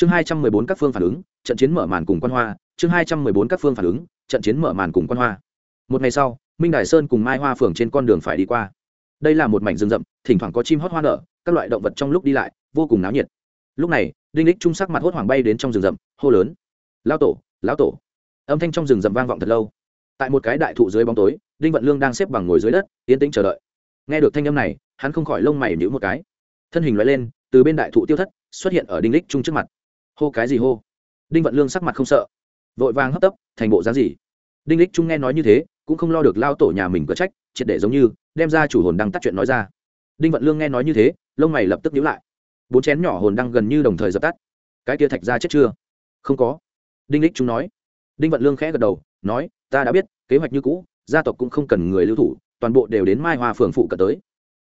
chương hai trăm mười bốn các phương phản ứng, trận chiến mở màn cùng quan hoa. Chương hai trăm mười bốn các phương phản ứng, trận chiến mở màn cùng quan hoa. Một ngày sau, minh đài sơn cùng mai hoa phường trên con đường phải đi qua. Đây là một mảnh rừng rậm, thỉnh thoảng có chim hót hoa nở, các loại động vật trong lúc đi lại, vô cùng náo nhiệt. Lúc này, đinh lích trung sắc mặt hốt hoảng bay đến trong rừng rậm, hô lớn. Lao tổ, lão tổ! Âm thanh trong rừng rậm vang vọng thật lâu. Tại một cái đại thụ dưới bóng tối, đinh vận lương đang xếp bằng ngồi dưới đất, yên tĩnh chờ đợi. Nghe được thanh âm này, hắn không khỏi lông mày nhữ một cái. Thân hình loại lên, từ bên đại thụ tiêu thất, xuất hiện ở đinh lích trung trước mặt hô cái gì hô? Đinh vận lương sắc mặt không sợ, vội vàng hấp tấp, thành bộ dáng gì? Đinh lích trung nghe nói như thế, cũng không lo được lao tổ nhà mình có trách, triệt để giống như đem ra chủ hồn đăng tắt chuyện nói ra. Đinh vận lương nghe nói như thế, lông mày lập tức nhíu lại. Bốn chén nhỏ hồn đăng gần như đồng thời dập tắt. Cái kia thạch ra chết chưa? Không có. Đinh lích trung nói. Đinh vận lương khẽ gật đầu, nói, ta đã biết, kế hoạch như cũ, gia tộc cũng không cần người lưu thủ, toàn bộ đều đến mai hoa phường phụ cận tới.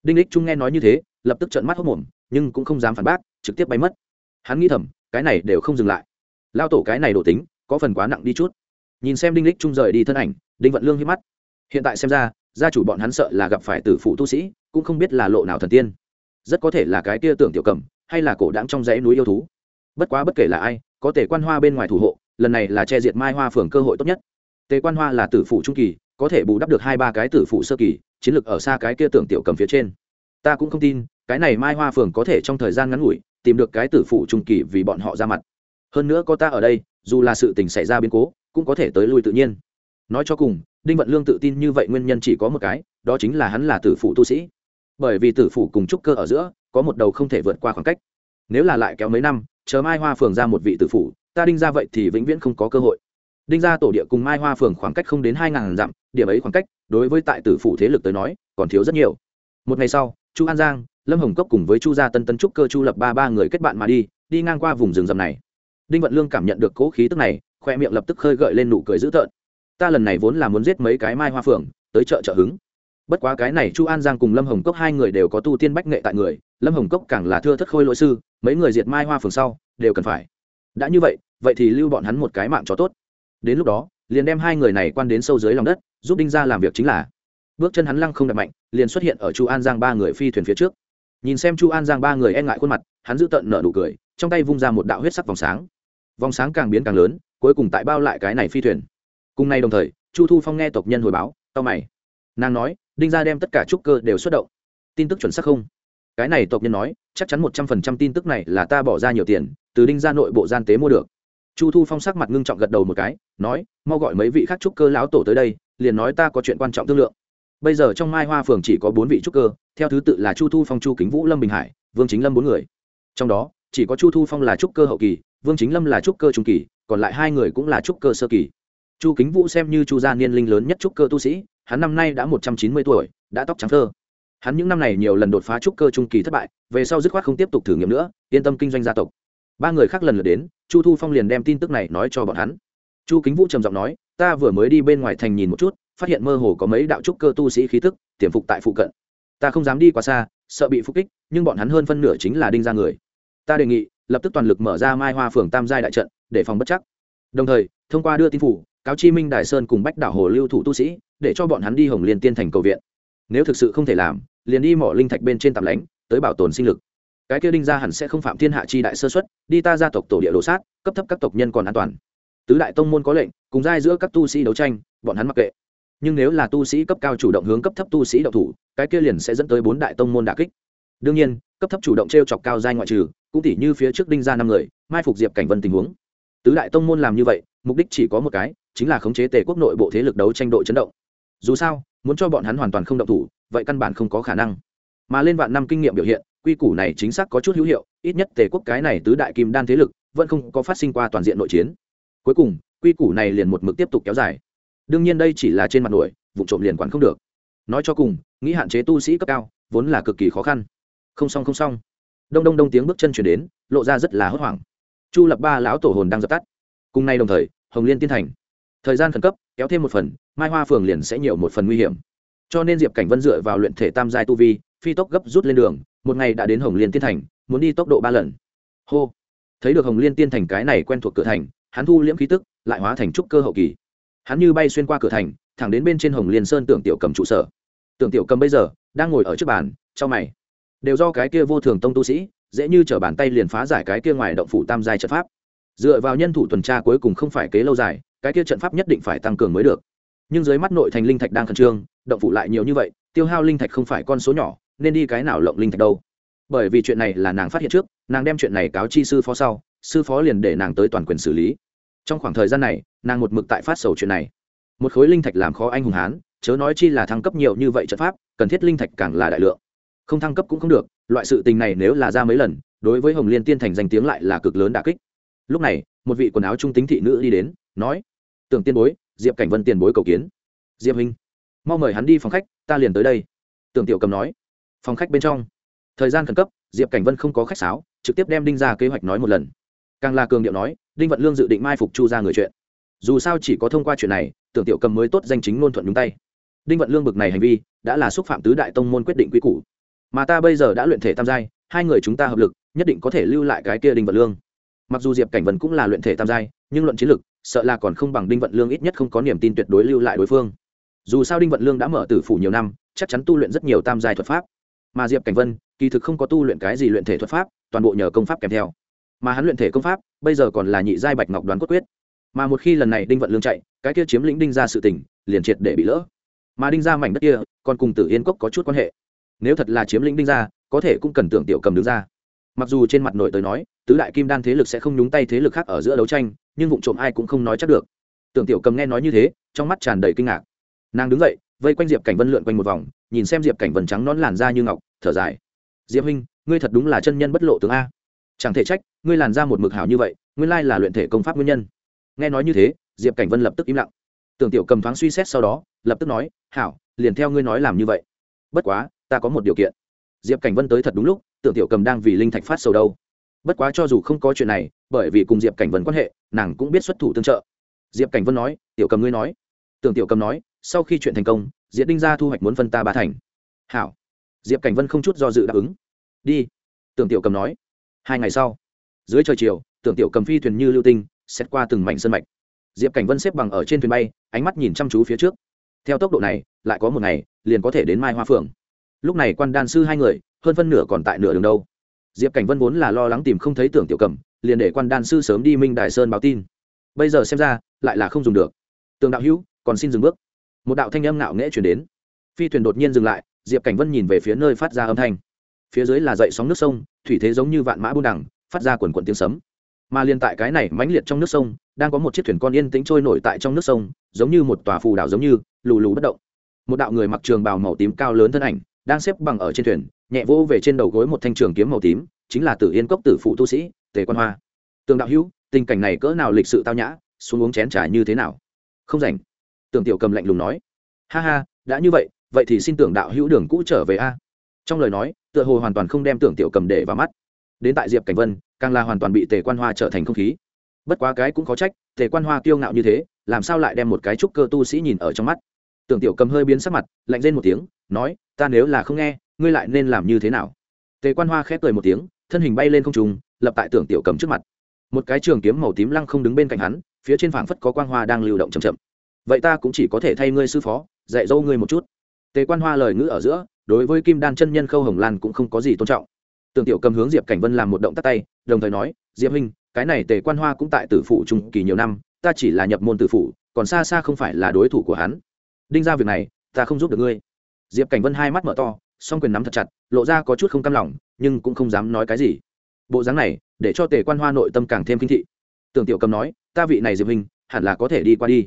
Đinh lích trung nghe nói như thế, lập tức trợn mắt hốc mồm, nhưng cũng không dám phản bác, trực tiếp bay mất. Hắn nghĩ thầm cái này đều không dừng lại. Lao tổ cái này đổ tính, có phần quá nặng đi chút. Nhìn xem đinh lích trung rời đi thân ảnh, đinh vận lương hiếp mắt. Hiện tại xem ra, gia chủ bọn hắn sợ là gặp phải tử phụ tu sĩ, cũng không biết là lộ nào thần tiên. Rất có thể là cái kia tưởng tiểu cầm, hay là cổ đáng trong dãy núi yêu thú. Bất quá bất kể là ai, có thể quan hoa bên ngoài thủ hộ, lần này là che diệt mai hoa phường cơ hội tốt nhất. Tề quan hoa là tử phụ trung kỳ, có thể bù đắp được hai ba cái tử phụ sơ kỳ, chiến lược ở xa cái kia tưởng tiểu cầm phía trên. Ta cũng không tin, cái này mai hoa phường có thể trong thời gian ngắn ngủi tìm được cái tử phụ trung kỳ vì bọn họ ra mặt. Hơn nữa có ta ở đây, dù là sự tình xảy ra biến cố, cũng có thể tới lui tự nhiên. Nói cho cùng, đinh vận lương tự tin như vậy nguyên nhân chỉ có một cái, đó chính là hắn là tử phụ tu sĩ. Bởi vì tử phụ cùng trúc cơ ở giữa, có một đầu không thể vượt qua khoảng cách. Nếu là lại kéo mấy năm, chờ mai hoa phường ra một vị tử phụ ta đinh ra vậy thì vĩnh viễn không có cơ hội. Đinh ra tổ địa cùng mai hoa phường khoảng cách không đến hai ngàn dặm, điểm ấy khoảng cách, đối với tại tử phụ thế lực tới nói, còn thiếu rất nhiều. Một ngày sau, chu an giang lâm hồng cốc cùng với chu gia tân tân trúc cơ chu lập ba ba người kết bạn mà đi đi ngang qua vùng rừng rậm này. Đinh vận lương cảm nhận được cố khí tức này, khoe miệng lập tức khơi gợi lên nụ cười dữ tợn. Ta lần này vốn là muốn giết mấy cái mai hoa phượng, tới chợ trợ hứng. Bất quá cái này chu an giang cùng lâm hồng cốc hai người đều có tu tiên bách nghệ tại người, lâm hồng cốc càng là thưa thất khôi lỗi sư, mấy người diệt mai hoa phường sau, đều cần phải. Đã như vậy vậy thì lưu bọn hắn một cái mạng cho tốt. Đến lúc đó, liền đem hai người này quan đến sâu dưới lòng đất, giúp đinh ra làm việc chính là. Bước chân hắn lăng không đập mạnh, liền xuất hiện ở chu an giang ba người phi thuyền phía trước nhìn xem chu an giang ba người e ngại khuôn mặt, hắn giữ tận nở nụ cười, trong tay vung ra một đạo huyết sắc vòng sáng. Vòng sáng càng biến càng lớn, cuối cùng tại bao lại cái này phi thuyền. Cùng nay đồng thời, chu thu phong nghe tộc nhân hồi báo tao mày. Nàng nói, đinh ra đem tất cả trúc cơ đều xuất động. Tin tức chuẩn xác không? Cái này tộc nhân nói, chắc chắn một trăm phần trăm tin tức này là ta bỏ ra nhiều tiền, từ đinh ra nội bộ gian tế mua được. Chu thu phong sắc mặt ngưng trọng gật đầu một cái, nói, mau gọi mấy vị khác trúc cơ lão tổ tới đây, liền nói ta có chuyện quan trọng thương lượng bây giờ trong mai hoa phường chỉ có bốn vị trúc cơ, theo thứ tự là chu thu phong, chu kính vũ, lâm bình hải, vương chính lâm bốn người. Trong đó, chỉ có chu thu phong là trúc cơ hậu kỳ, vương chính lâm là trúc cơ trung kỳ, còn lại hai người cũng là trúc cơ sơ kỳ. Chu kính vũ xem như chu gia niên linh lớn nhất trúc cơ tu sĩ, hắn năm nay đã một trăm chín mươi tuổi, đã tóc trắng thơ. Hắn những năm này nhiều lần đột phá trúc cơ trung kỳ thất bại, về sau dứt khoát không tiếp tục thử nghiệm nữa, yên tâm kinh doanh gia tộc. Ba người khác lần lượt đến, chu thu phong liền đem tin tức này nói cho bọn hắn. Chu kính vũ trầm giọng nói, ta vừa mới đi bên ngoài thành nhìn một chút phát hiện mơ hồ có mấy đạo trúc cơ tu sĩ khí tức, tiềm phục tại phụ cận. Ta không dám đi quá xa, sợ bị phục kích, nhưng bọn hắn hơn phân nửa chính là đinh ra người. Ta đề nghị, lập tức toàn lực mở ra mai hoa phường tam giai đại trận, để phòng bất chắc. Đồng thời, thông qua đưa tin phủ, cáo chi minh đài sơn cùng bách đảo hồ lưu thủ tu sĩ, để cho bọn hắn đi hồng liên tiên thành cầu viện. Nếu thực sự không thể làm, liền đi mỏ linh thạch bên trên tạm lánh, tới bảo tồn sinh lực. Cái kia đinh ra hẳn sẽ không phạm thiên hạ chi đại sơ xuất đi ta gia tộc tổ địa đồ sát, cấp thấp các tộc nhân còn an toàn. Tứ đại tông môn có lệnh, cùng giai giữa các tu sĩ đấu tranh, bọn hắn mặc kệ nhưng nếu là tu sĩ cấp cao chủ động hướng cấp thấp tu sĩ đậu thủ, cái kia liền sẽ dẫn tới bốn đại tông môn đà kích. Đương nhiên, cấp thấp chủ động t r e o chọc cao giai ngoại trừ, cũng tỉ như phía trước đinh ra năm người, mai phục diệp cảnh vân tình huống. Tứ đại tông môn làm như vậy, mục đích chỉ có một cái, chính là khống chế tề quốc nội bộ thế lực đấu tranh độ chấn động. Dù sao, muốn cho bọn hắn hoàn toàn không động thủ, vậy căn bản không có khả năng. Mà lên vạn năm kinh nghiệm biểu hiện, quy củ này chính xác có chút hữu hiệu, ít nhất tề quốc cái này tứ đại kim đan thế lực, vẫn không có phát sinh qua toàn diện nội chiến. Cuối cùng, quy củ này liền một mực tiếp tục kéo dài đương nhiên đây chỉ là trên mặt nổi, vụ trộm liền quản không được. Nói cho cùng, nghĩ hạn chế tu sĩ cấp cao, vốn là cực kỳ khó khăn. Không xong không xong. Đông đông đông tiếng bước chân chuyển đến, lộ ra rất là hốt hoảng. Chu lập ba lão tổ hồn đang dập tắt. Cùng nay đồng thời, hồng liên tiên thành. Thời gian khẩn cấp, kéo thêm một phần, mai hoa phường liền sẽ nhiều một phần nguy hiểm. Cho nên diệp cảnh vân dựa vào luyện thể tam giai tu vi, phi tốc gấp rút lên đường, một ngày đã đến hồng liên tiên thành, muốn đi tốc độ ba lần. Hô. Thấy được hồng liên tiên thành cái này quen thuộc cửa thành, hắn thu liễm khí tức, lại hóa thành trúc cơ hậu kỳ hắn như bay xuyên qua cửa thành, thẳng đến bên trên hồng liên sơn tưởng tiểu cầm trụ sở. Tưởng tiểu cầm bây giờ đang ngồi ở trước bàn trong mày. Đều do cái kia vô thường tông tu sĩ, dễ như t bàn tay liền phá giải cái kia ngoài động phủ tam giai trận pháp. Dựa vào nhân thủ tuần tra cuối cùng không phải kế lâu dài, cái kia trận pháp nhất định phải tăng cường mới được. Nhưng dưới mắt nội thành linh thạch đang khẩn trương, động phủ lại nhiều như vậy, tiêu hao linh thạch không phải con số nhỏ, nên đi cái nào lộng linh thạch đâu. Bởi vì chuyện này là nàng phát hiện trước, nàng đem chuyện này cáo chi sư phó sau, sư phó liền để nàng tới toàn quyền xử lý. Trong khoảng thời gian này nàng một mực tại phát sầu chuyện này. Một khối linh thạch làm khó anh hùng hán, chớ nói chi là thăng cấp nhiều như vậy trận pháp, cần thiết linh thạch càng là đại lượng. Không thăng cấp cũng không được, loại sự tình này nếu là ra mấy lần, đối với hồng liên tiên thành danh tiếng lại là cực lớn đà kích. Lúc này, một vị quần áo trung tính thị nữ đi đến, nói, tưởng tiên bối, diệp cảnh vân tiền bối cầu kiến. Diệp huynh, mau mời hắn đi phòng khách, ta liền tới đây. Tưởng tiểu cầm nói. Phòng khách bên trong, thời gian khẩn cấp, diệp cảnh vân không có khách sáo, trực tiếp đem đinh ra kế hoạch nói một lần. Càng là cường điệu nói, đinh vận lương dự định mai phục chu ra người chuyện dù sao chỉ có thông qua chuyện này, tưởng tiểu cầm mới tốt danh chính ngôn thuận đúng tay. Đinh vận lương bực này hành vi, đã là xúc phạm tứ đại tông môn quyết định quy củ. Mà ta bây giờ đã luyện thể tam giai, hai người chúng ta hợp lực, nhất định có thể lưu lại cái kia đinh vận lương. Mặc dù diệp cảnh vân cũng là luyện thể tam giai, nhưng luận chiến lực, sợ là còn không bằng đinh vận lương ít nhất không có niềm tin tuyệt đối lưu lại đối phương. Dù sao đinh vận lương đã mở tử phủ nhiều năm, chắc chắn tu luyện rất nhiều tam giai thuật pháp. Mà diệp cảnh vân, kỳ thực không có tu luyện cái gì luyện thể thuật pháp, toàn bộ nhờ công pháp kèm theo. Mà hắn luyện thể công pháp, bây giờ còn là nhị giai bạch ngọc đoán cốt quyết mà một khi lần này đinh vận lương chạy, cái kia chiếm lĩnh đinh ra sự tỉnh liền triệt để bị lỡ. Mà đinh ra mảnh đất kia, còn cùng tử yên cốc có chút quan hệ. Nếu thật là chiếm lĩnh đinh ra, có thể cũng cần tưởng tiểu cầm đứng ra. Mặc dù trên mặt nội tới nói, tứ đại kim đan thế lực sẽ không nhúng tay thế lực khác ở giữa đấu tranh, nhưng vụ trộm ai cũng không nói chắc được. Tưởng tiểu cầm nghe nói như thế, trong mắt tràn đầy kinh ngạc. Nàng đứng dậy, vây quanh diệp cảnh vân lượn quanh một vòng, nhìn xem diệp cảnh vân trắng nón làn da như ngọc, thở dài. Diệp huynh, ngươi thật đúng là chân nhân bất lộ tướng a. Chẳng thể trách, ngươi làn da một mực hảo như vậy, nguyên lai là luyện thể công pháp nguyên nhân nghe nói như thế, diệp cảnh vân lập tức im lặng. Tưởng tiểu cầm thoáng suy xét sau đó, lập tức nói, hảo, liền theo ngươi nói làm như vậy. Bất quá, ta có một điều kiện. Diệp cảnh vân tới thật đúng lúc, tưởng tiểu cầm đang vì linh thạch phát sầu đâu. Bất quá cho dù không có chuyện này, bởi vì cùng diệp cảnh vân quan hệ, nàng cũng biết xuất thủ tương trợ. Diệp cảnh vân nói, tiểu cầm ngươi nói. Tưởng tiểu cầm nói, sau khi chuyện thành công, diệp đinh gia thu hoạch muốn phân ta ba thành. Hảo. Diệp cảnh vân không chút do dự đáp ứng. Đi. Tưởng tiểu cầm nói. Hai ngày sau, dưới trời chiều, tưởng tiểu cầm phi thuyền như lưu tinh xét qua từng mảnh sân mạch. Diệp cảnh vân xếp bằng ở trên thuyền bay ánh mắt nhìn chăm chú phía trước. Theo tốc độ này lại có một ngày liền có thể đến mai hoa phượng. Lúc này quan đan sư hai người hơn phân nửa còn tại nửa đường đâu. Diệp cảnh vân vốn là lo lắng tìm không thấy tưởng tiểu cầm liền để quan đan sư sớm đi minh đài sơn báo tin. Bây giờ xem ra lại là không dùng được. Tường đạo hữu còn xin dừng bước. Một đạo thanh âm ngạo nghễ chuyển đến. Phi thuyền đột nhiên dừng lại diệp cảnh vân nhìn về phía nơi phát ra âm thanh. Phía dưới là dậy sóng nước sông thủy thế giống như vạn mã buôn đằng, phát ra quần quần tiếng sấm mà liên tại cái này mãnh liệt trong nước sông, đang có một chiếc thuyền con yên tĩnh trôi nổi tại trong nước sông, giống như một tòa phù đảo giống như, lù lù bất động. Một đạo người mặc trường bào màu tím cao lớn thân ảnh, đang xếp bằng ở trên thuyền, nhẹ vô về trên đầu gối một thanh trường kiếm màu tím, chính là tử yên cốc tử phụ tu sĩ, tề quan hoa. Tường đạo hữu, tình cảnh này cỡ nào lịch sự tao nhã, xuống uống chén trà như thế nào? Không rảnh. Tưởng tiểu cầm lạnh lùng nói. Ha ha, đã như vậy vậy thì xin tưởng đạo hữu đường cũ trở về a. Trong lời nói, tựa hồ hoàn toàn không đem tưởng tiểu cầm để vào mắt đến tại diệp cảnh vân, càng là hoàn toàn bị tề quan hoa trở thành không khí. Bất quá cái cũng có trách, tề quan hoa kiêu ngạo như thế, làm sao lại đem một cái trúc cơ tu sĩ nhìn ở trong mắt? Tưởng tiểu cầm hơi biến sắc mặt, lạnh lên một tiếng, nói, ta nếu là không nghe, ngươi lại nên làm như thế nào? Tề quan hoa khép cười một tiếng, thân hình bay lên không trùng lập tại tưởng tiểu cầm trước mặt. Một cái trường kiếm màu tím lăng không đứng bên cạnh hắn, phía trên phảng phất có Quan hoa đang lưu động chậm chậm. Vậy ta cũng chỉ có thể thay ngươi sư phó, dạy dỗ ngươi một chút. Tề quan hoa lời ngữ ở giữa, đối với kim đan chân nhân khâu hồng lan cũng không có gì tôn trọng tưởng tiểu cầm hướng diệp cảnh vân làm một động tác tay, đồng thời nói, diệp huynh, cái này tề quan hoa cũng tại tử phụ trung kỳ nhiều năm, ta chỉ là nhập môn tử phụ còn xa xa không phải là đối thủ của hắn. Đinh ra việc này, ta không giúp được ngươi. Diệp cảnh vân hai mắt mở to, song quyền nắm thật chặt, lộ ra có chút không cam lòng, nhưng cũng không dám nói cái gì. Bộ dáng này, để cho tề quan hoa nội tâm càng thêm kinh thị. Tưởng tiểu cầm nói, ta vị này diệp huynh, hẳn là có thể đi qua đi.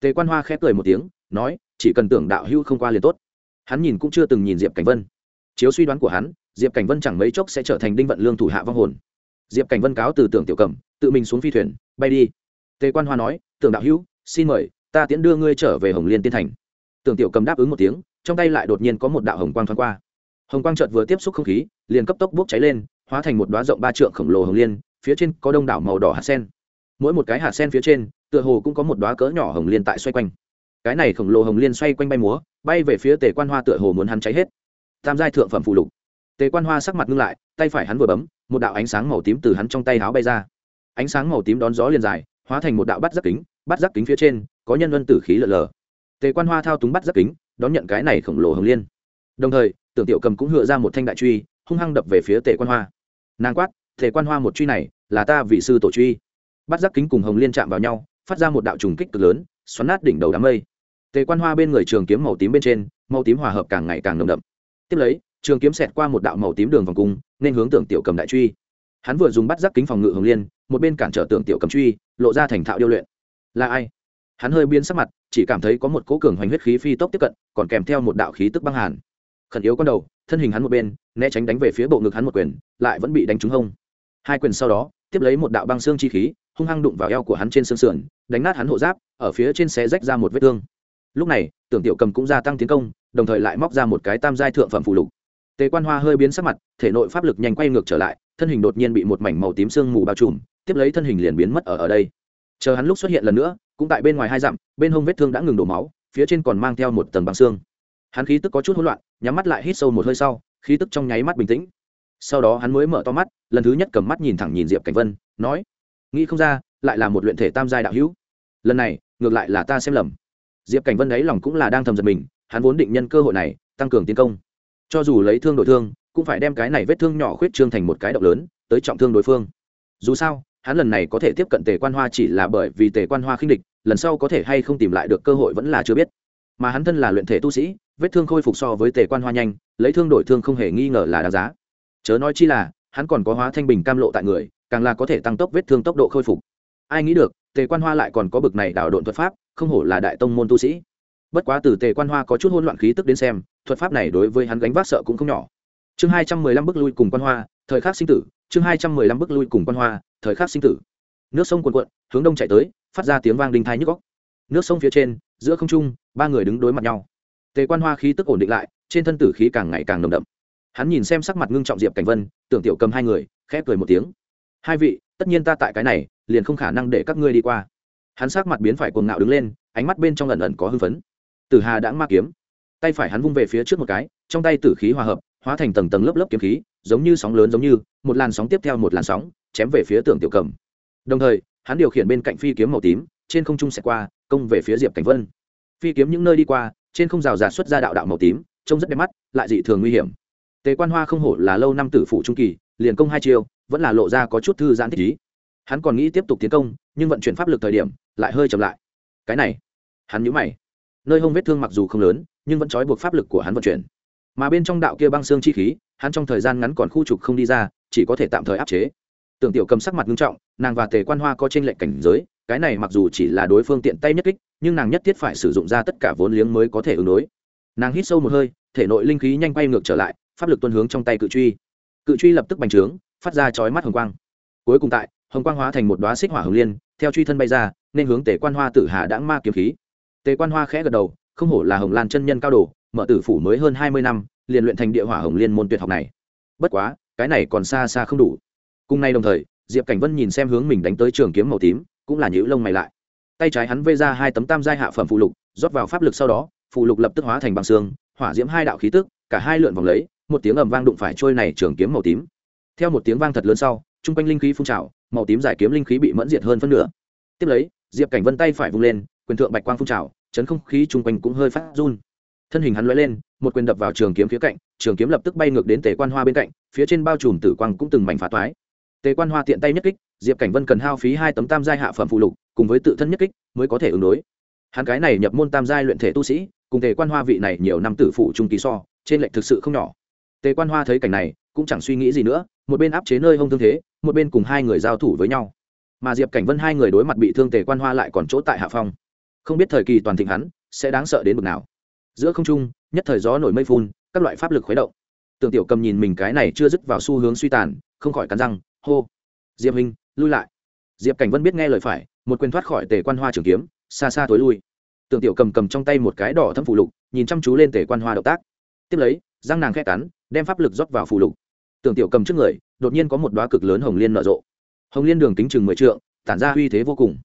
Tề quan hoa khép cười một tiếng, nói, chỉ cần tưởng đạo hữu không qua liền tốt. Hắn nhìn cũng chưa từng nhìn diệp cảnh vân. Chiếu suy đoán của hắn diệp cảnh vân chẳng mấy chốc sẽ trở thành đinh vận lương thủ hạ vong hồn diệp cảnh vân cáo từ tưởng tiểu cầm tự mình xuống phi thuyền bay đi tề quan hoa nói tưởng đạo hữu xin mời ta tiễn đưa ngươi trở về hồng liên tiên thành tưởng tiểu cầm đáp ứng một tiếng trong tay lại đột nhiên có một đạo hồng quang thoáng qua hồng quang chợt vừa tiếp xúc không khí liền cấp tốc bốc cháy lên hóa thành một đoá rộng ba trượng khổng lồ hồng liên phía trên có đông đảo màu đỏ hạt sen mỗi một cái hạt sen phía trên tựa hồ cũng có một đoá cỡ nhỏ hồng liên tại xoay quanh cái này khổng lồ hồng liên xoay quanh bay múa bay về phía tề quan hoa tựa hồ muốn hắn cháy hết tam giai thượng phẩm phụ lục tề quan hoa sắc mặt ngưng lại, tay phải hắn vừa bấm, một đạo ánh sáng màu tím từ hắn trong tay háo bay ra. Ánh sáng màu tím đón gió liền dài, hóa thành một đạo bắt giác kính, bắt giác kính phía trên, có nhân luân tử khí lở lờ. Tề quan hoa thao túng bắt giác kính, đón nhận cái này khổng lồ hồng liên. Đồng thời, tưởng tiểu cầm cũng hựa ra một thanh đại truy, hung hăng đập về phía tề quan hoa. Nàng quát, Tề quan hoa một truy này, là ta vị sư tổ truy. Bắt giác kính cùng hồng liên chạm vào nhau, phát ra một đạo trùng kích cực lớn, xoắn nát đỉnh đầu đám mây. Tề quan hoa bên người trường kiếm màu tím bên trên, màu tím hòa hợp càng ngày càng nồng đậm. Tiếp lấy trường kiếm xẹt qua một đạo màu tím đường vòng cung, nên hướng tưởng tiểu cầm đại truy. Hắn vừa dùng bắt giác kính phòng ngự hồng liên, một bên cản trở tưởng tiểu cầm truy, lộ ra thành thạo điêu luyện. Là ai? Hắn hơi biến sắc mặt, chỉ cảm thấy có một cố cường hoành huyết khí phi tốc tiếp cận, còn kèm theo một đạo khí tức băng hàn. Khẩn yếu con đầu, thân hình hắn một bên, né tránh đánh về phía bộ ngực hắn một quyền, lại vẫn bị đánh trúng hông. Hai quyền sau đó, tiếp lấy một đạo băng xương chi khí, hung hăng đụng vào eo của hắn trên xương sườn, đánh nát hắn hộ giáp, ở phía trên xe rách ra một vết thương. Lúc này, tưởng tiểu cầm cũng gia tăng tiến công, đồng thời lại móc ra một cái tam giai thượng phẩm phụ lục tề quan hoa hơi biến sắc mặt, thể nội pháp lực nhanh quay ngược trở lại, thân hình đột nhiên bị một mảnh màu tím sương mù bao trùm, tiếp lấy thân hình liền biến mất ở ở đây. Chờ hắn lúc xuất hiện lần nữa, cũng tại bên ngoài hai dặm, bên hông vết thương đã ngừng đổ máu, phía trên còn mang theo một tầng băng xương. Hắn khí tức có chút hỗn loạn, nhắm mắt lại hít sâu một hơi sau, khí tức trong nháy mắt bình tĩnh. Sau đó hắn mới mở to mắt, lần thứ nhất cầm mắt nhìn thẳng nhìn diệp cảnh vân, nói, nghĩ không ra, lại là một luyện thể tam giai đạo hữu. Lần này, ngược lại là ta xem lầm. Diệp cảnh vân ấy lòng cũng là đang thầm giật mình, hắn vốn định nhân cơ hội này, tăng cường tiến công cho dù lấy thương đổi thương, cũng phải đem cái này vết thương nhỏ khuyết trương thành một cái động lớn, tới trọng thương đối phương. Dù sao, hắn lần này có thể tiếp cận tề quan hoa chỉ là bởi vì tề quan hoa khinh địch, lần sau có thể hay không tìm lại được cơ hội vẫn là chưa biết. Mà hắn thân là luyện thể tu sĩ, vết thương khôi phục so với tề quan hoa nhanh, lấy thương đổi thương không hề nghi ngờ là đáng giá. Chớ nói chi là, hắn còn có hóa thanh bình cam lộ tại người, càng là có thể tăng tốc vết thương tốc độ khôi phục. Ai nghĩ được, tề quan hoa lại còn có bực này đảo độn thuật pháp, không hổ là đại tông môn tu sĩ. Bất quá từ tề quan hoa có chút hôn loạn khí tức đến xem thuật pháp này đối với hắn gánh vác sợ cũng không nhỏ. Chương hai trăm mười lăm bước lui cùng quan hoa, thời khắc sinh tử. Chương hai trăm mười lăm bước lui cùng quan hoa, thời khắc sinh tử. Nước sông cuồn cuộn, hướng đông chạy tới, phát ra tiếng vang đinh thai nhức góc nước sông phía trên, giữa không trung, ba người đứng đối mặt nhau. Tề quan hoa khí tức ổn định lại, trên thân tử khí càng ngày càng nồng đậm. Hắn nhìn xem sắc mặt ngưng trọng diệp cảnh vân, tưởng tiểu cầm hai người, khẽ cười một tiếng. Hai vị, tất nhiên ta tại cái này, liền không khả năng để các ngươi đi qua. Hắn sắc mặt biến phải cuồng ngạo đứng lên, ánh mắt bên trong ẩn ẩn có hưng phấn. Tử hà đã ma kiếm tay phải hắn vung về phía trước một cái, trong tay tử khí hòa hợp, hóa thành tầng tầng lớp lớp kiếm khí, giống như sóng lớn giống như, một làn sóng tiếp theo một làn sóng, chém về phía tưởng tiểu cầm. Đồng thời, hắn điều khiển bên cạnh phi kiếm màu tím, trên không trung sẽ qua, công về phía diệp cảnh vân. Phi kiếm những nơi đi qua, trên không rào rạt xuất ra đạo đạo màu tím, trông rất đẹp mắt, lại dị thường nguy hiểm. Tề quan hoa không hổ là lâu năm tử phụ trung kỳ, liền công hai chiêu, vẫn là lộ ra có chút thư giãn thích ý. Hắn còn nghĩ tiếp tục tiến công, nhưng vận chuyển pháp lực thời điểm, lại hơi chậm lại. Cái này, hắn nhíu mày nơi hông vết thương mặc dù không lớn, nhưng vẫn trói buộc pháp lực của hắn vận chuyển. Mà bên trong đạo kia băng xương chi khí, hắn trong thời gian ngắn còn khu trục không đi ra, chỉ có thể tạm thời áp chế. Tưởng tiểu cầm sắc mặt nghiêm trọng, nàng và tề quan hoa có trên lệnh cảnh giới, cái này mặc dù chỉ là đối phương tiện tay nhất kích, nhưng nàng nhất thiết phải sử dụng ra tất cả vốn liếng mới có thể ứng đối. Nàng hít sâu một hơi, thể nội linh khí nhanh bay ngược trở lại, pháp lực tuân hướng trong tay cự truy. Cự truy lập tức bành trướng, phát ra chói mắt hồng quang. Cuối cùng tại, hồng quang hóa thành một đoá xích hỏa hồng liên, theo truy thân bay ra, nên hướng tề quan hoa tử hà đãng ma kiếm khí tề quan hoa khẽ gật đầu, không hổ là hồng lan chân nhân cao đồ, mở tử phủ mới hơn hai mươi năm, liền luyện thành địa hỏa hồng liên môn tuyệt học này. Bất quá, cái này còn xa xa không đủ. Cùng nay đồng thời, diệp cảnh vân nhìn xem hướng mình đánh tới trường kiếm màu tím, cũng là nhữ lông mày lại. Tay trái hắn vây ra hai tấm tam giai hạ phẩm phụ lục, rót vào pháp lực sau đó phụ lục lập tức hóa thành bằng xương, hỏa diễm hai đạo khí tức, cả hai lượn vòng lấy, một tiếng ầm vang đụng phải trôi này trường kiếm màu tím. Theo một tiếng vang thật lớn sau, trung quanh linh khí phun trào, màu tím giải kiếm linh khí bị mẫn diệt hơn phân nửa. Tiếp lấy, diệp cảnh vân tay phải vung lên quyền thượng bạch quang phun trào, chấn không khí chung quanh cũng hơi phát run. Thân hình hắn lóe lên, một quyền đập vào trường kiếm phía cạnh, trường kiếm lập tức bay ngược đến tề quan hoa bên cạnh, phía trên bao trùm tử quang cũng từng mảnh phá toái. Tề quan hoa tiện tay nhất kích, diệp cảnh vân cần hao phí hai tấm tam giai hạ phẩm phụ lục, cùng với tự thân nhất kích, mới có thể ứng đối. Hắn cái này nhập môn tam giai luyện thể tu sĩ, cùng tề quan hoa vị này nhiều năm tử phụ trung kỳ so, trên lệnh thực sự không nhỏ. Tề quan hoa thấy cảnh này, cũng chẳng suy nghĩ gì nữa, một bên áp chế nơi hông thương thế, một bên cùng hai người giao thủ với nhau. Mà diệp cảnh vân hai người đối mặt bị thương tề quan hoa lại còn chỗ tại hạ phong không biết thời kỳ toàn thịnh hắn sẽ đáng sợ đến mức nào. Giữa không trung, nhất thời gió nổi mây phun, các loại pháp lực khuấy động. Tưởng tiểu cầm nhìn mình cái này chưa dứt vào xu hướng suy tàn, không khỏi cắn răng, hô, diệp hình lui lại. Diệp cảnh vân biết nghe lời phải, một quyền thoát khỏi tề quan hoa trường kiếm, xa xa tối lui. Tưởng tiểu cầm cầm trong tay một cái đỏ thâm phủ lục, nhìn chăm chú lên tề quan hoa động tác. Tiếp lấy, răng nàng khẽ cắn, đem pháp lực rót vào phủ lục. Tưởng tiểu cầm trước người, đột nhiên có một đoá cực lớn hồng liên nở rộ. Hồng liên đường kính chừng mười trượng, tản ra uy thế vô cùng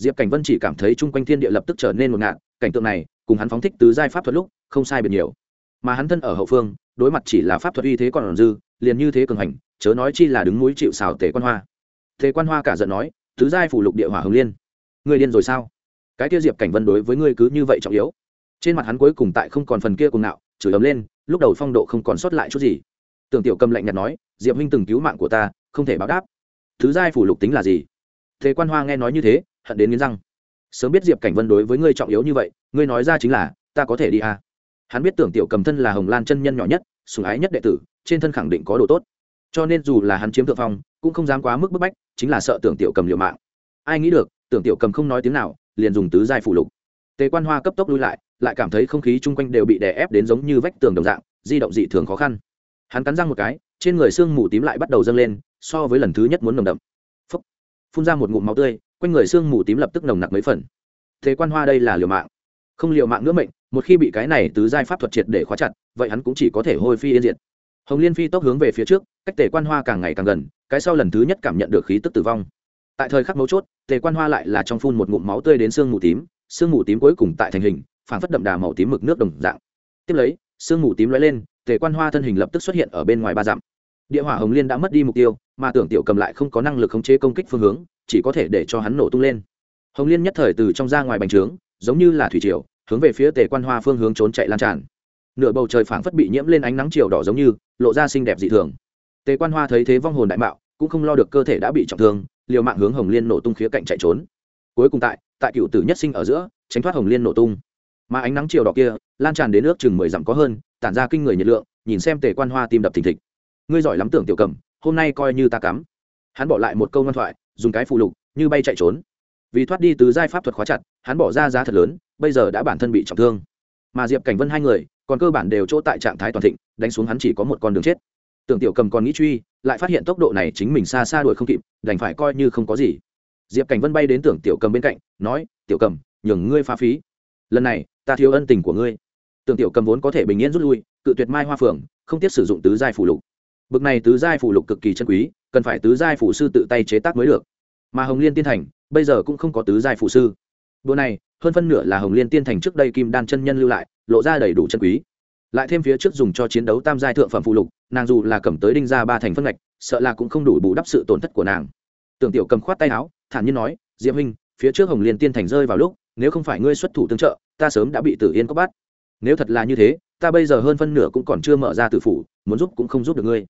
diệp cảnh vân chỉ cảm thấy chung quanh thiên địa lập tức trở nên một ngạn cảnh tượng này, cùng hắn phóng thích tứ giai pháp thuật lúc, không sai biệt nhiều. Mà hắn thân ở hậu phương, đối mặt chỉ là pháp thuật uy thế còn dư, liền như thế cường hành, chớ nói chi là đứng núi chịu xào tề quan hoa. Tề quan hoa cả giận nói, tứ giai phủ lục địa hỏa hồng liên người điên rồi sao? Cái kia diệp cảnh vân đối với ngươi cứ như vậy trọng yếu. Trên mặt hắn cuối cùng tại không còn phần kia cùng nạo chửi ấm lên, lúc đầu phong độ không còn sót lại chút gì. Tưởng tiểu cầm lạnh nhạt nói, diệp huynh từng cứu mạng của ta, không thể báo đáp. Thứ giai phủ lục tính là gì? Thế quan hoa nghe nói như thế, hận đến nghiến răng. Sớm biết diệp cảnh vân đối với ngươi trọng yếu như vậy, ngươi nói ra chính là, ta có thể đi à. hắn biết tưởng tiểu cầm thân là hồng lan chân nhân nhỏ nhất sùng ái nhất đệ tử, trên thân khẳng định có đồ tốt. Cho nên dù là hắn chiếm thượng phong, cũng không dám quá mức bức bách, chính là sợ tưởng tiểu cầm liều mạng. Ai nghĩ được, tưởng tiểu cầm không nói tiếng nào, liền dùng tứ giai phủ lục. Tề quan hoa cấp tốc lui lại lại cảm thấy không khí chung quanh đều bị đè ép đến giống như vách tường đồng dạng, di động dị thường khó khăn. Hắn cắn răng một cái, trên người sương mù tím lại bắt đầu dâng lên, so với lần thứ nhất muốn nồng đậm phun ra một ngụm máu tươi, quanh người xương mù tím lập tức nồng nặc mấy phần. Thế quan hoa đây là liều mạng. Không liều mạng nữa mệnh, một khi bị cái này tứ giai pháp thuật triệt để khóa chặt, vậy hắn cũng chỉ có thể hôi phi yên diệt. Hồng liên phi tốc hướng về phía trước, cách tề quan hoa càng ngày càng gần, cái sau lần thứ nhất cảm nhận được khí tức tử vong. Tại thời khắc mấu chốt, tề quan hoa lại là trong phun một ngụm máu tươi đến xương mù tím, xương mù tím cuối cùng tại thành hình phản phất đậm đà màu tím mực nước đồng dạng. Tiếp lấy, xương mù tím lóe lên, tề quan hoa thân hình lập tức xuất hiện ở bên ngoài ba dặm địa hỏa hồng liên đã mất đi mục tiêu, mà tưởng tiểu cầm lại không có năng lực khống chế công kích phương hướng, chỉ có thể để cho hắn nổ tung lên. Hồng liên nhất thời từ trong ra ngoài bành trướng, giống như là thủy triều, hướng về phía tề quan hoa phương hướng trốn chạy lan tràn. Nửa bầu trời phảng phất bị nhiễm lên ánh nắng chiều đỏ giống như, lộ ra xinh đẹp dị thường. Tề quan hoa thấy thế vong hồn đại mạo, cũng không lo được cơ thể đã bị trọng thương, liều mạng hướng hồng liên nổ tung khía cạnh chạy trốn. Cuối cùng tại tại cựu tử nhất sinh ở giữa, tránh thoát hồng liên nổ tung. Mà ánh nắng chiều đỏ kia, lan tràn đến nước chừng mười dặm có hơn, tản ra kinh người nhiệt lượng, nhìn xem tề quan hoa tim đập thình thịch ngươi giỏi lắm tưởng tiểu cầm, hôm nay coi như ta cắm. Hắn bỏ lại một câu ngoan thoại, dùng cái phụ lục, như bay chạy trốn. Vì thoát đi từ giai pháp thuật khóa chặt, hắn bỏ ra giá thật lớn, bây giờ đã bản thân bị trọng thương. Mà diệp cảnh vân hai người, còn cơ bản đều chỗ tại trạng thái toàn thịnh, đánh xuống hắn chỉ có một con đường chết. Tưởng tiểu cầm còn nghĩ truy, lại phát hiện tốc độ này chính mình xa xa đuổi không kịp, đành phải coi như không có gì. Diệp cảnh vân bay đến tưởng tiểu cầm bên cạnh, nói, tiểu cầm, nhường ngươi phá phí. Lần này, ta thiếu ân tình của ngươi. Tưởng tiểu cầm vốn có thể bình yên rút lui, cự tuyệt mai hoa phường không tiếc sử dụng tứ giai phủ lục bực này tứ giai phủ lục cực kỳ chân quý, cần phải tứ giai phủ sư tự tay chế tác mới được. Mà hồng liên tiên thành, bây giờ cũng không có tứ giai phủ sư. Đua này, hơn phân nửa là hồng liên tiên thành trước đây kim đan chân nhân lưu lại, lộ ra đầy đủ chân quý. Lại thêm phía trước dùng cho chiến đấu tam giai thượng phẩm phụ lục, nàng dù là cầm tới đinh ra ba thành phân ngạch, sợ là cũng không đủ bù đắp sự tổn thất của nàng. Tưởng tiểu cầm khoát tay áo, thản nhiên nói, diệp huynh, phía trước hồng liên tiên thành rơi vào lúc, nếu không phải ngươi xuất thủ tương trợ, ta sớm đã bị tử yên có bắt. Nếu thật là như thế, ta bây giờ hơn phân nửa cũng còn chưa mở ra tử phủ, muốn giúp cũng không giúp được ngươi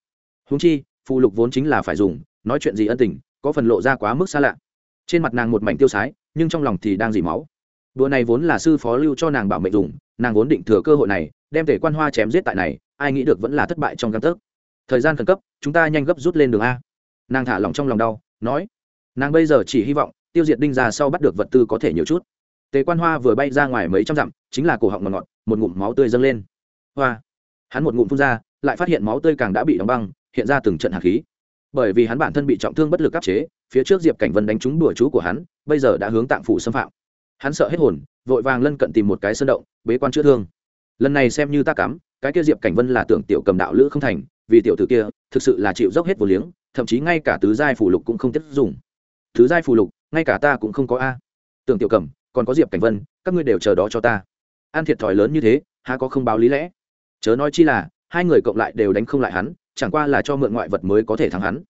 húng chi, phụ lục vốn chính là phải dùng, nói chuyện gì ân tình, có phần lộ ra quá mức xa lạ. Trên mặt nàng một mảnh tiêu sái, nhưng trong lòng thì đang dỉ máu. Đùa này vốn là sư phó lưu cho nàng bảo mệnh dùng, nàng vốn định thừa cơ hội này, đem thể quan hoa chém giết tại này, ai nghĩ được vẫn là thất bại trong găng tấc. Thời gian khẩn cấp, chúng ta nhanh gấp rút lên đường a. Nàng thả lòng trong lòng đau, nói, nàng bây giờ chỉ hy vọng, tiêu diệt đinh ra sau bắt được vật tư có thể nhiều chút. Tề quan hoa vừa bay ra ngoài mấy trăm dặm, chính là cổ họng ngọt ngọt, một ngụm máu tươi dâng lên. Hoa, hắn một ngụm phun ra, lại phát hiện máu tươi càng đã bị đóng băng hiện ra từng trận hạt khí. Bởi vì hắn bản thân bị trọng thương bất lực áp chế, phía trước diệp cảnh vân đánh trúng đùa chú của hắn, bây giờ đã hướng tạng phủ xâm phạm. Hắn sợ hết hồn, vội vàng lân cận tìm một cái sơn động, bế quan chữa thương. Lần này xem như ta cắm, cái kia diệp cảnh vân là tưởng tiểu cầm đạo lữ không thành, vì tiểu tử kia, thực sự là chịu dốc hết vô liếng, thậm chí ngay cả tứ giai phủ lục cũng không tiếp dùng. Thứ giai phủ lục, ngay cả ta cũng không có a. Tưởng tiểu cầm, còn có diệp cảnh vân, các ngươi đều chờ đó cho ta. Ăn thiệt thòi lớn như thế, há có không báo lý lẽ? Chớ nói chi là, hai người cộng lại đều đánh không lại hắn chẳng qua là cho mượn ngoại vật mới có thể thắng hắn.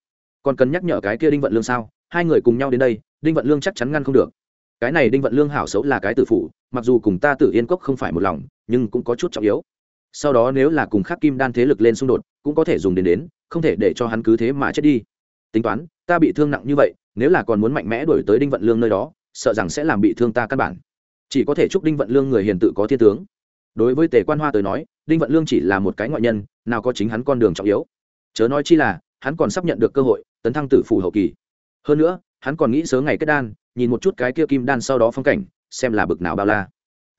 Còn cần nhắc nhở cái kia đinh vận lương sao? Hai người cùng nhau đến đây đinh vận lương chắc chắn ngăn không được. Cái này đinh vận lương hảo xấu là cái tử phụ, mặc dù cùng ta tử yên cốc không phải một lòng nhưng cũng có chút trọng yếu. Sau đó nếu là cùng khắc kim đan thế lực lên xung đột cũng có thể dùng đến đến không thể để cho hắn cứ thế mà chết đi. Tính toán ta bị thương nặng như vậy nếu là còn muốn mạnh mẽ đổi tới đinh vận lương nơi đó sợ rằng sẽ làm bị thương ta căn bản. Chỉ có thể chúc đinh vận lương người hiền tự có thiên tướng. Đối với tề quan hoa tới nói đinh vận lương chỉ là một cái ngoại nhân nào có chính hắn con đường trọng yếu. Chớ nói chi là, hắn còn sắp nhận được cơ hội, tấn thăng tử phủ hậu kỳ. Hơn nữa, hắn còn nghĩ sớ ngày kết đan, nhìn một chút cái kia kim đan sau đó phong cảnh, xem là bực nào bao la.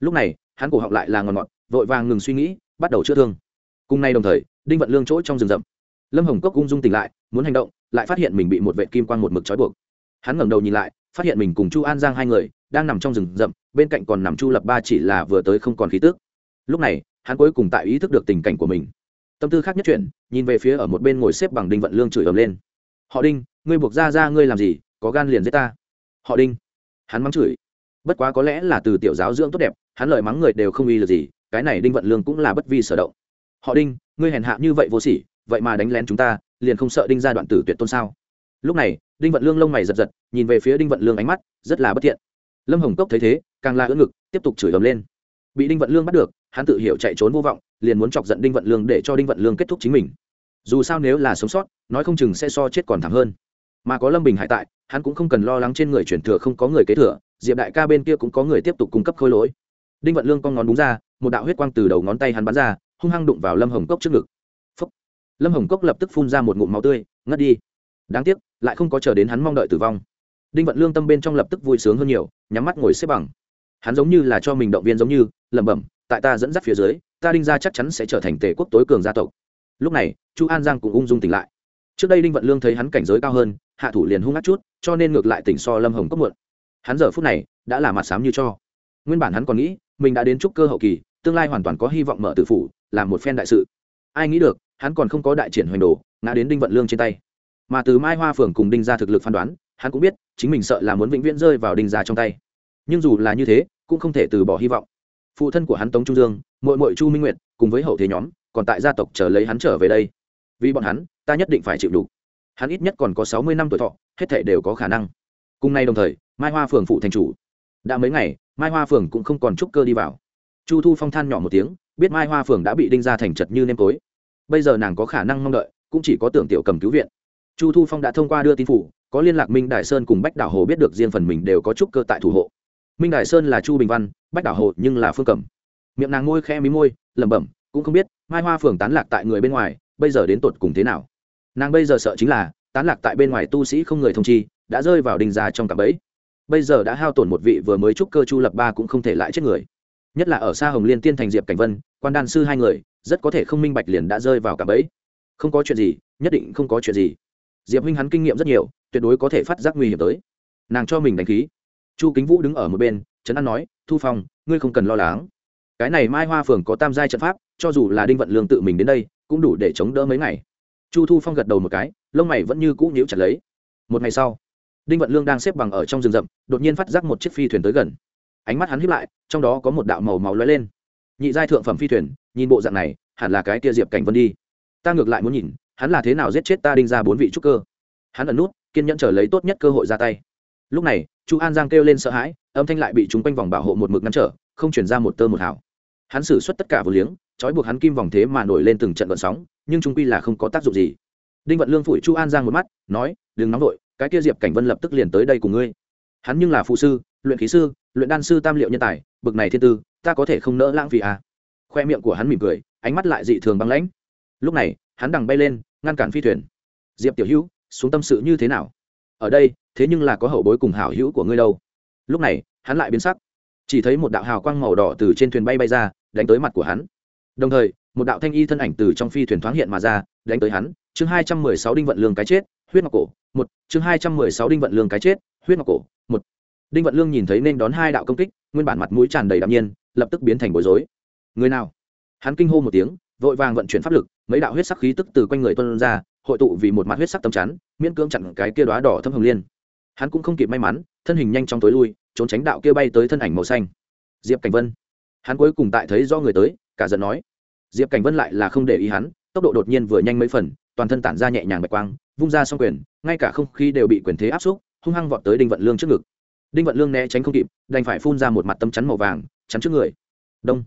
Lúc này, hắn cổ họng lại là ngọn ngọt, vội vàng ngừng suy nghĩ, bắt đầu chữa thương. Cùng nay đồng thời, đinh vận lương chỗ trong rừng rậm. Lâm hồng cốc ung dung tỉnh lại, muốn hành động, lại phát hiện mình bị một vệ kim quan một mực trói buộc. Hắn ngẩng đầu nhìn lại, phát hiện mình cùng chu an giang hai người đang nằm trong rừng rậm, bên cạnh còn nằm chu lập ba chỉ là vừa tới không còn khí tước lúc này, hắn cuối cùng tại ý thức được tình cảnh của mình tâm tư khác nhất chuyển, nhìn về phía ở một bên ngồi xếp bằng đinh vận lương chửi ầm lên. Họ đinh, ngươi buộc ra ra ngươi làm gì, có gan liền giết ta. Họ đinh. Hắn mắng chửi. Bất quá có lẽ là từ tiểu giáo dưỡng tốt đẹp, hắn lời mắng người đều không uy là gì, cái này đinh vận lương cũng là bất vi sở động. Họ đinh, ngươi hèn hạ như vậy vô sỉ, vậy mà đánh lén chúng ta, liền không sợ đinh ra đoạn tử tuyệt tôn sao? Lúc này, đinh vận lương lông mày giật giật, nhìn về phía đinh vận lương ánh mắt rất là bất thiện. Lâm hồng cốc thấy thế, càng la ưỡn ngực, tiếp tục chửi ầm lên. Bị đinh vận lương bắt được, hắn tự hiểu chạy trốn vô vọng liền muốn chọc giận đinh vận lương để cho đinh vận lương kết thúc chính mình. Dù sao nếu là sống sót, nói không chừng sẽ so chết còn thảm hơn. Mà có lâm bình hải tại, hắn cũng không cần lo lắng trên người chuyển thừa không có người kế thừa, diệp đại ca bên kia cũng có người tiếp tục cung cấp khôi lỗi. Đinh vận lương con ngón đúng ra, một đạo huyết quang từ đầu ngón tay hắn bắn ra, hung hăng đụng vào lâm hồng cốc trước ngực. Phúc. lâm hồng cốc lập tức phun ra một ngụm máu tươi, ngất đi. Đáng tiếc, lại không có chờ đến hắn mong đợi tử vong. Đinh vận lương tâm bên trong lập tức vui sướng hơn nhiều, nhắm mắt ngồi xếp bằng. Hắn giống như là cho mình động viên giống như, lẩm bẩm, tại ta dẫn dắt phía dưới ta đinh gia chắc chắn sẽ trở thành tề quốc tối cường gia tộc. Lúc này, chu an giang cũng ung dung tỉnh lại. Trước đây đinh vận lương thấy hắn cảnh giới cao hơn, hạ thủ liền hung ác chút, cho nên ngược lại tỉnh so lâm hồng cốc muộn. Hắn giờ phút này đã là mặt sám như cho. Nguyên bản hắn còn nghĩ, mình đã đến trúc cơ hậu kỳ, tương lai hoàn toàn có hy vọng mở tử phủ, làm một phen đại sự. Ai nghĩ được, hắn còn không có đại triển hoành đồ, ngã đến đinh vận lương trên tay. Mà từ mai hoa phường cùng đinh ra thực lực phán đoán, hắn cũng biết, chính mình sợ là muốn vĩnh viễn rơi vào đinh ra trong tay. Nhưng dù là như thế, cũng không thể từ bỏ hy vọng phụ thân của hắn tống trung dương mội mội chu minh nguyệt, cùng với hậu thế nhóm, còn tại gia tộc chờ lấy hắn trở về đây. Vì bọn hắn, ta nhất định phải chịu đủ. Hắn ít nhất còn có sáu mươi năm tuổi thọ, hết thể đều có khả năng. Cùng nay đồng thời, mai hoa phường phụ thành chủ. Đã mấy ngày, mai hoa phường cũng không còn trúc cơ đi vào. Chu thu phong than nhỏ một tiếng, biết mai hoa phường đã bị đinh ra thành chật như nêm tối. Bây giờ nàng có khả năng mong đợi, cũng chỉ có tưởng tiểu cầm cứu viện. Chu thu phong đã thông qua đưa tin phủ, có liên lạc minh đại sơn cùng bách đảo hồ biết được riêng phần mình đều có trúc cơ tại thủ hộ minh đại sơn là chu bình văn, bách đảo hồ nhưng là phương cẩm. Miệng nàng môi khe mí môi, lẩm bẩm, cũng không biết, mai hoa phường tán lạc tại người bên ngoài, bây giờ đến tột cùng thế nào? Nàng bây giờ sợ chính là, tán lạc tại bên ngoài tu sĩ không người thông chi, đã rơi vào đình già trong cặp bẫy. Bây giờ đã hao tổn một vị vừa mới trúc cơ chu lập ba cũng không thể lại chết người. Nhất là ở xa hồng liên tiên thành diệp cảnh vân, quan đan sư hai người, rất có thể không minh bạch liền đã rơi vào cặp bẫy. Không có chuyện gì, nhất định không có chuyện gì. Diệp huynh hắn kinh nghiệm rất nhiều, tuyệt đối có thể phát giác nguy hiểm tới. Nàng cho mình đánh khí chu kính vũ đứng ở một bên, trấn an nói, thu phong, ngươi không cần lo lắng. Cái này mai hoa phường có tam giai trận pháp, cho dù là đinh vận lương tự mình đến đây, cũng đủ để chống đỡ mấy ngày. Chu thu phong gật đầu một cái, lông mày vẫn như cũ nhíu chặt lấy. Một ngày sau, đinh vận lương đang xếp bằng ở trong rừng rậm, đột nhiên phát giác một chiếc phi thuyền tới gần. Ánh mắt hắn hiếp lại, trong đó có một đạo màu máu lóe lên. Nhị giai thượng phẩm phi thuyền, nhìn bộ dạng này, hẳn là cái kia diệp cảnh vân đi. Ta ngược lại muốn nhìn, hắn là thế nào giết chết ta đinh ra bốn vị trúc cơ. Hắn ẩn nút, kiên nhẫn chờ lấy tốt nhất cơ hội ra tay. Lúc này chu an giang kêu lên sợ hãi, âm thanh lại bị chúng quanh vòng bảo hộ một mực ngăn trở, không chuyển ra một tơ một hào. Hắn xử suất tất cả vô liếng, trói buộc hắn kim vòng thế mà nổi lên từng trận vận sóng, nhưng chúng quy là không có tác dụng gì. Đinh vận lương phủi chu an giang một mắt, nói, đừng nóng vội, cái kia diệp cảnh vân lập tức liền tới đây cùng ngươi. Hắn nhưng là phụ sư, luyện khí sư, luyện đan sư tam liệu nhân tài, bực này thiên tư, ta có thể không nỡ lãng phí à. khoe miệng của hắn mỉm cười, ánh mắt lại dị thường băng lãnh. Lúc này, hắn đằng bay lên, ngăn cản phi thuyền. Diệp tiểu hữu, xuống tâm sự như thế nào? Ở đây thế nhưng là có hậu bối cùng hảo hữu của ngươi đâu. Lúc này, hắn lại biến sắc. Chỉ thấy một đạo hào quang màu đỏ từ trên thuyền bay bay ra, đánh tới mặt của hắn. Đồng thời, một đạo thanh y thân ảnh từ trong phi thuyền thoáng hiện mà ra, đánh tới hắn. Chương hai trăm mười sáu đinh vận lương cái chết, huyết ngọc cổ, một. Chương hai trăm mười sáu đinh vận lương cái chết, huyết ngọc cổ, một. Đinh vận lương nhìn thấy nên đón hai đạo công kích, nguyên bản mặt mũi tràn đầy đạm nhiên, lập tức biến thành bối rối. Người nào? Hắn kinh hô một tiếng, vội vàng vận chuyển pháp lực, mấy đạo huyết sắc khí tức từ quanh người tuân ra, hội tụ vì một mặt huyết sắc tầm chắn, miễn cưỡng chặn cái kia đóa đỏ thâm hồng liên hắn cũng không kịp may mắn, thân hình nhanh trong tối lui, trốn tránh đạo kia bay tới thân ảnh màu xanh. Diệp cảnh vân. Hắn cuối cùng tại thấy do người tới, cả giận nói. Diệp cảnh vân lại là không để ý hắn, tốc độ đột nhiên vừa nhanh mấy phần, toàn thân tản ra nhẹ nhàng bạch quang, vung ra xong quyền, ngay cả không khí đều bị quyền thế áp xúc, hung hăng vọt tới đinh vận lương trước ngực. Đinh vận lương né tránh không kịp, đành phải phun ra một mặt tấm chắn màu vàng, chắn trước người. Đông.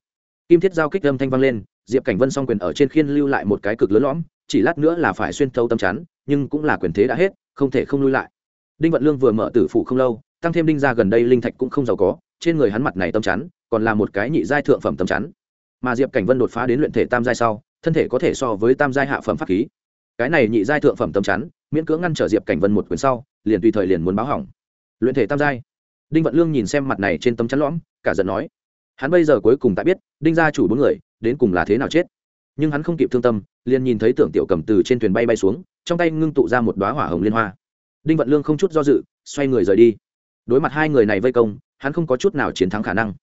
Kim thiết giao kích âm thanh vang lên, diệp cảnh vân xong quyền ở trên khiên lưu lại một cái cực lớn lõm, chỉ lát nữa là phải xuyên thấu tấm chắn, nhưng cũng là quyền thế đã hết, không thể không lui lại đinh vận lương vừa mở tử phủ không lâu, tăng thêm đinh ra gần đây linh thạch cũng không giàu có, trên người hắn mặt này tâm chắn, còn là một cái nhị giai thượng phẩm tâm chắn. Mà diệp cảnh vân đột phá đến luyện thể tam giai sau, thân thể có thể so với tam giai hạ phẩm pháp khí. Cái này nhị giai thượng phẩm tâm chắn, miễn cưỡng ngăn trở diệp cảnh vân một quyền sau, liền tùy thời liền muốn báo hỏng. Luyện thể tam giai. Đinh vận lương nhìn xem mặt này trên tấm chắn lõm, cả giận nói, hắn bây giờ cuối cùng tại biết, đinh gia chủ bốn người, đến cùng là thế nào chết? Nhưng hắn không kịp thương tâm, liền nhìn thấy tưởng tiểu cầm từ trên thuyền bay bay xuống, trong tay ngưng tụ ra một đoá hỏa hồng liên hoa đinh vận lương không chút do dự, xoay người rời đi. Đối mặt hai người này vây công, hắn không có chút nào chiến thắng khả năng.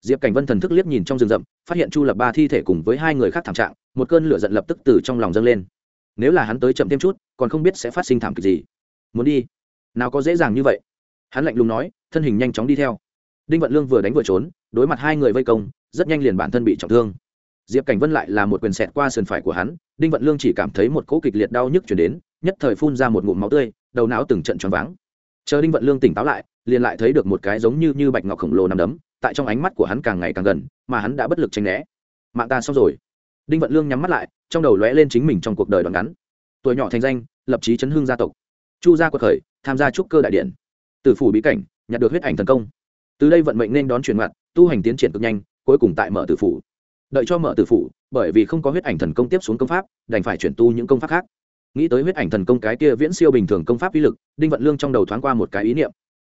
Diệp cảnh vân thần thức liếc nhìn trong rừng rậm, phát hiện chu lập ba thi thể cùng với hai người khác thảm trạng, một cơn lửa giận lập tức từ trong lòng dâng lên. Nếu là hắn tới chậm thêm chút, còn không biết sẽ phát sinh thảm kịch gì. Muốn đi? Nào có dễ dàng như vậy? Hắn lạnh lùng nói, thân hình nhanh chóng đi theo. Đinh vận lương vừa đánh vừa trốn, đối mặt hai người vây công, rất nhanh liền bản thân bị trọng thương. Diệp cảnh vân lại là một quyền xẹt qua sườn phải của hắn, đinh vận lương chỉ cảm thấy một cỗ kịch liệt đau nhức chuyển đến, nhất thời phun ra một ngụm máu tươi đầu não từng trận choáng váng. Chờ đinh vận lương tỉnh táo lại, liền lại thấy được một cái giống như như bạch ngọc khổng lồ nằm đấm, tại trong ánh mắt của hắn càng ngày càng gần, mà hắn đã bất lực tranh né. Mạng ta xong rồi. Đinh vận lương nhắm mắt lại, trong đầu lóe lên chính mình trong cuộc đời đoạn ngắn. Tuổi nhỏ thành danh, lập chí chấn hương gia tộc. Chu gia quật khởi, tham gia trúc cơ đại điện tử phủ bí cảnh, nhặt được huyết ảnh thần công. Từ đây vận mệnh nên đón chuyển mặt tu hành tiến triển cực nhanh, cuối cùng tại mở tử phủ. Đợi cho mở tử phủ, bởi vì không có huyết ảnh thần công tiếp xuống công pháp, đành phải chuyển tu những công pháp khác nghĩ tới huyết ảnh thần công cái kia viễn siêu bình thường công pháp uy lực, đinh vận lương trong đầu thoáng qua một cái ý niệm.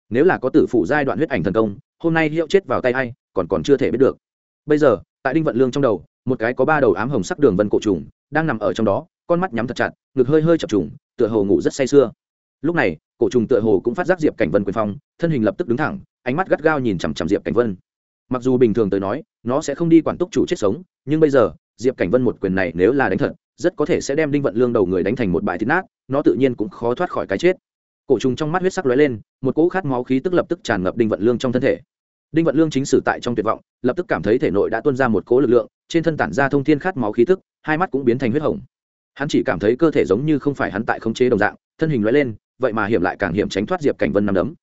Nếu là có tử phủ giai đoạn huyết ảnh thần công, hôm nay hiệu chết vào tay hay còn còn chưa thể biết được. Bây giờ, tại đinh vận lương trong đầu, một cái có ba đầu ám hồng sắc đường vân cổ trùng đang nằm ở trong đó, con mắt nhắm thật chặt, ngực hơi hơi chập trùng, tựa hồ ngủ rất say sưa. Lúc này, cổ trùng tựa hồ cũng phát giác diệp cảnh vân quyền phong, thân hình lập tức đứng thẳng, ánh mắt gắt gao nhìn chằm chằm diệp cảnh vân. Mặc dù bình thường tới nói, nó sẽ không đi quản túc chủ chết sống, nhưng bây giờ, diệp cảnh vân một quyền này nếu là đánh thật rất có thể sẽ đem đinh vận lương đầu người đánh thành một bãi thịt nát, nó tự nhiên cũng khó thoát khỏi cái chết. Cổ trùng trong mắt huyết sắc lóe lên, một cỗ khát máu khí tức lập tức tràn ngập đinh vận lương trong thân thể. Đinh vận lương chính sử tại trong tuyệt vọng, lập tức cảm thấy thể nội đã tuôn ra một cỗ lực lượng, trên thân tản ra thông thiên khát máu khí tức, hai mắt cũng biến thành huyết hồng. Hắn chỉ cảm thấy cơ thể giống như không phải hắn tại khống chế đồng dạng, thân hình lóe lên, vậy mà hiểm lại càng hiểm tránh thoát diệp cảnh vân nằm đấm.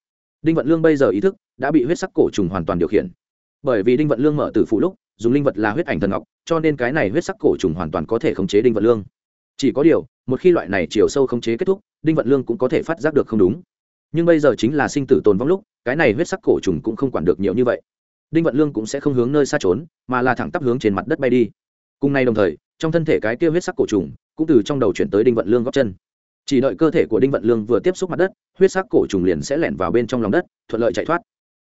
Đinh vận lương bây giờ ý thức đã bị huyết sắc cổ trùng hoàn toàn điều khiển. Bởi vì đinh vận lương mở từ phụ lúc dùng linh vật là huyết ảnh thần ngọc, cho nên cái này huyết sắc cổ trùng hoàn toàn có thể khống chế đinh vận lương. Chỉ có điều, một khi loại này chiều sâu khống chế kết thúc, đinh vận lương cũng có thể phát giác được không đúng. Nhưng bây giờ chính là sinh tử tồn vong lúc, cái này huyết sắc cổ trùng cũng không quản được nhiều như vậy. Đinh vận lương cũng sẽ không hướng nơi xa trốn, mà là thẳng tắp hướng trên mặt đất bay đi. Cùng nay đồng thời, trong thân thể cái kia huyết sắc cổ trùng cũng từ trong đầu chuyển tới đinh vận lương gót chân. Chỉ đợi cơ thể của đinh vận lương vừa tiếp xúc mặt đất, huyết sắc cổ trùng liền sẽ lẻn vào bên trong lòng đất, thuận lợi chạy thoát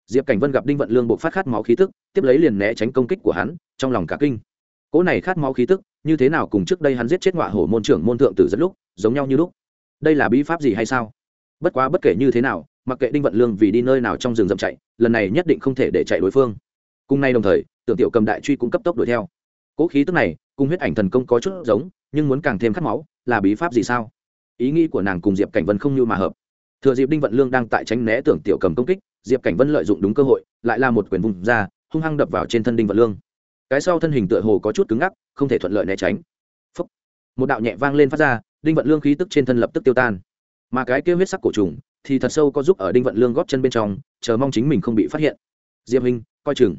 diệp cảnh vân gặp đinh vận lương buộc phát khát máu khí tức, tiếp lấy liền né tránh công kích của hắn, trong lòng cả kinh. Cỗ này khát máu khí tức, như thế nào cùng trước đây hắn giết chết ngọa hổ môn trưởng môn thượng tử rất lúc, giống nhau như lúc? Đây là bí pháp gì hay sao? Bất quá bất kể như thế nào, mặc kệ đinh vận lương vì đi nơi nào trong rừng rậm chạy, lần này nhất định không thể để chạy đối phương. Cùng nay đồng thời, tưởng tiểu cầm đại truy cũng cấp tốc đuổi theo. Cỗ khí tức này, cùng huyết ảnh thần công có chút giống, nhưng muốn càng thêm khát máu, là bí pháp gì sao? Ý nghĩ của nàng cùng diệp cảnh vân không như mà hợp thừa dịp đinh vận lương đang tại tránh né tưởng tiểu cầm công kích, diệp cảnh vân lợi dụng đúng cơ hội, lại là một quyền vùng ra, hung hăng đập vào trên thân đinh vận lương. Cái sau thân hình tựa hồ có chút cứng ngắc, không thể thuận lợi né tránh. Phúc. một đạo nhẹ vang lên phát ra, đinh vận lương khí tức trên thân lập tức tiêu tan. Mà cái kêu huyết sắc cổ trùng thì thật sâu có giúp ở đinh vận lương góp chân bên trong, chờ mong chính mình không bị phát hiện. Diệp hình coi chừng.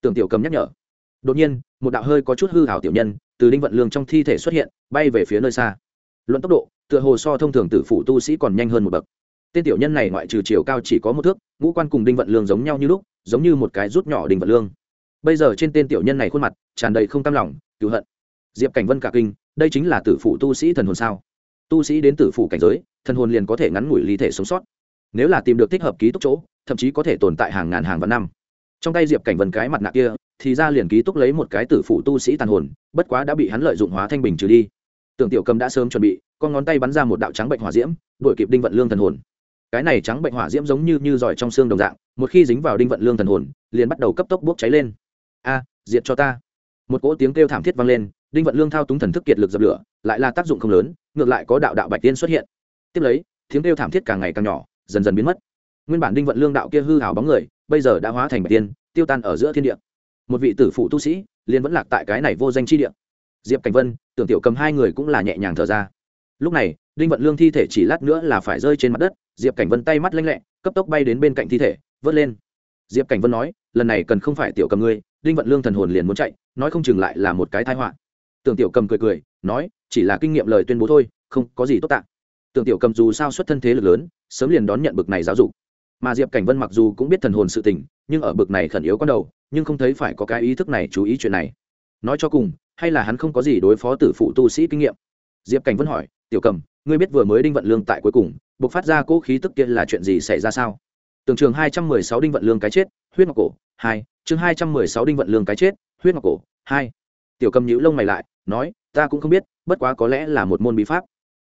Tưởng tiểu cầm nhắc nhở. Đột nhiên, một đạo hơi có chút hư hảo tiểu nhân từ đinh vận lương trong thi thể xuất hiện, bay về phía nơi xa. Luận tốc độ, tựa hồ so thông thường tử phụ tu sĩ còn nhanh hơn một bậc tên tiểu nhân này ngoại trừ chiều cao chỉ có một thước, ngũ quan cùng đinh vận lương giống nhau như lúc, giống như một cái rút nhỏ đinh vận lương. Bây giờ trên tên tiểu nhân này khuôn mặt, tràn đầy không tam lòng cứu hận. Diệp cảnh vân cả kinh, đây chính là tử phụ tu sĩ thần hồn sao? Tu sĩ đến tử phụ cảnh giới, thần hồn liền có thể ngắn ngủi lý thể sống sót. Nếu là tìm được thích hợp ký túc chỗ, thậm chí có thể tồn tại hàng ngàn hàng vạn năm. Trong tay diệp cảnh vân cái mặt nạ kia, thì ra liền ký túc lấy một cái tử phụ tu sĩ tàn hồn, bất quá đã bị hắn lợi dụng hóa thanh bình trừ đi. Tưởng tiểu cầm đã sớm chuẩn bị, con ngón tay bắn ra một đạo trắng bệnh hỏa diễm, đuổi kịp đinh vận lương thần hồn cái này trắng bệnh hỏa diễm giống như như giỏi trong xương đồng dạng, một khi dính vào đinh vận lương thần hồn, liền bắt đầu cấp tốc bốc cháy lên. A, diệt cho ta. Một cỗ tiếng kêu thảm thiết vang lên, đinh vận lương thao túng thần thức kiệt lực dập lửa, lại là tác dụng không lớn, ngược lại có đạo đạo bạch tiên xuất hiện. Tiếp lấy, tiếng kêu thảm thiết càng ngày càng nhỏ, dần dần biến mất. Nguyên bản đinh vận lương đạo kia hư hào bóng người, bây giờ đã hóa thành bạch tiên, tiêu tan ở giữa thiên địa. Một vị tử phụ tu sĩ, liền vẫn lạc tại cái này vô danh chi địa. Diệp cảnh vân, tưởng tiểu cầm hai người cũng là nhẹ nhàng thở ra lúc này, đinh vận lương thi thể chỉ lát nữa là phải rơi trên mặt đất, diệp cảnh vân tay mắt lanh lẹ, cấp tốc bay đến bên cạnh thi thể, vớt lên. Diệp cảnh vân nói, lần này cần không phải tiểu cầm ngươi, đinh vận lương thần hồn liền muốn chạy, nói không chừng lại là một cái thái họa. Tưởng tiểu cầm cười cười, nói, chỉ là kinh nghiệm lời tuyên bố thôi, không có gì tốt tạ. Tưởng tiểu cầm dù sao xuất thân thế lực lớn, sớm liền đón nhận bực này giáo dục. Mà diệp cảnh vân mặc dù cũng biết thần hồn sự tình, nhưng ở bực này khẩn yếu con đầu, nhưng không thấy phải có cái ý thức này chú ý chuyện này. Nói cho cùng, hay là hắn không có gì đối phó tử phụ tu sĩ kinh nghiệm? Diệp cảnh vân hỏi tiểu cầm, ngươi biết vừa mới đinh vận lương tại cuối cùng buộc phát ra cỗ khí tức kia là chuyện gì xảy ra sao? Tường trường hai trăm mười sáu đinh vận lương cái chết, huyết ngọc cổ, hai, chương hai trăm mười sáu đinh vận lương cái chết, huyết ngọc cổ, hai. Tiểu cầm nhữ lông mày lại, nói, ta cũng không biết, bất quá có lẽ là một môn bí pháp.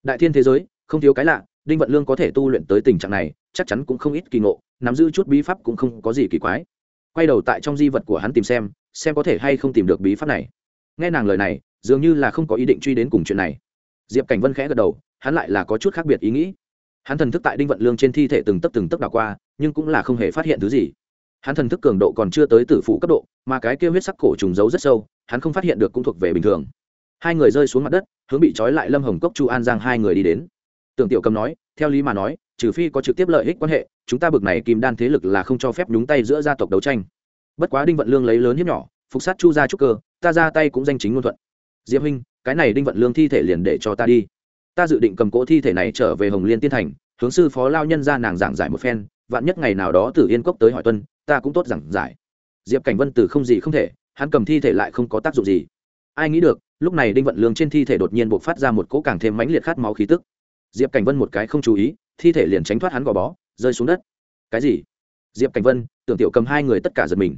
Đại thiên thế giới, không thiếu cái lạ, đinh vận lương có thể tu luyện tới tình trạng này, chắc chắn cũng không ít kỳ ngộ, nắm giữ chút bí pháp cũng không có gì kỳ quái. Quay đầu tại trong di vật của hắn tìm xem xem có thể hay không tìm được bí pháp này. Nghe nàng lời này, dường như là không có ý định truy đến cùng chuyện này diệp cảnh vân khẽ gật đầu, hắn lại là có chút khác biệt ý nghĩ. Hắn thần thức tại đinh vận lương trên thi thể từng tấc từng tấc đảo qua, nhưng cũng là không hề phát hiện thứ gì. Hắn thần thức cường độ còn chưa tới tử phụ cấp độ, mà cái kia huyết sắc cổ trùng giấu rất sâu, hắn không phát hiện được cũng thuộc về bình thường. Hai người rơi xuống mặt đất, hướng bị trói lại lâm hồng cốc chu an giang hai người đi đến. Tưởng tiểu cầm nói, theo lý mà nói, trừ phi có trực tiếp lợi ích quan hệ, chúng ta bực này kim đan thế lực là không cho phép nhúng tay giữa gia tộc đấu tranh. Bất quá đinh vận lương lấy lớn hiếp nhỏ, phục sát chu gia trúc cơ, ta ra tay cũng danh chính ngôn thuận. Diệp huynh cái này đinh vận lương thi thể liền để cho ta đi. Ta dự định cầm cỗ thi thể này trở về hồng liên tiên thành, hướng sư phó lao nhân ra nàng giảng giải một phen, vạn nhất ngày nào đó tử yên cốc tới hỏi tuân, ta cũng tốt giảng giải. Diệp cảnh vân từ không gì không thể, hắn cầm thi thể lại không có tác dụng gì. Ai nghĩ được, lúc này đinh vận lương trên thi thể đột nhiên buộc phát ra một cỗ càng thêm mãnh liệt khát máu khí tức. Diệp cảnh vân một cái không chú ý, thi thể liền tránh thoát hắn gò bó, rơi xuống đất. Cái gì? Diệp cảnh vân, tưởng tiểu cầm hai người tất cả giật mình.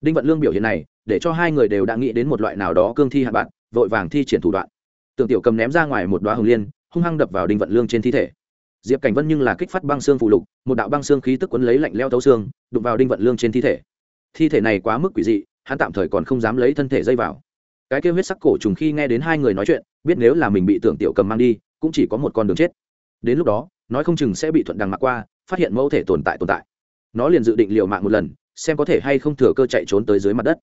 Đinh vận lương biểu hiện này, để cho hai người đều đã nghĩ đến một loại nào đó cương thi hạ bạn vội vàng thi triển thủ đoạn. Tưởng tiểu cầm ném ra ngoài một đoá hồng liên, hung hăng đập vào đinh vận lương trên thi thể. Diệp cảnh vân nhưng là kích phát băng xương phụ lục, một đạo băng xương khí tức quấn lấy lạnh leo thấu xương, đụng vào đinh vận lương trên thi thể. Thi thể này quá mức quỷ dị, hắn tạm thời còn không dám lấy thân thể dây vào. Cái kêu huyết sắc cổ trùng khi nghe đến hai người nói chuyện, biết nếu là mình bị tưởng tiểu cầm mang đi, cũng chỉ có một con đường chết. Đến lúc đó, nói không chừng sẽ bị thuận đằng mạc qua, phát hiện mẫu thể tồn tại tồn tại. Nó liền dự định liều mạng một lần, xem có thể hay không thừa cơ chạy trốn tới dưới mặt đất.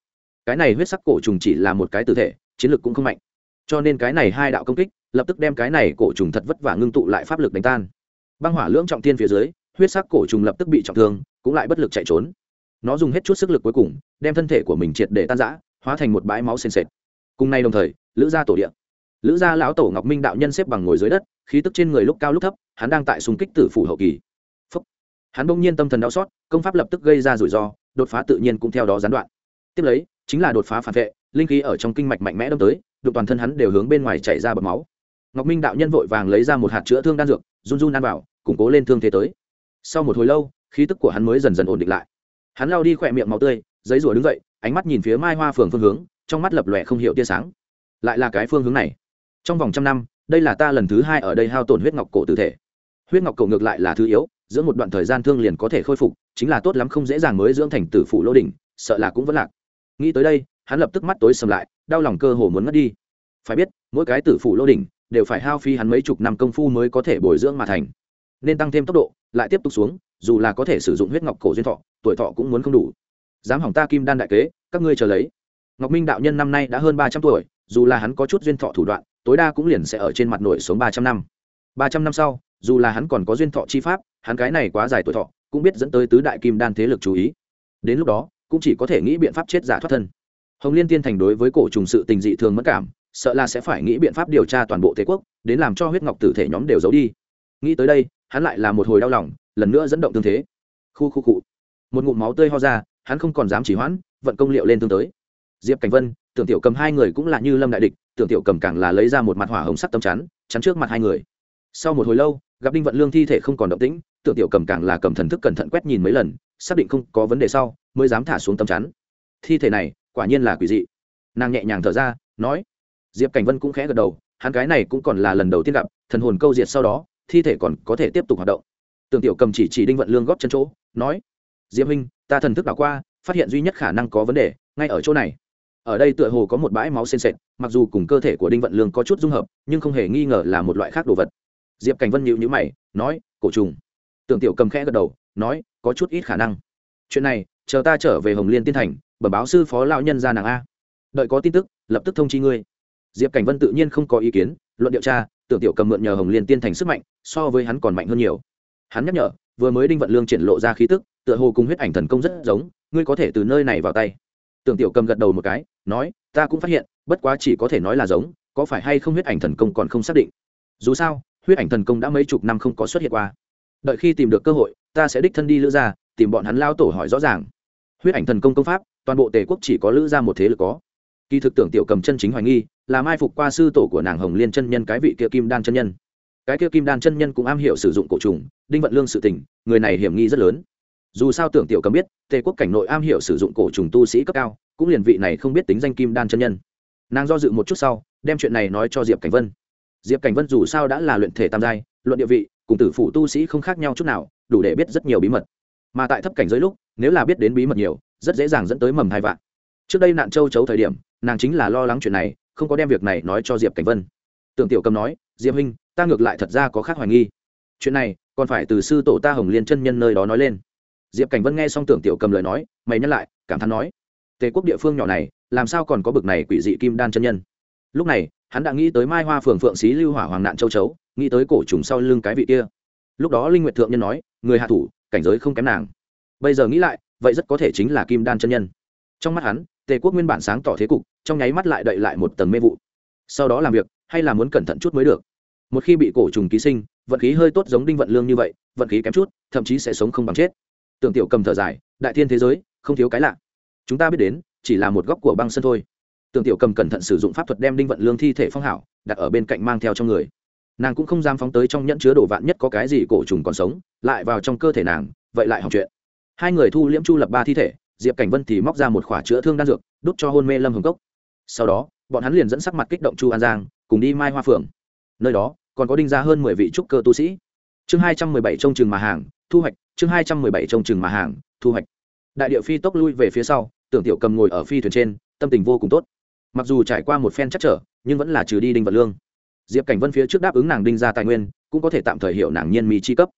Cái này huyết sắc cổ trùng chỉ là một cái tử thể chiến lược cũng không mạnh. Cho nên cái này hai đạo công kích, lập tức đem cái này cổ trùng thật vất vả ngưng tụ lại pháp lực đánh tan. Băng hỏa lưỡng trọng tiên phía dưới, huyết sắc cổ trùng lập tức bị trọng thương, cũng lại bất lực chạy trốn. Nó dùng hết chút sức lực cuối cùng, đem thân thể của mình triệt để tan rã, hóa thành một bãi máu sền sệt cùng nay đồng thời, lữ gia tổ điện lữ gia lão tổ ngọc minh đạo nhân xếp bằng ngồi dưới đất, khí tức trên người lúc cao lúc thấp, hắn đang tại xung kích tử phủ hậu kỳ. Phúc. hắn bỗng nhiên tâm thần đau xót, công pháp lập tức gây ra rủi ro, đột phá tự nhiên cũng theo đó gián đoạn. Tiếp lấy, chính là đột phá phản vệ linh khí ở trong kinh mạch mạnh mẽ đâm tới, đụng toàn thân hắn đều hướng bên ngoài chảy ra bọt máu. Ngọc minh đạo nhân vội vàng lấy ra một hạt chữa thương đan dược, run run ăn vào, củng cố lên thương thế tới. Sau một hồi lâu, khí tức của hắn mới dần dần ổn định lại. Hắn lao đi khỏe miệng máu tươi, giấy rủa đứng dậy, ánh mắt nhìn phía mai hoa phường phương hướng, trong mắt lập lòe không hiểu tia sáng. Lại là cái phương hướng này. Trong vòng trăm năm, đây là ta lần thứ hai ở đây hao tổn huyết ngọc cổ tử thể. Huyết ngọc cổ ngược lại là thứ yếu, giữa một đoạn thời gian thương liền có thể khôi phục, chính là tốt lắm không dễ dàng mới dưỡng thành tử phụ lô đỉnh, sợ là cũng vẫn lạc. Nghĩ tới đây hắn lập tức mắt tối sầm lại, đau lòng cơ hồ muốn mất đi. Phải biết, mỗi cái tử phụ lô đỉnh đều phải hao phi hắn mấy chục năm công phu mới có thể bồi dưỡng mà thành. Nên tăng thêm tốc độ, lại tiếp tục xuống, dù là có thể sử dụng huyết ngọc cổ duyên thọ, tuổi thọ cũng muốn không đủ. Dám hỏng ta kim đan đại kế, các ngươi chờ lấy. Ngọc minh đạo nhân năm nay đã hơn ba trăm tuổi, dù là hắn có chút duyên thọ thủ đoạn, tối đa cũng liền sẽ ở trên mặt nổi sống ba trăm năm. Ba trăm năm sau, dù là hắn còn có duyên thọ chi pháp, hắn cái này quá dài tuổi thọ, cũng biết dẫn tới tứ đại kim đan thế lực chú ý. Đến lúc đó, cũng chỉ có thể nghĩ biện pháp chết giả thoát thân hồng liên tiên thành đối với cổ trùng sự tình dị thường mất cảm, sợ là sẽ phải nghĩ biện pháp điều tra toàn bộ thế quốc, đến làm cho huyết ngọc tử thể nhóm đều giấu đi. Nghĩ tới đây, hắn lại là một hồi đau lòng, lần nữa dẫn động tương thế. Khu khu cụ một ngụm máu tươi ho ra, hắn không còn dám chỉ hoãn, vận công liệu lên tương tới. Diệp cảnh vân, tưởng tiểu cầm hai người cũng là như lâm đại địch, tưởng tiểu cầm càng là lấy ra một mặt hỏa hồng sắc tâm chắn chắn trước mặt hai người. Sau một hồi lâu, gặp đinh vận lương thi thể không còn động tĩnh, tưởng tiểu cầm càng là cầm thần thức cẩn thận quét nhìn mấy lần, xác định không có vấn đề sau, mới dám thả xuống tâm chắn. Thi thể này quả nhiên là quỷ dị. Nàng nhẹ nhàng thở ra, nói, diệp cảnh vân cũng khẽ gật đầu, hắn cái này cũng còn là lần đầu tiên gặp, thần hồn câu diệt sau đó, thi thể còn có thể tiếp tục hoạt động. Tưởng tiểu cầm chỉ chỉ đinh vận lương góp chân chỗ, nói, diệp huynh, ta thần thức đảo qua, phát hiện duy nhất khả năng có vấn đề, ngay ở chỗ này. Ở đây tựa hồ có một bãi máu sên sệt mặc dù cùng cơ thể của đinh vận lương có chút dung hợp, nhưng không hề nghi ngờ là một loại khác đồ vật. Diệp cảnh vân nhịu nhữ mày, nói, cổ trùng. Tưởng tiểu cầm khẽ gật đầu, nói, có chút ít khả năng. Chuyện này, chờ ta trở về hồng liên tiên thành bẩm báo sư phó lão nhân ra nàng a. Đợi có tin tức, lập tức thông chi ngươi. Diệp cảnh vân tự nhiên không có ý kiến, luận điều tra, tưởng tiểu cầm mượn nhờ hồng liên tiên thành sức mạnh, so với hắn còn mạnh hơn nhiều. Hắn nhắc nhở, vừa mới đinh vận lương triển lộ ra khí tức, tựa hồ cùng huyết ảnh thần công rất giống, ngươi có thể từ nơi này vào tay. Tưởng tiểu cầm gật đầu một cái, nói, ta cũng phát hiện, bất quá chỉ có thể nói là giống, có phải hay không huyết ảnh thần công còn không xác định. Dù sao, huyết ảnh thần công đã mấy chục năm không có xuất hiện qua. Đợi khi tìm được cơ hội, ta sẽ đích thân đi lữ ra, tìm bọn hắn lao tổ hỏi rõ ràng huyết ảnh thần công công pháp, toàn bộ tề quốc chỉ có lữ ra một thế lực có. Kỳ thực tưởng tiểu cầm chân chính hoài nghi, là mai phục qua sư tổ của nàng hồng liên chân nhân cái vị kia kim đan chân nhân. Cái kia kim đan chân nhân cũng am hiểu sử dụng cổ trùng, đinh vận lương sự tình, người này hiểm nghi rất lớn. Dù sao tưởng tiểu cầm biết, tề quốc cảnh nội am hiểu sử dụng cổ trùng tu sĩ cấp cao, cũng liền vị này không biết tính danh kim đan chân nhân. Nàng do dự một chút sau, đem chuyện này nói cho diệp cảnh vân. Diệp cảnh vân dù sao đã là luyện thể tam giai, luận địa vị, cùng tử phụ tu sĩ không khác nhau chút nào, đủ để biết rất nhiều bí mật. Mà tại thấp cảnh giới lúc nếu là biết đến bí mật nhiều, rất dễ dàng dẫn tới mầm hai vạn. Trước đây nạn châu chấu thời điểm, nàng chính là lo lắng chuyện này, không có đem việc này nói cho diệp cảnh vân. Tưởng tiểu cầm nói, diệp huynh, ta ngược lại thật ra có khác hoài nghi. Chuyện này, còn phải từ sư tổ ta hồng liên chân nhân nơi đó nói lên. Diệp cảnh vân nghe xong tưởng tiểu cầm lời nói, mày nhắc lại, cảm thán nói, tề quốc địa phương nhỏ này, làm sao còn có bực này quỷ dị kim đan chân nhân? Lúc này, hắn đã nghĩ tới mai hoa phường phượng xí lưu hỏa hoàng nạn châu chấu, nghĩ tới cổ trùng sau lưng cái vị kia. Lúc đó linh nguyệt thượng nhân nói, người hạ thủ, cảnh giới không kém nàng bây giờ nghĩ lại, vậy rất có thể chính là kim đan chân nhân. Trong mắt hắn, tề quốc nguyên bản sáng tỏ thế cục, trong nháy mắt lại đậy lại một tầng mê vụ. Sau đó làm việc, hay là muốn cẩn thận chút mới được. Một khi bị cổ trùng ký sinh, vận khí hơi tốt giống đinh vận lương như vậy, vận khí kém chút, thậm chí sẽ sống không bằng chết. Tưởng tiểu cầm thở dài, đại thiên thế giới, không thiếu cái lạ. Chúng ta biết đến, chỉ là một góc của băng sân thôi. Tưởng tiểu cầm cẩn thận sử dụng pháp thuật đem đinh vận lương thi thể phong hảo, đặt ở bên cạnh mang theo trong người. Nàng cũng không dám phóng tới trong nhẫn chứa đồ vạn nhất có cái gì cổ trùng còn sống, lại vào trong cơ thể nàng, vậy lại học chuyện hai người thu liễm chu lập ba thi thể, diệp cảnh vân thì móc ra một khỏa chữa thương đan dược đút cho hôn mê lâm hồng cốc. Sau đó, bọn hắn liền dẫn sắc mặt kích động chu an giang, cùng đi mai hoa phượng. Nơi đó, còn có đinh ra hơn mười vị trúc cơ tu sĩ. Chương hai trăm mười bảy trông chừng mà hàng, thu hoạch, chương hai trăm mười bảy trông chừng mà hàng, thu hoạch. Đại địa phi tốc lui về phía sau, tưởng tiểu cầm ngồi ở phi thuyền trên, tâm tình vô cùng tốt. Mặc dù trải qua một phen chắc trở, nhưng vẫn là trừ đi đinh vật lương. Diệp cảnh vân phía trước đáp ứng nàng đinh ra tài nguyên, cũng có thể tạm thời hiểu nàng nhiên mỹ chi cấp.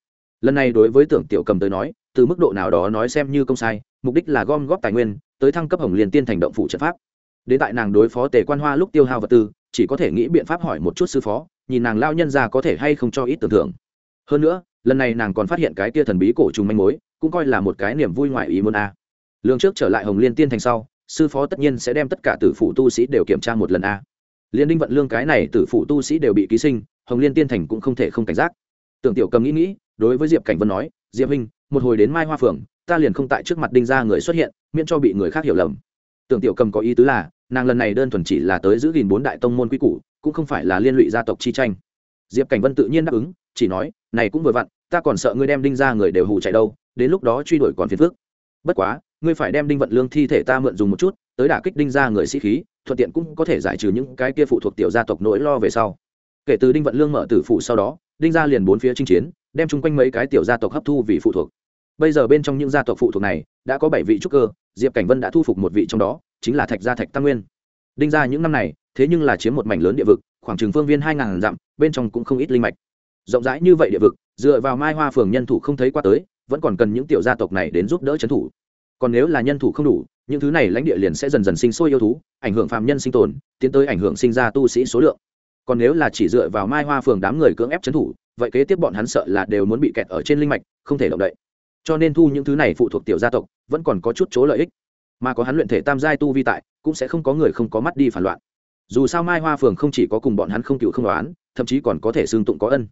Lần này đối với tưởng tiểu cầm tới nói từ mức độ nào đó nói xem như công sai, mục đích là gom góp tài nguyên, tới thăng cấp hồng liên tiên thành động phủ trận pháp. Đến tại nàng đối phó tề quan hoa lúc tiêu hao vật tư, chỉ có thể nghĩ biện pháp hỏi một chút sư phó, nhìn nàng lao nhân ra có thể hay không cho ít tưởng thưởng. Hơn nữa, lần này nàng còn phát hiện cái tia thần bí cổ trùng manh mối, cũng coi là một cái niềm vui ngoại ý muốn a. À. lương trước trở lại hồng liên tiên thành sau, sư phó tất nhiên sẽ đem tất cả tử phụ tu sĩ đều kiểm tra một lần a. Liên đinh vận lương cái này tử phụ tu sĩ đều bị ký sinh, hồng liên tiên thành cũng không thể không cảnh giác. Tưởng tiểu cầm nghĩ nghĩ, đối với diệp cảnh vân nói, diệp huynh một hồi đến mai hoa phường ta liền không tại trước mặt đinh ra người xuất hiện, miễn cho bị người khác hiểu lầm. Tưởng tiểu cầm có ý tứ là, nàng lần này đơn thuần chỉ là tới giữ gìn bốn đại tông môn quy củ, cũng không phải là liên lụy gia tộc chi tranh. Diệp cảnh vân tự nhiên đáp ứng, chỉ nói, này cũng vừa vặn, ta còn sợ ngươi đem đinh ra người đều hù chạy đâu, đến lúc đó truy đuổi còn phiền phức. Bất quá, ngươi phải đem đinh vận lương thi thể ta mượn dùng một chút, tới đả kích đinh ra người sĩ khí, thuận tiện cũng có thể giải trừ những cái kia phụ thuộc tiểu gia tộc nỗi lo về sau. Kể từ đinh vận lương mở tử phụ sau đó, đinh ra liền bốn phía chinh chiến, đem chung quanh mấy cái tiểu gia tộc hấp thu vì phụ thuộc bây giờ bên trong những gia tộc phụ thuộc này, đã có bảy vị trúc cơ, diệp cảnh vân đã thu phục một vị trong đó, chính là thạch gia thạch tam nguyên. Đinh ra những năm này, thế nhưng là chiếm một mảnh lớn địa vực, khoảng trừng phương viên hai ngàn dặm, bên trong cũng không ít linh mạch. Rộng rãi như vậy địa vực, dựa vào mai hoa phường nhân thủ không thấy qua tới, vẫn còn cần những tiểu gia tộc này đến giúp đỡ trấn thủ. Còn nếu là nhân thủ không đủ, những thứ này lãnh địa liền sẽ dần dần sinh sôi yêu thú, ảnh hưởng phạm nhân sinh tồn, tiến tới ảnh hưởng sinh ra tu sĩ số lượng. Còn nếu là chỉ dựa vào mai hoa phường đám người cưỡng ép trấn thủ, vậy kế tiếp bọn hắn sợ là đều muốn bị kẹt ở trên linh mạch, không thể động đậy cho nên thu những thứ này phụ thuộc tiểu gia tộc, vẫn còn có chút chỗ lợi ích. Mà có hắn luyện thể tam giai tu vi tại, cũng sẽ không có người không có mắt đi phản loạn. Dù sao mai hoa phường không chỉ có cùng bọn hắn không cựu không đoán, thậm chí còn có thể xương tụng có ân.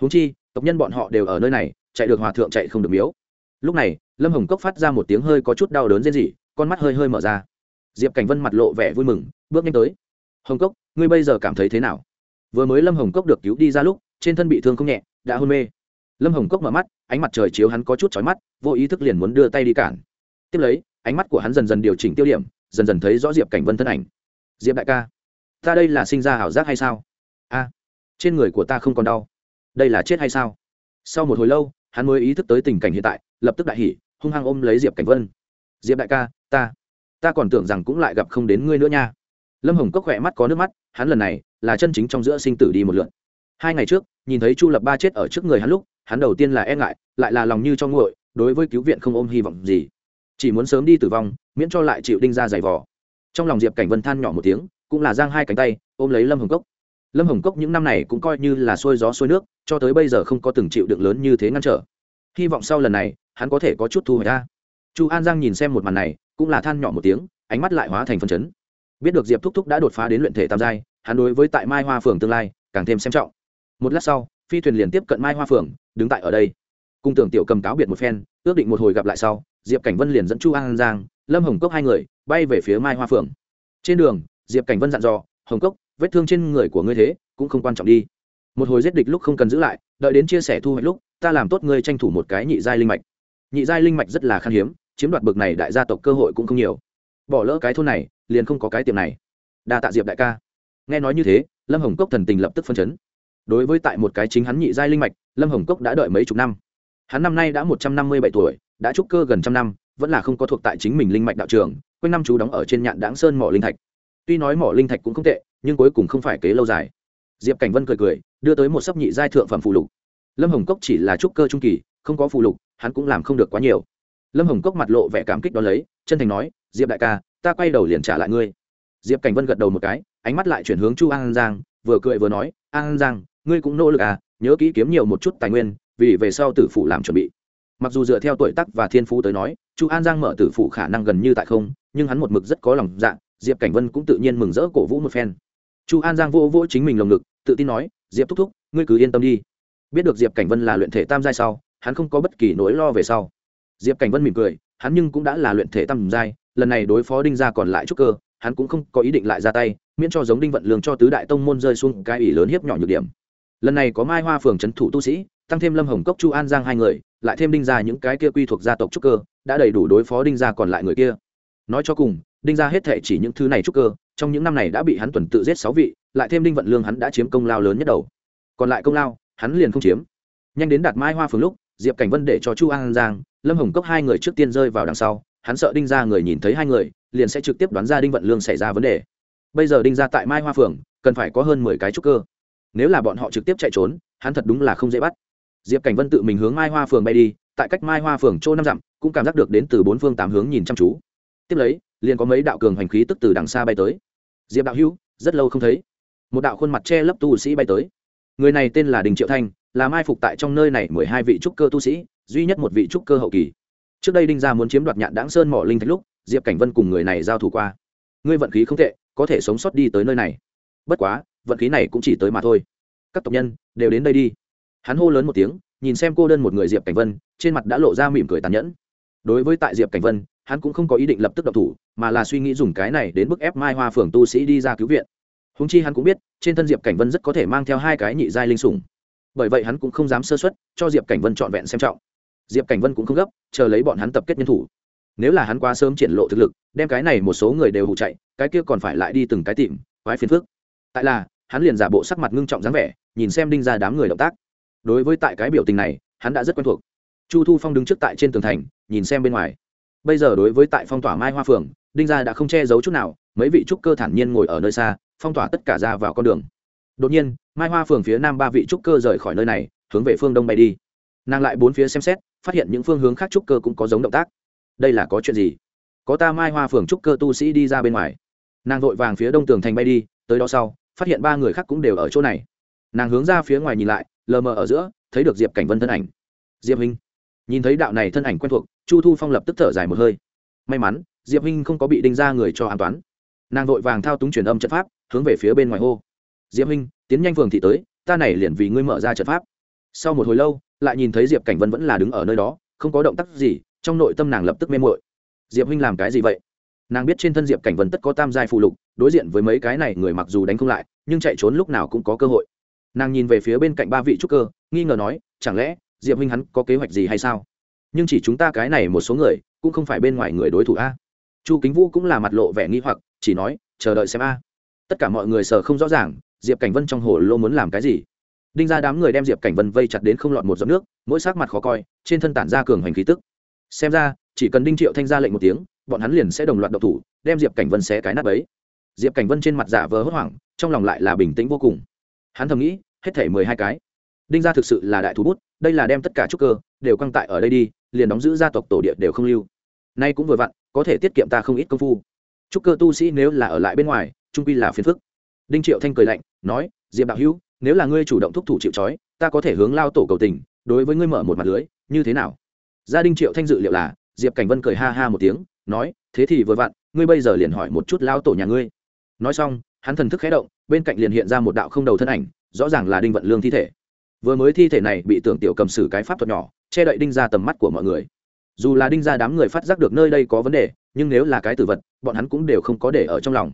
Huống chi, tộc nhân bọn họ đều ở nơi này, chạy được hòa thượng chạy không được miếu. Lúc này, lâm hồng cốc phát ra một tiếng hơi có chút đau đớn rên rỉ, con mắt hơi hơi mở ra. Diệp cảnh vân mặt lộ vẻ vui mừng, bước nhanh tới. Hồng cốc, ngươi bây giờ cảm thấy thế nào? Vừa mới lâm hồng cốc được cứu đi ra lúc, trên thân bị thương không nhẹ, đã hôn mê lâm hồng cốc mở mắt, ánh mặt trời chiếu hắn có chút chói mắt, vô ý thức liền muốn đưa tay đi cản. Tiếp lấy, ánh mắt của hắn dần dần điều chỉnh tiêu điểm, dần dần thấy rõ diệp cảnh vân thân ảnh. Diệp đại ca, ta đây là sinh ra ảo giác hay sao? A, trên người của ta không còn đau. Đây là chết hay sao? Sau một hồi lâu, hắn mới ý thức tới tình cảnh hiện tại, lập tức đại hỉ, hung hăng ôm lấy diệp cảnh vân. Diệp đại ca, ta ta còn tưởng rằng cũng lại gặp không đến ngươi nữa nha. Lâm hồng cốc khỏe mắt có nước mắt, hắn lần này là chân chính trong giữa sinh tử đi một lượn hai ngày trước, nhìn thấy chu lập ba chết ở trước người hắn lúc hắn đầu tiên là e ngại, lại là lòng như cho nguội, đối với cứu viện không ôm hy vọng gì. Chỉ muốn sớm đi tử vong, miễn cho lại chịu đinh ra giày vò. Trong lòng diệp cảnh vân than nhỏ một tiếng, cũng là giang hai cánh tay, ôm lấy lâm hồng cốc. Lâm hồng cốc những năm này cũng coi như là xuôi gió xuôi nước, cho tới bây giờ không có từng chịu đựng lớn như thế ngăn trở. Hy vọng sau lần này, hắn có thể có chút thu hồi ra. Chu an giang nhìn xem một màn này, cũng là than nhỏ một tiếng, ánh mắt lại hóa thành phân chấn. Biết được diệp thúc thúc đã đột phá đến luyện thể tam giai, hắn đối với tại mai hoa phường tương lai, càng thêm xem trọng. Một lát sau phi thuyền liền tiếp cận mai hoa phường, đứng tại ở đây. Cung tưởng tiểu cầm cáo biệt một phen, ước định một hồi gặp lại sau, diệp cảnh vân liền dẫn chu an giang, lâm hồng cốc hai người, bay về phía mai hoa phường. Trên đường, diệp cảnh vân dặn dò, hồng cốc, vết thương trên người của ngươi thế, cũng không quan trọng đi. Một hồi giết địch lúc không cần giữ lại, đợi đến chia sẻ thu hoạch lúc, ta làm tốt ngươi tranh thủ một cái nhị giai linh mạch. Nhị giai linh mạch rất là khan hiếm, chiếm đoạt bực này đại gia tộc cơ hội cũng không nhiều. Bỏ lỡ cái thôn này, liền không có cái tiệm này. Đa tạ diệp đại ca. Nghe nói như thế, lâm hồng cốc thần tình lập tức phân chấn đối với tại một cái chính hắn nhị giai linh mạch, lâm hồng cốc đã đợi mấy chục năm. Hắn năm nay đã một trăm năm mươi bảy tuổi, đã trúc cơ gần trăm năm, vẫn là không có thuộc tại chính mình linh mạch đạo trường, quanh năm chú đóng ở trên nhạn đáng sơn mỏ linh thạch. Tuy nói mỏ linh thạch cũng không tệ, nhưng cuối cùng không phải kế lâu dài. Diệp cảnh vân cười cười, đưa tới một sấp nhị giai thượng phẩm phụ lục. Lâm hồng cốc chỉ là trúc cơ trung kỳ, không có phụ lục, hắn cũng làm không được quá nhiều. Lâm hồng cốc mặt lộ vẻ cảm kích đ ó lấy, chân thành nói, diệp đại ca, ta quay đầu liền trả lại ngươi. Diệp cảnh vân gật đầu một cái, ánh mắt lại chuyển hướng chu an giang, vừa cười vừa nói, an giang ngươi cũng nỗ lực à nhớ kỹ kiếm nhiều một chút tài nguyên, vì về sau tử phụ làm chuẩn bị. Mặc dù dựa theo tuổi tác và thiên phú tới nói, chu an giang mở tử phụ khả năng gần như tại không, nhưng hắn một mực rất có lòng dạ diệp cảnh vân cũng tự nhiên mừng rỡ cổ vũ một phen. Chu an giang vô vô chính mình lồng ngực, tự tin nói, diệp thúc thúc, ngươi cứ yên tâm đi. Biết được diệp cảnh vân là luyện thể tam giai sau, hắn không có bất kỳ nỗi lo về sau. Diệp cảnh vân mỉm cười, hắn nhưng cũng đã là luyện thể tam giai, lần này đối phó đinh gia còn lại trúc cơ, hắn cũng không có ý định lại ra tay, miễn cho giống đinh vận lương cho tứ đại tông môn rơi xuống cái ỷ lớn hiếp nhỏ nhược điểm lần này có mai hoa phường trấn thủ tu sĩ, tăng thêm lâm hồng cốc, chu an giang hai người, lại thêm đinh gia những cái kia quy thuộc gia tộc trúc cơ, đã đầy đủ đối phó đinh gia còn lại người kia. Nói cho cùng, đinh gia hết thệ chỉ những thứ này trúc cơ, trong những năm này đã bị hắn tuần tự giết sáu vị, lại thêm đinh vận lương hắn đã chiếm công lao lớn nhất đầu. Còn lại công lao, hắn liền không chiếm. Nhanh đến đạt mai hoa phường lúc, diệp cảnh vân để cho chu an giang, lâm hồng cốc hai người trước tiên rơi vào đằng sau, hắn sợ đinh gia người nhìn thấy hai người, liền sẽ trực tiếp đoán ra đinh vận lương xảy ra vấn đề. Bây giờ đinh gia tại mai hoa phường, cần phải có hơn mười cái trúc cơ nếu là bọn họ trực tiếp chạy trốn, hắn thật đúng là không dễ bắt. Diệp cảnh vân tự mình hướng mai hoa phường bay đi, tại cách mai hoa phường chỗ năm dặm, cũng cảm giác được đến từ bốn phương tám hướng nhìn chăm chú. Tiếp lấy, liền có mấy đạo cường hành khí tức từ đằng xa bay tới. Diệp đạo hữu, rất lâu không thấy. Một đạo khuôn mặt che lấp tu sĩ bay tới. Người này tên là đình triệu thanh, là mai phục tại trong nơi này mười hai vị trúc cơ tu sĩ, duy nhất một vị trúc cơ hậu kỳ. Trước đây đinh gia muốn chiếm đoạt nhạn đáng sơn mỏ linh thạch lúc, diệp cảnh vân cùng người này giao thủ qua. Ngươi vận khí không tệ, có thể sống sót đi tới nơi này. Bất quá vận khí này cũng chỉ tới mà thôi. Các tộc nhân đều đến đây đi. Hắn hô lớn một tiếng, nhìn xem cô đơn một người diệp cảnh vân, trên mặt đã lộ ra mỉm cười tàn nhẫn. Đối với tại diệp cảnh vân, hắn cũng không có ý định lập tức đập thủ, mà là suy nghĩ dùng cái này đến bức ép mai hoa phường tu sĩ đi ra cứu viện. Húng chi hắn cũng biết, trên thân diệp cảnh vân rất có thể mang theo hai cái nhị giai linh sủng. Bởi vậy hắn cũng không dám sơ xuất cho diệp cảnh vân trọn vẹn xem trọng. Diệp cảnh vân cũng không gấp, chờ lấy bọn hắn tập kết nhân thủ. Nếu là hắn quá sớm triển lộ thực lực, đem cái này một số người đều hụ chạy, cái kia còn phải lại đi từng cái tìm, quái phiền phước tại là hắn liền giả bộ sắc mặt ngưng trọng dáng vẻ, nhìn xem đinh ra đám người động tác. Đối với tại cái biểu tình này, hắn đã rất quen thuộc. Chu thu phong đứng trước tại trên tường thành, nhìn xem bên ngoài. Bây giờ đối với tại phong tỏa mai hoa phường, đinh gia đã không che giấu chút nào, mấy vị trúc cơ thản nhiên ngồi ở nơi xa, phong tỏa tất cả ra vào con đường. Đột nhiên, mai hoa phường phía nam ba vị trúc cơ rời khỏi nơi này, hướng về phương đông bay đi. Nàng lại bốn phía xem xét, phát hiện những phương hướng khác trúc cơ cũng có giống động tác. Đây là có chuyện gì? Có ta mai hoa phường trúc cơ tu sĩ đi ra bên ngoài. Nàng vội vàng phía đông tường thành bay đi, tới đó sau phát hiện ba người khác cũng đều ở chỗ này. Nàng hướng ra phía ngoài nhìn lại, lờ mờ ở giữa, thấy được diệp cảnh vân thân ảnh. Diệp hinh nhìn thấy đạo này thân ảnh quen thuộc, chu thu phong lập tức thở dài một hơi. May mắn, diệp hinh không có bị đinh ra người cho an toàn. nàng vội vàng thao túng truyền âm trận pháp, hướng về phía bên ngoài hô. Diệp hinh tiến nhanh phường thị tới, ta này liền vì ngươi mở ra trận pháp. Sau một hồi lâu, lại nhìn thấy diệp cảnh vân vẫn là đứng ở nơi đó, không có động tác gì, trong nội tâm nàng lập tức mê mội diệp huynh làm cái gì vậy? Nàng biết trên thân diệp cảnh vân tất có tam giai phụ lục, đối diện với mấy cái này người mặc dù đánh không lại, nhưng chạy trốn lúc nào cũng có cơ hội. Nàng nhìn về phía bên cạnh ba vị trúc cơ, nghi ngờ nói, chẳng lẽ diệp huynh hắn có kế hoạch gì hay sao? Nhưng chỉ chúng ta cái này một số người, cũng không phải bên ngoài người đối thủ a. Chu kính vũ cũng là mặt lộ vẻ nghi hoặc, chỉ nói, chờ đợi xem a. Tất cả mọi người sờ không rõ ràng, diệp cảnh vân trong hồ lô muốn làm cái gì? Đinh ra đám người đem diệp cảnh vân vây chặt đến không lọt một giọt nước, mỗi sắc mặt khó coi, trên thân tản ra cường hành khí tức. Xem ra chỉ cần đinh triệu thanh ra lệnh một tiếng, bọn hắn liền sẽ đồng loạt độc thủ, đem diệp cảnh vân xé cái nắp ấy diệp cảnh vân trên mặt giả vờ hốt hoảng, trong lòng lại là bình tĩnh vô cùng. Hắn thầm nghĩ, hết thể mười hai cái. Đinh gia thực sự là đại thú bút, đây là đem tất cả trúc cơ đều căng tại ở đây đi, liền đóng giữ gia tộc tổ địa đều không lưu. Nay cũng vừa vặn, có thể tiết kiệm ta không ít công phu. Trúc cơ tu sĩ nếu là ở lại bên ngoài, trung quy là phiền phức. Đinh triệu thanh cười lạnh, nói, diệp đạo hữu, nếu là ngươi chủ động thúc thủ chịu trói, ta có thể hướng lao tổ cầu tình, đối với ngươi mở một mặt lưới, như thế nào? Gia đinh triệu thanh dự liệu là diệp cảnh vân cười ha ha một tiếng, nói, thế thì vừa vặn, ngươi bây giờ liền hỏi một chút lao tổ nhà ngươi. Nói xong, hắn thần thức khé động, bên cạnh liền hiện ra một đạo không đầu thân ảnh, rõ ràng là đinh vận lương thi thể. Vừa mới thi thể này bị tưởng tiểu cầm sử cái pháp thuật nhỏ, che đậy đinh ra tầm mắt của mọi người. Dù là đinh ra đám người phát giác được nơi đây có vấn đề, nhưng nếu là cái tử vật, bọn hắn cũng đều không có để ở trong lòng.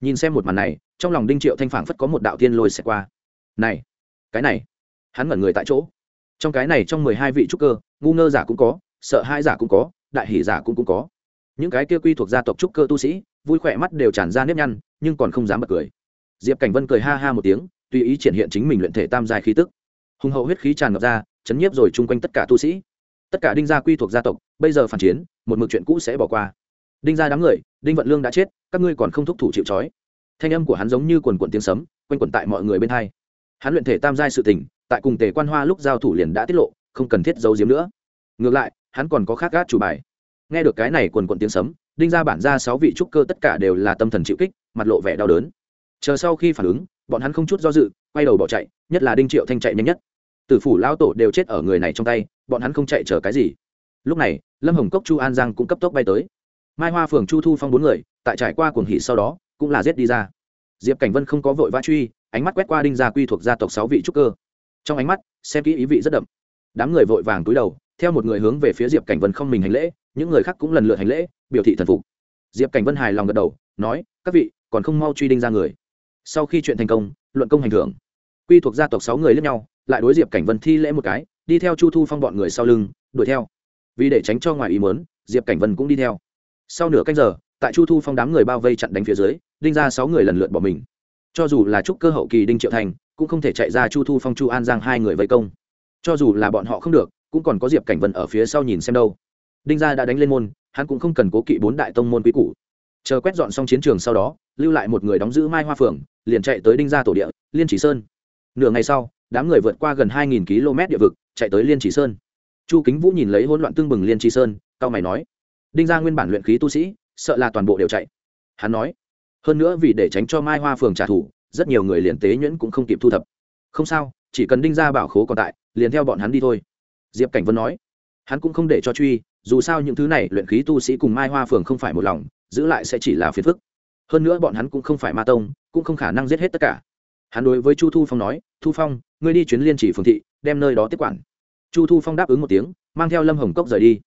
Nhìn xem một màn này, trong lòng đinh triệu thanh phản phất có một đạo tiên lôi xẹt qua. Này, cái này. Hắn ngẩn người tại chỗ. Trong cái này trong mười hai vị trúc cơ, ngu ngơ giả cũng có, sợ hai giả cũng có đại hỷ giả cũng cũng có. Những cái kia quy thuộc gia tộc trúc cơ tu sĩ, vui khỏe mắt đều tràn ra nếp nhăn, nhưng còn không dám bật cười. Diệp cảnh vân cười ha ha một tiếng, tùy ý triển hiện chính mình luyện thể tam giai khí tức. Hùng hậu huyết khí tràn ngập ra, chấn nhiếp rồi chung quanh tất cả tu sĩ. Tất cả đinh gia quy thuộc gia tộc, bây giờ phản chiến, một mực chuyện cũ sẽ bỏ qua. Đinh gia đám người, đinh vận lương đã chết, các ngươi còn không thúc thủ chịu trói. Thanh âm của hắn giống như quần quần tiếng sấm, quanh quẩn tại mọi người bên hai. Hắn luyện thể tam giai sự tình, tại cùng tề quan hoa lúc giao thủ liền đã tiết lộ, không cần thiết giấu giếm nữa. Ngược lại hắn còn có khác gác chủ bài. Nghe được cái này quần quần tiếng sấm, đinh gia bản ra sáu vị trúc cơ tất cả đều là tâm thần chịu kích, mặt lộ vẻ đau đớn. Chờ sau khi phản ứng, bọn hắn không chút do dự, quay đầu bỏ chạy, nhất là đinh triệu thanh chạy nhanh nhất. Tử phủ lão tổ đều chết ở người này trong tay, bọn hắn không chạy chờ cái gì. Lúc này, lâm hồng cốc chu an giang cũng cấp tốc bay tới. Mai hoa phường chu thu phong bốn người, tại trải qua cuồng hỉ sau đó, cũng là giết đi ra. Diệp cảnh vân không có vội vã truy, ánh mắt quét qua đinh gia quy thuộc gia tộc sáu vị trúc cơ. Trong ánh mắt, xem kỹ ý vị rất đậm. Đám người vội vàng túi đầu theo một người hướng về phía diệp cảnh vân không mình hành lễ, những người khác cũng lần lượt hành lễ, biểu thị thần phục. Diệp cảnh vân hài lòng gật đầu, nói, các vị, còn không mau truy đinh ra người. Sau khi chuyện thành công, luận công hành thưởng, quy thuộc gia tộc sáu người lẫn nhau, lại đối diệp cảnh vân thi lễ một cái, đi theo chu thu phong bọn người sau lưng, đuổi theo. Vì để tránh cho ngoài ý mớn diệp cảnh vân cũng đi theo. Sau nửa canh giờ, tại chu thu phong đám người bao vây chặn đánh phía dưới, đinh ra sáu người lần lượt bỏ mình. Cho dù là trúc cơ hậu kỳ đinh triệu thành, cũng không thể chạy ra chu thu phong chu an giang hai người vây công. Cho dù là bọn họ không được cũng còn có diệp cảnh vân ở phía sau nhìn xem đâu. Đinh gia đã đánh lên môn, hắn cũng không cần cố kỵ bốn đại tông môn quý cũ chờ quét dọn xong chiến trường sau đó, lưu lại một người đóng giữ mai hoa phường liền chạy tới đinh gia tổ địa, liên chỉ sơn. Nửa ngày sau, đám người vượt qua gần hai nghìn km địa vực, chạy tới liên chỉ sơn. Chu kính vũ nhìn lấy hỗn loạn tương bừng liên chỉ sơn, cao mày nói, đinh gia nguyên bản luyện khí tu sĩ, sợ là toàn bộ đều chạy. Hắn nói, hơn nữa vì để tránh cho mai hoa phường trả thù, rất nhiều người liền tế nhuyễn cũng không kịp thu thập. Không sao, chỉ cần đinh gia bảo khố còn tại, liền theo bọn hắn đi thôi diệp cảnh vân nói, hắn cũng không để cho truy, dù sao những thứ này luyện khí tu sĩ cùng mai hoa phường không phải một lòng, giữ lại sẽ chỉ là phiền phức. Hơn nữa bọn hắn cũng không phải ma tông, cũng không khả năng giết hết tất cả. Hắn đối với chu thu phong nói, thu phong, ngươi đi chuyến liên chỉ phương thị, đem nơi đó tiếp quản. Chu thu phong đáp ứng một tiếng, mang theo lâm hồng cốc rời đi.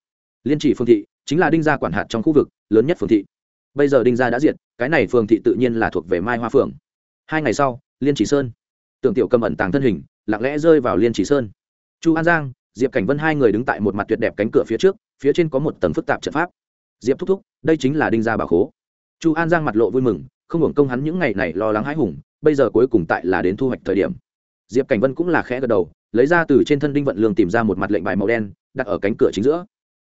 Liên chỉ phương thị chính là đinh gia quản hạt trong khu vực, lớn nhất phường thị. Bây giờ đinh gia đã diệt, cái này phường thị tự nhiên là thuộc về mai hoa phường. Hai ngày sau, liên chỉ sơn. Tưởng tiểu cầm ẩn tàng thân hình, lặng lẽ rơi vào liên chỉ sơn. Chu an giang diệp cảnh vân hai người đứng tại một mặt tuyệt đẹp cánh cửa phía trước, phía trên có một tầng phức tạp trận pháp. Diệp thúc thúc, đây chính là đinh gia bà khố. Chu an giang mặt lộ vui mừng, không hưởng công hắn những ngày này lo lắng hãi hùng, bây giờ cuối cùng tại là đến thu hoạch thời điểm. Diệp cảnh vân cũng là khẽ gật đầu, lấy ra từ trên thân đinh vận lương tìm ra một mặt lệnh bài màu đen, đặt ở cánh cửa chính giữa.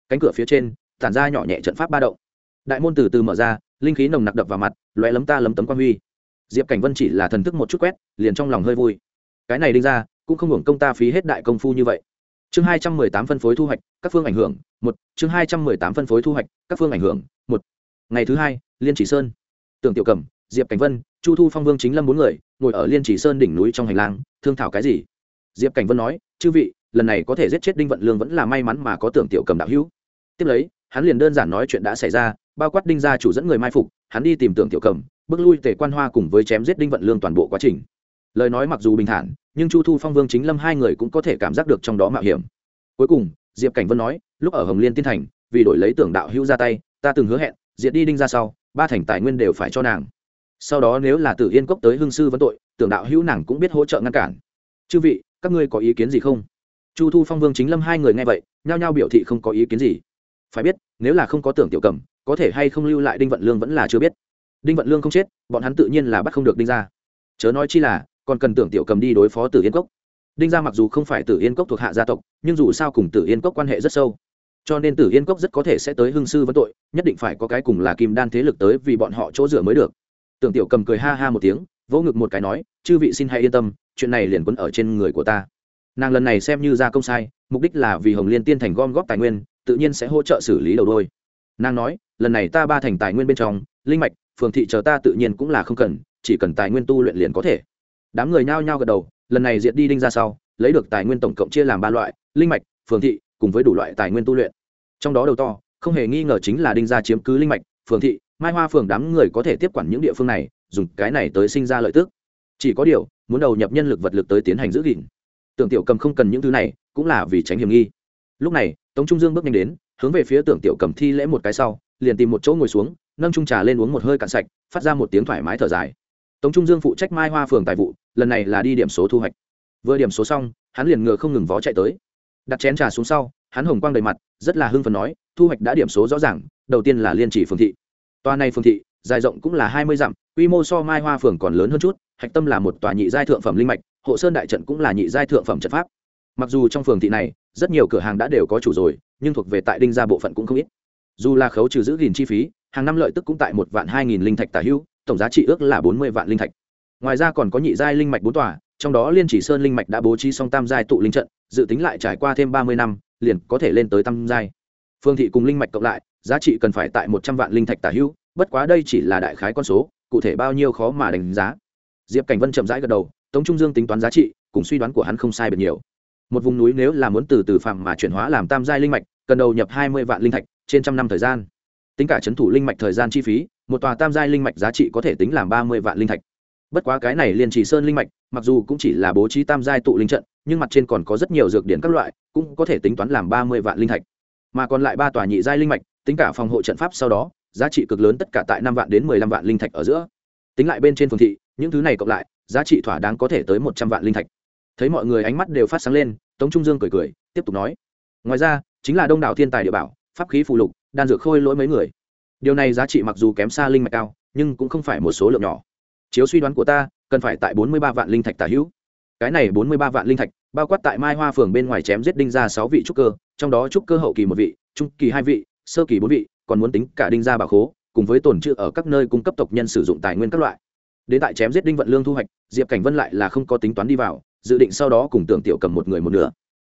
Cánh cửa phía trên, tản ra nhỏ nhẹ trận pháp ba động. Đại môn từ từ mở ra, linh khí nồng nặc đập vào mặt loé lấm ta lấm tấm quan huy. Diệp cảnh vân chỉ là thần thức một chút quét, liền trong lòng hơi vui. Cái này đinh ra cũng không hưởng công ta phí hết đại công phu như vậy chương hai trăm mười tám phân phối thu hoạch, các phương ảnh hưởng, một. Chương hai trăm mười tám phân phối thu hoạch, các phương ảnh hưởng, một. Ngày thứ hai, liên chỉ sơn. Tưởng tiểu cầm diệp cảnh vân, chu thu phong vương chính lâm bốn người, ngồi ở liên chỉ sơn đỉnh núi trong hành lang, thương thảo cái gì? Diệp cảnh vân nói, chư vị, lần này có thể giết chết đinh vận lương vẫn là may mắn mà có tưởng tiểu cầm đạo hữu. Tiếp lấy, hắn liền đơn giản nói chuyện đã xảy ra, bao quát đinh gia chủ dẫn người mai phục, hắn đi tìm tưởng tiểu cầm bước lui tề quan hoa cùng với chém giết đinh vận lương toàn bộ quá trình lời nói mặc dù bình thản, nhưng chu thu phong, vương chính lâm hai người cũng có thể cảm giác được trong đó mạo hiểm. Cuối cùng, diệp cảnh vân nói, lúc ở hồng liên tiên thành, vì đổi lấy tưởng đạo hữu ra tay, ta từng hứa hẹn diệt đi đinh ra sau, ba thành tài nguyên đều phải cho nàng. Sau đó nếu là tử yên cốc tới hương sư vấn tội, tưởng đạo hữu nàng cũng biết hỗ trợ ngăn cản. Chư vị, các ngươi có ý kiến gì không? Chu thu phong, vương chính lâm hai người nghe vậy, nhao nhao biểu thị không có ý kiến gì. Phải biết, nếu là không có tưởng tiểu cầm, có thể hay không lưu lại đinh vận lương vẫn là chưa biết. Đinh vận lương không chết, bọn hắn tự nhiên là bắt không được đinh ra. Chớ nói chi là còn cần tưởng tiểu cầm đi đối phó tử yên cốc. Đinh gia mặc dù không phải tử yên cốc thuộc hạ gia tộc, nhưng dù sao cùng tử yên cốc quan hệ rất sâu. Cho nên tử yên cốc rất có thể sẽ tới hương sư vấn tội, nhất định phải có cái cùng là kim đan thế lực tới vì bọn họ chỗ dựa mới được. Tưởng tiểu cầm cười ha ha một tiếng, vỗ ngực một cái nói, chư vị xin hãy yên tâm, chuyện này liền quấn ở trên người của ta. Nàng lần này xem như ra công sai, mục đích là vì hồng liên tiên thành gom góp tài nguyên, tự nhiên sẽ hỗ trợ xử lý đầu đôi. Nàng nói, lần này ta ba thành tài nguyên bên trong, linh mạch, phường thị chờ ta tự nhiên cũng là không cần, chỉ cần tài nguyên tu luyện liền có thể đám người nhao nhao gật đầu, lần này diệt đi đinh ra sau, lấy được tài nguyên tổng cộng chia làm ba loại, linh mạch, phường thị, cùng với đủ loại tài nguyên tu luyện. Trong đó đầu to, không hề nghi ngờ chính là đinh gia chiếm cứ linh mạch, phường thị, mai hoa phường đám người có thể tiếp quản những địa phương này, dùng cái này tới sinh ra lợi tức. Chỉ có điều, muốn đầu nhập nhân lực vật lực tới tiến hành giữ gìn. Tưởng tiểu cầm không cần những thứ này, cũng là vì tránh hiểm nghi. Lúc này, tống trung dương bước nhanh đến, hướng về phía tưởng tiểu cầm thi lễ một cái sau, liền tìm một chỗ ngồi xuống, nâng trung trà lên uống một hơi cạn sạch, phát ra một tiếng thoải mái thở dài tống trung dương phụ trách mai hoa phường tài vụ, lần này là đi điểm số thu hoạch. Vừa điểm số xong, hắn liền ngựa không ngừng vó chạy tới. Đặt chén trà xuống sau, hắn hồng quang đầy mặt, rất là hưng phần nói, thu hoạch đã điểm số rõ ràng, đầu tiên là liên chỉ phường thị. Tòa này phường thị, dài rộng cũng là hai mươi dặm, quy mô so mai hoa phường còn lớn hơn chút, hạch tâm là một tòa nhị giai thượng phẩm linh mạch, hộ sơn đại trận cũng là nhị giai thượng phẩm trận pháp. Mặc dù trong phường thị này, rất nhiều cửa hàng đã đều có chủ rồi, nhưng thuộc về tại đinh gia bộ phận cũng không ít. Dù là khấu trừ giữ gìn chi phí, hàng năm lợi tức cũng tại một vạn hai nghìn linh thạch tả hữu tổng giá trị ước là bốn mươi vạn linh thạch. Ngoài ra còn có nhị giai linh mạch bốn tòa, trong đó liên chỉ sơn linh mạch đã bố trí xong tam giai tụ linh trận, dự tính lại trải qua thêm ba mươi năm, liền có thể lên tới tam giai. Phương thị cùng linh mạch cộng lại, giá trị cần phải tại một trăm vạn linh thạch tả hữu, bất quá đây chỉ là đại khái con số, cụ thể bao nhiêu khó mà đánh giá. Diệp cảnh vân chậm rãi gật đầu, tống trung dương tính toán giá trị, cùng suy đoán của hắn không sai biệt nhiều. Một vùng núi nếu là muốn từ từ phạm mà chuyển hóa làm tam giai linh mạch, cần đầu nhập hai mươi vạn linh thạch, trên trăm năm thời gian tính cả c h ấ n thủ linh mạch thời gian chi phí, một tòa tam giai linh mạch giá trị có thể tính làm ba mươi vạn linh thạch. Bất quá cái này liền chỉ sơn linh mạch, mặc dù cũng chỉ là bố trí tam giai tụ linh trận, nhưng mặt trên còn có rất nhiều dược điển các loại, cũng có thể tính toán làm ba mươi vạn linh thạch. Mà còn lại ba tòa nhị giai linh mạch, tính cả phòng hộ trận pháp sau đó, giá trị cực lớn tất cả tại năm vạn đến mười lăm vạn linh thạch ở giữa. Tính lại bên trên phường thị, những thứ này cộng lại, giá trị thỏa đáng có thể tới một trăm vạn linh thạch. Thấy mọi người ánh mắt đều phát sáng lên, tống trung dương cười cười, tiếp tục nói. Ngoài ra, chính là đông đảo thiên tài địa bảo, pháp khí phụ lục đan dược khôi lỗi mấy người. Điều này giá trị mặc dù kém xa linh mạch cao, nhưng cũng không phải một số lượng nhỏ. Chiếu suy đoán của ta, cần phải tại bốn mươi ba vạn linh thạch tả hữu. Cái này bốn mươi ba vạn linh thạch, bao quát tại mai hoa phường bên ngoài chém giết đinh ra sáu vị trúc cơ, trong đó trúc cơ hậu kỳ một vị, trung kỳ hai vị, sơ kỳ bốn vị, còn muốn tính cả đinh gia bà khố, cùng với tổn trữ ở các nơi cung cấp tộc nhân sử dụng tài nguyên các loại. Đến tại chém giết đinh vận lương thu hoạch, diệp cảnh vân lại là không có tính toán đi vào, dự định sau đó cùng tưởng tiểu cầm một người một nửa.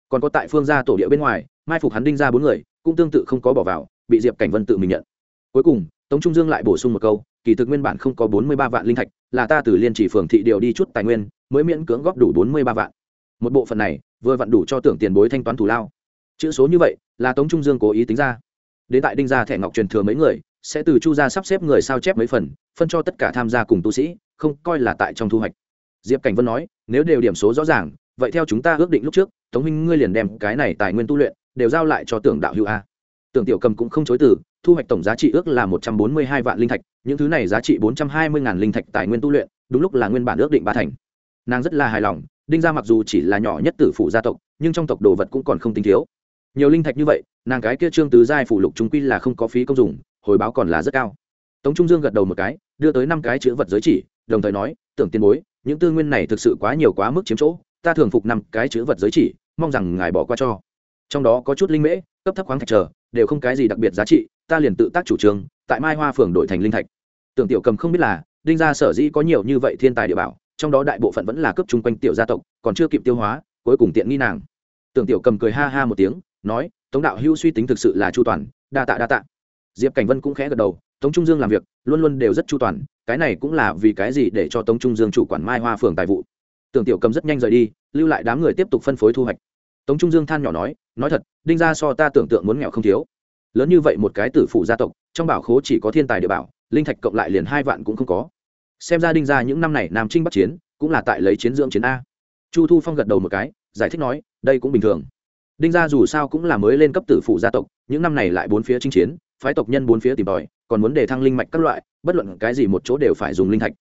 Còn có tại phương gia tổ địa bên ngoài, mai phục hắn đinh ra bốn người, cũng tương tự không có bỏ vào bị diệp cảnh vân tự mình nhận. Cuối cùng, tống trung dương lại bổ sung một câu, kỳ thực nguyên bản không có bốn mươi ba vạn linh thạch, là ta từ liên chỉ phường thị điều đi chút tài nguyên, mới miễn cưỡng góp đủ bốn mươi ba vạn. Một bộ phận này, vừa vặn đủ cho tưởng tiền bối thanh toán thủ lao. Chữ số như vậy, là tống trung dương cố ý tính ra. Đến tại đinh gia thẻ ngọc truyền thừa mấy người, sẽ từ chu gia sắp xếp người sao chép mấy phần, phân cho tất cả tham gia cùng tu sĩ, không coi là tại trong thu hoạch. Diệp cảnh vân nói, nếu đều điểm số rõ ràng, vậy theo chúng ta ước định lúc trước, tống huynh ngươi liền đem cái này tài nguyên tu luyện, đều giao lại cho tưởng đạo hữu a tưởng tiểu cầm cũng không chối từ, thu hoạch tổng giá trị ước là một trăm bốn mươi hai vạn linh thạch, những thứ này giá trị bốn trăm hai mươi ngàn linh thạch tài nguyên tu luyện, đúng lúc là nguyên bản ước định ba thành. Nàng rất là hài lòng, đinh gia mặc dù chỉ là nhỏ nhất tử phủ gia tộc, nhưng trong tộc đồ vật cũng còn không tính thiếu. Nhiều linh thạch như vậy, nàng cái kia trương tứ giai phủ lục chúng quy là không có phí công dùng hồi báo còn là rất cao. Tống trung dương gật đầu một cái, đưa tới năm cái chữ vật giới chỉ, đồng thời nói, tưởng tiền bối, những tư nguyên này thực sự quá nhiều quá mức chiếm chỗ, ta thường phục năm cái chữ vật giới chỉ, mong rằng ngài bỏ qua cho. Trong đó có chút linh mễ, cấp thấp khoáng thạch chờ đều không cái gì đặc biệt giá trị, ta liền tự tác chủ trương, tại mai hoa phường đổi thành linh thạch. Tưởng tiểu cầm không biết là, đinh gia sở dĩ có nhiều như vậy thiên tài địa bảo, trong đó đại bộ phận vẫn là cấp chung quanh tiểu gia tộc, còn chưa kịp tiêu hóa, cuối cùng tiện nghi nàng. Tưởng tiểu cầm cười ha ha một tiếng, nói, tống đạo hữu suy tính thực sự là chu toàn, đa tạ đa tạ. Diệp cảnh vân cũng khẽ gật đầu, tống trung dương làm việc, luôn luôn đều rất chu toàn, cái này cũng là vì cái gì để cho tống trung dương chủ quản mai hoa phường tài vụ? Tưởng tiểu cầm rất nhanh rời đi, lưu lại đám người tiếp tục phân phối thu hoạch. Tống trung dương than nhỏ nói nói thật, đinh gia so ta tưởng tượng muốn nghèo không thiếu. Lớn như vậy một cái tử phụ gia tộc, trong bảo khố chỉ có thiên tài địa bảo, linh thạch cộng lại liền hai vạn cũng không có. Xem ra đinh gia những năm này nam trinh bắc chiến, cũng là tại lấy chiến dưỡng chiến a. Chu thu phong gật đầu một cái, giải thích nói, đây cũng bình thường. Đinh gia dù sao cũng là mới lên cấp tử phụ gia tộc, những năm này lại bốn phía chinh chiến, phái tộc nhân bốn phía tìm tòi, còn muốn đề thăng linh mạch các loại, bất luận cái gì một chỗ đều phải dùng linh thạch.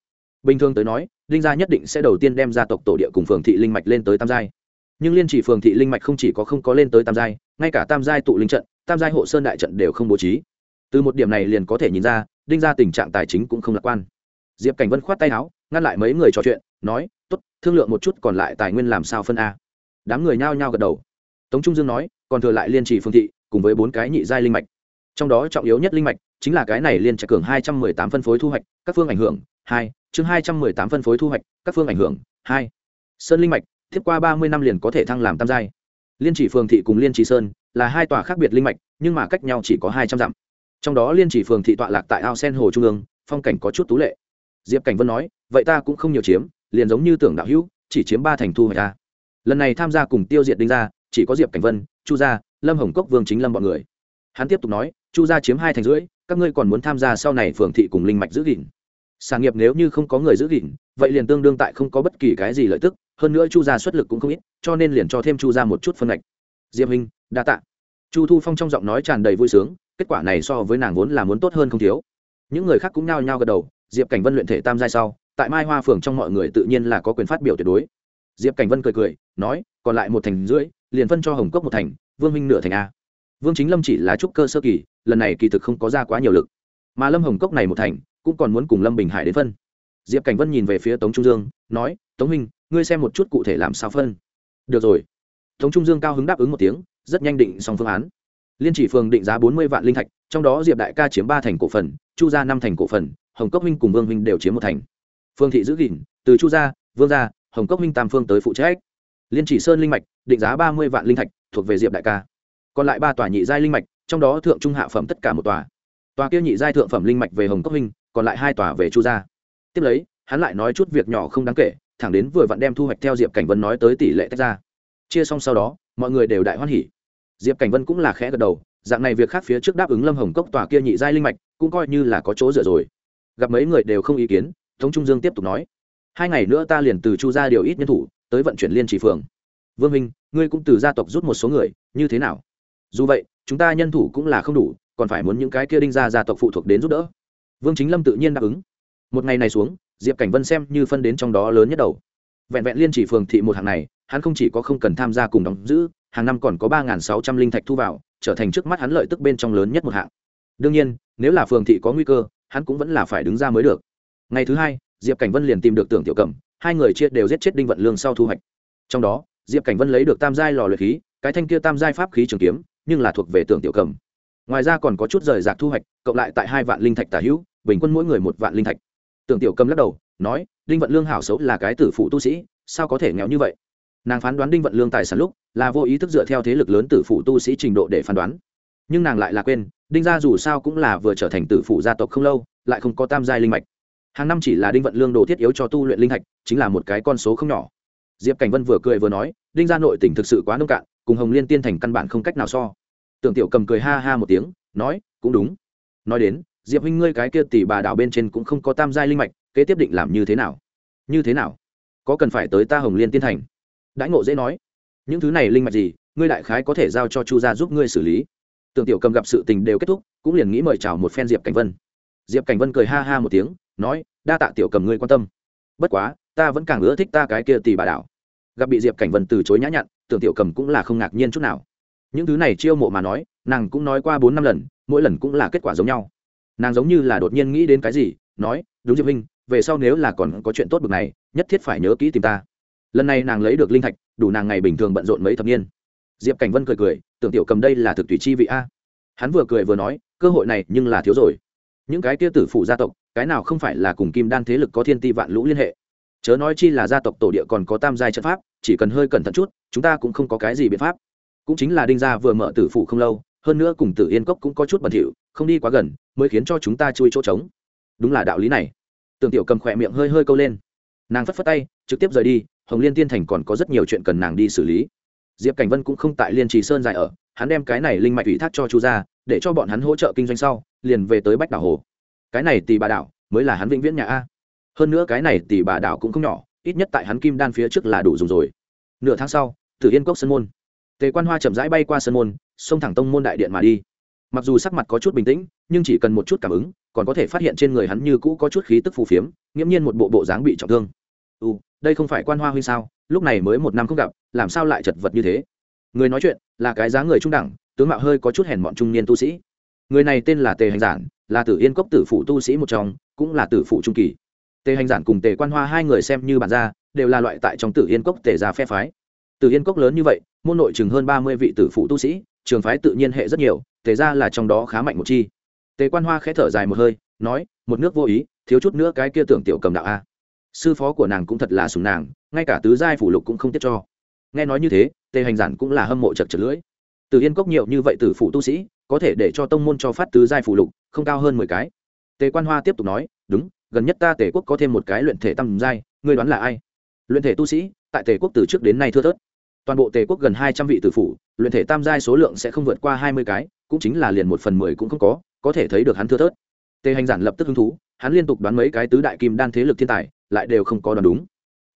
Bình thường tới nói, đinh gia nhất định sẽ đầu tiên đem gia tộc tổ địa cùng phường thị linh mạch lên tới tam giai nhưng liên chỉ phường thị linh mạch không chỉ có không có lên tới tam giai, ngay cả tam giai tụ linh trận, tam giai hộ sơn đại trận đều không bố trí. Từ một điểm này liền có thể nhìn ra, đinh gia tình trạng tài chính cũng không lạc quan. Diệp cảnh vân khoát tay áo, ngăn lại mấy người trò chuyện, nói t ố t thương lượng một chút còn lại tài nguyên làm sao phân a. Đám người nhao nhao gật đầu. Tống trung dương nói, còn thừa lại liên trì phương thị, cùng với bốn cái nhị giai linh mạch. Trong đó trọng yếu nhất linh mạch chính là cái này liên trạch cường hai trăm mười tám phân phối thu hoạch, các phương ảnh hưởng, hai, chương hai trăm mười tám phân phối thu hoạch, các phương ảnh hưởng, hai. Sơn linh mạch tiếp qua ba mươi năm liền có thể thăng làm tam giai. Liên chỉ phường thị cùng liên chỉ sơn là hai tòa khác biệt linh mạch, nhưng mà cách nhau chỉ có hai trăm dặm. Trong đó liên chỉ phường thị tọa lạc tại ao sen hồ trung ương, phong cảnh có chút tú lệ. Diệp cảnh vân nói, vậy ta cũng không nhiều chiếm, liền giống như tưởng đạo hữu, chỉ chiếm ba thành thu hoạch ta lần này tham gia cùng tiêu diệt đinh gia, chỉ có diệp cảnh vân, chu gia, lâm hồng cốc, vương chính lâm b ọ n người. Hắn tiếp tục nói, chu gia chiếm hai thành rưỡi, các ngươi còn muốn tham gia sau này phường thị cùng linh mạch giữ gìn. Sản nghiệp nếu như không có người giữ gìn, vậy liền tương đương tại không có bất kỳ cái gì lợi tức hơn nữa chu gia xuất lực cũng không ít, cho nên liền cho thêm chu gia một chút phân ngạch. Diệp hình đa tạ. Chu thu phong trong giọng nói tràn đầy vui sướng, kết quả này so với nàng vốn là muốn tốt hơn không thiếu. Những người khác cũng nhao nhao gật đầu, diệp cảnh vân luyện thể tam giai sau, tại mai hoa phường trong mọi người tự nhiên là có quyền phát biểu tuyệt đối. Diệp cảnh vân cười cười, nói, còn lại một thành rưỡi, liền phân cho hồng cốc một thành, vương minh nửa thành a. Vương chính lâm chỉ là trúc cơ sơ kỳ, lần này kỳ thực không có ra quá nhiều lực. Mà lâm hồng cốc này một thành, cũng còn muốn cùng lâm bình hải đến phân. Diệp cảnh vân nhìn về phía tống trung dương, nói, tống minh ngươi xem một chút cụ thể làm sao phân. Được rồi. Tống trung dương cao hứng đáp ứng một tiếng, rất nhanh định xong phương án. Liên chỉ phường định giá bốn mươi vạn linh thạch, trong đó diệp đại ca chiếm ba thành cổ phần, chu gia năm thành cổ phần, hồng cốc minh cùng vương minh đều chiếm một thành. Phương thị giữ gìn, từ chu gia, vương gia, hồng cốc minh tam phương tới phụ trách. Liên chỉ sơn linh mạch, định giá ba mươi vạn linh thạch, thuộc về diệp đại ca. Còn lại ba tòa nhị giai linh mạch, trong đó thượng trung hạ phẩm tất cả một tòa. Tòa kia nhị giai thượng phẩm linh mạch về hồng cốc minh còn lại hai tòa về chu gia. Tiếp lấy, hắn lại nói chút việc nhỏ không đáng kể thẳng đến vừa vặn đem thu hoạch theo diệp cảnh vân nói tới tỷ lệ tách ra. Chia xong sau đó, mọi người đều đại hoan hỉ. Diệp cảnh vân cũng là khẽ gật đầu, dạng này việc khác phía trước đáp ứng lâm hồng cốc tòa kia nhị giai linh mạch, cũng coi như là có chỗ dựa rồi. Gặp mấy người đều không ý kiến, tống trung dương tiếp tục nói, hai ngày nữa ta liền từ chu ra điều ít nhân thủ, tới vận chuyển liên trì phường. Vương minh, ngươi cũng từ gia tộc rút một số người, như thế nào? Dù vậy, chúng ta nhân thủ cũng là không đủ, còn phải muốn những cái kia đinh ra gia tộc phụ thuộc đến giúp đỡ. Vương chính lâm tự nhiên đáp ứng. Một ngày này xuống diệp cảnh vân xem như phân đến trong đó lớn nhất đầu. Vẹn vẹn liên chỉ phường thị một hàng này, hắn không chỉ có không cần tham gia cùng đóng giữ, hàng năm còn có ba sáu trăm linh thạch thu vào, trở thành trước mắt hắn lợi tức bên trong lớn nhất một hạng. Đương nhiên, nếu là phường thị có nguy cơ, hắn cũng vẫn là phải đứng ra mới được. Ngày thứ hai, diệp cảnh vân liền tìm được tưởng tiểu cẩm hai người chia đều giết chết đinh vận lương sau thu hoạch. Trong đó, diệp cảnh vân lấy được tam giai lò luyện khí, cái thanh kia tam giai pháp khí trường kiếm, nhưng là thuộc về tưởng tiểu cẩm ngoài ra còn có chút rời rạc thu hoạch, cộng lại tại hai vạn linh thạch tả hữu, bình quân mỗi người một vạn linh thạch tưởng tiểu cầm lắc đầu, nói, đinh vận lương hảo xấu là cái tử phụ tu sĩ, sao có thể nghèo như vậy? Nàng phán đoán đinh vận lương tài sản lúc, là vô ý thức dựa theo thế lực lớn tử phụ tu sĩ trình độ để phán đoán. Nhưng nàng lại là quên, đinh gia dù sao cũng là vừa trở thành tử phụ gia tộc không lâu, lại không có tam giai linh mạch. Hàng năm chỉ là đinh vận lương đồ thiết yếu cho tu luyện linh thạch, chính là một cái con số không nhỏ. Diệp cảnh vân vừa cười vừa nói, đinh gia nội tỉnh thực sự quá nông cạn, cùng hồng liên tiên thành căn bản không cách nào so. Tưởng tiểu cầm cười ha ha một tiếng, nói, cũng đúng. Nói đến diệp huynh ngươi cái kia tỷ bà đảo bên trên cũng không có tam giai linh mạch, kế tiếp định làm như thế nào? Như thế nào? Có cần phải tới ta hồng liên tiên thành? Đãi ngộ dễ nói. Những thứ này linh mạch gì, ngươi đại khái có thể giao cho chu gia giúp ngươi xử lý. Tưởng tiểu cầm gặp sự tình đều kết thúc, cũng liền nghĩ mời chào một phen diệp cảnh vân. Diệp cảnh vân cười ha ha một tiếng, nói, đa tạ tiểu cầm ngươi quan tâm. Bất quá, ta vẫn càng ưa thích ta cái kia tỷ bà đảo. Gặp bị diệp cảnh vân từ chối nhã nhặn, tưởng tiểu cầm cũng là không ngạc nhiên chút nào. Những thứ này chiêu mộ mà nói, nàng cũng nói qua bốn năm lần, mỗi lần cũng là kết quả giống nhau nàng giống như là đột nhiên nghĩ đến cái gì, nói, đúng diệp huynh, về sau nếu là còn có chuyện tốt bực này, nhất thiết phải nhớ kỹ tìm ta. Lần này nàng lấy được linh thạch, đủ nàng ngày bình thường bận rộn mấy thập niên. Diệp cảnh vân cười cười, tưởng tiểu cầm đây là thực tùy chi vị a. Hắn vừa cười vừa nói, cơ hội này nhưng là thiếu rồi. Những cái tia tử phụ gia tộc, cái nào không phải là cùng kim đan thế lực có thiên ti vạn lũ liên hệ? Chớ nói chi là gia tộc tổ địa còn có tam giai trận pháp, chỉ cần hơi cẩn thận chút, chúng ta cũng không có cái gì biện pháp. Cũng chính là đinh gia vừa mở tử phụ không lâu hơn nữa cùng tử yên cốc cũng có chút bẩn thỉu không đi quá gần mới khiến cho chúng ta chui chỗ trống. Đúng là đạo lý này. Tưởng tiểu cầm khỏe miệng hơi hơi câu lên. Nàng phất phất tay trực tiếp rời đi hồng liên tiên thành còn có rất nhiều chuyện cần nàng đi xử lý. Diệp cảnh vân cũng không tại liên trì sơn dài ở hắn đem cái này linh mạch ủy thác cho chu ra, để cho bọn hắn hỗ trợ kinh doanh sau liền về tới bách đảo hồ. Cái này tỷ bà đảo mới là hắn vĩnh viễn nhà a. Hơn nữa cái này tỷ bà đảo cũng không nhỏ ít nhất tại hắn kim đan phía trước là đủ dùng rồi. Nửa tháng sau tử yên cốc sân môn. Tề quan hoa chậm rãi bay qua sân môn xông thẳng tông môn đại điện mà đi. Mặc dù sắc mặt có chút bình tĩnh, nhưng chỉ cần một chút cảm ứng, còn có thể phát hiện trên người hắn như cũ có chút khí tức phù phiếm, nghiễm nhiên một bộ bộ dáng bị trọng thương. Ừ đây không phải quan hoa huynh sao? Lúc này mới một năm không gặp, làm sao lại chật vật như thế? Người nói chuyện là cái dáng người trung đẳng, tướng mạo hơi có chút hèn mọn trung niên tu sĩ. Người này tên là tề hành giản, là tử yên cốc tử phụ tu sĩ một trong, cũng là tử phụ trung kỳ. Tề hành giản cùng tề quan hoa hai người xem như bản gia đều là loại tại trong tử yên cốc tề gia phe phái. Tử yên cốc lớn như vậy, môn nội chừng hơn ba mươi vị tử phụ tu sĩ trường phái tự nhiên hệ rất nhiều, tề ra là trong đó khá mạnh một chi. Tề quan hoa khẽ thở dài một hơi, nói, một nước vô ý, thiếu chút nữa cái kia tưởng tiểu cầm đạo a. Sư phó của nàng cũng thật là sùng nàng, ngay cả tứ giai phủ lục cũng không tiết cho. Nghe nói như thế, tề hành giản cũng là hâm mộ chật chật lưỡi. Từ yên cốc nhiều như vậy từ phụ tu sĩ, có thể để cho tông môn cho phát tứ giai phủ lục, không cao hơn mười cái. Tề quan hoa tiếp tục nói, đúng, gần nhất ta tề quốc có thêm một cái luyện thể tăng giai, ngươi đoán là ai? Luyện thể tu sĩ, tại tề quốc từ trước đến nay thưa thớt toàn bộ tề quốc gần hai trăm vị tử phủ, luyện thể tam giai số lượng sẽ không vượt qua hai mươi cái, cũng chính là liền một phần mười cũng không có có thể thấy được hắn thưa thớt. Tề hành giản lập tức hứng thú, hắn liên tục đoán mấy cái tứ đại kim đan thế lực thiên tài, lại đều không có đoán đúng.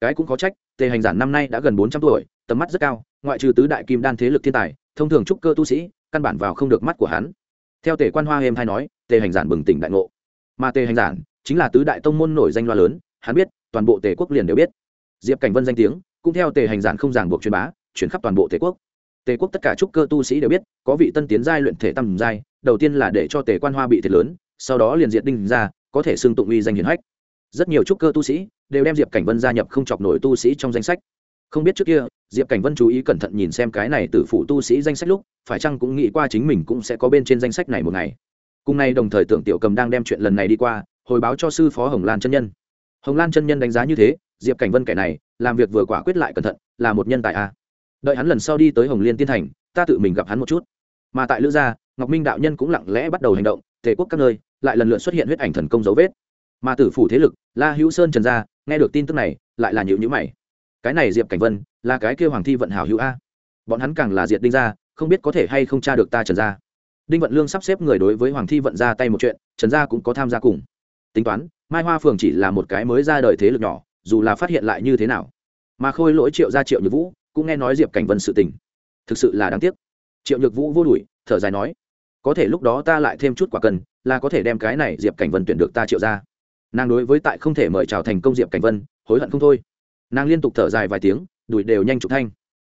Cái cũng có trách, tề hành giản năm nay đã gần bốn trăm tuổi, tầm mắt rất cao, ngoại trừ tứ đại kim đan thế lực thiên tài, thông thường trúc cơ tu sĩ, căn bản vào không được mắt của hắn. Theo tề quan hoa êm hay nói, tề hành giản bừng tỉnh đại ngộ. Mà tề hành giản chính là tứ đại tông môn nổi danh loa lớn, hắn biết, toàn bộ tề quốc liền đều biết. Diệp cảnh vân danh tiếng, cũng theo tề hành giản không ràng buộc truyền bá chuyển khắp toàn bộ tề quốc. Tề quốc tất cả trúc cơ tu sĩ đều biết, có vị tân tiến giai luyện thể tầm giai, đầu tiên là để cho tề quan hoa bị thiệt lớn, sau đó liền diệt đinh ra, có thể xưng tụng uy danh hiển hách. Rất nhiều trúc cơ tu sĩ đều đem diệp cảnh vân gia nhập không chọc nổi tu sĩ trong danh sách. Không biết trước kia, diệp cảnh vân chú ý cẩn thận nhìn xem cái này từ phụ tu sĩ danh sách lúc, phải chăng cũng nghĩ qua chính mình cũng sẽ có bên trên danh sách này một ngày. Cùng nay đồng thời tưởng tiểu cầm đang đem chuyện lần này đi qua, hồi báo cho sư phó hồng lan chân nhân. Hồng lan chân nhân đánh giá như thế, diệp cảnh vân kẻ này, làm việc vừa quả quyết lại cẩn thận, là một nhân tài a đợi hắn lần sau đi tới hồng liên tiên thành, ta tự mình gặp hắn một chút. Mà tại lữ gia, ngọc minh đạo nhân cũng lặng lẽ bắt đầu hành động, tề quốc các nơi, lại lần lượt xuất hiện huyết ảnh thần công dấu vết. Mà tử phủ thế lực, la hữu sơn trần gia, nghe được tin tức này, lại là nhịu nhữ mày. Cái này diệp cảnh vân, là cái kêu hoàng thi vận hào hữu a. Bọn hắn càng là diệt đinh gia, không biết có thể hay không tra được ta trần gia. Đinh vận lương sắp xếp người đối với hoàng thi vận ra tay một chuyện, trần gia cũng có tham gia cùng. Tính toán, mai hoa phường chỉ là một cái mới ra đời thế lực nhỏ, dù là phát hiện lại như thế nào. Mà khôi lỗi triệu ra triệu như vũ cũng nghe nói diệp cảnh vân sự tình. Thực sự là đáng tiếc. Triệu nhược vũ vô đùi thở dài nói, có thể lúc đó ta lại thêm chút quả cần, là có thể đem cái này diệp cảnh vân tuyển được ta triệu ra. Nàng đối với tại không thể mời chào thành công diệp cảnh vân, hối hận không thôi. Nàng liên tục thở dài vài tiếng đùi đều nhanh trục thanh.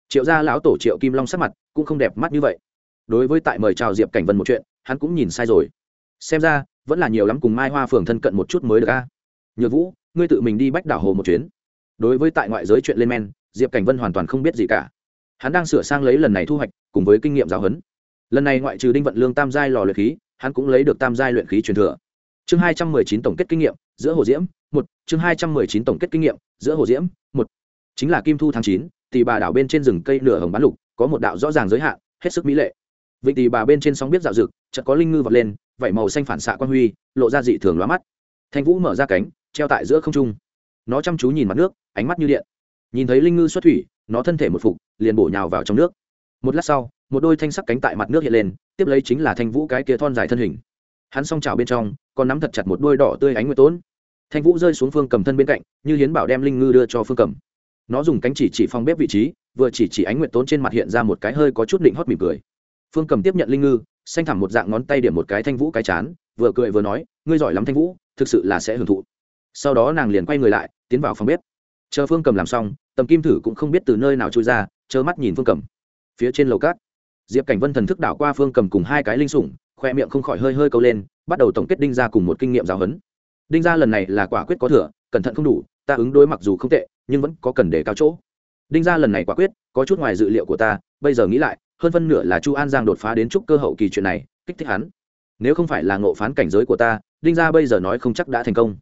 Triệu gia lão tổ triệu kim long sắc mặt cũng không đẹp mắt như vậy. Đối với tại mời chào diệp cảnh vân một chuyện, hắn cũng nhìn sai rồi. Xem ra, vẫn là nhiều lắm cùng mai hoa phường thân cận một chút mới được a. Nhược vũ, ngươi tự mình đi bách đảo hồ một chuyến. Đối với tại ngoại giới chuyện lên men diệp cảnh vân hoàn toàn không biết gì cả hắn đang sửa sang lấy lần này thu hoạch cùng với kinh nghiệm giáo huấn lần này ngoại trừ đinh vận lương tam giai lò luyện khí hắn cũng lấy được tam giai luyện khí truyền thừa chương hai trăm mười chín tổng kết kinh nghiệm giữa hồ diễm một chương hai trăm mười chín tổng kết kinh nghiệm giữa hồ diễm một chính là kim thu tháng chín thì bà đảo bên trên rừng cây nửa hồng bán lục có một đạo rõ ràng giới hạn hết sức mỹ lệ Vị tì bà bên trên sóng biết dạo rực chợt có linh ngư vọt lên vảy màu xanh phản xạ quan huy lộ ra dị thường lóa mắt thanh vũ mở ra cánh treo tại giữa không trung nó chăm chú nhìn mặt nước ánh mắt như điện nhìn thấy linh ngư xuất thủy, nó thân thể một phục, liền bổ nhào vào trong nước. Một lát sau, một đôi thanh sắc cánh tại mặt nước hiện lên, tiếp lấy chính là thanh vũ cái kia thon dài thân hình. Hắn s o n g trào bên trong, còn nắm thật chặt một đôi đỏ tươi ánh nguyệt tốn. Thanh vũ rơi xuống phương cầm thân bên cạnh, như hiến bảo đem linh ngư đưa cho phương cầm. Nó dùng cánh chỉ chỉ phong bếp vị trí, vừa chỉ chỉ ánh nguyệt tốn trên mặt hiện ra một cái hơi có chút định hót mỉm cười. Phương cầm tiếp nhận linh ngư, xanh thẳm một dạng ngón tay điểm một cái thanh vũ cái chán, vừa cười vừa nói, ngươi giỏi lắm thanh vũ, thực sự là sẽ hưởng thụ. Sau đó nàng liền quay người lại, tiến vào phòng bếp chờ phương cầm làm xong, tầm kim thử cũng không biết từ nơi nào trôi ra, trơ mắt nhìn phương cầm. Phía trên lầu cát, diệp cảnh vân thần thức đảo qua phương cầm cùng hai cái linh sủng, khoe miệng không khỏi hơi hơi câu lên, bắt đầu tổng kết đinh ra cùng một kinh nghiệm giáo huấn. Đinh ra lần này là quả quyết có thừa, cẩn thận không đủ, ta ứng đối mặc dù không tệ, nhưng vẫn có cần để cao chỗ. Đinh ra lần này quả quyết, có chút ngoài dự liệu của ta, bây giờ nghĩ lại, hơn phân nửa là chu an giang đột phá đến trúc cơ hậu kỳ chuyện này, kích thích hắn. Nếu không phải là ngộ phán cảnh giới của ta, đinh ra bây giờ nói không chắc đã thành công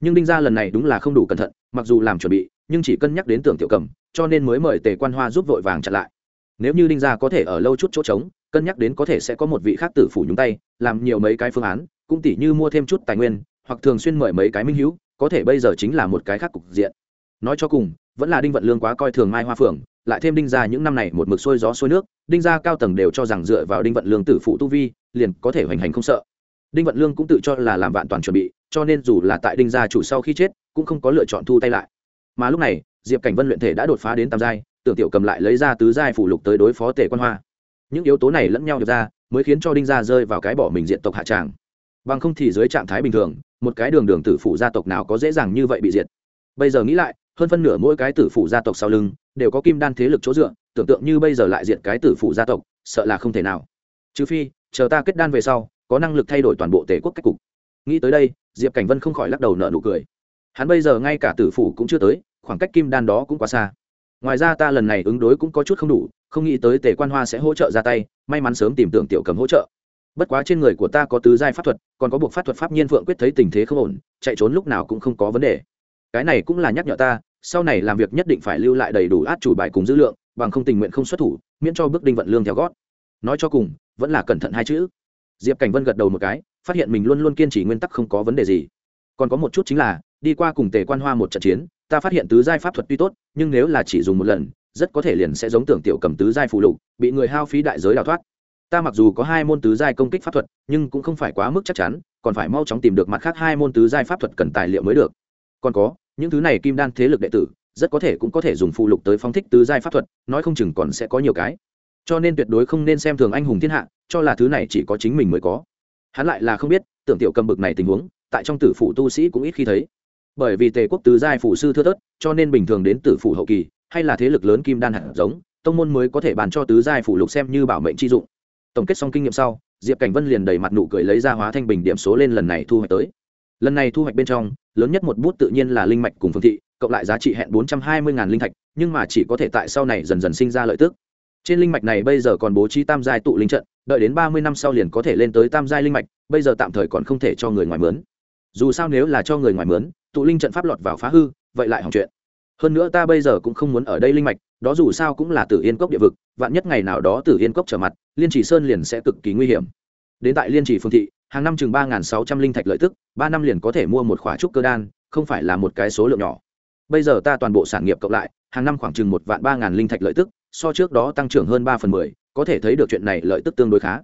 nhưng đinh gia lần này đúng là không đủ cẩn thận, mặc dù làm chuẩn bị, nhưng chỉ cân nhắc đến tưởng tiểu cầm, cho nên mới mời tề quan hoa giúp vội vàng chặn lại. Nếu như đinh gia có thể ở lâu chút chỗ trống, cân nhắc đến có thể sẽ có một vị khác tử phủ nhúng tay, làm nhiều mấy cái phương án, cũng tỉ như mua thêm chút tài nguyên, hoặc thường xuyên mời mấy cái minh hữu, có thể bây giờ chính là một cái khác cục diện. Nói cho cùng, vẫn là đinh vận lương quá coi thường mai hoa phượng, lại thêm đinh gia những năm này một mực sôi gió sôi nước, đinh gia cao tầng đều cho rằng dựa vào đinh vận lương tử phụ tu vi, liền có thể hoành hành không sợ đinh vận lương cũng tự cho là làm vạn toàn chuẩn bị, cho nên dù là tại đinh gia chủ sau khi chết, cũng không có lựa chọn thu tay lại. Mà lúc này, diệp cảnh vân luyện thể đã đột phá đến tam giai, tưởng tiểu cầm lại lấy ra tứ giai phủ lục tới đối phó tề quan hoa. Những yếu tố này lẫn nhau được ra, mới khiến cho đinh gia rơi vào cái bỏ mình diện tộc hạ tràng. Bằng không thì dưới trạng thái bình thường, một cái đường đường tử phụ gia tộc nào có dễ dàng như vậy bị diệt. Bây giờ nghĩ lại, hơn phân nửa mỗi cái tử phụ gia tộc sau lưng, đều có kim đan thế lực chỗ dựa, tưởng tượng như bây giờ lại diệt cái tử phụ gia tộc, sợ là không thể nào. Trừ phi, chờ ta kết đan về sau có năng lực thay đổi toàn bộ tề quốc cách cục. Nghĩ tới đây, diệp cảnh vân không khỏi lắc đầu nợ nụ cười. Hắn bây giờ ngay cả tử phủ cũng chưa tới, khoảng cách kim đan đó cũng quá xa. Ngoài ra ta lần này ứng đối cũng có chút không đủ, không nghĩ tới tề quan hoa sẽ hỗ trợ ra tay, may mắn sớm tìm tưởng tiểu cầm hỗ trợ. Bất quá trên người của ta có tứ giai pháp thuật, còn có buộc pháp thuật pháp nhiên phượng quyết thấy tình thế không ổn, chạy trốn lúc nào cũng không có vấn đề. Cái này cũng là nhắc nhở ta, sau này làm việc nhất định phải lưu lại đầy đủ át chủ bài cùng dữ lượng, bằng không tình nguyện không xuất thủ, miễn cho bước đinh vận lương theo gót. Nói cho cùng, vẫn là cẩn thận hai chữ diệp cảnh vân gật đầu một cái, phát hiện mình luôn luôn kiên trì nguyên tắc không có vấn đề gì. Còn có một chút chính là, đi qua cùng tề quan hoa một trận chiến, ta phát hiện tứ giai pháp thuật tuy tốt, nhưng nếu là chỉ dùng một lần, rất có thể liền sẽ giống tưởng tiểu cầm tứ giai phụ lục, bị người hao phí đại giới đào thoát. Ta mặc dù có hai môn tứ giai công kích pháp thuật, nhưng cũng không phải quá mức chắc chắn, còn phải mau chóng tìm được mặt khác hai môn tứ giai pháp thuật cần tài liệu mới được. Còn có, những thứ này kim đan thế lực đệ tử, rất có thể cũng có thể dùng phụ lục tới phong thích tứ giai pháp thuật, nói không chừng còn sẽ có nhiều cái. Cho nên tuyệt đối không nên xem thường anh hùng thiên hạ cho là thứ này chỉ có chính mình mới có. Hắn lại là không biết, tưởng tiểu cầm bực này tình huống, tại trong tử phủ tu sĩ cũng ít khi thấy. Bởi vì tề quốc tứ giai phủ sư thưa thớt, cho nên bình thường đến tử phủ hậu kỳ, hay là thế lực lớn kim đan hạt giống, tông môn mới có thể bàn cho tứ giai phủ lục xem như bảo mệnh chi dụng. Tổng kết xong kinh nghiệm sau, diệp cảnh vân liền đầy mặt nụ cười lấy ra hóa thanh bình điểm số lên lần này thu hoạch tới. Lần này thu hoạch bên trong, lớn nhất một bút tự nhiên là linh mạch cùng phương thị, cộng lại giá trị hẹn bốn trăm hai mươi linh thạch, nhưng mà chỉ có thể tại sau này dần dần sinh ra lợi tức trên linh mạch này bây giờ còn bố trí tam giai tụ linh trận, đợi đến ba mươi năm sau liền có thể lên tới tam giai linh mạch, bây giờ tạm thời còn không thể cho người ngoài mướn. Dù sao nếu là cho người ngoài mướn, tụ linh trận pháp lọt vào phá hư, vậy lại hỏng chuyện. Hơn nữa ta bây giờ cũng không muốn ở đây linh mạch, đó dù sao cũng là tử yên cốc địa vực, vạn nhất ngày nào đó tử yên cốc trở mặt, liên chỉ sơn liền sẽ cực kỳ nguy hiểm. Đến tại liên chỉ phương thị, hàng năm chừng ba sáu trăm linh thạch lợi tức, ba năm liền có thể mua một khóa trúc cơ đan, không phải là một cái số lượng nhỏ bây giờ ta toàn bộ sản nghiệp cộng lại, hàng năm khoảng chừng một vạn ba ngàn linh thạch lợi tức, so trước đó tăng trưởng hơn ba phần mười, có thể thấy được chuyện này lợi tức tương đối khá.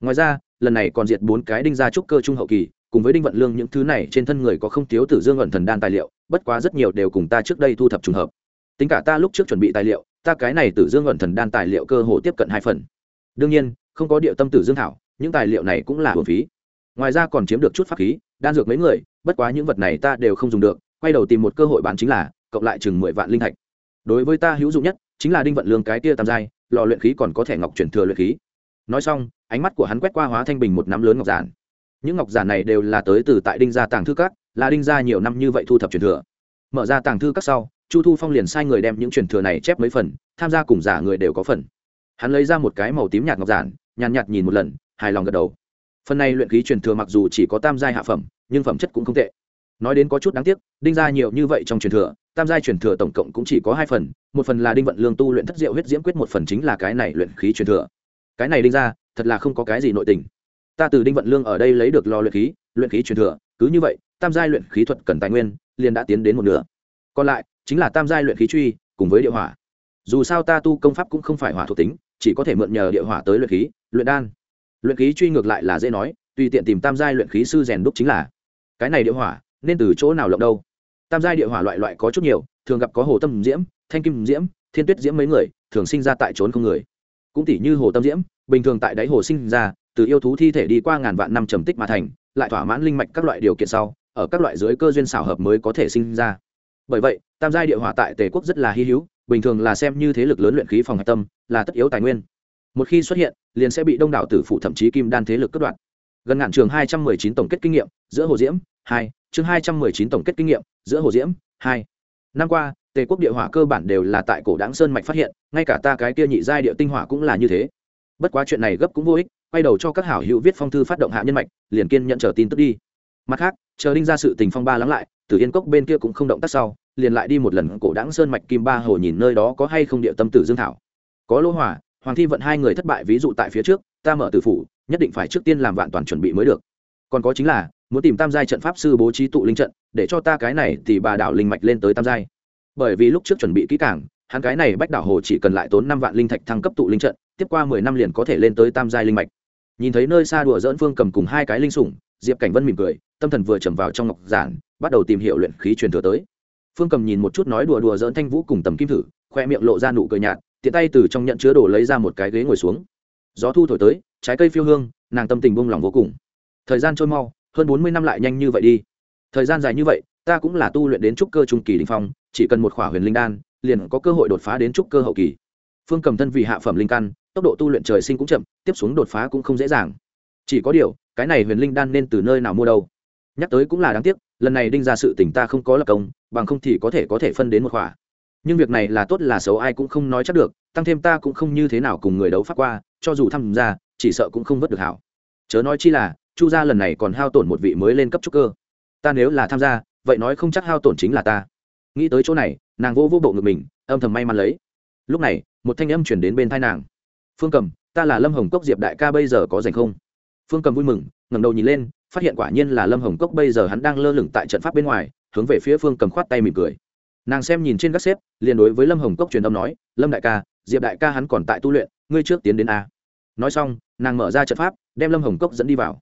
Ngoài ra, lần này còn diệt bốn cái đinh gia trúc cơ trung hậu kỳ, cùng với đinh vận lương những thứ này, trên thân người có không thiếu tử dương ẩn thần đan tài liệu, bất quá rất nhiều đều cùng ta trước đây thu thập trùng hợp. Tính cả ta lúc trước chuẩn bị tài liệu, ta cái này tử dương ẩn thần đan tài liệu cơ hồ tiếp cận hai phần. Đương nhiên, không có địa tâm tử dương thảo, những tài liệu này cũng là hồn phí. Ngoài ra còn chiếm được chút pháp khí, đan dược mấy người, bất quá những vật này ta đều không dùng được quay đầu tìm một cơ hội bán chính là, cộng lại chừng mười vạn linh thạch. Đối với ta hữu dụng nhất, chính là đinh vận lương cái tia tam giai, lò luyện khí còn có thể ngọc chuyển thừa luyện khí. Nói xong, ánh mắt của hắn quét qua hóa thanh bình một nắm lớn ngọc giản. Những ngọc giản này đều là tới từ tại đinh gia tàng thư các, là đinh gia nhiều năm như vậy thu thập truyền thừa. Mở ra tàng thư các sau, chu thu phong liền sai người đem những truyền thừa này chép mấy phần, tham gia cùng giả người đều có phần. Hắn lấy ra một cái màu tím nhạt ngọc giản, nhàn nhạt nhìn một lần, hài lòng gật đầu. Phần này luyện khí truyền thừa mặc dù chỉ có tam giai hạ phẩm, nhưng phẩm chất cũng không tệ nói đến có chút đáng tiếc, đinh ra nhiều như vậy trong truyền thừa, tam giai truyền thừa tổng cộng cũng chỉ có hai phần, một phần là đinh vận lương tu luyện thất diệu huyết diễm quyết, một phần chính là cái này luyện khí truyền thừa. Cái này đinh ra thật là không có cái gì nội tình. Ta từ đinh vận lương ở đây lấy được lò luyện khí luyện khí truyền thừa, cứ như vậy, tam giai luyện khí thuật cần tài nguyên, liền đã tiến đến một nửa. Còn lại, chính là tam giai luyện khí truy, cùng với địa hỏa. Dù sao ta tu công pháp cũng không phải hỏa thuộc tính, chỉ có thể mượn nhờ địa hỏa tới luyện khí, luyện đan. Luyện khí truy ngược lại là dễ nói, tùy tiện tìm tam giai luyện khí sư rèn đúc chính là. Cái này địa hỏa nên từ chỗ nào lộng đâu? Tam giai địa hỏa loại loại có chút nhiều, thường gặp có hồ tâm diễm, thanh kim diễm, thiên tuyết diễm mấy người, thường sinh ra tại trốn không người. Cũng tỷ như hồ tâm diễm, bình thường tại đáy hồ sinh ra, từ yêu thú thi thể đi qua ngàn vạn năm trầm tích mà thành, lại thỏa mãn linh mạch các loại điều kiện sau, ở các loại dưới cơ duyên xảo hợp mới có thể sinh ra. Bởi vậy, tam giai địa hỏa tại tề quốc rất là hy hữu, bình thường là xem như thế lực lớn luyện khí phòng hạch tâm, là tất yếu tài nguyên. Một khi xuất hiện, liền sẽ bị đông đảo tử phụ thậm chí kim đan thế lực cất đoạn gần ngạn trường hai trăm mười chín tổng kết kinh nghiệm, giữa hồ diễm hai, chương hai trăm mười chín tổng kết kinh nghiệm, giữa hồ diễm. Hai, năm qua, tề quốc địa hỏa cơ bản đều là tại cổ đáng sơn mạch phát hiện, ngay cả ta cái kia nhị giai địa tinh hỏa cũng là như thế. Bất quá chuyện này gấp cũng vô ích, quay đầu cho các hảo hữu viết phong thư phát động hạ nhân mạch, liền kiên nhận chờ tin tức đi. Mặt khác, chờ đinh ra sự tình phong ba lắng lại, tử yên cốc bên kia cũng không động tác sau, liền lại đi một lần cổ đáng sơn mạch kim ba hồ nhìn nơi đó có hay không địa tâm tử dương thảo. Có lỗ hỏa, hoàng thi vận hai người thất bại ví dụ tại phía trước, ta mở tử phủ, nhất định phải trước tiên làm vạn toàn chuẩn bị mới được. Còn có chính là muốn tìm tam giai trận pháp sư bố trí tụ linh trận, để cho ta cái này thì bà đảo linh mạch lên tới tam giai. Bởi vì lúc trước chuẩn bị kỹ càng, hắn cái này bách đảo hồ chỉ cần lại tốn năm vạn linh thạch thăng cấp tụ linh trận, tiếp qua mười năm liền có thể lên tới tam giai linh mạch. Nhìn thấy nơi xa đùa dỡn phương cầm cùng hai cái linh sủng, diệp cảnh vân mỉm cười, tâm thần vừa trầm vào trong ngọc giản, bắt đầu tìm hiểu luyện khí truyền thừa tới. Phương cầm nhìn một chút nói đùa đùa dỡn thanh vũ cùng tầm kim thử, khoe miệng lộ ra nụ cười nhạt, tiện tay từ trong nhận chứa đồ lấy ra một cái ghế ngồi xuống. Gió thu thổi tới, trái cây phiêu hương, nàng tâm tình buông lòng vô cùng. Thời gian trôi mau hơn bốn mươi năm lại nhanh như vậy đi. Thời gian dài như vậy, ta cũng là tu luyện đến trúc cơ trung kỳ đình phong, chỉ cần một khỏa huyền linh đan, liền có cơ hội đột phá đến trúc cơ hậu kỳ. Phương cầm thân vì hạ phẩm linh căn, tốc độ tu luyện trời sinh cũng chậm, tiếp xuống đột phá cũng không dễ dàng. Chỉ có điều, cái này huyền linh đan nên từ nơi nào mua đâu? Nhắc tới cũng là đáng tiếc, lần này đinh ra sự tỉnh ta không có lập công, bằng không thì có thể có thể phân đến một khỏa. Nhưng việc này là tốt là xấu ai cũng không nói chắc được, tăng thêm ta cũng không như thế nào cùng người đấu pháp qua, cho dù tham gia, chỉ sợ cũng không vớt được hảo. Chớ nói chi là chu gia lần này còn hao tổn một vị mới lên cấp trúc cơ. Ta nếu là tham gia, vậy nói không chắc hao tổn chính là ta. Nghĩ tới chỗ này, nàng vô vô bộ ngực mình, âm thầm may mắn lấy. Lúc này, một thanh âm chuyển đến bên thai nàng. Phương cầm, ta là lâm hồng cốc diệp đại ca bây giờ có dành không? Phương cầm vui mừng, ngẩng đầu nhìn lên, phát hiện quả nhiên là lâm hồng cốc bây giờ hắn đang lơ lửng tại trận pháp bên ngoài, hướng về phía phương cầm khoát tay mỉm cười. Nàng xem nhìn trên các xếp, liền đối với lâm hồng cốc truyền âm nói, lâm đại ca, diệp đại ca hắn còn tại tu luyện, ngươi trước tiến đến a. Nói xong, nàng mở ra trận pháp, đem lâm hồng cốc dẫn đi vào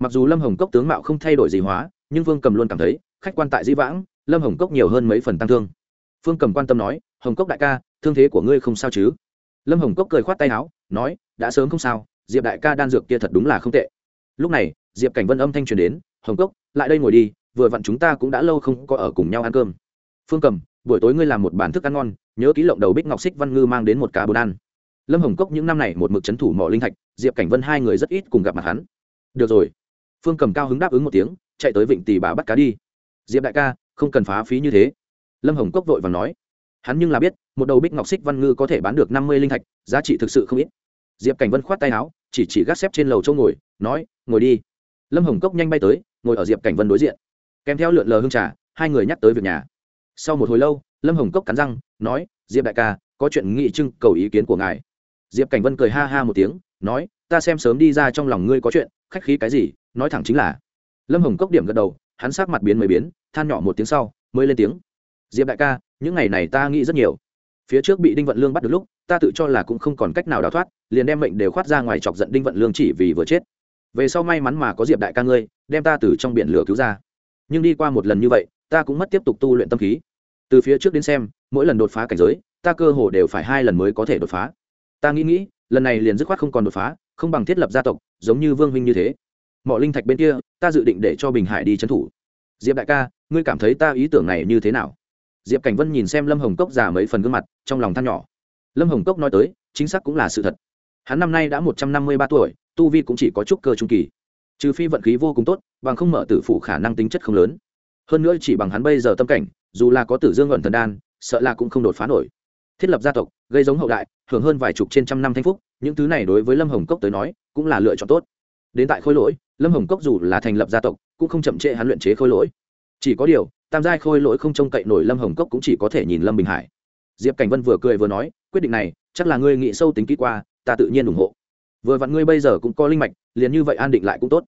mặc dù lâm hồng cốc tướng mạo không thay đổi gì hóa, nhưng vương cầm luôn cảm thấy, khách quan tại di vãng, lâm hồng cốc nhiều hơn mấy phần tăng thương. Phương cầm quan tâm nói, hồng cốc đại ca, thương thế của ngươi không sao chứ? Lâm hồng cốc cười khoát tay áo, nói, đã sớm không sao, diệp đại ca đan dược kia thật đúng là không tệ. Lúc này, diệp cảnh vân âm thanh truyền đến, hồng cốc, lại đây ngồi đi, vừa vặn chúng ta cũng đã lâu không có ở cùng nhau ăn cơm. Phương cầm, buổi tối ngươi làm một bản thức ăn ngon, nhớ ký lộng đầu bích ngọc xích văn ngư mang đến một cá bồn ăn. Lâm hồng cốc những năm này một mực c h ấ n thủ mỏ linh thạch, diệp cảnh vân hai người rất ít cùng gặp mặt hắn. Được rồi phương cầm cao hứng đáp ứng một tiếng, chạy tới vịnh tỷ bà bắt cá đi. Diệp đại ca, không cần phá phí như thế. Lâm hồng cốc vội và nói. Hắn nhưng là biết, một đầu bích ngọc xích văn ngư có thể bán được năm mươi linh thạch, giá trị thực sự không ít. Diệp cảnh vân khoát tay áo, chỉ chỉ gác xếp trên lầu châu ngồi, nói, ngồi đi. Lâm hồng cốc nhanh bay tới, ngồi ở diệp cảnh vân đối diện. Kèm theo lượn lờ hương trà, hai người nhắc tới việc nhà. Sau một hồi lâu, lâm hồng cốc cắn răng, nói, diệp đại ca, có chuyện nghị trưng cầu ý kiến của ngài. Diệp cảnh vân cười ha ha một tiếng, nói ta xem sớm đi ra trong lòng ngươi có chuyện, khách khí cái gì, nói thẳng chính là. Lâm hồng cốc điểm gật đầu, hắn sát mặt biến mới biến, than nhỏ một tiếng sau, mới lên tiếng. Diệp đại ca, những ngày này ta nghĩ rất nhiều. Phía trước bị đinh vận lương bắt được lúc, ta tự cho là cũng không còn cách nào đào thoát, liền đem mệnh đều khoát ra ngoài chọc giận đinh vận lương chỉ vì vừa chết. Về sau may mắn mà có diệp đại ca ngươi, đem ta từ trong biển lửa cứu ra. Nhưng đi qua một lần như vậy, ta cũng mất tiếp tục tu luyện tâm khí. Từ phía trước đến xem, mỗi lần đột phá cảnh giới, ta cơ hồ đều phải hai lần mới có thể đột phá. Ta nghĩ nghĩ lần này liền dứt khoát không còn đột phá, không bằng thiết lập gia tộc, giống như vương huynh như thế. Mọi linh thạch bên kia, ta dự định để cho bình hải đi trấn thủ. Diệp đại ca, ngươi cảm thấy ta ý tưởng này như thế nào? Diệp cảnh vân nhìn xem lâm hồng cốc già mấy phần gương mặt, trong lòng than nhỏ. Lâm hồng cốc nói tới, chính xác cũng là sự thật. Hắn năm nay đã một trăm năm mươi ba tuổi, tu vi cũng chỉ có chút cơ trung kỳ. Trừ phi vận khí vô cùng tốt, bằng không mở tử phụ khả năng tính chất không lớn. Hơn nữa chỉ bằng hắn bây giờ tâm cảnh, dù là có tử dương luận thần đan, sợ là cũng không đột phá nổi. Thiết lập gia tộc gây giống hậu đại, hưởng hơn vài chục trên trăm năm thanh phúc, những thứ này đối với lâm hồng cốc tới nói, cũng là lựa chọn tốt. Đến tại khôi lỗi, lâm hồng cốc dù là thành lập gia tộc, cũng không chậm trễ hắn luyện chế khôi lỗi. Chỉ có điều, tam giai khôi lỗi không trông cậy nổi lâm hồng cốc cũng chỉ có thể nhìn lâm bình hải. Diệp cảnh vân vừa cười vừa nói, quyết định này, chắc là ngươi nghĩ sâu tính kỹ qua, ta tự nhiên ủng hộ. Vừa vặn ngươi bây giờ cũng có linh mạch, liền như vậy an định lại cũng tốt.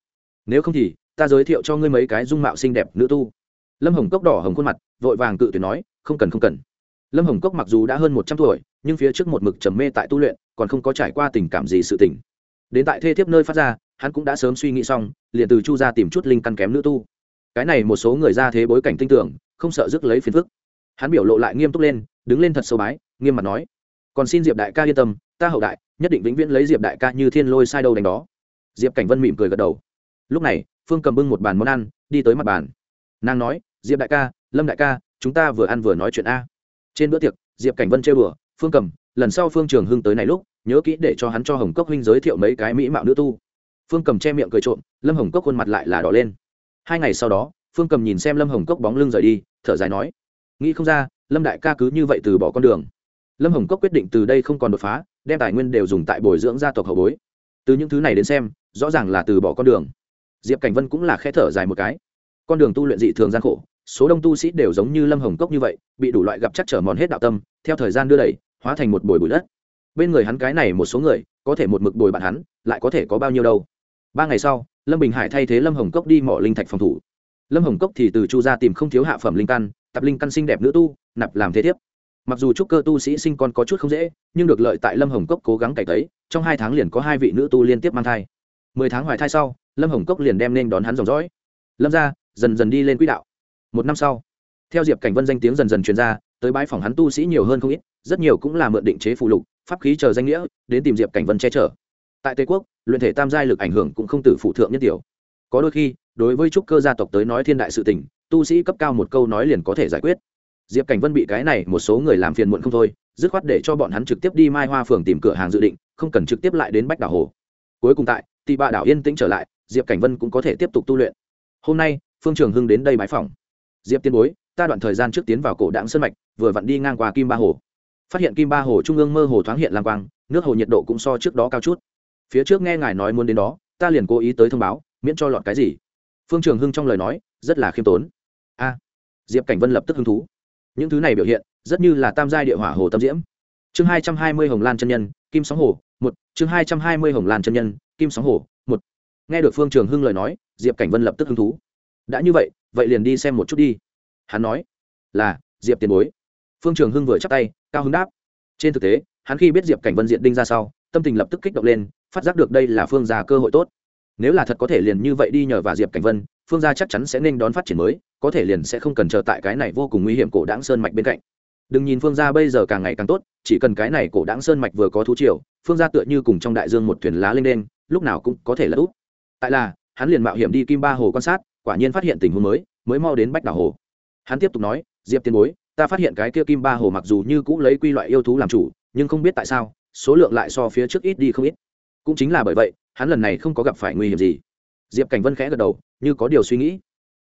Nếu không thì, ta giới thiệu cho ngươi mấy cái dung mạo xinh đẹp nữ tu. Lâm hồng cốc đỏ hồng khuôn mặt, vội vàng cự tuyệt nói, không cần không cần. Lâm hồng cốc mặc dù đã hơn một trăm tuổi nhưng phía trước một mực trầm mê tại tu luyện, còn không có trải qua tình cảm gì sự tình. Đến tại thê thiếp nơi phát ra, hắn cũng đã sớm suy nghĩ xong, liền từ chu ra tìm chút linh căn kém nữ tu. Cái này một số người ra thế bối cảnh tinh tưởng, không sợ rước lấy phiền phức. Hắn biểu lộ lại nghiêm túc lên, đứng lên thật sâu bái, nghiêm mặt nói, còn xin diệp đại ca yên tâm, ta hậu đại, nhất định vĩnh viễn lấy diệp đại ca như thiên lôi sai đâu đánh đó. Diệp cảnh vân mỉm cười gật đầu. Lúc này, phương cầm bưng một bàn món ăn, đi tới mặt bàn. Nàng nói, diệp đại ca, lâm đại ca, chúng ta vừa ăn vừa nói chuyện a. Trên bữa tiệc, diệp cảnh vân chơi bừa phương cầm, lần sau phương trường hưng tới này lúc, nhớ kỹ để cho hắn cho hồng cốc huynh giới thiệu mấy cái mỹ mạo nữ tu. Phương cầm che miệng cười trộm, lâm hồng cốc khuôn mặt lại là đỏ lên. Hai ngày sau đó, phương cầm nhìn xem lâm hồng cốc bóng lưng rời đi, thở dài nói, nghĩ không ra, lâm đại ca cứ như vậy từ bỏ con đường. Lâm hồng cốc quyết định từ đây không còn đột phá, đem tài nguyên đều dùng tại bồi dưỡng gia tộc hậu bối. Từ những thứ này đến xem, rõ ràng là từ bỏ con đường. Diệp cảnh vân cũng là khe thở dài một cái. Con đường tu luyện dị thường gian khổ, số đông tu sĩ đều giống như lâm hồng cốc như vậy, bị đủ loại gặp chắc trở mòn hết đạo tâm, theo thời gian đưa đẩy hóa thành một bồi bụi đất. Bên người hắn cái này một số người, có thể một mực bồi bạn hắn, lại có thể có bao nhiêu đâu. Ba ngày sau, lâm bình hải thay thế lâm hồng cốc đi mỏ linh thạch phòng thủ. Lâm hồng cốc thì từ chu ra tìm không thiếu hạ phẩm linh căn, tập linh căn xinh đẹp nữ tu, nạp làm thế thiếp. Mặc dù trúc cơ tu sĩ sinh con có chút không dễ, nhưng được lợi tại lâm hồng cốc cố gắng cải tấy, trong hai tháng liền có hai vị nữ tu liên tiếp mang thai. Mười tháng hoài thai sau, lâm hồng cốc liền đem nên đón hắn dòng dõi. Lâm ra dần dần đi lên quỹ đạo. Một năm sau, theo diệp cảnh vân danh tiếng dần dần truyền ra tới bãi phòng hắn tu sĩ nhiều hơn không ít, rất nhiều cũng là mượn định chế phụ lục, pháp khí chờ danh nghĩa, đến tìm diệp cảnh vân che chở. Tại tây quốc, luyện thể tam giai lực ảnh hưởng cũng không từ phụ thượng nhất tiểu. Có đôi khi, đối với trúc cơ gia tộc tới nói thiên đại sự tình, tu sĩ cấp cao một câu nói liền có thể giải quyết. Diệp cảnh vân bị cái này một số người làm phiền muộn không thôi, dứt khoát để cho bọn hắn trực tiếp đi mai hoa phường tìm cửa hàng dự định, không cần trực tiếp lại đến bách đảo hồ. Cuối cùng tại, tị bạ đảo yên tĩnh trở lại, diệp cảnh vân cũng có thể tiếp tục tu luyện. Hôm nay, phương trường hưng đến đây bái phòng diệp tiên bối, ta đoạn thời gian trước tiến vào cổ đảng sơn mạch vừa vặn đi ngang qua kim ba hồ. Phát hiện kim ba hồ trung ương mơ hồ thoáng hiện lang quang, nước hồ nhiệt độ cũng so trước đó cao chút. Phía trước nghe ngài nói muốn đến đó, ta liền cố ý tới thông báo, miễn cho lọt cái gì. Phương trường hưng trong lời nói, rất là khiêm tốn. A, diệp cảnh vân lập tức hứng thú. Những thứ này biểu hiện, rất như là tam giai địa hỏa hồ tâm diễm. Chương hai trăm hai mươi hồng lan chân nhân, kim sóng hồ, một. Chương hai trăm hai mươi hồng lan chân nhân, kim sóng hồ, một. Nghe được phương trường hưng lời nói, diệp cảnh vân lập tức hứng thú. Đã như vậy vậy liền đi xem một chút đi. Hắn nói, là, diệp tiền bối phương trường hưng vừa chắc tay, cao hứng đáp. Trên thực tế, hắn khi biết diệp cảnh vân diện đinh ra sau, tâm tình lập tức kích động lên, phát giác được đây là phương gia cơ hội tốt. Nếu là thật có thể liền như vậy đi nhờ vào diệp cảnh vân, phương gia chắc chắn sẽ nên đón phát triển mới, có thể liền sẽ không cần chờ tại cái này vô cùng nguy hiểm cổ đáng sơn mạch bên cạnh. Đừng nhìn phương gia bây giờ càng ngày càng tốt, chỉ cần cái này cổ đáng sơn mạch vừa có thú triều, phương gia tựa như cùng trong đại dương một thuyền lá lên đen lúc nào cũng có thể là úp. Tại là, hắn liền mạo hiểm đi kim ba hồ quan sát, quả nhiên phát hiện tình huống mới mới mau đến bách đảo hồ. Hắn tiếp tục nói, diệp tiền bối ta phát hiện cái kia kim ba hồ mặc dù như cũ lấy quy loại yêu thú làm chủ, nhưng không biết tại sao, số lượng lại so phía trước ít đi không ít. Cũng chính là bởi vậy, hắn lần này không có gặp phải nguy hiểm gì. Diệp cảnh vân khẽ gật đầu, như có điều suy nghĩ.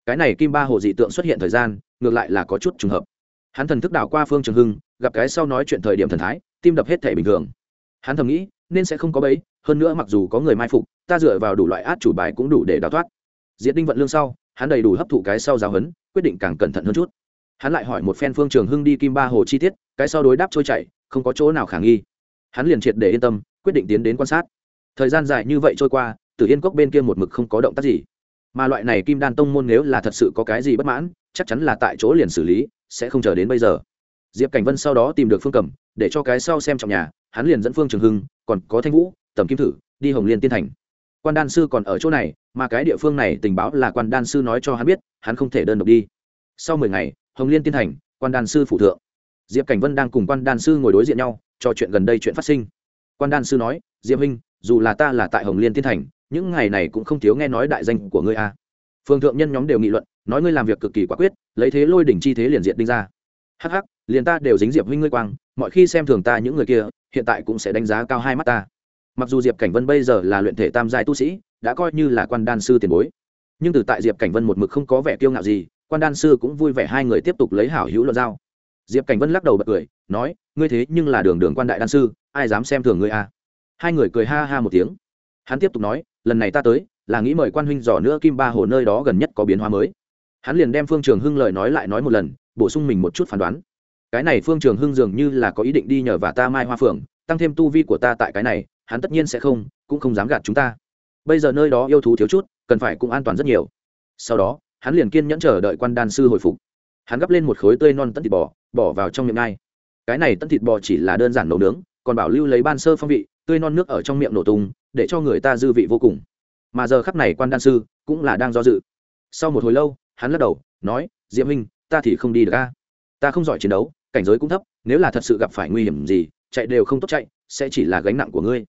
Cái này kim ba hồ dị tượng xuất hiện thời gian, ngược lại là có chút trùng hợp. Hắn thần thức đảo qua phương trường hưng, gặp cái sau nói chuyện thời điểm thần thái, tim đập hết thể bình thường. Hắn thầm nghĩ, nên sẽ không có bấy hơn nữa mặc dù có người mai phục, ta dựa vào đủ loại át chủ bài cũng đủ để đào thoát. Diệt đinh vận lương sau, hắn đầy đủ hấp thụ cái sau giáo hấn quyết định càng cẩn thận hơn chút hắn lại hỏi một phen phương trường hưng đi kim ba hồ chi tiết, cái sau đối đáp trôi chảy, không có chỗ nào khả nghi. Hắn liền triệt để yên tâm, quyết định tiến đến quan sát. Thời gian dài như vậy trôi qua, tử yên cốc bên kia một mực không có động tác gì. Mà loại này kim đan tông môn nếu là thật sự có cái gì bất mãn, chắc chắn là tại chỗ liền xử lý, sẽ không chờ đến bây giờ. Diệp cảnh vân sau đó tìm được phương cầm để cho cái sau xem trong nhà, hắn liền dẫn phương trường hưng, còn có thanh vũ, tầm kim thử, đi hồng liên tiên thành. Quan đan sư còn ở chỗ này, mà cái địa phương này tình báo là quan đan sư nói cho hắn biết, hắn không thể đơn độc đi. Sau mười ngày hồng liên tiên thành, quan đan sư phụ thượng. Diệp cảnh vân đang cùng quan đan sư ngồi đối diện nhau, trò chuyện gần đây chuyện phát sinh. Quan đan sư nói, diệp huynh, dù là ta là tại hồng liên tiên thành, những ngày này cũng không thiếu nghe nói đại danh của ngươi a. À. phương thượng nhân nhóm đều nghị luận, nói, ngươi làm việc cực kỳ quả quyết, lấy thế lôi đỉnh chi thế liền diện đinh ra. Hắc hắc, liền ta đều dính diệp huynh ngươi quang, mọi khi xem thường ta những người kia, hiện tại cũng sẽ đánh giá cao hai mắt ta. Mặc dù diệp cảnh vân bây giờ là luyện thể tam giai tu sĩ, đã coi như là quan đan sư tiền bối, nhưng từ tại diệp cảnh vân một mực không có vẻ kiêu ngạo gì quan đan sư cũng vui vẻ hai người tiếp tục lấy hảo hữu luận giao. Diệp cảnh vân lắc đầu bật cười, nói, ngươi thế nhưng là đường đường quan đại đan sư, ai dám xem thường ngươi à? Hai người cười ha ha một tiếng. Hắn tiếp tục nói, lần này ta tới, là nghĩ mời quan huynh dò nữa kim ba hồ nơi đó gần nhất có biến hóa mới. Hắn liền đem phương trường hưng lời nói lại nói một lần, bổ sung mình một chút phán đoán. Cái này phương trường hưng dường như là có ý định đi nhờ và ta mai hoa phượng, tăng thêm tu vi của ta tại cái này, hắn tất nhiên sẽ không, cũng không dám gạt chúng ta. Bây giờ nơi đó yêu thú thiếu chút, cần phải cũng an toàn rất nhiều. Sau đó hắn liền kiên nhẫn chờ đợi quan đan sư hồi phục. Hắn gắp lên một khối tươi non tân thịt bò, bỏ vào trong miệng ngay. Cái này tân thịt bò chỉ là đơn giản nấu nướng, còn bảo lưu lấy ban sơ phong vị, tươi non nước ở trong miệng nổ tung, để cho người ta dư vị vô cùng. Mà giờ khắp này quan đan sư cũng là đang do dự. Sau một hồi lâu, hắn lắc đầu, nói diễm minh ta thì không đi được ca ta không giỏi chiến đấu, cảnh giới cũng thấp, nếu là thật sự gặp phải nguy hiểm gì, chạy đều không tốt chạy, sẽ chỉ là gánh nặng của ngươi.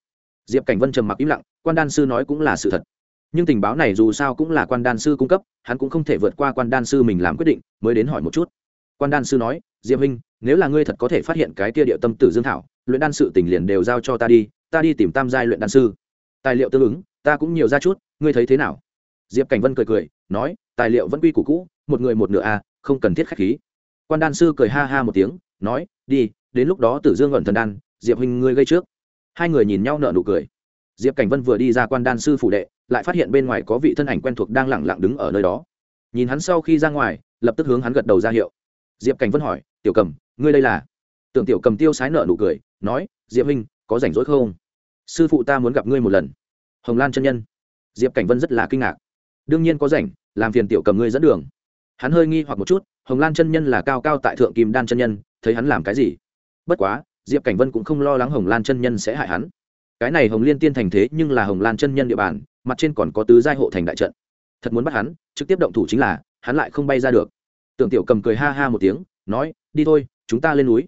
Diệp cảnh vân trầm mặc im lặng, quan đan sư nói cũng là sự thật nhưng tình báo này dù sao cũng là quan đan sư cung cấp hắn cũng không thể vượt qua quan đan sư mình làm quyết định mới đến hỏi một chút. Quan đan sư nói diệp huynh nếu là ngươi thật có thể phát hiện cái kia địa tâm tử dương thảo luyện đan sự tình liền đều giao cho ta đi ta đi tìm tam giai luyện đan sư. Tài liệu tương ứng ta cũng nhiều ra chút ngươi thấy thế nào? Diệp cảnh vân cười cười nói tài liệu vẫn quy củ cũ một người một nửa a à, không cần thiết khách khí. Quan đan sư cười ha ha một tiếng nói đi đến lúc đó tử dương ẩn thần đan diệp huynh ngươi gây trước. Hai người nhìn nhau nợ nụ cười. Diệp cảnh vân vừa đi ra quan đan sư phủ đệ lại phát hiện bên ngoài có vị thân ảnh quen thuộc đang lẳng lặng đứng ở nơi đó. Nhìn hắn sau khi ra ngoài, lập tức hướng hắn gật đầu ra hiệu. Diệp cảnh vân hỏi, tiểu cầm, ngươi đây là? Tưởng tiểu cầm tiêu sái nợ nụ cười, nói, diệp huynh, có rảnh rỗi không? Sư phụ ta muốn gặp ngươi một lần. Hồng lan chân nhân. Diệp cảnh vân rất là kinh ngạc. Đương nhiên có rảnh, làm phiền tiểu cầm ngươi dẫn đường. Hắn hơi nghi hoặc một chút, hồng lan chân nhân là cao cao tại thượng kim đan chân nhân, thấy hắn làm cái gì? Bất quá, diệp cảnh vân cũng không lo lắng hồng lan chân nhân sẽ hại hắn. Cái này hồng liên tiên thành thế nhưng là hồng lan chân nhân địa bàn mặt trên còn có tứ giai hộ thành đại trận. Thật muốn bắt hắn, trực tiếp động thủ chính là, hắn lại không bay ra được. Tưởng tiểu cầm cười ha ha một tiếng, nói, đi thôi, chúng ta lên núi.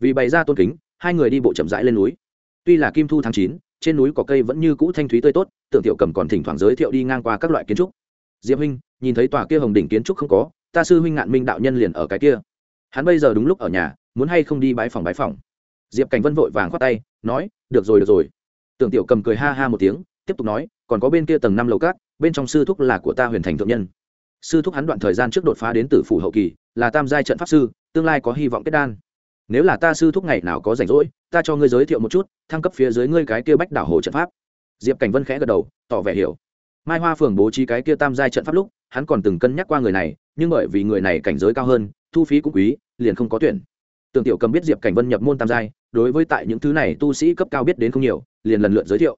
Vì bày ra tôn kính, hai người đi bộ chậm rãi lên núi. Tuy là kim thu tháng chín, trên núi có cây vẫn như cũ thanh thúy tươi tốt, tưởng tiểu cầm còn thỉnh thoảng giới thiệu đi ngang qua các loại kiến trúc. Diệp huynh, nhìn thấy tòa kia hồng đỉnh kiến trúc không có, ta sư huynh ngạn minh đạo nhân liền ở cái kia. Hắn bây giờ đúng lúc ở nhà, muốn hay không đi bái phòng bái phòng. Diệp cảnh vân vội vàng khoát tay, nói, được rồi được rồi. Tưởng tiểu cầm cười ha ha một tiếng, tiếp tục nói còn có bên kia tầng năm lầu cát bên trong sư thúc là của ta huyền thành thượng nhân. Sư thúc hắn đoạn thời gian trước đột phá đến tử phủ hậu kỳ, là tam giai trận pháp sư, tương lai có hy vọng kết đan. Nếu là ta sư thúc ngày nào có rảnh rỗi, ta cho ngươi giới thiệu một chút, thăng cấp phía dưới ngươi cái kia bách đảo hồ trận pháp. Diệp cảnh vân khẽ gật đầu, tỏ vẻ hiểu. Mai hoa phường bố trí cái kia tam giai trận pháp lúc, hắn còn từng cân nhắc qua người này, nhưng bởi vì người này cảnh giới cao hơn, thu phí cũng quý, liền không có tuyển. Tưởng tiểu cầm biết diệp cảnh vân nhập môn tam giai, đối với tại những thứ này tu sĩ cấp cao biết đến không nhiều, liền lần lượt giới thiệu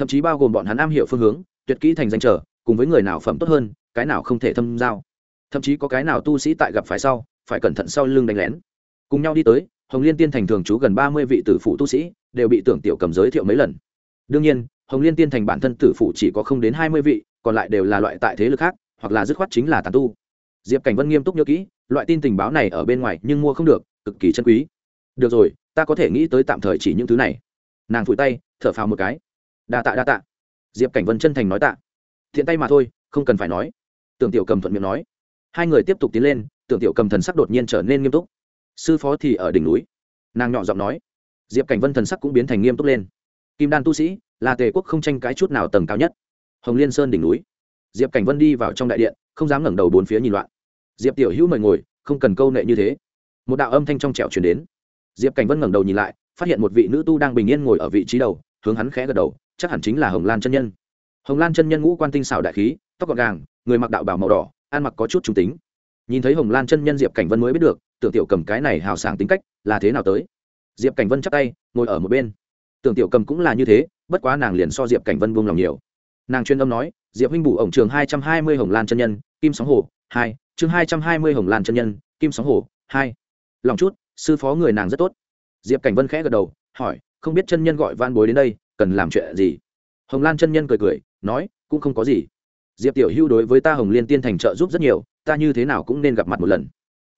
thậm chí bao gồm bọn hắn am hiểu phương hướng, tuyệt kỹ thành danh trở, cùng với người nào phẩm tốt hơn, cái nào không thể thâm giao. Thậm chí có cái nào tu sĩ tại gặp phải sau, phải cẩn thận sau lưng đánh lén. Cùng nhau đi tới, hồng liên tiên thành thường trú gần ba mươi vị tử phụ tu sĩ, đều bị tưởng tiểu cầm giới thiệu mấy lần. Đương nhiên, hồng liên tiên thành bản thân tử phụ chỉ có không đến hai mươi vị, còn lại đều là loại tại thế lực khác, hoặc là dứt khoát chính là tàn tu. Diệp cảnh vân nghiêm túc nhớ kỹ, loại tin tình báo này ở bên ngoài nhưng mua không được, cực kỳ chân quý. Được rồi, ta có thể nghĩ tới tạm thời chỉ những thứ này. Nàng phủi tay, thở phào một cái đa tạ đa tạ. Diệp cảnh vân chân thành nói tạ. Thiện tay mà thôi, không cần phải nói. Tưởng tiểu cầm thuận miệng nói. Hai người tiếp tục tiến lên, tưởng tiểu cầm thần sắc đột nhiên trở nên nghiêm túc. Sư phó thì ở đỉnh núi. Nàng nhỏ giọng nói. Diệp cảnh vân thần sắc cũng biến thành nghiêm túc lên. Kim đan tu sĩ, là tề quốc không tranh cái chút nào tầng cao nhất. Hồng liên sơn đỉnh núi. Diệp cảnh vân đi vào trong đại điện, không dám ngẩng đầu bốn phía nhìn loạn. Diệp tiểu hữu mời ngồi, không cần câu nệ như thế. Một đạo âm thanh trong trẻo chuyển đến. Diệp cảnh vân ngẩng đầu nhìn lại, phát hiện một vị nữ tu đang bình yên ngồi ở vị trí đầu, hướng hắn khẽ gật đầu chắc hẳn chính là hồng lan chân nhân. Hồng lan chân nhân ngũ quan tinh xảo đại khí, tóc gọn gàng, người mặc đạo bảo màu đỏ, ăn mặc có chút trung tính. Nhìn thấy hồng lan chân nhân diệp cảnh vân mới biết được, tưởng tiểu cầm cái này hào sảng tính cách là thế nào tới. Diệp cảnh vân chắc tay, ngồi ở một bên. Tưởng tiểu cầm cũng là như thế, bất quá nàng liền so diệp cảnh vân buông lòng nhiều. Nàng chuyên âm nói, diệp huynh bù ổng trường hai trăm hai mươi hồng lan chân nhân, kim sóng hồ, hai, chương hai trăm hai mươi hồng lan chân nhân, kim sóng hồ, hai. Lòng chút, sư phó người nàng rất tốt. Diệp cảnh vân khẽ gật đầu, hỏi, không biết chân nhân gọi van bối đến đây cần làm chuyện gì? Hồng lan chân nhân cười cười, nói, cũng không có gì. Diệp tiểu hưu đối với ta hồng liên tiên thành trợ giúp rất nhiều, ta như thế nào cũng nên gặp mặt một lần.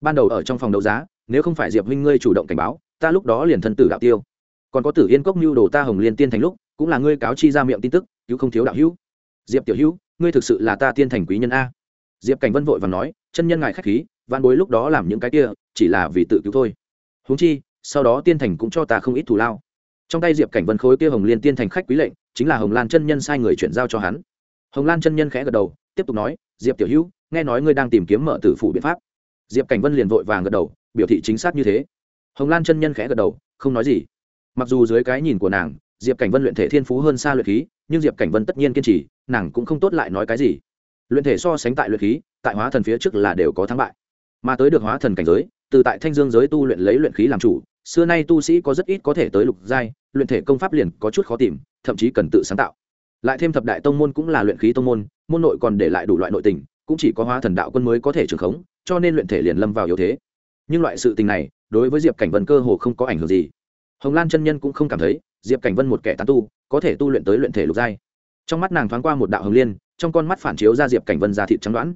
Ban đầu ở trong phòng đấu giá, nếu không phải diệp huynh ngươi chủ động cảnh báo, ta lúc đó liền thân tử đạo tiêu. Còn có tử yên cốc mưu đồ ta hồng liên tiên thành lúc, cũng là ngươi cáo chi ra miệng tin tức, cứu không thiếu đạo hữu. Diệp tiểu hữu ngươi thực sự là ta tiên thành quý nhân a. Diệp cảnh vân vội và nói, chân nhân ngài k h á c h khí văn bối lúc đó làm những cái kia, chỉ là vì tự cứu thôi. Huống chi, sau đó tiên thành cũng cho ta không ít thù lao trong tay diệp cảnh vân khối kia hồng liên tiên thành khách quý lệnh, chính là hồng lan chân nhân sai người chuyển giao cho hắn. Hồng lan chân nhân khẽ gật đầu, tiếp tục nói, diệp tiểu hữu, nghe nói ngươi đang tìm kiếm mở tử phủ biện pháp. Diệp cảnh vân liền vội vàng gật đầu, biểu thị chính xác như thế. Hồng lan chân nhân khẽ gật đầu, không nói gì. Mặc dù dưới cái nhìn của nàng, diệp cảnh vân luyện thể thiên phú hơn xa luyện khí, nhưng diệp cảnh vân tất nhiên kiên trì, nàng cũng không tốt lại nói cái gì. Luyện thể so sánh tại luyện khí, tại hóa thần phía trước là đều có thắng bại. Mà tới được hóa thần cảnh giới, từ tại thanh dương giới tu luyện lấy luyện khí làm chủ xưa nay tu sĩ có rất ít có thể tới lục giai, luyện thể công pháp liền có chút khó tìm, thậm chí cần tự sáng tạo. Lại thêm thập đại tông môn cũng là luyện khí tông môn môn nội còn để lại đủ loại nội tình, cũng chỉ có hóa thần đạo quân mới có thể trưởng khống, cho nên luyện thể liền lâm vào yếu thế. Nhưng loại sự tình này, đối với diệp cảnh vân cơ hồ không có ảnh hưởng gì. Hồng lan chân nhân cũng không cảm thấy, diệp cảnh vân một kẻ tán tu, có thể tu luyện tới luyện thể lục giai. Trong mắt nàng thoáng qua một đạo hồng liên, trong con mắt phản chiếu ra diệp cảnh vân ra thịt trắng đoán.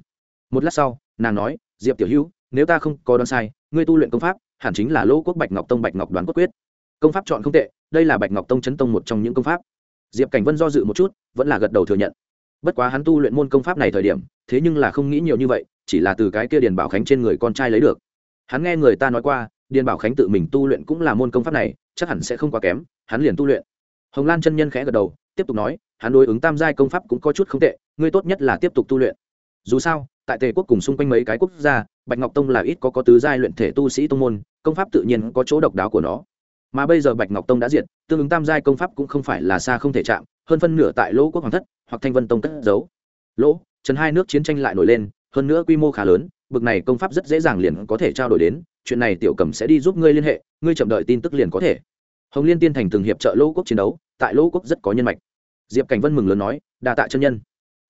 Một lát sau, nàng nói, diệp tiểu hữu, nếu ta không có đoán sai, ngươi tu luyện công pháp hẳn chính là lỗ quốc bạch ngọc tông bạch ngọc đoán quốc quyết. Công pháp chọn không tệ, đây là bạch ngọc tông chấn tông một trong những công pháp. Diệp cảnh vân do dự một chút, vẫn là gật đầu thừa nhận. Bất quá hắn tu luyện môn công pháp này thời điểm, thế nhưng là không nghĩ nhiều như vậy, chỉ là từ cái kia điền bảo khánh trên người con trai lấy được. Hắn nghe người ta nói qua, điền bảo khánh tự mình tu luyện cũng là môn công pháp này, chắc hẳn sẽ không quá kém, hắn liền tu luyện. Hồng lan chân nhân khẽ gật đầu, tiếp tục nói, hắn đối ứng tam giai công pháp cũng có chút không tệ, ngươi tốt nhất là tiếp tục tu luyện. Dù sao tại tề quốc cùng xung quanh mấy cái quốc gia, bạch ngọc tông là ít có có tứ giai luyện thể tu sĩ tông môn, công pháp tự nhiên có chỗ độc đáo của nó. Mà bây giờ bạch ngọc tông đã diệt, tương ứng tam giai công pháp cũng không phải là xa không thể chạm, hơn phân nửa tại lỗ quốc hoàng thất hoặc thanh vân tông cất giấu. Lỗ, trần hai nước chiến tranh lại nổi lên, hơn nữa quy mô khá lớn, bực này công pháp rất dễ dàng liền có thể trao đổi đến, chuyện này tiểu cầm sẽ đi giúp ngươi liên hệ, ngươi chậm đợi tin tức liền có thể. Hồng liên tiên thành từng hiệp trợ lỗ quốc chiến đấu, tại lỗ quốc rất có nhân mạch. Diệp cảnh vân mừng lớn nói, đa tạ chân nhân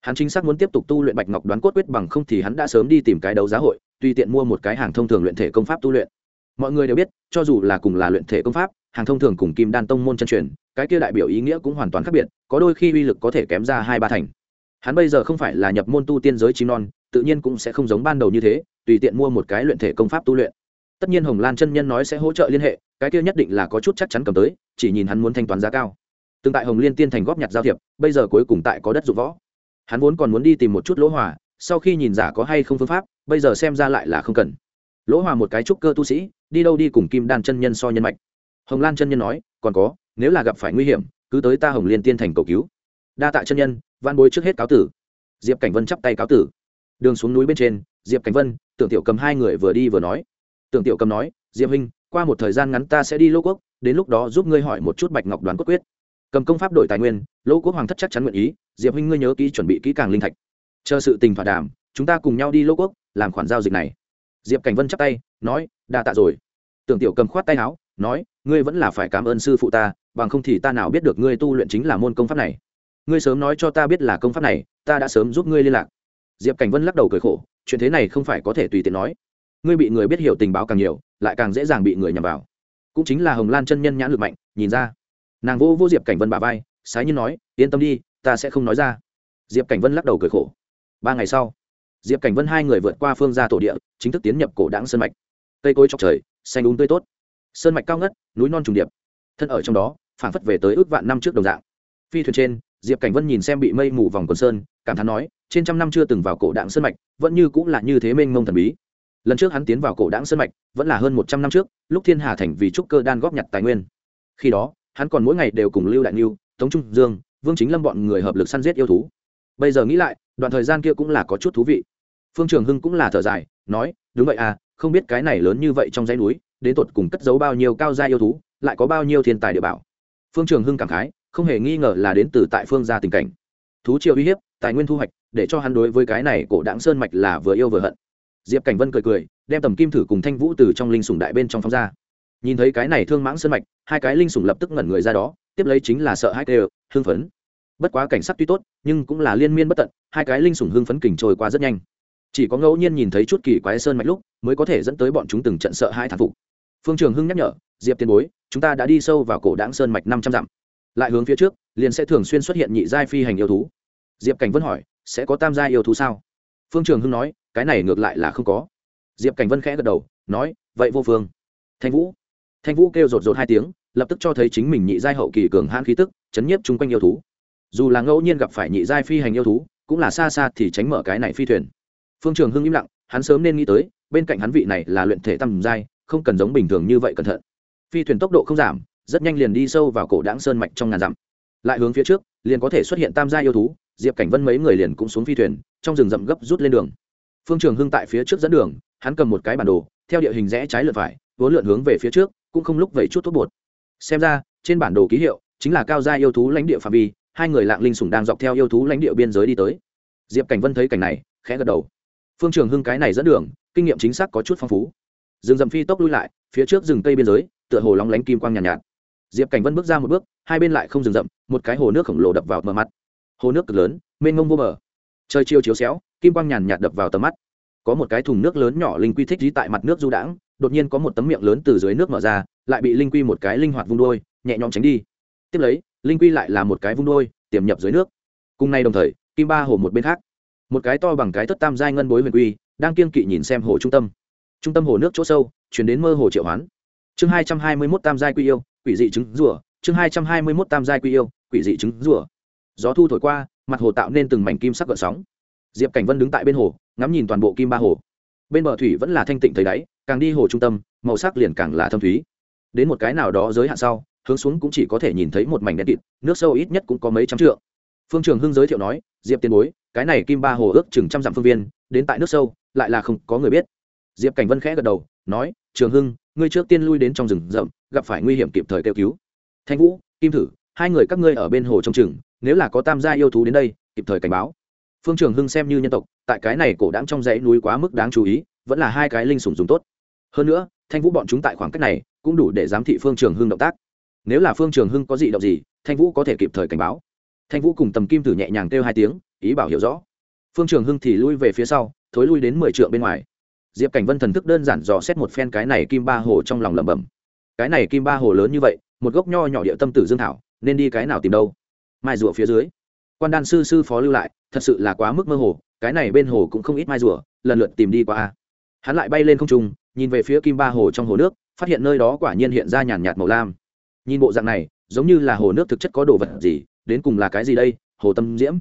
hắn chính xác muốn tiếp tục tu luyện bạch ngọc đoán cốt quyết bằng không thì hắn đã sớm đi tìm cái đấu giá hội, tùy tiện mua một cái hàng thông thường luyện thể công pháp tu luyện. Mọi người đều biết, cho dù là cùng là luyện thể công pháp, hàng thông thường cùng kim đan tông môn chân truyền, cái kia đại biểu ý nghĩa cũng hoàn toàn khác biệt, có đôi khi uy lực có thể kém ra hai ba thành. Hắn bây giờ không phải là nhập môn tu tiên giới chim non, tự nhiên cũng sẽ không giống ban đầu như thế, tùy tiện mua một cái luyện thể công pháp tu luyện. Tất nhiên hồng lan chân nhân nói sẽ hỗ trợ liên hệ, cái kia nhất định là có chút chắc chắn cầm tới, chỉ nhìn hắn muốn thanh toán giá cao. Từng tại hồng liên tiên thành góp nhặt giao thiệp, bây giờ cuối cùng tại có đất dụng võ hắn vốn còn muốn đi tìm một chút lỗ hỏa sau khi nhìn giả có hay không phương pháp, bây giờ xem ra lại là không cần. Lỗ hòa một cái trúc cơ tu sĩ, đi đâu đi cùng kim đan chân nhân so nhân mạch. Hồng lan chân nhân nói, còn có, nếu là gặp phải nguy hiểm, cứ tới ta hồng liên tiên thành cầu cứu. Đa tạ chân nhân van bối trước hết cáo tử. Diệp cảnh vân chắp tay cáo tử. Đường xuống núi bên trên, diệp cảnh vân, tưởng tiểu cầm hai người vừa đi vừa nói. Tưởng tiểu cầm nói, diệp huynh, qua một thời gian ngắn ta sẽ đi lô quốc, đến lúc đó giúp ngươi hỏi một chút bạch ngọc đoán cốt quyết. Cầm công pháp đổi tài nguyên lô quốc hoàng thất chắc chắn nguyện ý diệp huynh ngươi nhớ kỹ chuẩn bị kỹ càng linh thạch. Chờ sự tình thỏa đàm, chúng ta cùng nhau đi lô quốc, làm khoản giao dịch này. Diệp cảnh vân chắp tay, nói, đa tạ rồi. Tưởng tiểu cầm khoát tay áo, nói, ngươi vẫn là phải cảm ơn sư phụ ta, bằng không thì ta nào biết được ngươi tu luyện chính là môn công pháp này. Ngươi sớm nói cho ta biết là công pháp này, ta đã sớm giúp ngươi liên lạc. Diệp cảnh vân lắc đầu cười khổ, chuyện thế này không phải có thể tùy tiện nói. Ngươi bị người biết hiểu tình báo càng nhiều, lại càng dễ dàng bị người nhằm vào. Cũng chính là hồng lan chân nhân nhãn lực mạnh, nhìn ra. Nàng vô vô diệp cảnh vân bà vai, sái nhiên nói, yên tâm đi ta sẽ không nói ra. Diệp cảnh vân lắc đầu cười khổ. Ba ngày sau, diệp cảnh vân hai người vượt qua phương gia tổ địa, chính thức tiến nhập cổ đáng sơn mạch. Cây cối chọc trời, xanh đúng tươi tốt. Sơn mạch cao ngất, núi non trùng điệp. Thân ở trong đó, phảng phất về tới ước vạn năm trước đồng dạng. Phi thuyền trên, diệp cảnh vân nhìn xem bị mây mù vòng quần sơn, cảm thán nói, trên trăm năm chưa từng vào cổ đảng sơn mạch, vẫn như cũng là như thế mênh mông thần bí. Lần trước hắn tiến vào cổ đảng sơn mạch, vẫn là hơn một trăm năm trước, lúc thiên hà thành vì trúc cơ đan góp nhặt tài nguyên. Khi đó, hắn còn mỗi ngày đều cùng lưu đại niu tống trung dương vương chính lâm bọn người hợp lực săn giết yêu thú. Bây giờ nghĩ lại, đoạn thời gian kia cũng là có chút thú vị. Phương trường hưng cũng là thở dài, nói, đúng vậy à không biết cái này lớn như vậy trong dãy núi, đến tột cùng cất giấu bao nhiêu cao gia yêu thú, lại có bao nhiêu thiên tài địa bảo? Phương trường hưng cảm khái, không hề nghi ngờ là đến từ tại phương gia tình cảnh. Thú triều uy hiếp, tài nguyên thu hoạch, để cho hắn đối với cái này cổ đáng sơn mạch là vừa yêu vừa hận. Diệp cảnh vân cười cười, đem tầm kim thử cùng thanh vũ từ trong linh sủng đại bên trong phóng ra. Nhìn thấy cái này thương mãng sơn mạch, hai cái linh sủng lập tức ngẩn người ra đó tiếp lấy chính là sợ hãi đều hưng phấn. Bất quá cảnh sắc tuy tốt, nhưng cũng là liên miên bất tận, hai cái linh sủng hưng phấn kình trôi qua rất nhanh. Chỉ có ngẫu nhiên nhìn thấy chút kỳ quái sơn mạch lúc, mới có thể dẫn tới bọn chúng từng trận sợ hai thản phục. Phương trường hưng nhắc nhở, diệp tiền bối, chúng ta đã đi sâu vào cổ đáng sơn mạch năm trăm dặm. Lại hướng phía trước, liền sẽ thường xuyên xuất hiện nhị giai phi hành yêu thú. Diệp cảnh vân hỏi, sẽ có tam giai yêu thú sao? Phương trường hưng nói, cái này ngược lại là không có. Diệp cảnh vân khẽ gật đầu, nói, vậy vô phương. Thanh vũ. Thanh vũ kêu rột rột hai tiếng lập tức cho thấy chính mình nhị giai hậu kỳ cường hãn khí tức, chấn nhiếp chung quanh yêu thú. Dù là ngẫu nhiên gặp phải nhị giai phi hành yêu thú, cũng là xa xa thì tránh mở cái này phi thuyền. Phương trường hưng im lặng, hắn sớm nên nghĩ tới, bên cạnh hắn vị này là luyện thể tầm giai, không cần giống bình thường như vậy cẩn thận. Phi thuyền tốc độ không giảm, rất nhanh liền đi sâu vào cổ đáng sơn mạch trong ngàn dặm. Lại hướng phía trước, liền có thể xuất hiện tam gia yêu thú, diệp cảnh vân mấy người liền cũng xuống phi thuyền, trong rừng rậm gấp rút lên đường. Phương trường hưng tại phía trước dẫn đường, hắn cầm một cái bản đồ, theo địa hình rẽ trái lượt phải, vốn lượn hướng về phía trước, cũng không lúc vẩy chút thuốc bột xem ra trên bản đồ ký hiệu chính là cao gia yêu thú lãnh địa phạm vi hai người lạng linh sủng đang dọc theo yêu thú lãnh địa biên giới đi tới. Diệp cảnh vân thấy cảnh này khẽ gật đầu. Phương trường hưng cái này dẫn đường kinh nghiệm chính xác có chút phong phú. Rừng rậm phi tốc lui lại phía trước rừng cây biên giới tựa hồ lóng lánh kim quang nhàn nhạt, nhạt. Diệp cảnh vân bước ra một bước hai bên lại không rừng rậm một cái hồ nước khổng lồ đập vào mờ mắt. Hồ nước cực lớn mênh mông vô bờ. Trời chiều chiếu xéo kim quang nhàn nhạt đập vào tầm mắt. Có một cái thùng nước lớn nhỏ linh quy thích dí tại mặt nước du đãng đột nhiên có một tấm miệng lớn từ dưới nước mở ra, lại bị linh quy một cái linh hoạt vung đôi, nhẹ nhõm tránh đi. Tiếp lấy, linh quy lại là một cái vung đôi, tiềm nhập dưới nước. Cùng nay đồng thời, kim ba hồ một bên khác. Một cái to bằng cái thất tam giai ngân bối huyền quy, đang kiên kỵ nhìn xem hồ trung tâm. Trung tâm hồ nước chỗ sâu, chuyển đến mơ hồ triệu hoán. Chương hai trăm hai mươi mốt tam giai quy yêu, quỷ dị trứng rùa chương hai trăm hai mươi mốt tam giai quy yêu, quỷ dị trứng rùa gió thu thổi qua, mặt hồ tạo nên từng mảnh kim sắc gợn sóng. Diệp cảnh vân đứng tại bên hồ, ngắm nhìn toàn bộ kim ba hồ. Bên bờ thủy vẫn là thanh tịnh thấy đáy càng đi hồ trung tâm, màu sắc liền càng là thâm thúy. Đến một cái nào đó giới hạn sau, hướng xuống cũng chỉ có thể nhìn thấy một mảnh đen kịt, nước sâu ít nhất cũng có mấy trăm trượng. Phương trường hưng giới thiệu nói, diệp tiền bối, cái này kim ba hồ ước chừng trăm dặm phương viên, đến tại nước sâu, lại là không có người biết. Diệp cảnh vân khẽ gật đầu, nói, trường hưng, ngươi trước tiên lui đến trong rừng rậm, gặp phải nguy hiểm kịp thời kêu cứu. Thanh vũ, kim thử, hai người các ngươi ở bên hồ trong chừng, nếu là có tam gia yêu thú đến đây, kịp thời cảnh báo. Phương trường hưng xem như nhân tộc, tại cái này cổ đáng trong dãy núi quá mức đáng chú ý, vẫn là hai cái linh sủng dùng tốt hơn nữa, thanh vũ bọn chúng tại khoảng cách này cũng đủ để giám thị phương trường hưng động tác. Nếu là phương trường hưng có gì động gì, thanh vũ có thể kịp thời cảnh báo. Thanh vũ cùng tầm kim thử nhẹ nhàng kêu hai tiếng, ý bảo hiểu rõ. Phương trường hưng thì lui về phía sau, thối lui đến mười t bên ngoài. Diệp cảnh vân thần thức đơn giản dò xét một phen cái này kim ba hồ trong lòng lẩm bẩm. Cái này kim ba hồ lớn như vậy, một gốc nho nhỏ địa tâm tử dương thảo, nên đi cái nào tìm đâu? Mai rùa phía dưới. Quan đan sư sư phó lưu lại, thật sự là quá mức mơ hồ, cái này bên hồ cũng không ít mai rùa, lần lượt tìm đi qua hắn lại bay lên không trung nhìn về phía kim ba hồ trong hồ nước, phát hiện nơi đó quả nhiên hiện ra nhàn nhạt màu lam. Nhìn bộ dạng này, giống như là hồ nước thực chất có đồ vật gì, đến cùng là cái gì đây? Hồ tâm diễm.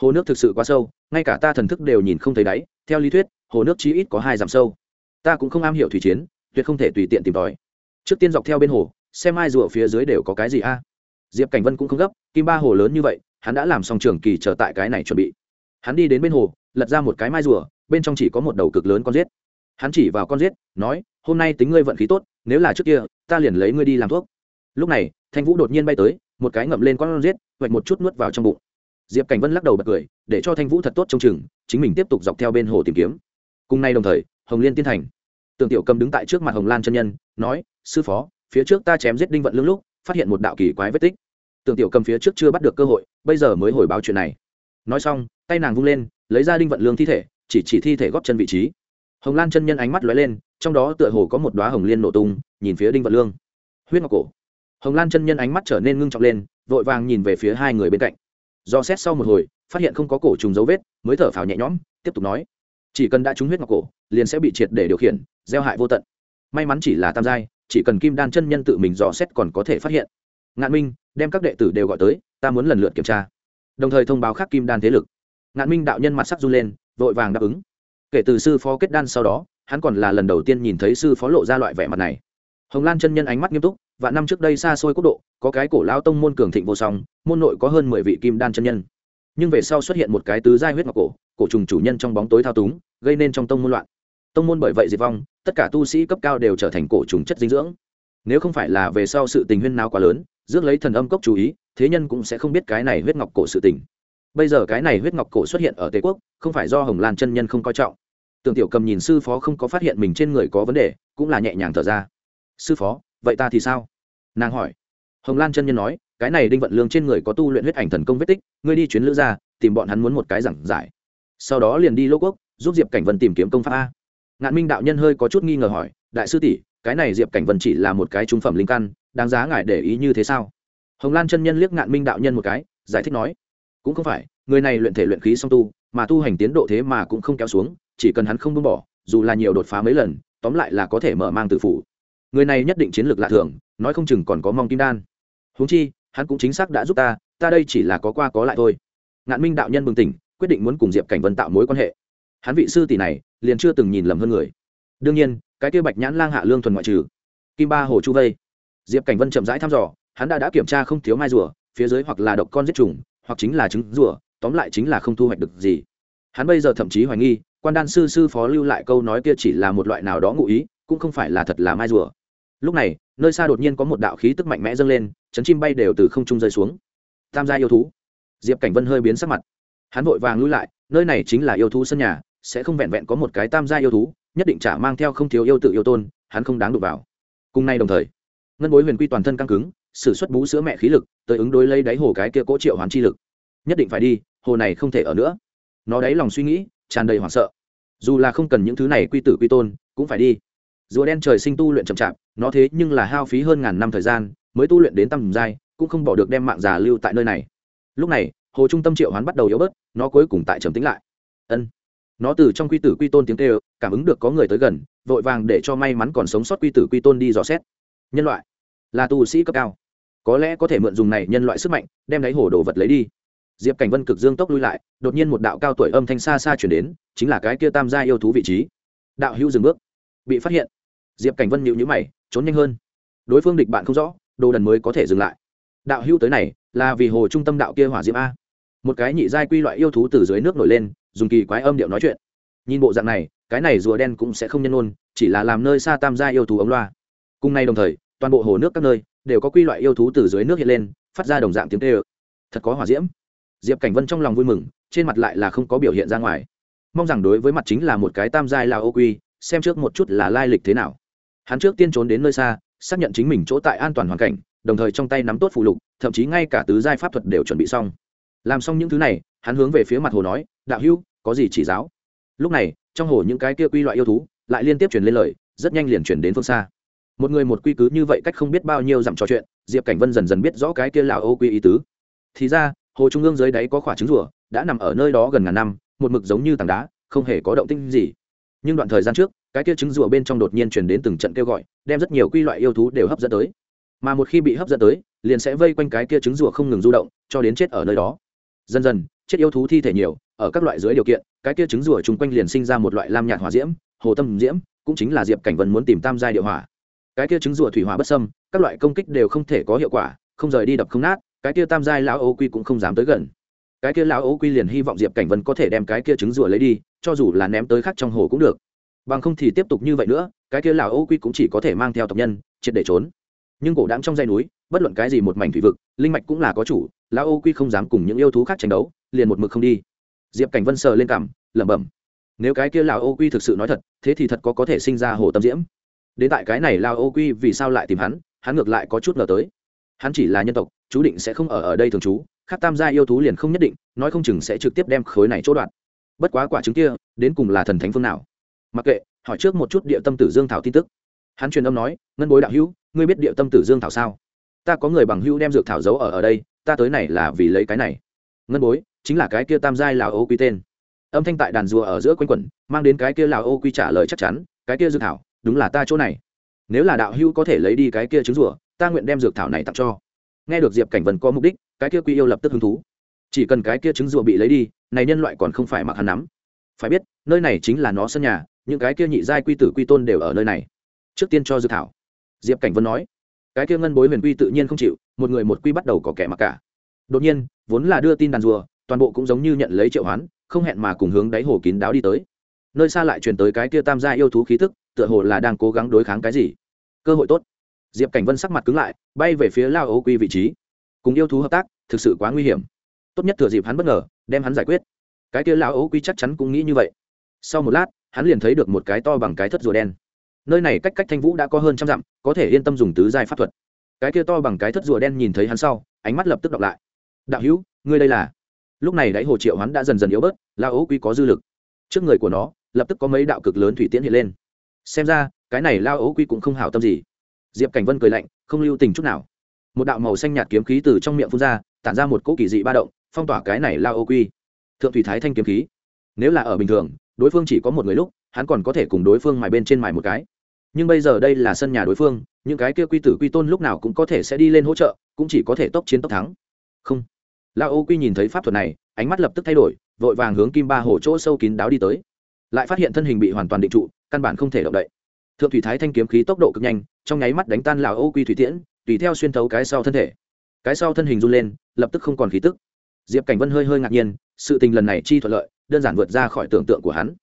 Hồ nước thực sự quá sâu, ngay cả ta thần thức đều nhìn không thấy đáy. Theo lý thuyết, hồ nước chí ít có hai dặm sâu. Ta cũng không am hiểu thủy chiến, tuyệt không thể tùy tiện tìm tòi. Trước tiên dọc theo bên hồ, xem ai rùa phía dưới đều có cái gì a. Diệp cảnh vân cũng không gấp, kim ba hồ lớn như vậy, hắn đã làm xong trường kỳ chờ tại cái này chuẩn bị. Hắn đi đến bên hồ, lật ra một cái mai rùa, bên trong chỉ có một đầu cực lớn con rết hắn chỉ vào con giết, nói, hôm nay tính ngươi vận khí tốt, nếu là trước kia, ta liền lấy ngươi đi làm thuốc. Lúc này, thanh vũ đột nhiên bay tới, một cái ngậm lên con giết vạch một chút nuốt vào trong bụng. Diệp cảnh vân lắc đầu bật cười, để cho thanh vũ thật tốt trong chừng, chính mình tiếp tục dọc theo bên hồ tìm kiếm. Cùng nay đồng thời, hồng liên tiên thành. Tường tiểu cầm đứng tại trước mặt hồng lan chân nhân, nói, sư phó, phía trước ta chém giết đinh vận lương lúc, phát hiện một đạo kỳ quái vết tích. Tường tiểu cầm phía trước chưa bắt được cơ hội, bây giờ mới hồi báo chuyện này. Nói xong, tay nàng vung lên, lấy ra đinh vận lương thi thể, chỉ chỉ thi thể góp chân vị trí hồng lan chân nhân ánh mắt lóe lên, trong đó tựa hồ có một đoá hồng liên nổ tung, nhìn phía đinh vận lương. Huyết ngọc cổ. Hồng lan chân nhân ánh mắt trở nên ngưng trọng lên, vội vàng nhìn về phía hai người bên cạnh. Do xét sau một hồi, phát hiện không có cổ trùng dấu vết, mới thở phào nhẹ nhõm, tiếp tục nói. Chỉ cần đã trúng huyết ngọc cổ, liền sẽ bị triệt để điều khiển, gieo hại vô tận. May mắn chỉ là tam giai, chỉ cần kim đan chân nhân tự mình dò xét còn có thể phát hiện. Ngạn minh, đem các đệ tử đều gọi tới, ta muốn lần lượt kiểm tra. Đồng thời thông báo khác kim đan thế lực. Ngạn minh đạo nhân mặt sắc run lên, vội vàng đáp ứng kể từ sư phó kết đan sau đó, hắn còn là lần đầu tiên nhìn thấy sư phó lộ ra loại vẻ mặt này. Hồng lan chân nhân ánh mắt nghiêm túc, và năm trước đây xa xôi quốc độ, có cái cổ lao tông môn cường thịnh vô song, môn nội có hơn mười vị kim đan chân nhân. Nhưng về sau xuất hiện một cái tứ giai huyết ngọc cổ cổ trùng chủ nhân trong bóng tối thao túng, gây nên trong tông môn loạn. Tông môn bởi vậy diệt vong, tất cả tu sĩ cấp cao đều trở thành cổ trùng chất dinh dưỡng. Nếu không phải là về sau sự tình huyên nào quá lớn, rước lấy thần âm cốc chú ý, thế nhân cũng sẽ không biết cái này huyết ngọc cổ sự tình. Bây giờ cái này huyết ngọc cổ xuất hiện ở tề quốc, không phải do hồng lan chân nhân không coi trọng tưởng tiểu cầm nhìn sư phó không có phát hiện mình trên người có vấn đề, cũng là nhẹ nhàng thở ra. Sư phó, vậy ta thì sao? Nàng hỏi. Hồng lan chân nhân nói, cái này đinh vận lương trên người có tu luyện huyết ảnh thần công vết tích, ngươi đi chuyến lữ ra tìm bọn hắn muốn một cái giảng giải. Sau đó liền đi lô quốc, giúp diệp cảnh vân tìm kiếm công pháp a. Ngạn minh đạo nhân hơi có chút nghi ngờ hỏi, đại sư tỷ, cái này diệp cảnh vân chỉ là một cái trung phẩm linh căn, đáng giá ngài để ý như thế sao? Hồng lan chân nhân liếc ngạn minh đạo nhân một cái, giải thích nói, cũng không phải, người này luyện thể luyện khí song tu, mà tu hành tiến độ thế mà cũng không kéo xuống chỉ cần hắn không buông bỏ, dù là nhiều đột phá mấy lần, tóm lại là có thể mở mang tự phủ. Người này nhất định chiến lược lạ thường, nói không chừng còn có mong kim đan. Huống chi, hắn cũng chính xác đã giúp ta ta đây chỉ là có qua có lại thôi. Ngạn minh đạo nhân bừng tỉnh, quyết định muốn cùng diệp cảnh vân tạo mối quan hệ. Hắn vị sư tỷ này, liền chưa từng nhìn lầm hơn người. Đương nhiên, cái kia bạch nhãn lang hạ lương thuần ngoại trừ. Kim ba hồ chu vây. Diệp cảnh vân chậm rãi thăm dò, hắn đã đã kiểm tra không thiếu mai rùa, phía dưới hoặc là độc con giết trùng hoặc chính là trứng rùa, tóm lại chính là không thu hoạch được gì. Hắn bây giờ thậm chí hoài nghi quan đan sư sư phó lưu lại câu nói kia chỉ là một loại nào đó ngụ ý, cũng không phải là thật là mai rùa. Lúc này, nơi xa đột nhiên có một đạo khí tức mạnh mẽ dâng lên, chấn chim bay đều từ không trung rơi xuống. Tam gia yêu thú. Diệp cảnh vân hơi biến sắc mặt. Hắn vội vàng lui lại, nơi này chính là yêu thú sân nhà, sẽ không vẹn vẹn có một cái tam gia yêu thú, nhất định trả mang theo không thiếu yêu tự yêu tôn, hắn không đáng đụng vào. Cùng nay đồng thời, ngân bối huyền quy toàn thân căng cứng s ử suất bú sữa mẹ khí lực, tới ứng đối lấy đáy hồ cái kia cỗ triệu hoàn chi lực. Nhất định phải đi, hồ này không thể ở nữa. Nó đáy lòng suy nghĩ tràn đầy hoảng sợ. Dù là không cần những thứ này quy tử quy tôn, cũng phải đi. Rùa đen trời sinh tu luyện chậm chạp, nó thế nhưng là hao phí hơn ngàn năm thời gian, mới tu luyện đến tầm giai, cũng không bỏ được đem mạng già lưu tại nơi này. Lúc này, hồ trung tâm triệu hoán bắt đầu yếu bớt, nó cuối cùng tại trầm tính lại. Ân. Nó từ trong quy tử quy tôn tiếng kêu, cảm ứng được có người tới gần, vội vàng để cho may mắn còn sống sót quy tử quy tôn đi dò xét. Nhân loại. Là tu sĩ cấp cao. Có lẽ có thể mượn dùng này nhân loại sức mạnh, đem lấy hồ đồ vật lấy đi diệp cảnh vân cực dương tốc lui lại, đột nhiên một đạo cao tuổi âm thanh xa xa chuyển đến, chính là cái kia tam gia yêu thú vị trí. Đạo hữu dừng bước. Bị phát hiện. Diệp cảnh vân nhịu nhữ mày, trốn nhanh hơn. Đối phương địch bạn không rõ, đồ đần mới có thể dừng lại. Đạo hữu tới này, là vì hồ trung tâm đạo kia hỏa diễm a. Một cái nhị giai quy loại yêu thú từ dưới nước nổi lên, dùng kỳ quái âm điệu nói chuyện. Nhìn bộ dạng này, cái này rùa đen cũng sẽ không nhân ôn chỉ là làm nơi xa tam gia yêu thú ống loa. Cùng nay đồng thời, toàn bộ hồ nước các nơi, đều có quy loại yêu thú từ dưới nước hiện lên, phát ra đồng dạng tiếng tê ự thật có hỏa diễm diệp cảnh vân trong lòng vui mừng, trên mặt lại là không có biểu hiện ra ngoài. Mong rằng đối với mặt chính là một cái tam giai là ô quy, xem trước một chút là lai lịch thế nào. Hắn trước tiên trốn đến nơi xa, xác nhận chính mình chỗ tại an toàn hoàn cảnh, đồng thời trong tay nắm tốt phụ lục, thậm chí ngay cả tứ giai pháp thuật đều chuẩn bị xong. Làm xong những thứ này, hắn hướng về phía mặt hồ nói, đạo hữu, có gì chỉ giáo? Lúc này, trong hồ những cái kia quy loại yêu thú lại liên tiếp truyền lên lời, rất nhanh liền chuyển đến phương xa. Một người một quy cứ như vậy cách không biết bao nhiêu dặm trò chuyện, diệp cảnh vân dần dần biết rõ cái kia là ô quy ý tứ. Thì ra hồ trung ương dưới đáy có khỏa trứng rùa, đã nằm ở nơi đó gần ngàn năm, một mực giống như tảng đá, không hề có động tinh gì. Nhưng đoạn thời gian trước, cái kia trứng rùa bên trong đột nhiên chuyển đến từng trận kêu gọi, đem rất nhiều quy loại yêu thú đều hấp dẫn tới. Mà một khi bị hấp dẫn tới, liền sẽ vây quanh cái kia trứng rùa không ngừng du động, cho đến chết ở nơi đó. Dần dần, chết yêu thú thi thể nhiều, ở các loại dưới điều kiện, cái kia trứng rùa chung quanh liền sinh ra một loại lam nhạt hỏa diễm, hồ tâm diễm, cũng chính là diệp cảnh vân muốn tìm tam giai địa hỏa. Cái kia trứng rùa thủy hỏa bất sâm các loại công kích đều không thể có hiệu quả, không rời đi đập không nát cái kia tam giai lão ô quy cũng không dám tới gần. Cái kia lão ô quy liền hy vọng diệp cảnh vân có thể đem cái kia trứng rùa lấy đi, cho dù là ném tới khác trong hồ cũng được. Bằng không thì tiếp tục như vậy nữa, cái kia lão ô quy cũng chỉ có thể mang theo tộc nhân, triệt để trốn. Nhưng cổ đáng trong dây núi, bất luận cái gì một mảnh thủy vực, linh mạch cũng là có chủ, lão ô quy không dám cùng những yêu thú khác tranh đấu, liền một mực không đi. Diệp cảnh vân sờ lên cảm lẩm bẩm, nếu cái kia lão ô quy thực sự nói thật, thế thì thật có có thể sinh ra hồ tâm diễm. Đến tại cái này lão ô quy vì sao lại tìm hắn hắn ngược lại có chút ngờ tới. Hắn chỉ là nhân tộc chú định sẽ không ở ở đây thường trú, khác tam gia yêu thú liền không nhất định, nói không chừng sẽ trực tiếp đem khối này chỗ đoạn bất quá quả trứng kia, đến cùng là thần thánh phương nào? Mặc kệ, hỏi trước một chút địa tâm tử dương thảo tin tức. Hắn truyền âm nói, ngân bối đạo hữu, ngươi biết địa tâm tử dương thảo sao? Ta có người bằng hữu đem dược thảo giấu ở ở đây, ta tới này là vì lấy cái này. Ngân bối, chính là cái kia tam giai lào ô quy tên. Âm thanh tại đàn rùa ở giữa quanh quẩn, mang đến cái kia lào ô quy trả lời chắc chắn, cái kia dược thảo, đúng là ta chỗ này. Nếu là đạo hữu có thể lấy đi cái kia trứng rùa, ta nguyện đem dược thảo này tặng cho nghe được diệp cảnh vân có mục đích, cái kia quy yêu lập tức hứng thú. Chỉ cần cái kia trứng rùa bị lấy đi, này nhân loại còn không phải mặc hắn nắm. Phải biết, nơi này chính là nó sân nhà, những cái kia nhị giai quy tử quy tôn đều ở nơi này. Trước tiên cho dự thảo. Diệp cảnh vân nói. Cái kia ngân bối huyền quy tự nhiên không chịu, một người một quy bắt đầu có kẻ mặc cả. Đột nhiên, vốn là đưa tin đàn rùa, toàn bộ cũng giống như nhận lấy triệu hoán, không hẹn mà cùng hướng đáy hồ kín đáo đi tới. Nơi xa lại truyền tới cái kia tam gia yêu thú khí thức tựa hồ là đang cố gắng đối kháng cái gì. Cơ hội tốt diệp cảnh vân sắc mặt cứng lại, bay về phía lao ấu quy vị trí. Cùng yêu thú hợp tác, thực sự quá nguy hiểm. Tốt nhất thừa dịp hắn bất ngờ, đem hắn giải quyết. Cái kia lao ấu quy chắc chắn cũng nghĩ như vậy. Sau một lát, hắn liền thấy được một cái to bằng cái thất rùa đen. Nơi này cách cách thanh vũ đã có hơn trăm dặm, có thể yên tâm dùng tứ giai pháp thuật. Cái kia to bằng cái thất rùa đen nhìn thấy hắn sau, ánh mắt lập tức đọc lại. Đạo hữu, ngươi đây là? Lúc này đáy hồ triệu hắn đã dần dần yếu bớt la ấu quy có dư lực. Trước người của nó, lập tức có mấy đạo cực lớn thủy tiễn hiện lên. Xem ra, cái này lao ấu quy cũng không hảo tâm gì diệp cảnh vân cười lạnh, không lưu tình chút nào. Một đạo màu xanh nhạt kiếm khí từ trong miệng phun ra, tản ra một cỗ kỳ dị ba động, phong tỏa cái này lao ô quy. Thượng thủy thái thanh kiếm khí. Nếu là ở bình thường, đối phương chỉ có một người lúc, hắn còn có thể cùng đối phương mài bên trên mài một cái. Nhưng bây giờ đây là sân nhà đối phương, những cái kia quy tử quy tôn lúc nào cũng có thể sẽ đi lên hỗ trợ, cũng chỉ có thể tốc chiến tốc thắng. Không. Lao ô quy nhìn thấy pháp thuật này, ánh mắt lập tức thay đổi, vội vàng hướng kim ba hồ chỗ sâu kín đáo đi tới. Lại phát hiện thân hình bị hoàn toàn định trụ, căn bản không thể động đậy thượng thủy thái thanh kiếm khí tốc độ cực nhanh, trong nháy mắt đánh tan lào ô quy thủy tiễn, tùy theo xuyên thấu cái sau thân thể. Cái sau thân hình run lên, lập tức không còn khí tức. Diệp cảnh vân hơi hơi ngạc nhiên, sự tình lần này chi thuận lợi, đơn giản vượt ra khỏi tưởng tượng của hắn.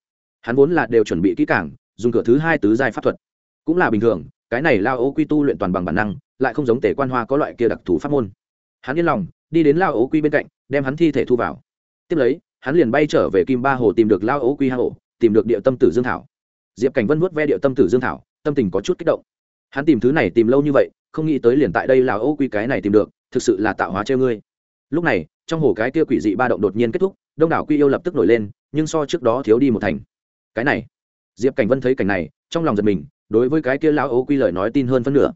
Hắn vốn là đều chuẩn bị kỹ cảng dùng cửa thứ hai tứ giai pháp thuật. Cũng là bình thường, cái này lao ô quy tu luyện toàn bằng bản năng, lại không giống tể quan hoa có loại kia đặc thù pháp môn. Hắn yên lòng, đi đến lao ô quy bên cạnh, đem hắn thi thể thu vào. Tiếp lấy, hắn liền bay trở về kim ba hồ tìm được lao ô quy hang ổ, tìm được địa tâm tử dương thảo diệp cảnh vân vuốt ve điệu tâm tử dương thảo, tâm tình có chút kích động. Hắn tìm thứ này tìm lâu như vậy, không nghĩ tới liền tại đây là ô quy cái này tìm được, thực sự là tạo hóa treo ngươi. Lúc này, trong hồ cái kia quỷ dị ba động đột nhiên kết thúc, đông đảo quy yêu lập tức nổi lên, nhưng so trước đó thiếu đi một thành. Cái này, diệp cảnh vân thấy cảnh này, trong lòng giật mình, đối với cái kia lão ô quy lời nói tin hơn phân nửa.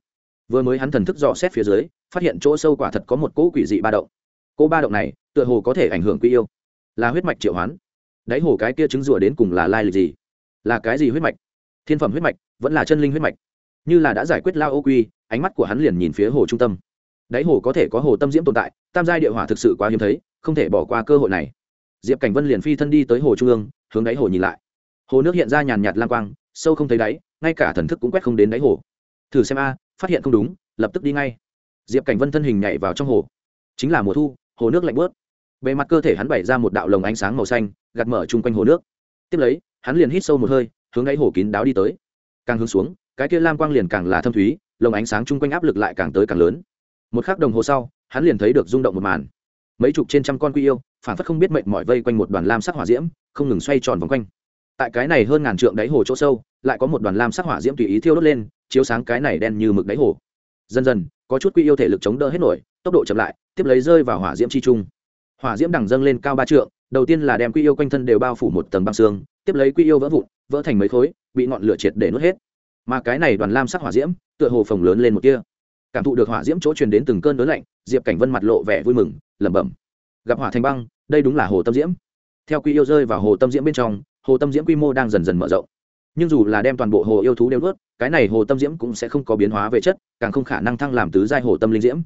Vừa mới hắn thần thức dò xét phía dưới, phát hiện chỗ sâu quả thật có một cỗ quỷ dị ba động. Cỗ ba động này, tựa hồ có thể ảnh hưởng quy yêu. Là huyết mạch triệu hoán. Đáy hồ cái kia chứng rùa đến cùng là lai lịch gì? Là cái gì huyết mạch? Thiên phẩm huyết mạch vẫn là chân linh huyết mạch. Như là đã giải quyết lao ô quy, ánh mắt của hắn liền nhìn phía hồ trung tâm. Đáy hồ có thể có hồ tâm diễm tồn tại, tam giai địa hỏa thực sự quá hiếm thấy, không thể bỏ qua cơ hội này. Diệp cảnh vân liền phi thân đi tới hồ trung ương, hướng đáy hồ nhìn lại. Hồ nước hiện ra nhàn nhạt lang quang, sâu không thấy đáy, ngay cả thần thức cũng quét không đến đáy hồ. Thử xem a, phát hiện không đúng, lập tức đi ngay. Diệp cảnh vân thân hình nhảy vào trong hồ. Chính là mùa thu, hồ nước lạnh bớt bề mặt cơ thể hắn bày ra một đạo lồng ánh sáng màu xanh, gạt mở chung quanh hồ nước. Tiếp lấy hắn liền hít sâu một hơi, hướng đáy hồ kín đáo đi tới. Càng hướng xuống, cái kia lam quang liền càng là thâm thúy, lồng ánh sáng chung quanh áp lực lại càng tới càng lớn. Một k h ắ c đồng hồ sau, hắn liền thấy được rung động một màn. Mấy chục trên trăm con quy yêu, phản phất không biết mệnh mọi vây quanh một đoàn lam sắc hỏa diễm, không ngừng xoay tròn vòng quanh. Tại cái này hơn ngàn trượng đáy hồ chỗ sâu, lại có một đoàn lam sắc hỏa diễm tùy ý thiêu đốt lên, chiếu sáng cái này đen như mực đáy hồ. Dần dần, có chút quy yêu thể lực chống đỡ hết nổi, tốc độ chậm lại, tiếp lấy rơi vào hỏa diễm chi trung. Hỏa diễm đằng dâng lên cao ba trượng, đầu tiên là đem quy yêu quanh thân đều bao phủ một tầng băng xương tiếp lấy quy yêu vỡ vụn, vỡ thành mấy khối, bị ngọn lửa triệt để nuốt hết. Mà cái này đoàn lam sắc hỏa diễm, tựa hồ phồng lớn lên một kia cảm thụ được hỏa diễm chỗ truyền đến từng cơn lớn lạnh, diệp cảnh vân mặt lộ vẻ vui mừng, lẩm bẩm. Gặp hỏa thành băng, đây đúng là hồ tâm diễm. Theo quy yêu rơi vào hồ tâm diễm bên trong, hồ tâm diễm quy mô đang dần dần mở rộng. Nhưng dù là đem toàn bộ hồ yêu thú đều nuốt, cái này hồ tâm diễm cũng sẽ không có biến hóa về chất, càng không khả năng thăng làm tứ giai hồ tâm linh diễm.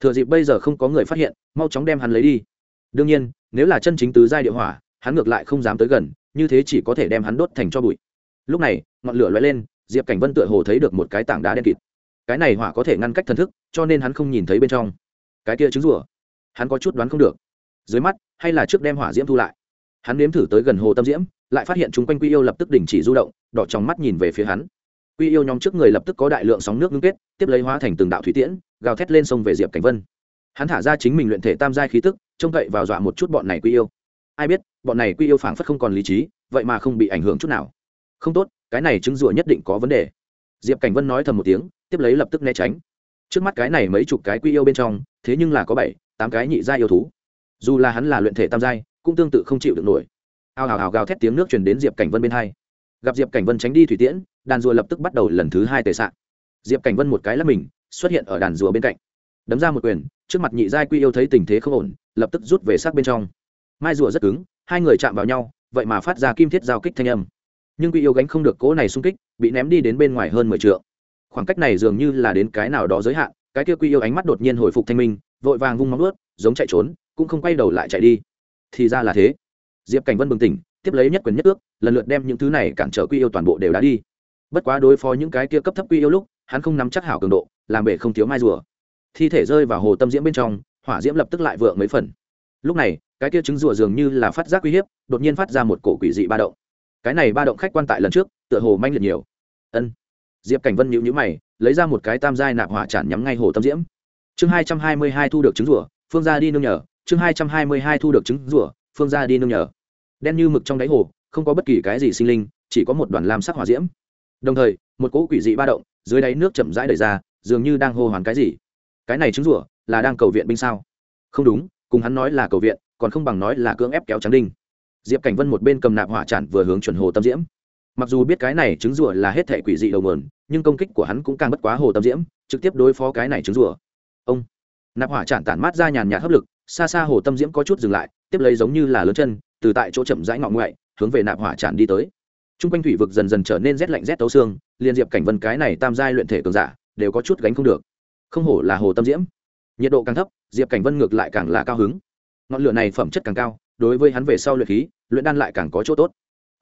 Thừa dịp bây giờ không có người phát hiện, mau chóng đem hắn lấy đi. Đương nhiên, nếu là chân chính tứ giai địa hỏa, hắn ngược lại không dám tới gần như thế chỉ có thể đem hắn đốt thành cho bụi. Lúc này, ngọn lửa lóe lên, diệp cảnh vân tựa hồ thấy được một cái tảng đá đen kịt. Cái này hỏa có thể ngăn cách thần thức, cho nên hắn không nhìn thấy bên trong. Cái kia trứng rủa hắn có chút đoán không được. Dưới mắt, hay là trước đem hỏa diễm thu lại. Hắn nếm thử tới gần hồ tâm diễm, lại phát hiện chúng quanh quy yêu lập tức đình chỉ du động, đỏ trong mắt nhìn về phía hắn. Quy yêu nhóm trước người lập tức có đại lượng sóng nước ngưng kết, tiếp lấy hóa thành từng đạo thủy tiễn, gào thét lên sông về diệp cảnh vân. Hắn thả ra chính mình luyện thể tam giai khí tức, trông cậy vào dọa một chút bọn này quy yêu ai biết, bọn này quy yêu phảng phất không còn lý trí, vậy mà không bị ảnh hưởng chút nào. Không tốt, cái này chứng rủa nhất định có vấn đề. Diệp cảnh vân nói thầm một tiếng, tiếp lấy lập tức né tránh. Trước mắt cái này mấy chục cái quy yêu bên trong, thế nhưng là có bảy, tám cái nhị gia yêu thú. Dù là hắn là luyện thể tam giai, cũng tương tự không chịu được nổi. Ao hào hào gào thét tiếng nước truyền đến diệp cảnh vân bên hai. Gặp diệp cảnh vân tránh đi thủy tiễn, đàn rùa lập tức bắt đầu lần thứ hai tề sạn diệp cảnh vân một cái là mình, xuất hiện ở đàn rùa bên cạnh. Đấm ra một quyền, trước mặt nhị giai quy yêu thấy tình thế không ổn, lập tức rút về sát bên trong mai rùa rất cứng, hai người chạm vào nhau, vậy mà phát ra kim thiết giao kích thanh âm. Nhưng quy yêu gánh không được cỗ này xung kích, bị ném đi đến bên ngoài hơn mười t khoảng cách này dường như là đến cái nào đó giới hạn, cái kia quy yêu ánh mắt đột nhiên hồi phục thanh minh, vội vàng vung móng ướt giống chạy trốn, cũng không quay đầu lại chạy đi. Thì ra là thế. Diệp cảnh vân bừng tỉnh, tiếp lấy nhất quyền nhất ước, lần lượt đem những thứ này cản trở quy yêu toàn bộ đều đã đi. Bất quá đối phó những cái kia cấp thấp quy yêu lúc, hắn không nắm chắc hảo cường độ, làm bể không thiếu mai rùa. Thi thể rơi vào hồ tâm diễm bên trong, hỏa diễm lập tức lại vượng mấy phần. Lúc này cái kia trứng rùa dường như là phát giác uy hiếp, đột nhiên phát ra một cổ quỷ dị ba động. Cái này ba động khách quan tại lần trước, tựa hồ manh liệt nhiều. Ân. Diệp cảnh vân nhịu nhữ mày, lấy ra một cái tam giai nạp hỏa chản nhắm ngay hồ tâm diễm. Chương hai trăm hai mươi hai thu được trứng rùa, phương ra đi nương nhờ. Chương hai trăm hai mươi hai thu được trứng rùa, phương ra đi nương nhờ. Đen như mực trong đáy hồ, không có bất kỳ cái gì sinh linh, chỉ có một đoàn lam sắc hỏa diễm. Đồng thời, một cỗ quỷ dị ba động dưới đáy nước chậm rãi đẩy ra, dường như đang hô hoán cái gì. Cái này trứng rủa là đang cầu viện binh sao? Không đúng, cùng hắn nói là cầu viện còn không bằng nói là cưỡng ép kéo trắng đinh. Diệp cảnh vân một bên cầm nạp hỏa chản vừa hướng chuẩn hồ tâm diễm. Mặc dù biết cái này trứng rùa là hết thể quỷ dị đầu mườn nhưng công kích của hắn cũng càng bất quá hồ tâm diễm, trực tiếp đối phó cái này trứng rùa. ông, nạp hỏa chản tản mát ra nhàn nhạt hấp lực, xa xa hồ tâm diễm có chút dừng lại, tiếp lấy giống như là lớn chân, từ tại chỗ chậm rãi ngọ ngoại, hướng về nạp hỏa tràn đi tới. T r u n g quanh thủy vực dần dần trở nên rét lạnh rét tấu xương liên diệp cảnh vân cái này tam giai luyện thể cường giả, đều có chút gánh không được. Không hổ là hồ tâm diễm. Nhiệt độ càng thấp, diệp cảnh vân ngược lại càng là cao hứng ngọn lửa này phẩm chất càng cao, đối với hắn về sau luyện khí, luyện đan lại càng có chỗ tốt.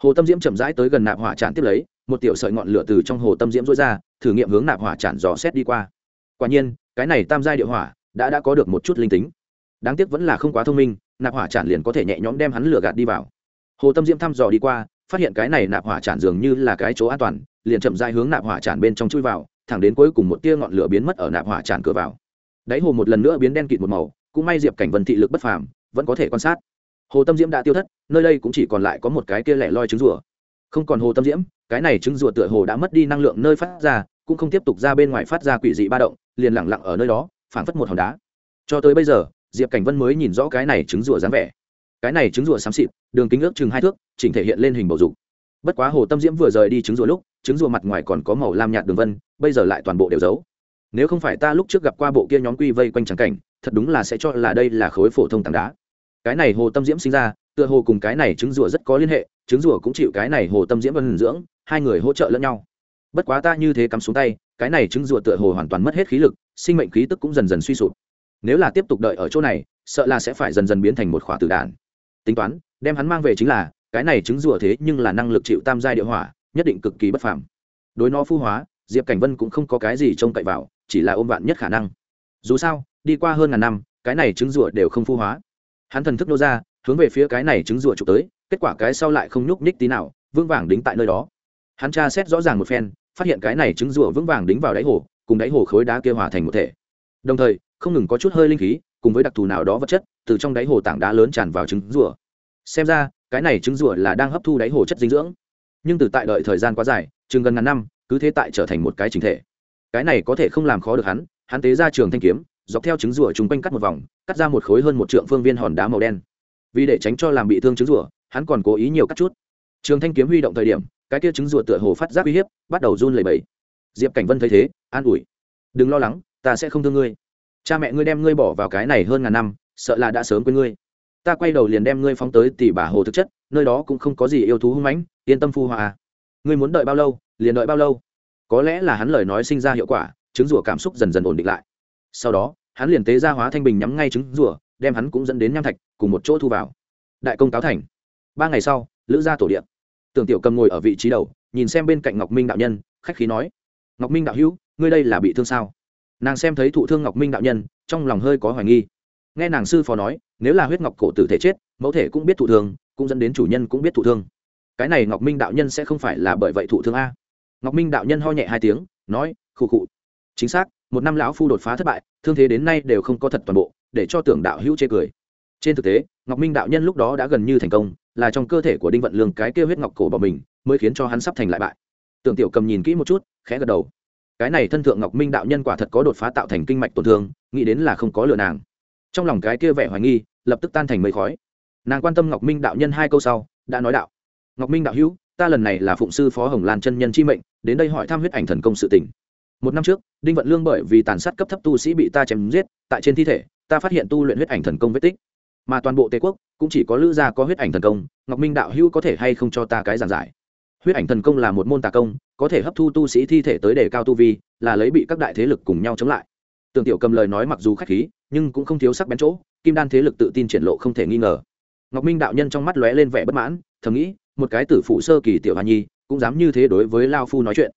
Hồ tâm diễm chậm rãi tới gần nạp hỏa tràn tiếp lấy, một tiểu sợi ngọn lửa từ trong hồ tâm diễm rối ra, thử nghiệm hướng nạp hỏa tràn dò xét đi qua. Quả nhiên, cái này tam giai địa hỏa đã đã có được một chút linh tính. Đáng tiếc vẫn là không quá thông minh, nạp hỏa tràn liền có thể nhẹ nhõm đem hắn lửa gạt đi vào. Hồ tâm diễm thăm dò đi qua, phát hiện cái này nạp hỏa tràn dường như là cái chỗ an toàn, liền chậm rãi hướng nạp hỏa tràn bên trong chui vào, thẳng đến cuối cùng một tia ngọn lửa biến mất ở nạp hỏa tràn cửa vào. Đáy hồ một lần nữa biến đen kịt một màu, cũng may diệp cảnh vân thị lực bất phàm vẫn có thể quan sát. Hồ tâm diễm đã tiêu thất, nơi đây cũng chỉ còn lại có một cái kia lẻ loi trứng rùa. Không còn hồ tâm diễm, cái này trứng rùa tựa hồ đã mất đi năng lượng nơi phát ra, cũng không tiếp tục ra bên ngoài phát ra quỷ dị ba động, liền lẳng lặng ở nơi đó, phảng phất một hòn đá. Cho tới bây giờ, diệp cảnh vân mới nhìn rõ cái này trứng rùa dáng vẻ. Cái này trứng rùa xám xịt, đường kính ước chừng hai thước, chỉnh thể hiện lên hình bầu dục. Bất quá hồ tâm diễm vừa rời đi trứng rùa lúc, trứng rùa mặt ngoài còn có màu lam nhạt đường vân, bây giờ lại toàn bộ đều giấu. Nếu không phải ta lúc trước gặp qua bộ kia nhóm quy vây quanh trắng cảnh thật đúng là sẽ cho là đây là khối phổ thông tảng đá. Cái này hồ tâm diễm sinh ra, tựa hồ cùng cái này trứng rùa rất có liên hệ, trứng rùa cũng chịu cái này hồ tâm diễm vân dưỡng, hai người hỗ trợ lẫn nhau. Bất quá ta như thế cắm xuống tay, cái này trứng rùa tựa hồ hoàn toàn mất hết khí lực, sinh mệnh khí tức cũng dần dần suy sụp. Nếu là tiếp tục đợi ở chỗ này, sợ là sẽ phải dần dần biến thành một khỏa tử đạn tính toán, đem hắn mang về chính là, cái này trứng rùa thế nhưng là năng lực chịu tam giai địa hỏa, nhất định cực kỳ bất phàm. Đối nó phu hóa, diệp cảnh vân cũng không có cái gì trông cậy vào, chỉ là ôm vạn nhất khả năng. Dù sao đi qua hơn ngàn năm, cái này trứng rùa đều không phu hóa. Hắn thần thức nô ra, hướng về phía cái này trứng rùa trục tới, kết quả cái sau lại không nhúc nhích tí nào, vững vàng đính tại nơi đó. Hắn tra xét rõ ràng một phen, phát hiện cái này trứng rùa vững vàng đính vào đáy hồ, cùng đáy hồ khối đá kia hòa thành một thể. Đồng thời, không ngừng có chút hơi linh khí, cùng với đặc thù nào đó vật chất, từ trong đáy hồ tảng đá lớn tràn vào trứng rùa. Xem ra, cái này trứng rùa là đang hấp thu đáy hồ chất dinh dưỡng. Nhưng từ tại đợi thời gian quá dài, chừng gần ngàn năm, cứ thế tại trở thành một cái chính thể. Cái này có thể không làm khó được hắn hắn tế ra trường thanh kiếm dọc theo trứng rùa chúng quanh cắt một vòng, cắt ra một khối hơn một trượng phương viên hòn đá màu đen. Vì để tránh cho làm bị thương trứng rùa, hắn còn cố ý nhiều cắt chút. Trường thanh kiếm huy động thời điểm, cái kia trứng rùa tựa hồ phát giác uy hiếp, bắt đầu run lẩy bẩy. Diệp cảnh vân thấy thế, an ủi. Đừng lo lắng, ta sẽ không thương ngươi. Cha mẹ ngươi đem ngươi bỏ vào cái này hơn ngàn năm, sợ là đã sớm quên ngươi. Ta quay đầu liền đem ngươi phóng tới tỷ bà hồ thực chất, nơi đó cũng không có gì yêu thú hung mãnh, yên tâm phu hòa. Ngươi muốn đợi bao lâu, liền đợi bao lâu. Có lẽ là hắn lời nói sinh ra hiệu quả, trứng rủa cảm xúc dần dần ổn định lại sau đó, hắn liền tế ra hóa thanh bình nhắm ngay trứng rủa đem hắn cũng dẫn đến nham thạch, cùng một chỗ thu vào. Đại công cáo thành. Ba ngày sau, lữ gia tổ điện. Tưởng tiểu cầm ngồi ở vị trí đầu, nhìn xem bên cạnh ngọc minh đạo nhân, khách khí nói, ngọc minh đạo hữu, ngươi đây là bị thương sao? Nàng xem thấy thụ thương ngọc minh đạo nhân, trong lòng hơi có hoài nghi. Nghe nàng sư phó nói, nếu là huyết ngọc cổ tử thể chết, mẫu thể cũng biết thụ thương, cũng dẫn đến chủ nhân cũng biết thụ thương. Cái này ngọc minh đạo nhân sẽ không phải là bởi vậy thụ thương a. Ngọc minh đạo nhân ho nhẹ hai tiếng, nói, khụ khụ. Chính xác một năm lão phu đột phá thất bại, thương thế đến nay đều không có thật toàn bộ, để cho tưởng đạo hữu chê cười. Trên thực tế, ngọc minh đạo nhân lúc đó đã gần như thành công, là trong cơ thể của đinh vận lương cái kêu huyết ngọc cổ bỏ mình, mới khiến cho hắn sắp thành lại bại. Tưởng tiểu cầm nhìn kỹ một chút, khẽ gật đầu. Cái này thân thượng ngọc minh đạo nhân quả thật có đột phá tạo thành kinh mạch tổn thương, nghĩ đến là không có lừa nàng. Trong lòng cái kia vẻ hoài nghi, lập tức tan thành mây khói. Nàng quan tâm ngọc minh đạo nhân hai câu sau, đã nói đạo. Ngọc minh đạo hữu, ta lần này là phụng sư phó hồng lan chân nhân chi mệnh, đến đây hỏi thăm huyết ảnh thần công sự tỉnh một năm trước, đinh vận lương bởi vì tàn sát cấp thấp tu sĩ bị ta chém giết, tại trên thi thể, ta phát hiện tu luyện huyết ảnh thần công vết tích. Mà toàn bộ tề quốc, cũng chỉ có lữ gia có huyết ảnh thần công, ngọc minh đạo hữu có thể hay không cho ta cái giảng giải? Huyết ảnh thần công là một môn tà công, có thể hấp thu tu sĩ thi thể tới đề cao tu vi, là lấy bị các đại thế lực cùng nhau chống lại. Tưởng tiểu cầm lời nói mặc dù khách khí, nhưng cũng không thiếu sắc bén chỗ, kim đan thế lực tự tin triển lộ không thể nghi ngờ. Ngọc minh đạo nhân trong mắt lóe lên vẻ bất mãn, thầm nghĩ, một cái tử phụ sơ kỳ tiểu hoa nhi, cũng dám như thế đối với lao phu nói chuyện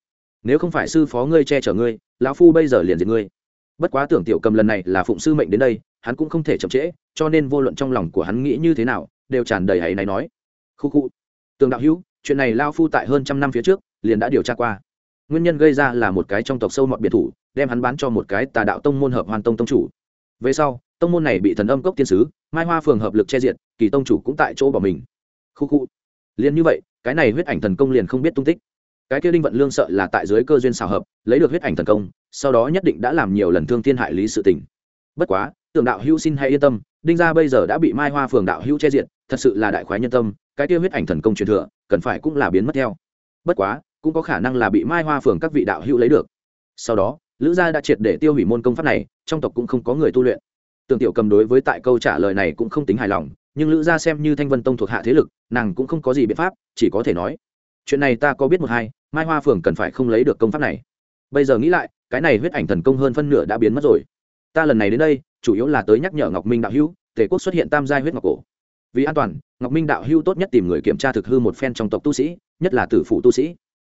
nếu không phải sư phó ngươi che chở ngươi, lão phu bây giờ liền diệt ngươi. Bất quá tưởng tiểu cầm lần này là phụng sư mệnh đến đây, hắn cũng không thể chậm trễ, cho nên vô luận trong lòng của hắn nghĩ như thế nào, đều tràn đầy hãy này nói. Khu khu. Tường đạo hữu, chuyện này lao phu tại hơn trăm năm phía trước, liền đã điều tra qua. Nguyên nhân gây ra là một cái trong tộc sâu mọt biệt thủ, đem hắn bán cho một cái tà đạo tông môn hợp hoàn tông tông chủ. Về sau, tông môn này bị thần âm cốc tiên sứ, mai hoa phường hợp lực che diệt, kỳ tông chủ cũng tại chỗ bỏ mình. Khu khu. Liền như vậy, cái này huyết ảnh thần công liền không biết tung tích cái kia đinh vận lương sợ là tại dưới cơ duyên xào hợp lấy được huyết ảnh thần công sau đó nhất định đã làm nhiều lần thương thiên hại lý sự tình. Bất quá tưởng đạo hữu xin hãy yên tâm đinh gia bây giờ đã bị mai hoa phường đạo hữu che diện, thật sự là đại khoái nhân tâm cái kia huyết ảnh thần công truyền thừa cần phải cũng là biến mất theo. Bất quá cũng có khả năng là bị mai hoa phường các vị đạo hữu lấy được. Sau đó lữ gia đã triệt để tiêu hủy môn công pháp này trong tộc cũng không có người tu luyện. Tưởng tiểu cầm đối với tại câu trả lời này cũng không tính hài lòng nhưng lữ gia xem như thanh vân tông thuộc hạ thế lực nàng cũng không có gì biện pháp chỉ có thể nói chuyện này ta có biết một hai mai hoa phường cần phải không lấy được công pháp này. Bây giờ nghĩ lại, cái này huyết ảnh thần công hơn phân nửa đã biến mất rồi. Ta lần này đến đây, chủ yếu là tới nhắc nhở ngọc minh đạo hữu, tề quốc xuất hiện tam giai huyết ngọc cổ. Vì an toàn, ngọc minh đạo hưu tốt nhất tìm người kiểm tra thực hư một phen trong tộc tu sĩ, nhất là tử phụ tu sĩ.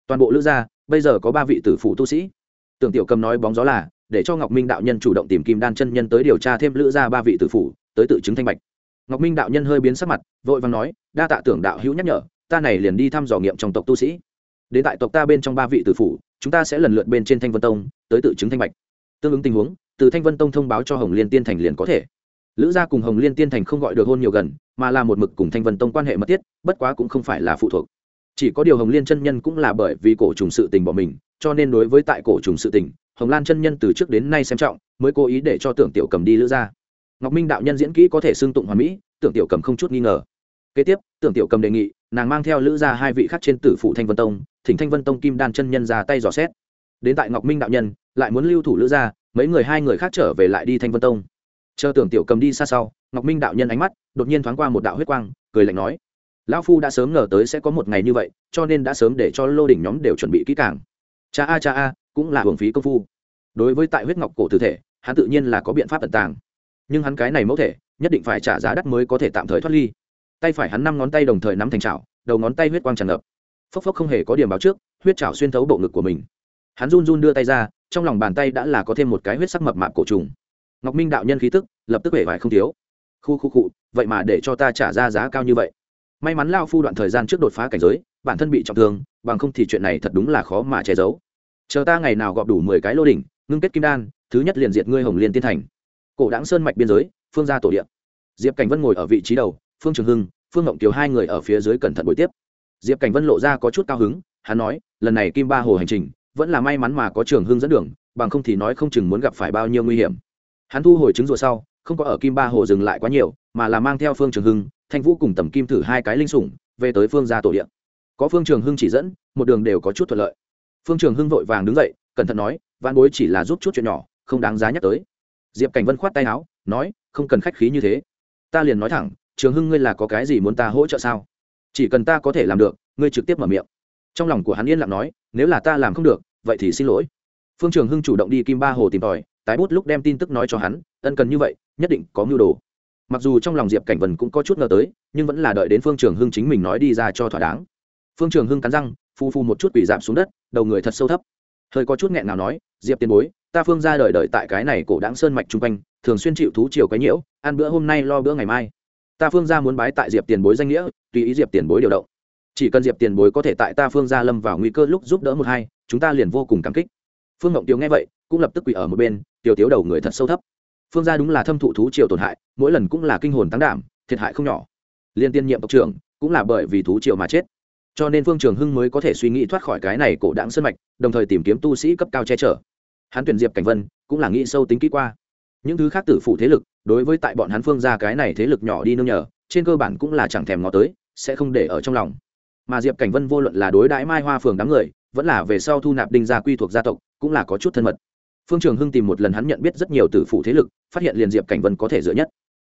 Toàn bộ lữ gia, bây giờ có ba vị tử phụ tu sĩ. Tưởng tiểu cầm nói bóng gió là, để cho ngọc minh đạo nhân chủ động tìm kim đan chân nhân tới điều tra thêm lữ gia ba vị tử phụ tới tự chứng thanh bạch. Ngọc minh đạo nhân hơi biến sắc mặt, vội vàng nói, đa tạ tưởng đạo hữu nhắc nhở, ta này liền đi thăm dò nghiệm trong tộc tu sĩ đến tại tộc ta bên trong ba vị tử phụ chúng ta sẽ lần lượt bên trên thanh vân tông, tới tự chứng thanh bạch. Tương ứng tình huống, từ thanh vân tông thông báo cho hồng liên tiên thành liền có thể. Lữ gia cùng hồng liên tiên thành không gọi được hôn nhiều gần, mà là một mực cùng thanh vân tông quan hệ mật thiết, bất quá cũng không phải là phụ thuộc. Chỉ có điều hồng liên chân nhân cũng là bởi vì cổ trùng sự tình bỏ mình, cho nên đối với tại cổ trùng sự tình, hồng lan chân nhân từ trước đến nay xem trọng, mới cố ý để cho tưởng tiểu cầm đi lữ gia. Ngọc minh đạo nhân diễn kỹ có thể xưng tụng hoàn mỹ, tưởng tiểu cầm không chút nghi ngờ. Kế tiếp, tưởng tiểu cầm đề nghị, nàng mang theo lữ gia hai vị khác trên tử phụ thanh vân tông thỉnh thanh vân tông kim đan chân nhân ra tay dò xét. Đến tại ngọc minh đạo nhân, lại muốn lưu thủ lữ gia, mấy người hai người khác trở về lại đi thanh vân tông. Chờ tưởng tiểu cầm đi xa sau, ngọc minh đạo nhân ánh mắt đột nhiên thoáng qua một đạo huyết quang, cười lạnh nói, lão phu đã sớm ngờ tới sẽ có một ngày như vậy, cho nên đã sớm để cho lô đỉnh nhóm đều chuẩn bị kỹ càng. Cha a cha a, cũng là hưởng phí công phu. Đối với tại huyết ngọc cổ tử thể, hắn tự nhiên là có biện pháp tận tàng. Nhưng hắn cái này mẫu thể, nhất định phải trả giá đắt mới có thể tạm thời thoát ly. Tay phải hắn năm ngón tay đồng thời nắm thành trào đầu ngón tay huyết quang tràn ngập phốc phốc không hề có điểm báo trước, huyết chảo xuyên thấu bộ ngực của mình. Hắn run run đưa tay ra, trong lòng bàn tay đã là có thêm một cái huyết sắc mập mạp cổ trùng. Ngọc minh đạo nhân khí tức, lập tức vẻ vải không thiếu. Khu khu cụ vậy mà để cho ta trả ra giá cao như vậy. May mắn lao phu đoạn thời gian trước đột phá cảnh giới, bản thân bị trọng thương, bằng không thì chuyện này thật đúng là khó mà che giấu. Chờ ta ngày nào gọp đủ mười cái lô đỉnh, ngưng kết kim đan, thứ nhất liền diệt ngươi hồng liên tiên thành. Cổ đáng sơn mạch biên giới, phương gia tổ điện diệp cảnh vân ngồi ở vị trí đầu, phương trường hưng, phương ngộng kiều hai người ở phía dưới cẩn thận buổi tiếp diệp cảnh vân lộ ra có chút cao hứng, hắn nói, lần này kim ba hồ hành trình, vẫn là may mắn mà có trường hưng dẫn đường, bằng không thì nói không chừng muốn gặp phải bao nhiêu nguy hiểm. Hắn thu hồi trứng rùa sau, không có ở kim ba hồ dừng lại quá nhiều, mà là mang theo phương trường hưng, thanh vũ cùng tầm kim thử hai cái linh sủng, về tới phương gia tổ điện. Có phương trường hưng chỉ dẫn, một đường đều có chút thuận lợi. Phương trường hưng vội vàng đứng dậy, cẩn thận nói văn bối chỉ là giúp chút chuyện nhỏ, không đáng giá nhắc tới. Diệp cảnh vân khoát tay áo, nói, không cần khách khí như thế. Ta liền nói thẳng, trường hưng ngươi là có cái gì muốn ta hỗ trợ sao? Chỉ cần ta có thể làm được, ngươi trực tiếp mở miệng. Trong lòng của hắn yên lặng nói, nếu là ta làm không được, vậy thì xin lỗi. Phương trường hưng chủ động đi kim ba hồ tìm tòi, tái bút lúc đem tin tức nói cho hắn, ân cần như vậy, nhất định có mưu đồ. Mặc dù trong lòng diệp cảnh vân cũng có chút ngờ tới, nhưng vẫn là đợi đến phương trường hưng chính mình nói đi ra cho thỏa đáng. Phương trường hưng cắn răng, phu phu một chút quỷ giảm xuống đất, đầu người thật sâu thấp. Hơi có chút nghẹn nào nói, diệp tiền bối, ta phương ra đời đợi tại cái này cổ đáng sơn mạch chung quanh, thường xuyên chịu thú chiều cái nhiễu, ăn bữa hôm nay lo bữa ngày mai ta phương ra muốn bái tại diệp tiền bối danh nghĩa, tùy ý diệp tiền bối điều động. Chỉ cần diệp tiền bối có thể tại ta phương gia lâm vào nguy cơ lúc giúp đỡ một hai, chúng ta liền vô cùng cảm kích. Phương ngộng tiếu nghe vậy, cũng lập tức quỳ ở một bên, tiểu tiếu đầu người thật sâu thấp. Phương gia đúng là thâm thụ thú triều tổn hại, mỗi lần cũng là kinh hồn tăng đảm, thiệt hại không nhỏ. Liên tiên nhiệm tộc trưởng, cũng là bởi vì thú triều mà chết. Cho nên phương trường hưng mới có thể suy nghĩ thoát khỏi cái này cổ đáng sân mạch, đồng thời tìm kiếm tu sĩ cấp cao che chở. Hắn tuyển diệp cảnh vân, cũng là nghĩ sâu tính kỹ qua. Những thứ khác tử phụ thế lực đối với tại bọn hắn phương ra cái này thế lực nhỏ đi nương nhờ, trên cơ bản cũng là chẳng thèm ngó tới, sẽ không để ở trong lòng. Mà diệp cảnh vân vô luận là đối đãi mai hoa phường đám người, vẫn là về sau thu nạp đinh gia quy thuộc gia tộc, cũng là có chút thân mật. Phương trường hưng tìm một lần hắn nhận biết rất nhiều tử phụ thế lực, phát hiện liền diệp cảnh vân có thể dựa nhất.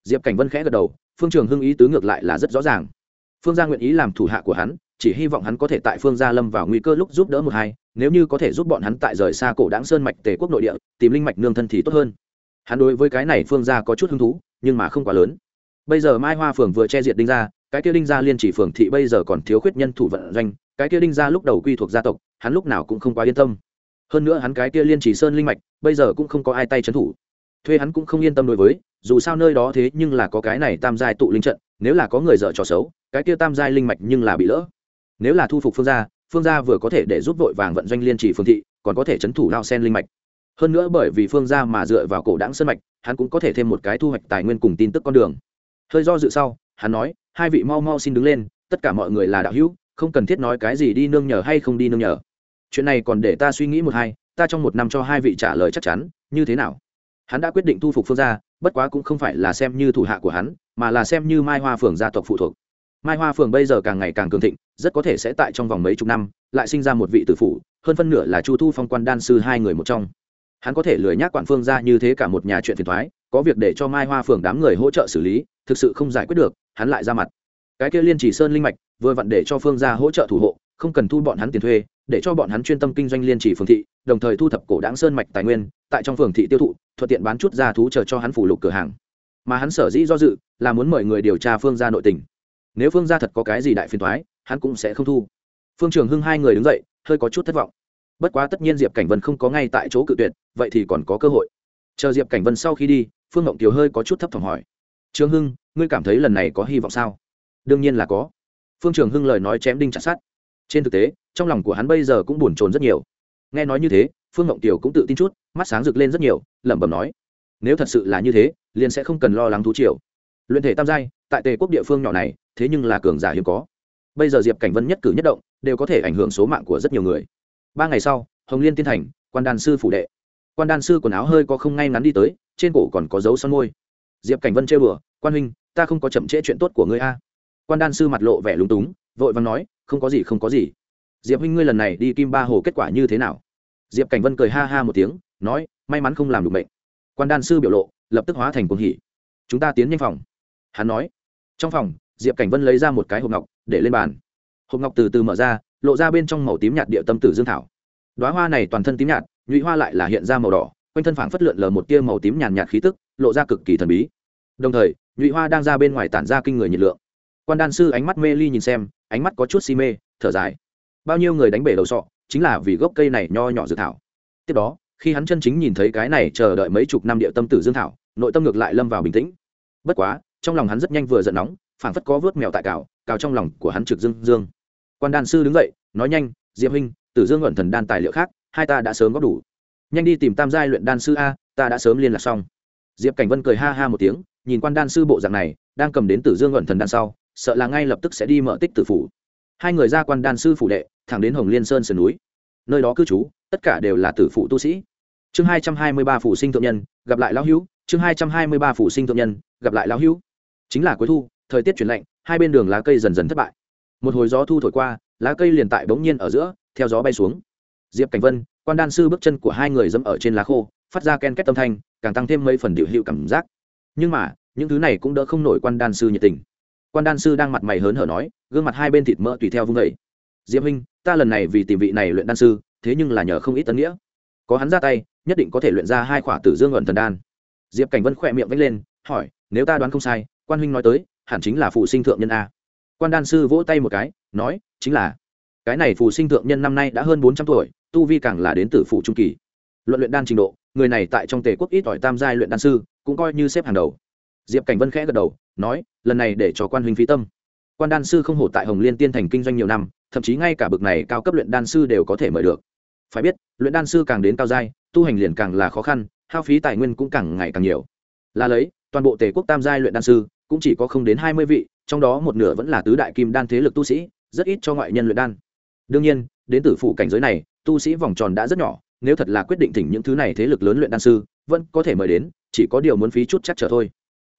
Diệp cảnh vân khẽ gật đầu, phương trường hưng ý tứ ngược lại là rất rõ ràng. Phương gia nguyện ý làm thủ hạ của hắn, chỉ hy vọng hắn có thể tại phương gia lâm vào nguy cơ lúc giúp đỡ một hai, nếu như có thể giúp bọn hắn tại rời xa cổ đáng sơn mạch tề quốc nội địa, tìm linh mạch nương thân thì tốt hơn hắn đối với cái này phương gia có chút hứng thú, nhưng mà không quá lớn. Bây giờ mai hoa phường vừa che diệt đinh gia, cái kia đinh gia liên chỉ phường thị bây giờ còn thiếu khuyết nhân thủ vận doanh, cái kia đinh gia lúc đầu quy thuộc gia tộc, hắn lúc nào cũng không quá yên tâm. Hơn nữa hắn cái kia liên chỉ sơn linh mạch, bây giờ cũng không có ai tay trấn thủ. Thuê hắn cũng không yên tâm đối với, dù sao nơi đó thế nhưng là có cái này tam giai tụ linh trận, nếu là có người dở trò xấu, cái kia tam giai linh mạch nhưng là bị lỡ. Nếu là thu phục phương gia phương gia vừa có thể để giúp vội vàng vận doanh liên chỉ phương thị, còn có thể trấn thủ lao sen linh mạch hơn nữa bởi vì phương gia mà dựa vào cổ đáng sơn mạch, hắn cũng có thể thêm một cái thu hoạch tài nguyên cùng tin tức con đường. Hơi do dự sau, hắn nói, hai vị mau mau xin đứng lên, tất cả mọi người là đạo hữu, không cần thiết nói cái gì đi nương nhờ hay không đi nương nhờ. Chuyện này còn để ta suy nghĩ một hai, ta trong một năm cho hai vị trả lời chắc chắn, như thế nào? Hắn đã quyết định thu phục phương gia, bất quá cũng không phải là xem như thủ hạ của hắn, mà là xem như mai hoa phường gia tộc phụ thuộc. Mai hoa phường bây giờ càng ngày càng cường thịnh, rất có thể sẽ tại trong vòng mấy chục năm, lại sinh ra một vị tử phụ, hơn phân nửa là chu thu phong quan đan sư hai người một trong hắn có thể lười nhác quản phương ra như thế cả một nhà chuyện phiền thoái, có việc để cho mai hoa phường đám người hỗ trợ xử lý, thực sự không giải quyết được, hắn lại ra mặt. Cái kia liên chỉ sơn linh mạch, vừa vặn để cho phương ra hỗ trợ thủ hộ, không cần thu bọn hắn tiền thuê, để cho bọn hắn chuyên tâm kinh doanh liên chỉ phường thị, đồng thời thu thập cổ đáng sơn mạch tài nguyên, tại trong phường thị tiêu thụ, thuận tiện bán chút ra thú chờ cho hắn phủ lục cửa hàng. Mà hắn sở dĩ do dự, là muốn mời người điều tra phương gia nội tình. Nếu phương gia thật có cái gì đại phiền thoái hắn cũng sẽ không thu. Phương trường hưng hai người đứng dậy, hơi có chút thất vọng bất quá tất nhiên diệp cảnh vân không có ngay tại chỗ cự tuyệt, vậy thì còn có cơ hội. Chờ diệp cảnh vân sau khi đi, phương ngộng kiều hơi có chút thấp thỏm hỏi. Trường hưng, ngươi cảm thấy lần này có hy vọng sao? Đương nhiên là có. Phương trường hưng lời nói chém đinh chặt sát trên thực tế, trong lòng của hắn bây giờ cũng buồn chồn rất nhiều. Nghe nói như thế, phương ngộng kiều cũng tự tin chút, mắt sáng rực lên rất nhiều, lẩm bẩm nói, nếu thật sự là như thế, liền sẽ không cần lo lắng thú triều. Luyện thể tam giai, tại tề quốc địa phương nhỏ này, thế nhưng là cường giả hiếm có. Bây giờ diệp cảnh vân nhất cử nhất động, đều có thể ảnh hưởng số mạng của rất nhiều người ba ngày sau, hồng liên tiên thành, quan đàn sư phủ đệ. Quan đàn sư quần áo hơi có không ngay ngắn đi tới, trên cổ còn có dấu son môi. Diệp cảnh vân chơi bừa quan huynh, ta không có chậm trễ chuyện tốt của ngươi a. Quan đan sư mặt lộ vẻ lúng túng, vội vàng nói, không có gì, không có gì. Diệp huynh ngươi lần này đi kim ba hồ kết quả như thế nào? Diệp cảnh vân cười ha ha một tiếng, nói, may mắn không làm được bệnh quan đan sư biểu lộ, lập tức hóa thành cuồng hỉ. Chúng ta tiến nhanh phòng. Hắn nói. Trong phòng, diệp cảnh vân lấy ra một cái hộp ngọc, để lên bàn. Hộp ngọc từ từ mở ra lộ ra bên trong màu tím nhạt địa tâm tử dương thảo. Đoá hoa này toàn thân tím nhạt, nhụy hoa lại là hiện ra màu đỏ, quanh thân phảng phất lượn lờ một tia màu tím nhàn nhạt khí tức, lộ ra cực kỳ thần bí. Đồng thời, nhụy hoa đang ra bên ngoài tản ra kinh người nhiệt lượng. Quan đan sư ánh mắt mê ly nhìn xem, ánh mắt có chút si mê, thở dài. Bao nhiêu người đánh bể đầu sọ, chính là vì gốc cây này nho nhỏ dự thảo. Tiếp đó, khi hắn chân chính nhìn thấy cái này chờ đợi mấy chục năm địa tâm tử dương thảo, nội tâm ngược lại lâm vào bình tĩnh. Bất quá, trong lòng hắn rất nhanh vừa giận nóng, phảng phất có vớt mèo tại cào cào trong lòng của hắn trực dương dương quan đan sư đứng dậy, nói nhanh, diệp huynh, tử dương luận thần đan tài liệu khác, hai ta đã sớm góp đủ. Nhanh đi tìm tam giai luyện đan sư a, ta đã sớm liên lạc xong. Diệp cảnh vân cười ha ha một tiếng, nhìn quan đan sư bộ dạng này, đang cầm đến tử dương luận thần đan sau, sợ là ngay lập tức sẽ đi mở tích tử phủ. Hai người ra quan đan sư phủ đệ, thẳng đến hồng liên sơn sườn núi. Nơi đó cư trú, tất cả đều là tử phụ tu sĩ. Chương hai trăm hai mươi ba phủ sinh thượng nhân, gặp lại lão hữu. Chương hai trăm hai mươi ba phủ sinh thượng nhân, gặp lại lão hữu. Chính là cuối thu, thời tiết chuyển lạnh, hai bên đường lá cây dần dần thất bại một hồi gió thu thổi qua, lá cây liền tại bỗng nhiên ở giữa, theo gió bay xuống. Diệp cảnh vân, quan đan sư bước chân của hai người dẫm ở trên lá khô, phát ra ken két tâm thanh, càng tăng thêm mấy phần điệu hiệu cảm giác. Nhưng mà, những thứ này cũng đỡ không nổi quan đan sư nhiệt tình. Quan đan sư đang mặt mày hớn hở nói, gương mặt hai bên thịt mỡ tùy theo vung vẩy diệp huynh, ta lần này vì tìm vị này luyện đan sư, thế nhưng là nhờ không ít tân nghĩa. Có hắn ra tay, nhất định có thể luyện ra hai khỏa tử dương Ẩn thần đan. Diệp cảnh vân khỏe miệng vách lên, hỏi, nếu ta đoán không sai, quan huynh nói tới, hẳn chính là phụ sinh thượng nhân a quan đan sư vỗ tay một cái, nói, chính là, cái này phù sinh thượng nhân năm nay đã hơn bốn trăm tuổi, tu vi càng là đến từ phụ trung kỳ. Luận luyện đan trình độ, người này tại trong tề quốc ít ỏi tam giai luyện đan sư, cũng coi như xếp hàng đầu. Diệp cảnh vân khẽ gật đầu, nói, lần này để cho quan huynh phí tâm. Quan đan sư không hổ tại hồng liên tiên thành kinh doanh nhiều năm, thậm chí ngay cả bực này cao cấp luyện đan sư đều có thể mời được. Phải biết, luyện đan sư càng đến cao giai, tu hành liền càng là khó khăn, hao phí tài nguyên cũng càng ngày càng nhiều. Là lấy, toàn bộ tề quốc tam giai luyện đan sư, cũng chỉ có không đến hai mươi vị trong đó một nửa vẫn là tứ đại kim đan thế lực tu sĩ, rất ít cho ngoại nhân luyện đan. Đương nhiên, đến tử phụ cảnh giới này, tu sĩ vòng tròn đã rất nhỏ, nếu thật là quyết định thỉnh những thứ này thế lực lớn luyện đan sư, vẫn có thể mời đến, chỉ có điều muốn phí chút chắc trở thôi.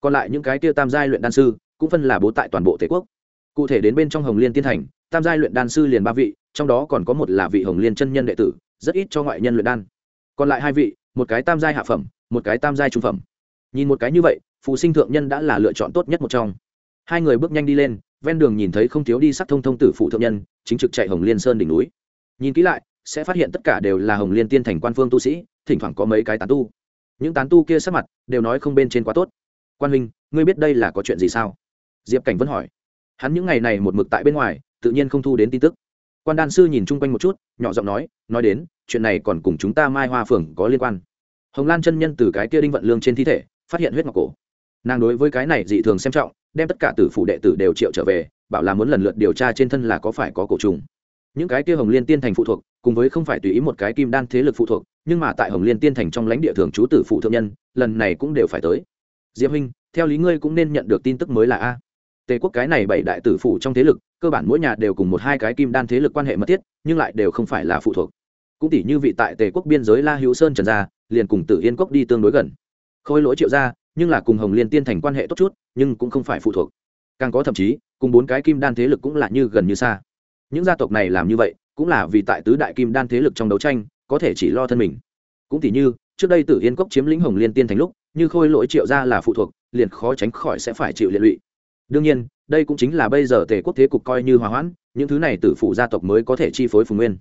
Còn lại những cái kia tam giai luyện đan sư, cũng phân là bố tại toàn bộ thế quốc. Cụ thể đến bên trong hồng liên tiên thành, tam giai luyện đan sư liền ba vị, trong đó còn có một là vị hồng liên chân nhân đệ tử, rất ít cho ngoại nhân luyện đan. Còn lại hai vị, một cái tam giai hạ phẩm, một cái tam giai trung phẩm. Nhìn một cái như vậy phụ sinh thượng nhân đã là lựa chọn tốt nhất một trong hai người bước nhanh đi lên, ven đường nhìn thấy không thiếu đi sắc thông thông tử phụ thượng nhân, chính trực chạy hồng liên sơn đỉnh núi. Nhìn kỹ lại, sẽ phát hiện tất cả đều là hồng liên tiên thành quan phương tu sĩ, thỉnh thoảng có mấy cái tán tu. Những tán tu kia sắc mặt đều nói không bên trên quá tốt. Quan huynh, ngươi biết đây là có chuyện gì sao? Diệp cảnh vẫn hỏi. Hắn những ngày này một mực tại bên ngoài, tự nhiên không thu đến tin tức. Quan đan sư nhìn chung quanh một chút, nhỏ giọng nói nói đến, chuyện này còn cùng chúng ta mai hoa phường có liên quan. Hồng lan chân nhân từ cái kia đinh vận lương trên thi thể, phát hiện huyết ngọc cổ nàng đối với cái này dị thường xem trọng, đem tất cả tử phụ đệ tử đều triệu trở về, bảo là muốn lần lượt điều tra trên thân là có phải có cổ trùng. Những cái kia hồng liên tiên thành phụ thuộc, cùng với không phải tùy ý một cái kim đan thế lực phụ thuộc, nhưng mà tại hồng liên tiên thành trong lãnh địa thường trú tử phụ thượng nhân, lần này cũng đều phải tới. Diệp huynh, theo lý ngươi cũng nên nhận được tin tức mới là a. Tề quốc cái này bảy đại tử phụ trong thế lực, cơ bản mỗi nhà đều cùng một hai cái kim đan thế lực quan hệ mật thiết, nhưng lại đều không phải là phụ thuộc. Cũng tỷ như vị tại tề quốc biên giới la hữu sơn trần gia, liền cùng tử yên quốc đi tương đối gần. Khôi lỗi triệu gia nhưng là cùng hồng liên tiên thành quan hệ tốt chút, nhưng cũng không phải phụ thuộc. Càng có thậm chí, cùng bốn cái kim đan thế lực cũng là như gần như xa. Những gia tộc này làm như vậy, cũng là vì tại tứ đại kim đan thế lực trong đấu tranh, có thể chỉ lo thân mình. Cũng tỷ như, trước đây tử yên cốc chiếm lĩnh hồng liên tiên thành lúc, như khôi lỗi triệu ra là phụ thuộc, liền khó tránh khỏi sẽ phải chịu liệt lụy. Đương nhiên, đây cũng chính là bây giờ tề quốc thế cục coi như hòa hoãn, những thứ này tử phụ gia tộc mới có thể chi phối phùng nguyên.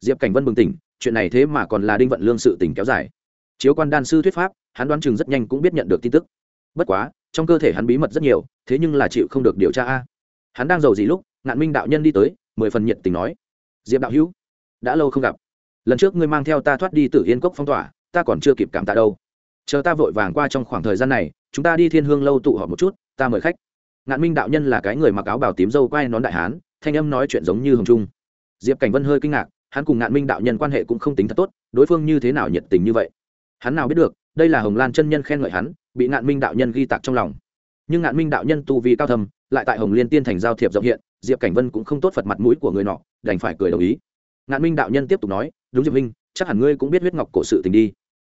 Diệp cảnh vân bừng tỉnh, chuyện này thế mà còn là đinh vận lương sự tỉnh kéo dài chiếu quan đan sư thuyết pháp, hắn đoán chừng rất nhanh cũng biết nhận được tin tức. Bất quá, trong cơ thể hắn bí mật rất nhiều, thế nhưng là chịu không được điều tra a. Hắn đang giàu gì lúc, ngạn minh đạo nhân đi tới, mười phần nhiệt tình nói, diệp đạo hữu, đã lâu không gặp. Lần trước ngươi mang theo ta thoát đi từ yên cốc phong tỏa, ta còn chưa kịp cảm tạ đâu. Chờ ta vội vàng qua trong khoảng thời gian này, chúng ta đi thiên hương lâu tụ họp một chút, ta mời khách. Ngạn minh đạo nhân là cái người mặc áo bảo tím dâu quai nón đại hán, thanh âm nói chuyện giống như hồng trung. Diệp cảnh vân hơi kinh ngạc, hắn cùng ngạn minh đạo nhân quan hệ cũng không tính thật tốt, đối phương như thế nào nhiệt tình như vậy? Hắn nào biết được, đây là hồng lan chân nhân khen ngợi hắn, bị ngạn minh đạo nhân ghi tạc trong lòng. Nhưng ngạn minh đạo nhân tu vi cao thầm lại tại hồng liên tiên thành giao thiệp rộng hiện, diệp cảnh vân cũng không tốt phật mặt mũi của người nọ, đành phải cười đồng ý. Ngạn minh đạo nhân tiếp tục nói, đúng diệp minh chắc hẳn ngươi cũng biết huyết ngọc cổ sự tình đi.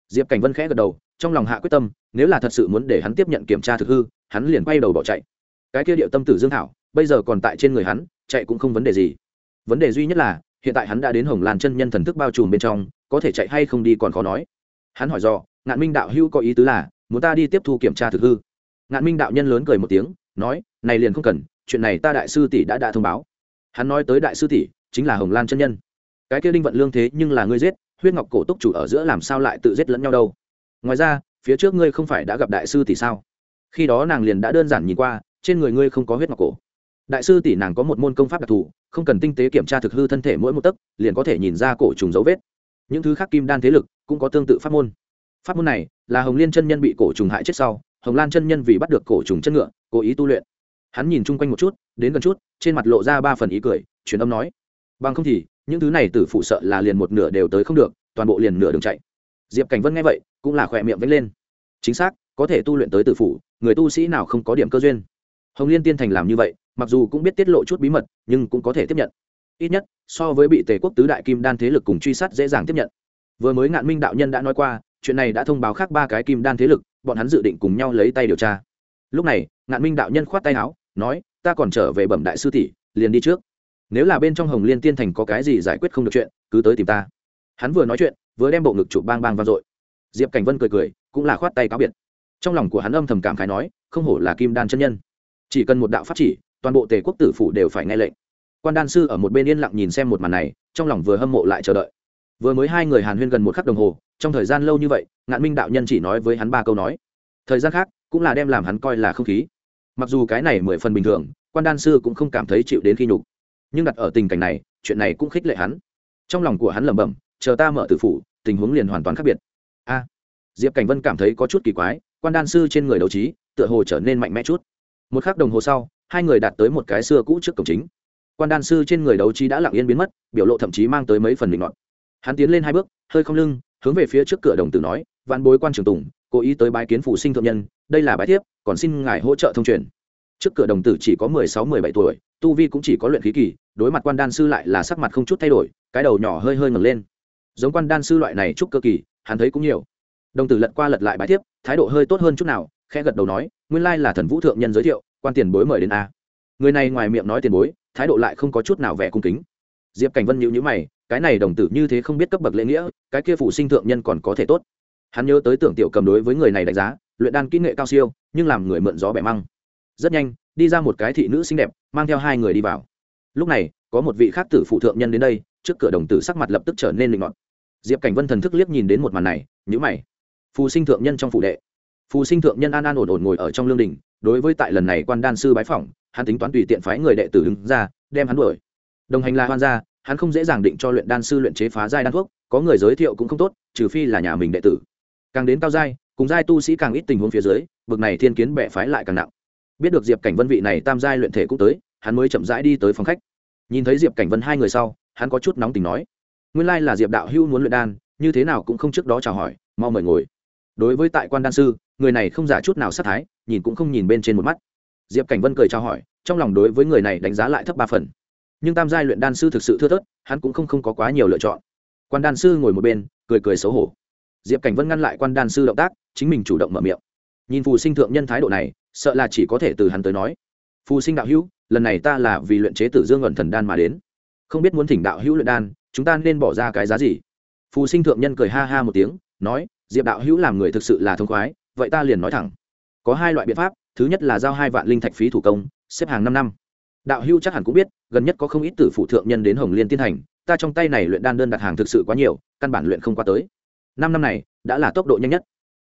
Diệp cảnh vân khẽ gật đầu, trong lòng hạ quyết tâm, nếu là thật sự muốn để hắn tiếp nhận kiểm tra thực hư, hắn liền quay đầu bỏ chạy. Cái kia điệu tâm tử dương thảo, bây giờ còn tại trên người hắn, chạy cũng không vấn đề gì. Vấn đề duy nhất là, hiện tại hắn đã đến hồng lan chân nhân thần thức bao trùm bên trong, có thể chạy hay không đi còn khó nói hắn hỏi do ngạn minh đạo hữu có ý tứ là, muốn ta đi tiếp thu kiểm tra thực hư? Ngạn minh đạo nhân lớn cười một tiếng, nói, này liền không cần, chuyện này ta đại sư tỷ đã đã thông báo. Hắn nói tới đại sư tỷ, chính là hồng lan chân nhân. Cái kia đinh vận lương thế nhưng là ngươi giết, huyết ngọc cổ túc chủ ở giữa làm sao lại tự giết lẫn nhau đâu? Ngoài ra, phía trước ngươi không phải đã gặp đại sư tỷ sao? Khi đó nàng liền đã đơn giản nhìn qua, trên người ngươi không có huyết ngọc cổ. Đại sư tỷ nàng có một môn công pháp đặc thù, không cần tinh tế kiểm tra thực hư thân thể mỗi một tấc, liền có thể nhìn ra cổ trùng dấu vết. Những thứ khác kim đan thế lực cũng có tương tự pháp môn. Pháp môn này là hồng liên chân nhân bị cổ trùng hại chết sau, hồng lan chân nhân vì bắt được cổ trùng chân ngựa, cố ý tu luyện. Hắn nhìn chung quanh một chút, đến gần chút, trên mặt lộ ra ba phần ý cười, truyền âm nói, bằng không thì, những thứ này tử phụ sợ là liền một nửa đều tới không được, toàn bộ liền nửa đường chạy. Diệp cảnh vân nghe vậy, cũng là khỏe miệng vẫy lên. Chính xác, có thể tu luyện tới tử phụ, người tu sĩ nào không có điểm cơ duyên? Hồng liên tiên thành làm như vậy, mặc dù cũng biết tiết lộ chút bí mật, nhưng cũng có thể tiếp nhận. Ít nhất, so với bị tề quốc tứ đại kim đan thế lực cùng truy sát dễ dàng tiếp nhận vừa mới ngạn minh đạo nhân đã nói qua, chuyện này đã thông báo khác ba cái kim đan thế lực, bọn hắn dự định cùng nhau lấy tay điều tra. Lúc này, ngạn minh đạo nhân khoát tay áo, nói, ta còn trở về bẩm đại sư tỷ, liền đi trước. Nếu là bên trong hồng liên tiên thành có cái gì giải quyết không được chuyện, cứ tới tìm ta. Hắn vừa nói chuyện, vừa đem bộ ngực chụp bang bang vang dội. Diệp cảnh vân cười cười, cũng là khoát tay cáo biệt. Trong lòng của hắn âm thầm cảm khái nói, không hổ là kim đan chân nhân. Chỉ cần một đạo pháp chỉ, toàn bộ tề quốc tử phủ đều phải nghe lệnh. Quan đan sư ở một bên yên lặng nhìn xem một màn này, trong lòng vừa hâm mộ lại chờ đợi vừa mới hai người hàn huyên gần một khắc đồng hồ, trong thời gian lâu như vậy, ngạn minh đạo nhân chỉ nói với hắn ba câu nói. Thời gian khác, cũng là đem làm hắn coi là không khí. Mặc dù cái này mười phần bình thường, quan đan sư cũng không cảm thấy chịu đến khi nhục. Nhưng đặt ở tình cảnh này, chuyện này cũng khích lệ hắn. Trong lòng của hắn lẩm bẩm, chờ ta mở tử phủ, tình huống liền hoàn toàn khác biệt. A. Diệp cảnh vân cảm thấy có chút kỳ quái, quan đan sư trên người đấu trí, tựa hồ trở nên mạnh mẽ chút. Một k h ắ c đồng hồ sau, hai người đạt tới một cái xưa cũ trước cổng chính. Quan đan sư trên người đấu trí đã lặng yên biến mất, biểu lộ thậm chí mang tới mấy phần bình luận hắn tiến lên hai bước, hơi không lưng, hướng về phía trước cửa đồng tử nói văn bối quan trường tùng, cố ý tới bái kiến phủ sinh thượng nhân, đây là bái thiếp, còn xin ngài hỗ trợ thông truyền. Trước cửa đồng tử chỉ có mười sáu, mười bảy tuổi, tu vi cũng chỉ có luyện khí kỳ, đối mặt quan đan sư lại là sắc mặt không chút thay đổi, cái đầu nhỏ hơi hơi ngẩng lên. Giống quan đan sư loại này chúc cơ kỳ, hắn thấy cũng nhiều. Đồng tử lật qua lật lại bái thiếp, thái độ hơi tốt hơn chút nào, khẽ gật đầu nói, nguyên lai là thần vũ thượng nhân giới thiệu, quan tiền bối mời đến a. Người này ngoài miệng nói tiền bối, thái độ lại không có chút nào vẻ cung kính. Diệp cảnh vân nhịu nhữ mày cái này đồng tử như thế không biết cấp bậc lễ nghĩa, cái kia phụ sinh thượng nhân còn có thể tốt. Hắn nhớ tới tưởng tiểu cầm đối với người này đánh giá, luyện đan kỹ nghệ cao siêu, nhưng làm người mượn gió bẻ măng. Rất nhanh, đi ra một cái thị nữ xinh đẹp, mang theo hai người đi vào. Lúc này, có một vị khác tử phụ thượng nhân đến đây, trước cửa đồng tử sắc mặt lập tức trở nên linh mọt diệp cảnh vân thần thức liếc nhìn đến một màn này nhữ mày. Phù sinh thượng nhân trong phủ đệ. Phù sinh thượng nhân an an ổn ổn ngồi ở trong lương đình, đối với tại lần này quan đan sư bái phỏng, hắn tính toán tùy tiện phái người đệ tử đứng ra, đem hắn đuổi. Đồng hành là hoan gia hắn không dễ dàng định cho luyện đan sư luyện chế phá giai đan thuốc, có người giới thiệu cũng không tốt, trừ phi là nhà mình đệ tử. Càng đến cao giai, cùng giai tu sĩ càng ít tình huống phía dưới, bực này thiên kiến bẻ phái lại càng nặng. Biết được diệp cảnh vân vị này tam giai luyện thể cũng tới, hắn mới chậm rãi đi tới phòng khách. Nhìn thấy diệp cảnh vân hai người sau, hắn có chút nóng tình nói, nguyên lai là diệp đạo hưu muốn luyện đan, như thế nào cũng không trước đó chào hỏi, mau mời ngồi. Đối với tại quan đan sư, người này không giả chút nào sát thái, nhìn cũng không nhìn bên trên một mắt. Diệp cảnh vân cười chào hỏi, trong lòng đối với người này đánh giá lại thấp ba phần nhưng tam giai luyện đan sư thực sự thưa thớt hắn cũng không, không có quá nhiều lựa chọn. Quan đan sư ngồi một bên cười cười xấu hổ. Diệp cảnh vân ngăn lại quan đan sư động tác chính mình chủ động mở miệng. Nhìn phù sinh thượng nhân thái độ này sợ là chỉ có thể từ hắn tới nói. Phù sinh đạo hữu lần này ta là vì luyện chế tử dương ẩn thần đan mà đến. Không biết muốn thỉnh đạo hữu luyện đan chúng ta nên bỏ ra cái giá gì? Phù sinh thượng nhân cười ha ha một tiếng nói diệp đạo hữu làm người thực sự là thông khoái vậy ta liền nói thẳng. Có hai loại biện pháp thứ nhất là giao hai vạn linh thạch phí thủ công xếp hàng năm năm đạo hưu chắc hẳn cũng biết, gần nhất có không ít tử phụ thượng nhân đến hồng liên tiên thành, ta trong tay này luyện đan đơn đặt hàng thực sự quá nhiều, căn bản luyện không qua tới. Năm năm này, đã là tốc độ nhanh nhất.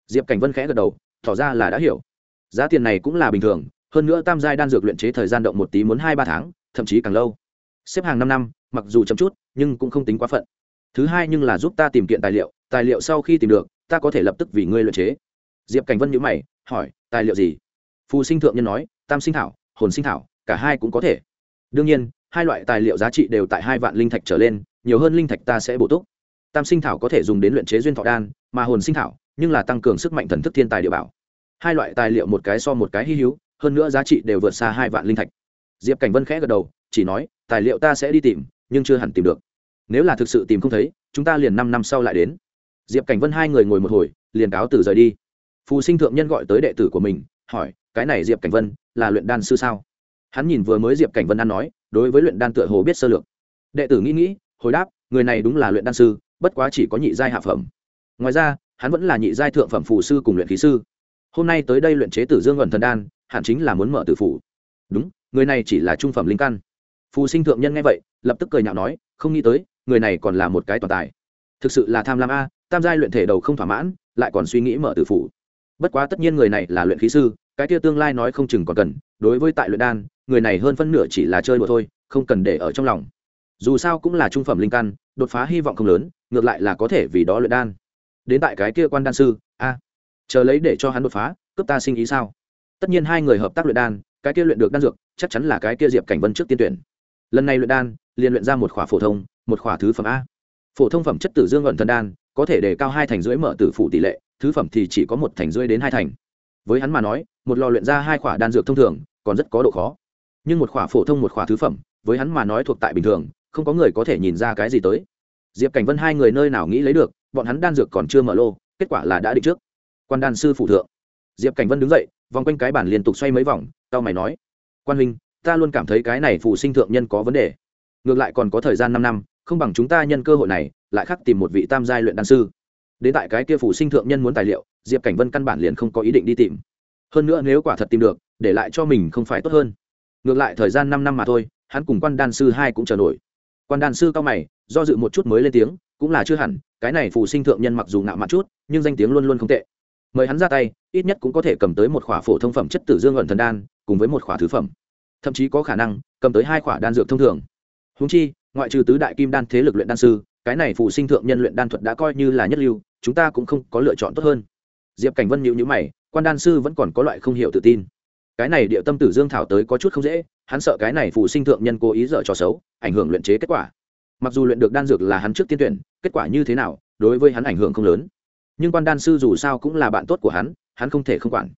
Diệp cảnh vân khẽ gật đầu, tỏ ra là đã hiểu. Giá tiền này cũng là bình thường, hơn nữa tam giai đan dược luyện chế thời gian động một tí muốn hai ba tháng, thậm chí càng lâu. Xếp hàng năm năm, mặc dù chậm chút, nhưng cũng không tính quá phận. Thứ hai nhưng là giúp ta tìm kiện tài liệu tài liệu sau khi tìm được, ta có thể lập tức vì ngươi luyện chế. Diệp cảnh vân nhữ mày, hỏi, tài liệu gì? Phù sinh thượng nhân nói, tam sinh thảo, hồn sinh thảo cả hai cũng có thể. Đương nhiên, hai loại tài liệu giá trị đều tại hai vạn linh thạch trở lên, nhiều hơn linh thạch ta sẽ bổ túc. Tam sinh thảo có thể dùng đến luyện chế duyên thọ đan, mà hồn sinh thảo, nhưng là tăng cường sức mạnh thần thức thiên tài địa bảo. Hai loại tài liệu một cái so một cái hy hữu, hơn nữa giá trị đều vượt xa hai vạn linh thạch. Diệp cảnh vân khẽ gật đầu, chỉ nói, tài liệu ta sẽ đi tìm, nhưng chưa hẳn tìm được. Nếu là thực sự tìm không thấy, chúng ta liền năm năm sau lại đến. Diệp cảnh vân hai người ngồi một hồi, liền cáo từ rời đi. Phù sinh thượng nhân gọi tới đệ tử của mình, hỏi, cái này diệp cảnh vân, là luyện đan sư sao? Hắn nhìn vừa mới diệp cảnh vân ăn nói, đối với luyện đan tựa hồ biết sơ lược. Đệ tử nghĩ nghĩ, hồi đáp, người này đúng là luyện đan sư, bất quá chỉ có nhị giai hạ phẩm. Ngoài ra, hắn vẫn là nhị giai thượng phẩm phù sư cùng luyện khí sư. Hôm nay tới đây luyện chế tử dương ẩn thần đan, hẳn chính là muốn mở tử phủ. Đúng, người này chỉ là trung phẩm linh căn. Phù sinh thượng nhân nghe vậy, lập tức cười nhạo nói, không nghĩ tới, người này còn là một cái toàn tài. Thực sự là tham lam a, tam giai luyện thể đầu không thỏa mãn, lại còn suy nghĩ mở tử phủ. Bất quá tất nhiên người này là luyện khí sư, cái kia tương lai nói không chừng còn cần, đối với tại luyện đan người này hơn phân nửa chỉ là chơi đùa thôi, không cần để ở trong lòng. Dù sao cũng là trung phẩm linh căn, đột phá hy vọng không lớn, ngược lại là có thể vì đó luyện đan. Đến tại cái kia quan đan sư, a, chờ lấy để cho hắn đột phá, cướp ta sinh ý sao? Tất nhiên hai người hợp tác luyện đan, cái kia luyện được đan dược, chắc chắn là cái kia diệp cảnh vân trước tiên tuyển. Lần này luyện đan, liền luyện ra một khỏa phổ thông, một khỏa thứ phẩm a. Phổ thông phẩm chất tử dương luận thần đan, có thể đề cao hai thành rưỡi mở tử phụ tỷ lệ, thứ phẩm thì chỉ có một thành rưỡi đến hai thành. Với hắn mà nói, một lò luyện ra hai khỏa đan dược thông thường, còn rất có độ khó nhưng một khỏa phổ thông một khỏa thứ phẩm, với hắn mà nói thuộc tại bình thường, không có người có thể nhìn ra cái gì tới. Diệp cảnh vân hai người nơi nào nghĩ lấy được, bọn hắn đan dược còn chưa mở lô, kết quả là đã định trước. Quan đan sư phụ thượng. Diệp cảnh vân đứng dậy, vòng quanh cái bản liên tục xoay mấy vòng tao mày nói, quan huynh, ta luôn cảm thấy cái này phụ sinh thượng nhân có vấn đề. Ngược lại còn có thời gian năm năm, không bằng chúng ta nhân cơ hội này, lại khắc tìm một vị tam giai luyện đan sư. Đến tại cái kia phụ sinh thượng nhân muốn tài liệu, diệp cảnh vân căn bản liền không có ý định đi tìm. Hơn nữa nếu quả thật tìm được, để lại cho mình không phải tốt hơn ngược lại thời gian năm năm mà thôi, hắn cùng quan đan sư hai cũng chờ nổi. Quan đan sư cao mày, do dự một chút mới lên tiếng, cũng là chưa hẳn, cái này phù sinh thượng nhân mặc dù ngạo mạn chút, nhưng danh tiếng luôn luôn không tệ. Mời hắn ra tay, ít nhất cũng có thể cầm tới một khỏa phổ thông phẩm chất tử dương ẩn thần đan, cùng với một khỏa thứ phẩm. Thậm chí có khả năng, cầm tới hai khỏa đan dược thông thường. Húng chi, ngoại trừ tứ đại kim đan thế lực luyện đan sư, cái này phù sinh thượng nhân luyện đan thuật đã coi như là nhất lưu, chúng ta cũng không có lựa chọn tốt hơn. Diệp cảnh vân nhịu nhữ mày, quan đan sư vẫn còn có loại không hiểu tự tin cái này địa tâm tử dương thảo tới có chút không dễ, hắn sợ cái này phụ sinh thượng nhân cố ý dở trò xấu, ảnh hưởng luyện chế kết quả. Mặc dù luyện được đan dược là hắn trước tiên tuyển, kết quả như thế nào, đối với hắn ảnh hưởng không lớn. Nhưng quan đan sư dù sao cũng là bạn tốt của hắn hắn không thể không quản.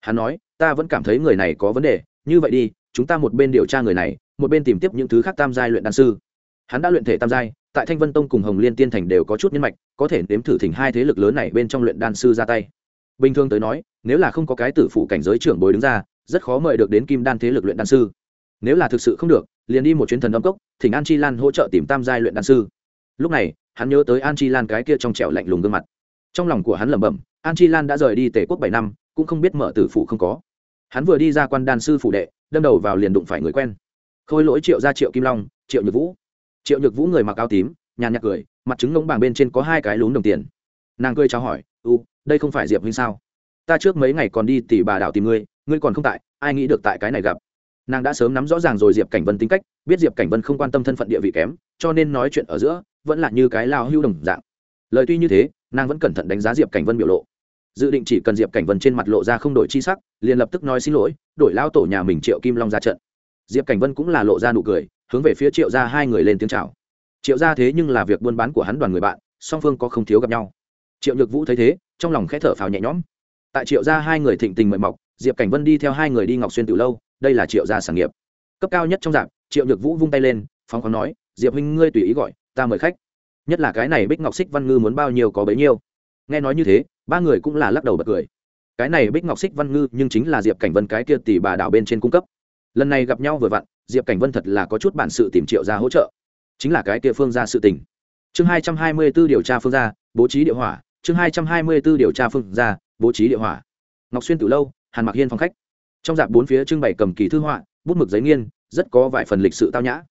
Hắn nói, ta vẫn cảm thấy người này có vấn đề, như vậy đi, chúng ta một bên điều tra người này, một bên tìm tiếp những thứ khác tam giai luyện đan sư. Hắn đã luyện thể tam giai, tại thanh vân tông cùng hồng liên tiên thành đều có chút nhân mạch, có thể nếm thử thỉnh hai thế lực lớn này bên trong luyện đan sư ra tay. Bình thường tới nói, nếu là không có cái tử phụ cảnh giới trưởng bối đứng ra rất khó mời được đến kim đan thế lực luyện đan sư. Nếu là thực sự không được, liền đi một chuyến thần âm cốc, thỉnh an chi lan hỗ trợ tìm tam giai luyện đan sư. Lúc này, hắn nhớ tới an chi lan cái kia trong trẻo lạnh lùng gương mặt. Trong lòng của hắn lẩm bẩm, an chi lan đã rời đi tể quốc bảy năm, cũng không biết mở tử phụ không có. Hắn vừa đi ra quan đan sư phủ đệ, đâm đầu vào liền đụng phải người quen. Khôi lỗi triệu ra triệu kim long, triệu nhược vũ. Triệu nhược vũ người mặc áo tím, nhàn nhạc cười, mặt trứng ngông bảng bên trên có hai cái lún đồng tiền. Nàng cười chào hỏi, u, đây không phải diệp huynh sao? Ta trước mấy ngày còn đi tỉ bà đảo tìm ngươi ngươi còn không tại, ai nghĩ được tại cái này gặp. Nàng đã sớm nắm rõ ràng rồi diệp cảnh vân tính cách, biết diệp cảnh vân không quan tâm thân phận địa vị kém, cho nên nói chuyện ở giữa, vẫn là như cái lao hưu đồng dạng. Lời tuy như thế, nàng vẫn cẩn thận đánh giá diệp cảnh vân biểu lộ. Dự định chỉ cần diệp cảnh vân trên mặt lộ ra không đổi chi sắc, liền lập tức nói xin lỗi, đổi lao tổ nhà mình triệu kim long ra trận. Diệp cảnh vân cũng là lộ ra nụ cười, hướng về phía triệu ra hai người lên tiếng chào. Triệu ra thế nhưng là việc buôn bán của hắn đoàn người bạn, song phương có không thiếu gặp nhau. Triệu nhược vũ thấy thế, trong lòng khẽ thở phào nhẹ nhõm. Tại triệu ra hai người thịnh tình mời mọc diệp cảnh vân đi theo hai người đi ngọc xuyên từ lâu đây là triệu gia sản nghiệp cấp cao nhất trong dạp triệu nhược vũ vung tay lên phóng khoáng nói diệp huynh ngươi tùy ý gọi ta mời khách nhất là cái này bích ngọc xích văn ngư muốn bao nhiêu có bấy nhiêu nghe nói như thế ba người cũng là lắc đầu bật cười cái này bích ngọc xích văn ngư nhưng chính là diệp cảnh vân cái kia tỷ bà đảo bên trên cung cấp lần này gặp nhau vừa vặn diệp cảnh vân thật là có chút bản sự tìm triệu ra hỗ trợ chính là cái kia phương ra sự tình chương hai trăm hai mươi b ố điều tra phương ra bố trí địa hỏa chương hai trăm hai mươi b ố điều tra phương ra bố trí địa hỏa ngọc xuyên từ lâu hàn mặc hiên phòng khách. Trong dạp bốn phía trưng bày cầm kỳ thư họa, bút mực giấy nghiên, rất có vài phần lịch sự tao nhã.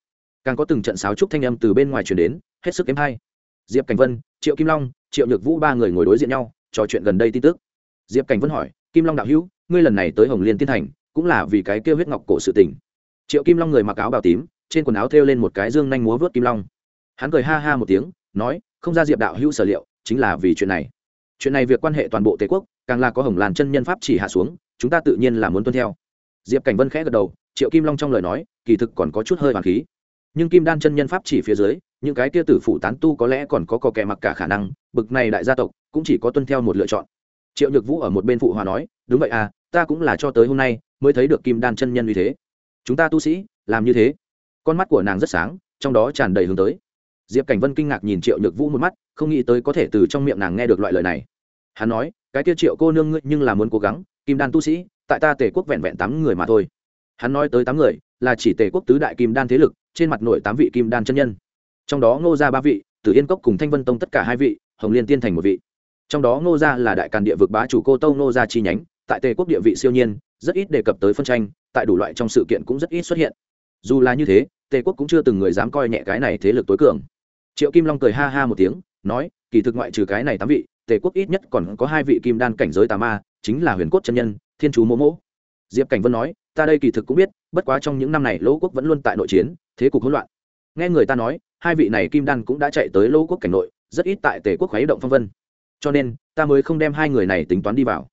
Càng có từng trận sáo trúc thanh âm từ bên ngoài chuyển đến, hết sức kém hay. Diệp cảnh vân, triệu kim long, triệu nhược vũ ba người ngồi đối diện nhau, trò chuyện gần đây tin tức. Diệp cảnh vân hỏi, kim long đạo hữu, ngươi lần này tới hồng liên tiên thành, cũng là vì cái kêu huyết ngọc cổ sự tình. Triệu kim long người mặc áo bào tím, trên quần áo thêu lên một cái dương nhanh múa vớt kim long. Hắn cười ha ha một tiếng, nói, không ra diệp đạo hữu sở liệu, chính là vì chuyện này. Chuyện này việc quan hệ toàn bộ tề quốc, càng là có hồng làn chân nhân pháp chỉ hạ xuống chúng ta tự nhiên là muốn tuân theo. Diệp cảnh vân khẽ gật đầu, triệu kim long trong lời nói, kỳ thực còn có chút hơi hoàng khí. Nhưng kim đan chân nhân pháp chỉ phía dưới, những cái kia tử phủ tán tu có lẽ còn có cò kẻ mặc cả khả năng, bực này đại gia tộc cũng chỉ có tuân theo một lựa chọn. Triệu nhược vũ ở một bên phụ hòa nói, đúng vậy à ta cũng là cho tới hôm nay mới thấy được kim đan chân nhân như thế. Chúng ta tu sĩ, làm như thế. Con mắt của nàng rất sáng, trong đó tràn đầy hướng tới. Diệp cảnh vân kinh ngạc nhìn triệu nhược vũ một mắt, không nghĩ tới có thể từ trong miệng nàng nghe được loại lời này. Hắn nói, cái kia triệu cô nương ngươi nhưng là muốn cố gắng kim đan tu sĩ, tại ta tề quốc vẹn vẹn tám người mà thôi. Hắn nói tới tám người, là chỉ tề quốc tứ đại kim đan thế lực, trên mặt nội tám vị kim đan chân nhân. Trong đó ngô ra ba vị, tử yên cốc cùng thanh vân tông tất cả hai vị, hồng liên tiên thành một vị. Trong đó ngô gia là đại càn địa vực bá chủ cô tâu ngô gia chi nhánh, tại tề quốc địa vị siêu nhiên, rất ít đề cập tới phân tranh, tại đủ loại trong sự kiện cũng rất ít xuất hiện. Dù là như thế tề quốc cũng chưa từng người dám coi nhẹ cái này thế lực tối cường. Triệu kim long cười ha ha một tiếng, nói, kỳ thực ngoại trừ cái này tám vị tề quốc ít nhất còn có hai vị kim đan cảnh giới tà ma chính là huyền cốt chân nhân, thiên chú mô mỗ. Diệp cảnh vân nói, ta đây kỳ thực cũng biết, bất quá trong những năm này lỗ quốc vẫn luôn tại nội chiến, thế cục hỗn loạn. Nghe người ta nói, hai vị này kim đan cũng đã chạy tới lỗ quốc cảnh nội, rất ít tại tề quốc khuấy động phong vân. Cho nên, ta mới không đem hai người này tính toán đi vào.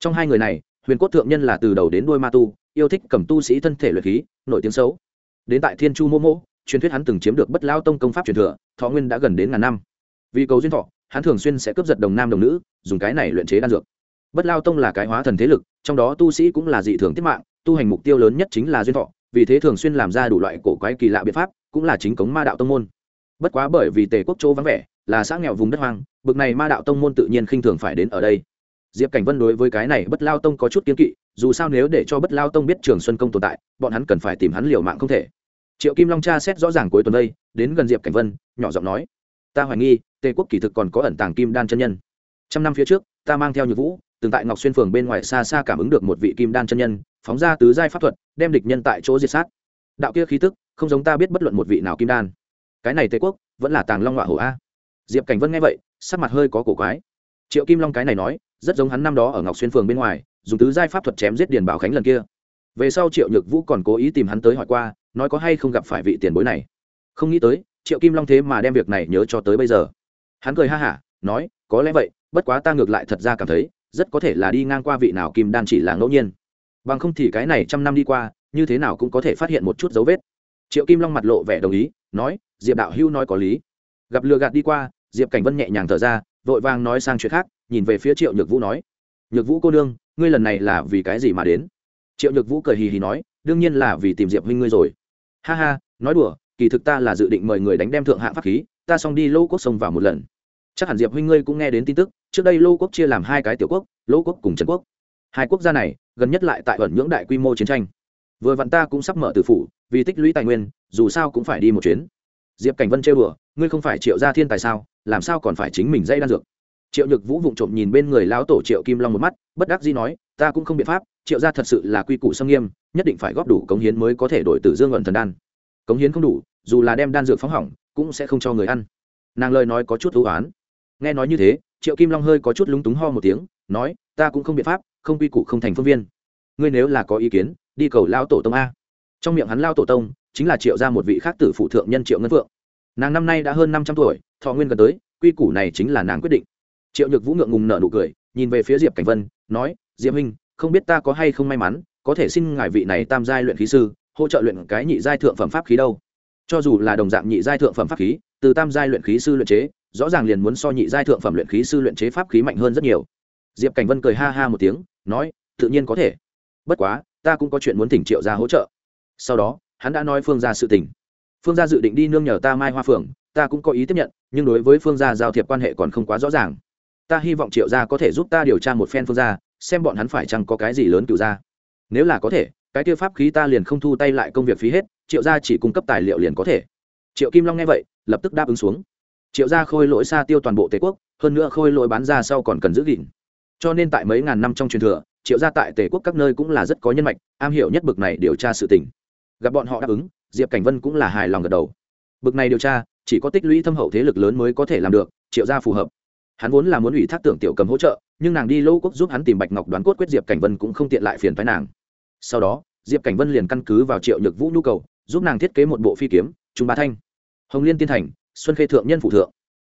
Trong hai người này, huyền cốt thượng nhân là từ đầu đến đuôi ma tu, yêu thích cầm tu sĩ thân thể luyện khí nổi tiếng xấu. Đến tại thiên chu mô mô truyền thuyết hắn từng chiếm được bất lao tông công pháp truyền thừa, thọ nguyên đã gần đến ngàn năm. Vì cầu duyên thọ, hắn thường xuyên sẽ cướp giật đồng nam đồng nữ, dùng cái này luyện chế đan dược bất lao tông là cái hóa thần thế lực, trong đó tu sĩ cũng là dị thường tiết mạng, tu hành mục tiêu lớn nhất chính là duyên thọ, vì thế thường xuyên làm ra đủ loại cổ quái kỳ lạ biện pháp, cũng là chính cống ma đạo tông môn. Bất quá bởi vì tề quốc châu vắng vẻ, là xã nghèo vùng đất hoang, bực này ma đạo tông môn tự nhiên khinh thường phải đến ở đây. Diệp cảnh vân đối với cái này bất lao tông có chút kiên kỵ, dù sao nếu để cho bất lao tông biết trường xuân công tồn tại, bọn hắn cần phải tìm hắn liều mạng không thể. Triệu kim long cha xét rõ ràng cuối tuần đây, đến gần diệp cảnh vân, nhỏ giọng nói, ta hoài nghi, tề quốc kỳ thực còn có ẩn tàng kim đan chân nhân. Trăm năm phía trước, ta mang theo nhược vũ từng tại ngọc xuyên phường bên ngoài xa xa cảm ứng được một vị kim đan chân nhân, phóng ra tứ giai pháp thuật, đem địch nhân tại chỗ diệt sát. Đạo kia khí tức, không giống ta biết bất luận một vị nào kim đan. Cái này tề quốc, vẫn là tàng long họa hổ a. Diệp cảnh vân nghe vậy, sắc mặt hơi có cổ quái. Triệu kim long cái này nói, rất giống hắn năm đó ở ngọc xuyên phường bên ngoài, dùng tứ giai pháp thuật chém giết điền bảo khánh lần kia. Về sau triệu nhược vũ còn cố ý tìm hắn tới hỏi qua, nói có hay không gặp phải vị tiền bối này. Không nghĩ tới, triệu kim long thế mà đem việc này nhớ cho tới bây giờ. Hắn cười ha hả, nói, có lẽ vậy, bất quá ta ngược lại thật ra cảm thấy rất có thể là đi ngang qua vị nào kim đan chỉ là ngẫu nhiên. Bằng không thì cái này trăm năm đi qua như thế nào cũng có thể phát hiện một chút dấu vết. Triệu kim long mặt lộ vẻ đồng ý nói diệp đạo hưu nói có lý. Gặp lừa gạt đi qua diệp cảnh vân nhẹ nhàng thở ra vội vàng nói sang chuyện khác nhìn về phía triệu nhược vũ nói nhược vũ cô đương, ngươi lần này là vì cái gì mà đến? Triệu nhược vũ cười hì hì nói đương nhiên là vì tìm diệp huynh ngươi rồi. Ha ha nói đùa kỳ thực ta là dự định mời người đánh đem thượng hạng pháp khí ta xong đi lô quốc sông vào một lần. Chắc hẳn diệp huynh ngươi cũng nghe đến tin tức trước đây lô quốc chia làm hai cái tiểu quốc, lô quốc cùng trần quốc. Hai quốc gia này, gần nhất lại tại ẩn nhưỡng đại quy mô chiến tranh. Vừa vặn ta cũng sắp mở từ phủ, vì tích lũy tài nguyên, dù sao cũng phải đi một chuyến. Diệp cảnh vân trêu đùa, ngươi không phải triệu gia thiên tài sao, làm sao còn phải chính mình dây đan dược? Triệu nhược vũ vụng trộm nhìn bên người lão tổ triệu kim long một mắt, bất đắc dĩ nói, ta cũng không biện pháp, triệu gia thật sự là quy củ sâm nghiêm, nhất định phải góp đủ cống hiến mới có thể đổi từ dương ẩn thần đan. Cống hiến không đủ, dù là đem đan dược phóng hỏng, cũng sẽ không cho người ăn. Nàng lời nói có chút thú oán. Nghe nói như thế triệu kim long hơi có chút lúng túng ho một tiếng, nói, ta cũng không biện pháp, không quy củ không thành phương viên. Ngươi nếu là có ý kiến, đi cầu lao tổ tông a. Trong miệng hắn lao tổ tông, chính là triệu ra một vị khác tử phụ thượng nhân triệu ngân phượng. Nàng năm nay đã hơn năm trăm tuổi, thọ nguyên gần tới, quy củ này chính là nàng quyết định. Triệu nhược vũ ngượng ngùng nở nụ cười, nhìn về phía diệp cảnh vân, nói, diệp huynh, không biết ta có hay không may mắn, có thể xin ngài vị này tam giai luyện khí sư, hỗ trợ luyện cái nhị giai thượng phẩm pháp khí đâu? Cho dù là đồng dạng nhị giai thượng phẩm pháp khí, từ tam giai luyện khí sư luyện chế rõ ràng liền muốn so nhị giai thượng phẩm luyện khí sư luyện chế pháp khí mạnh hơn rất nhiều. Diệp cảnh vân cười ha ha một tiếng, nói, tự nhiên có thể. Bất quá, ta cũng có chuyện muốn thỉnh triệu ra hỗ trợ. Sau đó, hắn đã nói phương ra sự tình. Phương gia dự định đi nương nhờ ta mai hoa phượng, ta cũng có ý tiếp nhận, nhưng đối với phương gia giao thiệp quan hệ còn không quá rõ ràng. Ta hy vọng triệu gia có thể giúp ta điều tra một phen phương gia, xem bọn hắn phải chăng có cái gì lớn cựu gia. Nếu là có thể, cái tiêu pháp khí ta liền không thu tay lại công việc phí hết, triệu gia chỉ cung cấp tài liệu liền có thể. Triệu kim long nghe vậy, lập tức đáp ứng xuống triệu gia khôi lỗi xa tiêu toàn bộ tề quốc, hơn nữa khôi lỗi bán ra sau còn cần giữ gìn. Cho nên tại mấy ngàn năm trong truyền thừa, triệu gia tại tề quốc các nơi cũng là rất có nhân mạch, am hiểu nhất bực này điều tra sự tình. Gặp bọn họ đáp ứng, diệp cảnh vân cũng là hài lòng gật đầu. Bực này điều tra, chỉ có tích lũy thâm hậu thế lực lớn mới có thể làm được, triệu gia phù hợp. Hắn vốn là muốn ủy thác tưởng tiểu cầm hỗ trợ, nhưng nàng đi Lô quốc giúp hắn tìm bạch ngọc đoán cốt quyết diệp cảnh vân cũng không tiện lại phiền phái nàng. Sau đó, diệp cảnh vân liền căn cứ vào triệu nhược vũ nhu cầu, giúp nàng thiết kế một bộ phi kiếm, trung ba thanh. Hồng liên tiên thành xuân khê thượng nhân phụ thượng.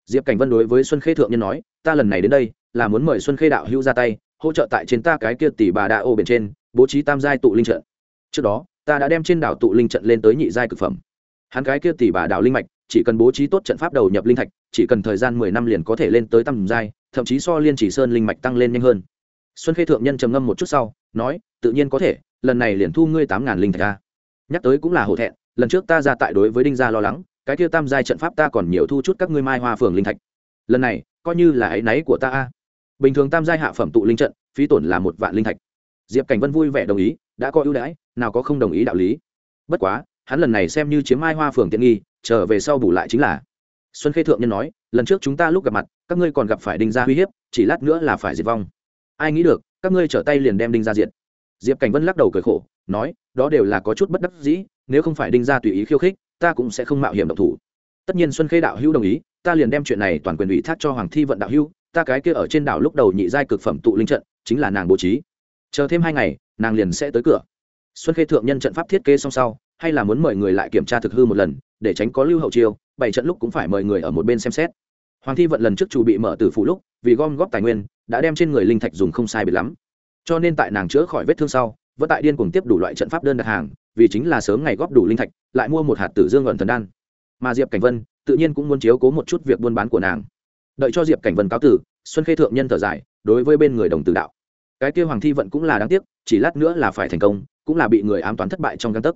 Diệp cảnh vân đối với xuân khê thượng nhân nói, ta lần này đến đây, là muốn mời xuân khê đạo hữu ra tay, hỗ trợ tại trên ta cái kia tỷ bà đa ô bên trên, bố trí tam giai tụ linh trận. Trước đó, ta đã đem trên đảo tụ linh trận lên tới nhị giai cực phẩm. Hắn cái kia tỷ bà đảo linh mạch, chỉ cần bố trí tốt trận pháp đầu nhập linh thạch, chỉ cần thời gian mười năm liền có thể lên tới tam giai, thậm chí so liên chỉ sơn linh mạch tăng lên nhanh hơn. Xuân khê thượng nhân trầm ngâm một chút sau, nói, tự nhiên có thể, lần này liền thu ngươi tám ngàn linh thạch ra nhắc tới cũng là hổ thẹn, lần trước ta ra tại đối với đinh gia lo lắng cái kia tam giai trận pháp ta còn nhiều thu chút các ngươi mai hoa phường linh thạch. Lần này, coi như là áy náy của ta a. Bình thường tam giai hạ phẩm tụ linh trận, phí tổn là một vạn linh thạch. Diệp cảnh vân vui vẻ đồng ý, đã có ưu đãi, nào có không đồng ý đạo lý. Bất quá, hắn lần này xem như chiếm mai hoa phường tiện nghi, trở về sau bù lại chính là. Xuân khê thượng nhân nói, lần trước chúng ta lúc gặp mặt, các ngươi còn gặp phải đinh gia uy hiếp, chỉ lát nữa là phải diệt vong. Ai nghĩ được, các ngươi trở tay liền đem đinh gia diệt. Diệp cảnh vân lắc đầu cười khổ, nói, đó đều là có chút bất đắc dĩ, nếu không phải đinh gia tùy ý khiêu khích ta cũng sẽ không mạo hiểm độc thủ. Tất nhiên xuân khê đạo hữu đồng ý, ta liền đem chuyện này toàn quyền ủy thác cho hoàng thi vận đạo hữu, ta cái kia ở trên đảo lúc đầu nhị giai cực phẩm tụ linh trận, chính là nàng bố trí. Chờ thêm hai ngày, nàng liền sẽ tới cửa. Xuân khê thượng nhân trận pháp thiết kế xong sau, hay là muốn mời người lại kiểm tra thực hư một lần, để tránh có lưu hậu chiêu, bảy trận lúc cũng phải mời người ở một bên xem xét. Hoàng thi vận lần trước chủ bị mở từ phủ lúc, vì gom góp tài nguyên, đã đem trên người linh thạch dùng không sai biệt lắm. Cho nên tại nàng chữa khỏi vết thương sau, vẫn tại điên cùng tiếp đủ loại trận pháp đơn đặt hàng vì chính là sớm ngày góp đủ linh thạch lại mua một hạt tử dương ẩn thần đan. Mà diệp cảnh vân tự nhiên cũng muốn chiếu cố một chút việc buôn bán của nàng. Đợi cho diệp cảnh vân cáo tử xuân khê thượng nhân thở dài đối với bên người đồng tử đạo. Cái kia hoàng thi vận cũng là đáng tiếc chỉ lát nữa là phải thành công cũng là bị người ám toán thất bại trong găng tấc.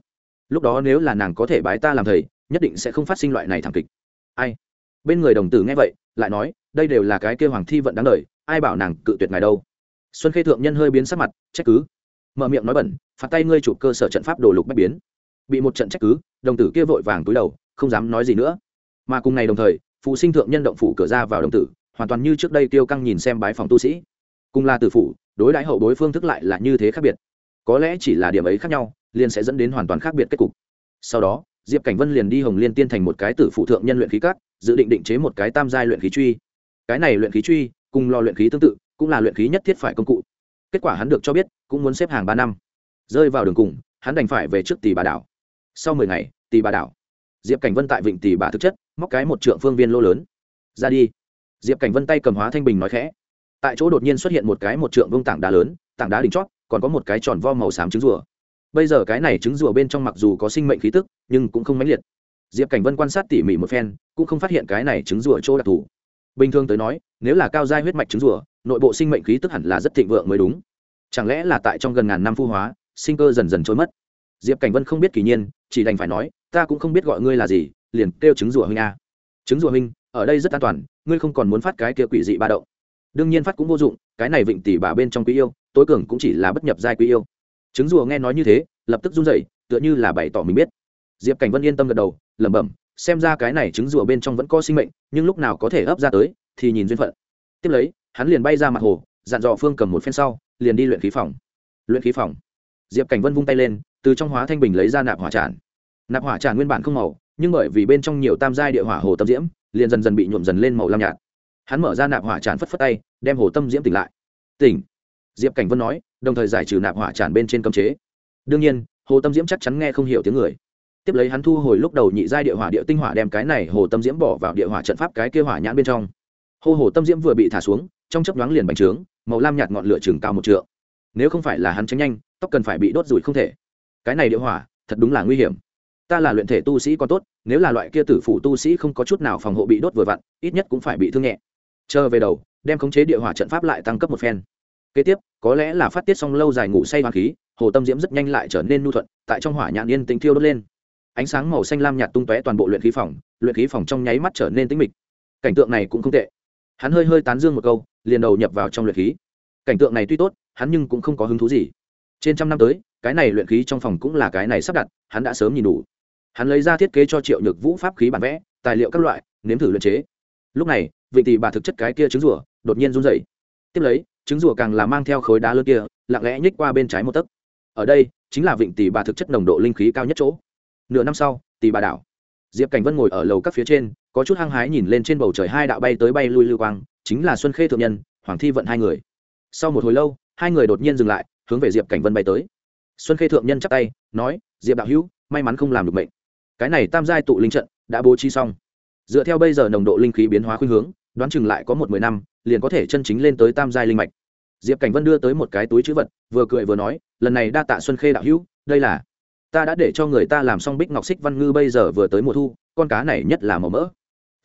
Lúc đó nếu là nàng có thể bái ta làm thầy nhất định sẽ không phát sinh loại này thảm kịch. Ai? Bên người đồng tử nghe vậy lại nói đây đều là cái kia hoàng thi vận đáng đợi, ai bảo nàng cự tuyệt ngài đâu? Xuân khê thượng nhân hơi biến sắc mặt trách cứ mở miệng nói bẩn, phạt tay ngươi chụp cơ sở trận pháp đồ lục bách biến. Bị một trận trách cứ, đồng tử kia vội vàng túi đầu, không dám nói gì nữa. Mà cùng ngày đồng thời phụ sinh thượng nhân động phủ cửa ra vào đồng tử, hoàn toàn như trước đây tiêu căng nhìn xem bái phòng tu sĩ. Cùng là tử phủ, đối đãi hậu bối phương thức lại là như thế khác biệt. Có lẽ chỉ là điểm ấy khác nhau, liền sẽ dẫn đến hoàn toàn khác biệt kết cục. Sau đó, diệp cảnh vân liền đi hồng liên tiên thành một cái tử phụ thượng nhân luyện khí cát dự định định chế một cái tam giai luyện khí truy. Cái này luyện khí truy, cùng lò luyện khí tương tự, cũng là luyện khí nhất thiết phải công cụ kết quả hắn được cho biết, cũng muốn xếp hàng ba năm. Rơi vào đường cùng, hắn đành phải về trước tỷ bà đảo. Sau mười ngày tỷ bà đảo. Diệp cảnh vân tại vịnh tỷ bà thực chất, móc cái một trượng phương viên lô lớn. Ra đi. Diệp cảnh vân tay cầm hóa thanh bình nói khẽ. Tại chỗ đột nhiên xuất hiện một cái một trượng vông tảng đá lớn, tảng đá đỉnh chót, còn có một cái tròn vo màu xám trứng rùa. Bây giờ cái này trứng rùa bên trong mặc dù có sinh mệnh khí tức, nhưng cũng không mãnh liệt. Diệp cảnh vân quan sát tỉ mỉ một phen, cũng không phát hiện cái này trứng rùa chỗ đặc thù. Bình thường tới nói, nếu là cao giai huyết mạch trứng rùa nội bộ sinh mệnh khí tức hẳn là rất thịnh vượng mới đúng. Chẳng lẽ là tại trong gần ngàn năm phu hóa, sinh cơ dần dần trôi mất? Diệp cảnh vân không biết kỳ nhiên, chỉ đành phải nói, ta cũng không biết gọi ngươi là gì, liền kêu trứng rùa huynh a. Trứng rùa huynh, ở đây rất an toàn, ngươi không còn muốn phát cái kia quỷ dị ba động. Đương nhiên phát cũng vô dụng, cái này vịnh tỷ bà bên trong quý yêu, tối cường cũng chỉ là bất nhập giai quý yêu. Trứng rùa nghe nói như thế, lập tức run rẩy, tựa như là bày tỏ mình biết. Diệp cảnh vân yên tâm gật đầu, lẩm bẩm, xem ra cái này trứng rùa bên trong vẫn có sinh mệnh, nhưng lúc nào có thể ấp ra tới, thì nhìn duyên phận. Tiếp lấy hắn liền bay ra mặt hồ, dặn dò phương cầm một phen sau, liền đi luyện khí phòng. Luyện khí phòng. Diệp cảnh vân vung tay lên, từ trong hóa thanh bình lấy ra nạp hỏa tràn. Nạp hỏa tràn nguyên bản không màu, nhưng bởi vì bên trong nhiều tam giai địa hỏa hồ tâm diễm, liền dần dần bị nhuộm dần lên màu lam nhạt. Hắn mở ra nạp hỏa tràn phất phất tay, đem hồ tâm diễm tỉnh lại. Tỉnh. Diệp cảnh vân nói, đồng thời giải trừ nạp hỏa tràn bên trên cấm chế. Đương nhiên, hồ tâm diễm chắc chắn nghe không hiểu tiếng người. Tiếp lấy hắn thu hồi lúc đầu nhị giai địa hỏa địa tinh hỏa đem cái này hồ tâm diễm bỏ vào địa hỏa trận pháp cái kia hỏa nhãn bên trong. Hồ hồ tâm diễm vừa bị thả xuống trong chớp nhoáng liền bành trướng, màu lam nhạt ngọn lửa chừng cao một trượng. Nếu không phải là hắn tránh nhanh, tóc cần phải bị đốt rủi không thể. Cái này địa hỏa, thật đúng là nguy hiểm. Ta là luyện thể tu sĩ còn tốt, nếu là loại kia tử phủ tu sĩ không có chút nào phòng hộ bị đốt vừa vặn, ít nhất cũng phải bị thương nhẹ. Chờ về đầu, đem khống chế địa hỏa trận pháp lại tăng cấp một phen. Kế tiếp, có lẽ là phát tiết xong lâu dài ngủ say hoa khí, hồ tâm diễm rất nhanh lại trở nên nhu thuận, tại trong hỏa nhãn yên tính thiêu đốt lên. Ánh sáng màu xanh lam nhạt tung tóe toàn bộ luyện khí phòng, luyện khí phòng trong nháy mắt trở nên tĩnh mịch. Cảnh tượng này cũng không tệ hắn hơi hơi tán dương một câu liền đầu nhập vào trong luyện khí. Cảnh tượng này tuy tốt hắn nhưng cũng không có hứng thú gì. Trên trăm năm tới cái này luyện khí trong phòng cũng là cái này sắp đặt hắn đã sớm nhìn đủ. Hắn lấy ra thiết kế cho triệu nhược vũ pháp khí bản vẽ tài liệu các loại nếm thử luyện chế. Lúc này vị tỷ bà thực chất cái kia trứng rùa, đột nhiên run dậy tiếp lấy trứng rùa càng là mang theo khối đá lớn kia lặng lẽ nhích qua bên trái một tấc. Ở đây chính là vịnh tỷ bà thực chất nồng độ linh khí cao nhất chỗ. Nửa năm sau tỷ bà đảo. Diệp cảnh vân ngồi ở lầu các phía trên có chút hăng hái nhìn lên trên bầu trời hai đạo bay tới bay lui lưu quang, chính là xuân khê thượng nhân, hoàng thi vận hai người. Sau một hồi lâu, hai người đột nhiên dừng lại, hướng về diệp cảnh vân bay tới. Xuân khê thượng nhân chắp tay, nói, diệp đạo hữu, may mắn không làm được mệnh. Cái này tam giai tụ linh trận đã bố trí xong. Dựa theo bây giờ nồng độ linh khí biến hóa khuynh hướng, đoán chừng lại có một mười năm, liền có thể chân chính lên tới tam giai linh mạch. Diệp cảnh vân đưa tới một cái túi chữ vật, vừa cười vừa nói, lần này đa tạ xuân khê đạo hữu, đây là, ta đã để cho người ta làm xong bích ngọc xích văn ngư bây giờ vừa tới mùa thu, con cá này nhất là màu mỡ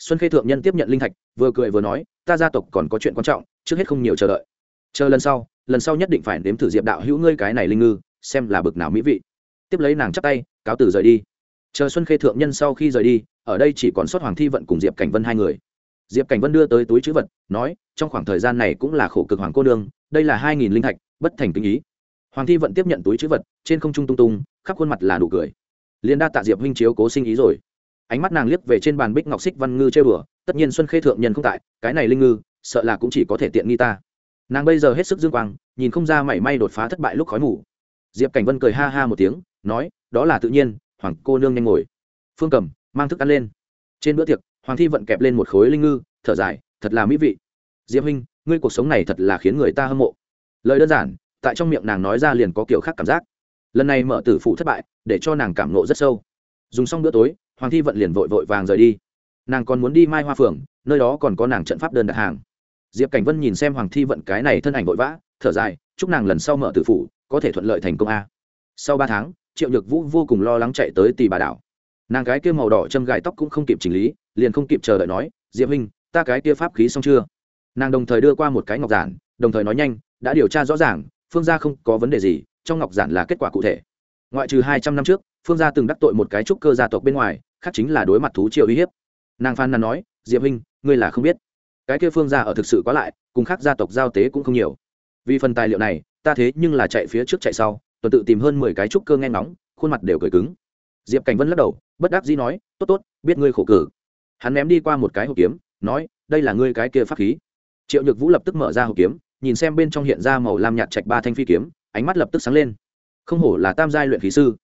xuân khê thượng nhân tiếp nhận linh thạch, vừa cười vừa nói, ta gia tộc còn có chuyện quan trọng, trước hết không nhiều chờ đợi. Chờ lần sau lần sau nhất định phải nếm thử diệp đạo hữu ngươi cái này linh ngư, xem là bực nào mỹ vị. Tiếp lấy nàng chắp tay, cáo từ rời đi. Chờ xuân khê thượng nhân sau khi rời đi, ở đây chỉ còn sót hoàng thi vận cùng diệp cảnh vân hai người. Diệp cảnh vân đưa tới túi chữ vật, nói, trong khoảng thời gian này cũng là khổ cực hoàng cô nương, đây là hai nghìn linh thạch, bất thành kinh ý. Hoàng thi vận tiếp nhận túi chữ vật, trên không trung tung tung, khắp khuôn mặt là nụ cười. Liên đa tạ diệp huynh chiếu cố sinh ý rồi ánh mắt nàng liếc về trên bàn bích ngọc xích văn ngư chơi bừa, tất nhiên xuân khê thượng nhân không tại, cái này linh ngư, sợ là cũng chỉ có thể tiện nghi ta. Nàng bây giờ hết sức dương quang, nhìn không ra mảy may đột phá thất bại lúc khói mù. Diệp cảnh vân cười ha ha một tiếng, nói, đó là tự nhiên, hoàng cô nương nhanh ngồi. Phương cầm, mang thức ăn lên. Trên bữa tiệc, hoàng thi vận kẹp lên một khối linh ngư, thở dài, thật là mỹ vị. Diệp huynh, ngươi cuộc sống này thật là khiến người ta hâm mộ. Lời đơn giản, tại trong miệng nàng nói ra liền có kiểu khác cảm giác. Lần này mở tử phụ thất bại, để cho nàng cảm nộ rất sâu dùng xong bữa tối hoàng thi vận liền vội vội vàng rời đi. Nàng còn muốn đi mai hoa phường nơi đó còn có nàng trận pháp đơn đặt hàng. Diệp cảnh vân nhìn xem hoàng thi vận cái này thân ảnh vội vã thở dài chúc nàng lần sau mở tử phủ có thể thuận lợi thành công a. Sau ba tháng triệu nhược vũ vô cùng lo lắng chạy tới tì bà đảo. Nàng cái kia màu đỏ châm gài tóc cũng không kịp chỉnh lý liền không kịp chờ đợi nói diệp minh, ta cái kia pháp khí xong chưa? Nàng đồng thời đưa qua một cái ngọc giản đồng thời nói nhanh đã điều tra rõ ràng phương gia không có vấn đề gì trong ngọc giản là kết quả cụ thể. Ngoại trừ hai trăm năm trước phương gia từng đắc tội một cái trúc cơ gia tộc bên ngoài, khác chính là đối mặt thú triều uy hiếp. Nàng phan nàn nói, diệp huynh, ngươi là không biết. Cái kia phương gia ở thực sự quá lại, cùng khác gia tộc giao tế cũng không nhiều. Vì phần tài liệu này, ta thế nhưng là chạy phía trước chạy sau, tuần tự tìm hơn mười cái trúc cơ nghe ngóng, khuôn mặt đều cười cứng. Diệp cảnh vân lắc đầu, bất đắc dĩ nói, tốt tốt, biết ngươi khổ cử. Hắn ném đi qua một cái hộp kiếm, nói, đây là ngươi cái kia pháp khí. Triệu nhược vũ lập tức mở ra hộp kiếm, nhìn xem bên trong hiện ra màu lam nhạt trạch ba thanh phi kiếm, ánh mắt lập tức sáng lên. Không hổ là tam giai luyện khí sư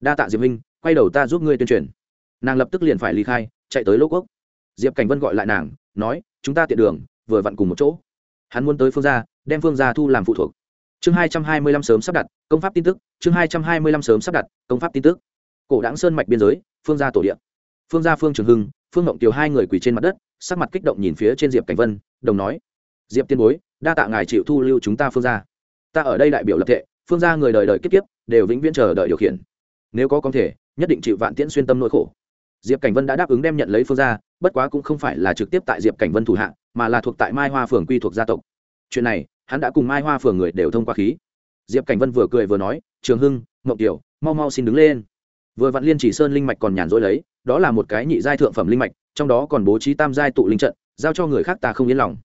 đa tạ diệp minh quay đầu ta giúp ngươi tuyên truyền. Nàng lập tức liền phải ly khai, chạy tới lỗ quốc. Diệp cảnh vân gọi lại nàng, nói, chúng ta tiện đường, vừa vặn cùng một chỗ. Hắn muốn tới phương gia, đem phương gia thu làm phụ thuộc. Chương hai trăm hai mươi lăm sớm sắp đặt, công pháp tin tức, chương hai trăm hai mươi lăm sớm sắp đặt, công pháp tin tức. Cổ đáng sơn mạch biên giới, phương gia tổ điện phương gia phương trường hưng, phương ngộng tiều hai người quỳ trên mặt đất, sắc mặt kích động nhìn phía trên diệp cảnh vân, đồng nói, diệp tiên bối, đa tạ ngài chịu thu lưu chúng ta phương gia. Ta ở đây đại biểu lập thệ, phương gia người đời đời kiếp kiếp, đều vĩnh viễn chờ đợi điều khiển nếu có công thể, nhất định chịu vạn tiễn xuyên tâm nỗi khổ. Diệp cảnh vân đã đáp ứng đem nhận lấy phương gia, bất quá cũng không phải là trực tiếp tại diệp cảnh vân thủ hạ, mà là thuộc tại mai hoa phường quy thuộc gia tộc. Chuyện này, hắn đã cùng mai hoa phường người đều thông qua khí. Diệp cảnh vân vừa cười vừa nói, trường hưng, mộng tiểu, mau mau xin đứng lên. Vừa vặn liên chỉ sơn linh mạch còn nhàn rỗi lấy, đó là một cái nhị giai thượng phẩm linh mạch, trong đó còn bố trí tam giai tụ linh trận, giao cho người khác ta không yên lòng.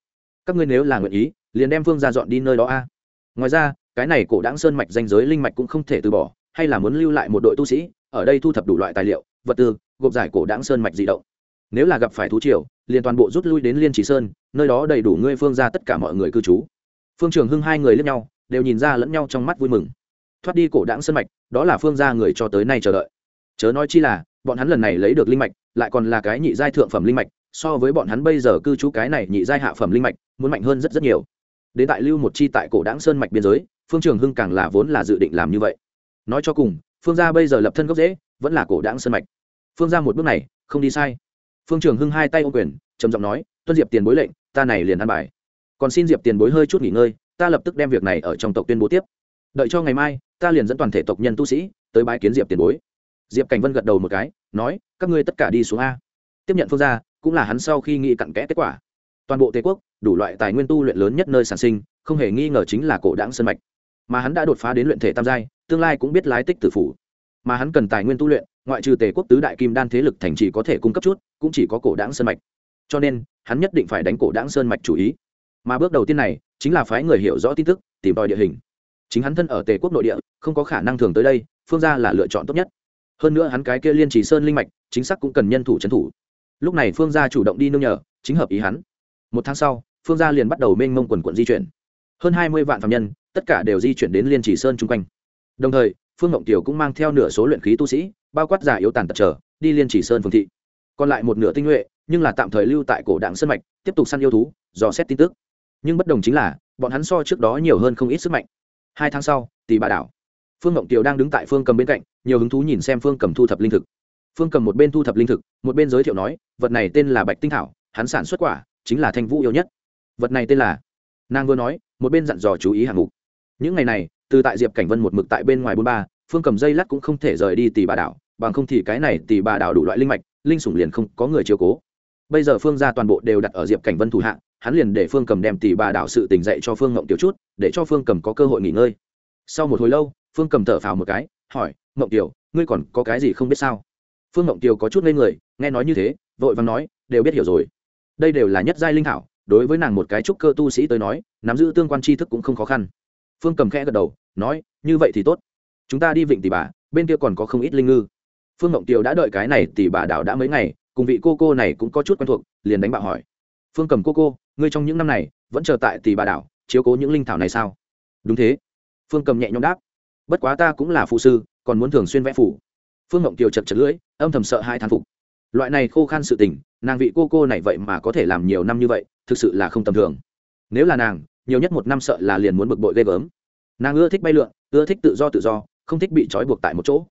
Các ngươi nếu là nguyện ý, liền đem phương ra dọn đi nơi đó a. Ngoài ra, cái này cổ đáng sơn mạch danh giới linh mạch cũng không thể từ bỏ hay là muốn lưu lại một đội tu sĩ, ở đây thu thập đủ loại tài liệu, vật tư, gộp giải cổ đáng sơn mạch di động. Nếu là gặp phải thú triều, liền toàn bộ rút lui đến liên trì sơn, nơi đó đầy đủ ngươi phương ra tất cả mọi người cư trú. Phương trường hưng hai người lẫn nhau, đều nhìn ra lẫn nhau trong mắt vui mừng. Thoát đi cổ đáng sơn mạch, đó là phương ra người cho tới nay chờ đợi. Chớ nói chi là, bọn hắn lần này lấy được linh mạch, lại còn là cái nhị giai thượng phẩm linh mạch, so với bọn hắn bây giờ cư trú cái này nhị giai hạ phẩm linh mạch, muốn mạnh hơn rất rất nhiều. Đến tại lưu một chi tại cổ đáng sơn mạch biên giới, phương trường hưng càng là vốn là dự định làm như vậy nói cho cùng, phương gia bây giờ lập thân gốc dễ vẫn là cổ đáng sân mạch. Phương gia một bước này, không đi sai. Phương trường hưng hai tay ô quyền, trầm giọng nói, tuân diệp tiền bối lệnh, ta này liền ăn bài. Còn xin diệp tiền bối hơi chút nghỉ ngơi, ta lập tức đem việc này ở trong tộc tuyên bố tiếp. Đợi cho ngày mai, ta liền dẫn toàn thể tộc nhân tu sĩ tới bãi kiến diệp tiền bối. Diệp cảnh vân gật đầu một cái, nói, các ngươi tất cả đi xuống a. Tiếp nhận phương gia, cũng là hắn sau khi nghĩ cặn kẽ kết quả. Toàn bộ tề quốc, đủ loại tài nguyên tu luyện lớn nhất nơi sản sinh, không hề nghi ngờ chính là cổ đáng sân mạch. Mà hắn đã đột phá đến luyện thể tam giai tương lai cũng biết lái tích tử phủ. Mà hắn cần tài nguyên tu luyện, ngoại trừ tề quốc tứ đại kim đan thế lực thành trì có thể cung cấp chút, cũng chỉ có cổ đáng sơn mạch. Cho nên, hắn nhất định phải đánh cổ đáng sơn mạch chủ ý. Mà bước đầu tiên này, chính là phái người hiểu rõ tin tức, tìm tòi địa hình. Chính hắn thân ở tề quốc nội địa, không có khả năng thường tới đây, phương ra là lựa chọn tốt nhất. Hơn nữa hắn cái kia liên trì sơn linh mạch, chính xác cũng cần nhân thủ trấn thủ. Lúc này phương gia chủ động đi nương nhờ, chính hợp ý hắn. Một tháng sau, phương gia liền bắt đầu mênh mông quần quận di chuyển. Hơn hai mươi vạn phạm nhân, tất cả đều di chuyển đến liên trì sơn chung quanh đồng thời, phương ngộng tiểu cũng mang theo nửa số luyện khí tu sĩ, bao quát giả yếu tàn tật trở đi liên chỉ sơn phương thị. Còn lại một nửa tinh nhuệ, nhưng là tạm thời lưu tại cổ đảng sân mạch, tiếp tục săn yêu thú, dò xét tin tức. Nhưng bất đồng chính là, bọn hắn so trước đó nhiều hơn không ít sức mạnh. Hai tháng sau tỷ bà đảo. Phương ngộng tiểu đang đứng tại phương cầm bên cạnh, nhiều hứng thú nhìn xem phương cầm thu thập linh thực. Phương cầm một bên thu thập linh thực, một bên giới thiệu nói, vật này tên là bạch tinh thảo, hắn sản xuất quả, chính là thanh vũ yêu nhất. Vật này tên là, nàng vừa nói, một bên dặn dò chú ý hạng mục những ngày này, từ tại diệp cảnh vân một mực tại bên ngoài bôn ba, phương cầm dây lát cũng không thể rời đi tỷ bà đảo, bằng không thì cái này tỷ bà đảo đủ loại linh mạch, linh sủng liền không có người chiều cố. Bây giờ phương gia toàn bộ đều đặt ở diệp cảnh vân thủ hạng hắn liền để phương cầm đem tỷ bà đảo sự tỉnh dậy cho phương ngộng tiểu chút, để cho phương cầm có cơ hội nghỉ ngơi. Sau một hồi lâu, phương cầm thở phào một cái, hỏi, ngộng tiểu, ngươi còn có cái gì không biết sao? Phương ngộng tiểu có chút ngây người, nghe nói như thế, vội vàng nói, đều biết hiểu rồi. Đây đều là nhất giai linh thảo, đối với nàng một cái trúc cơ tu sĩ tới nói, nắm giữ tương quan tri thức cũng không khó khăn phương cầm khẽ gật đầu, nói, như vậy thì tốt. Chúng ta đi vịnh tỷ bà, bên kia còn có không ít linh ngư. Phương ngộng tiều đã đợi cái này tỷ bà đảo đã mấy ngày, cùng vị cô cô này cũng có chút quen thuộc, liền đánh bạo hỏi. Phương cầm cô cô, ngươi trong những năm này vẫn chờ tại tỷ bà đảo, chiếu cố những linh thảo này sao? Đúng thế. Phương cầm nhẹ nhõm đáp. Bất quá ta cũng là phụ sư, còn muốn thường xuyên vẽ phủ. Phương ngộng tiều chật chật lưỡi, âm thầm sợ hai thán phục. Loại này khô khan sự tình, nàng vị cô cô này vậy mà có thể làm nhiều năm như vậy, thực sự là không tầm thường. Nếu là nàng nhiều nhất một năm sợ là liền muốn bực bội ghê gớm. Nàng ưa thích bay lượn, ưa thích tự do tự do, không thích bị trói buộc tại một chỗ.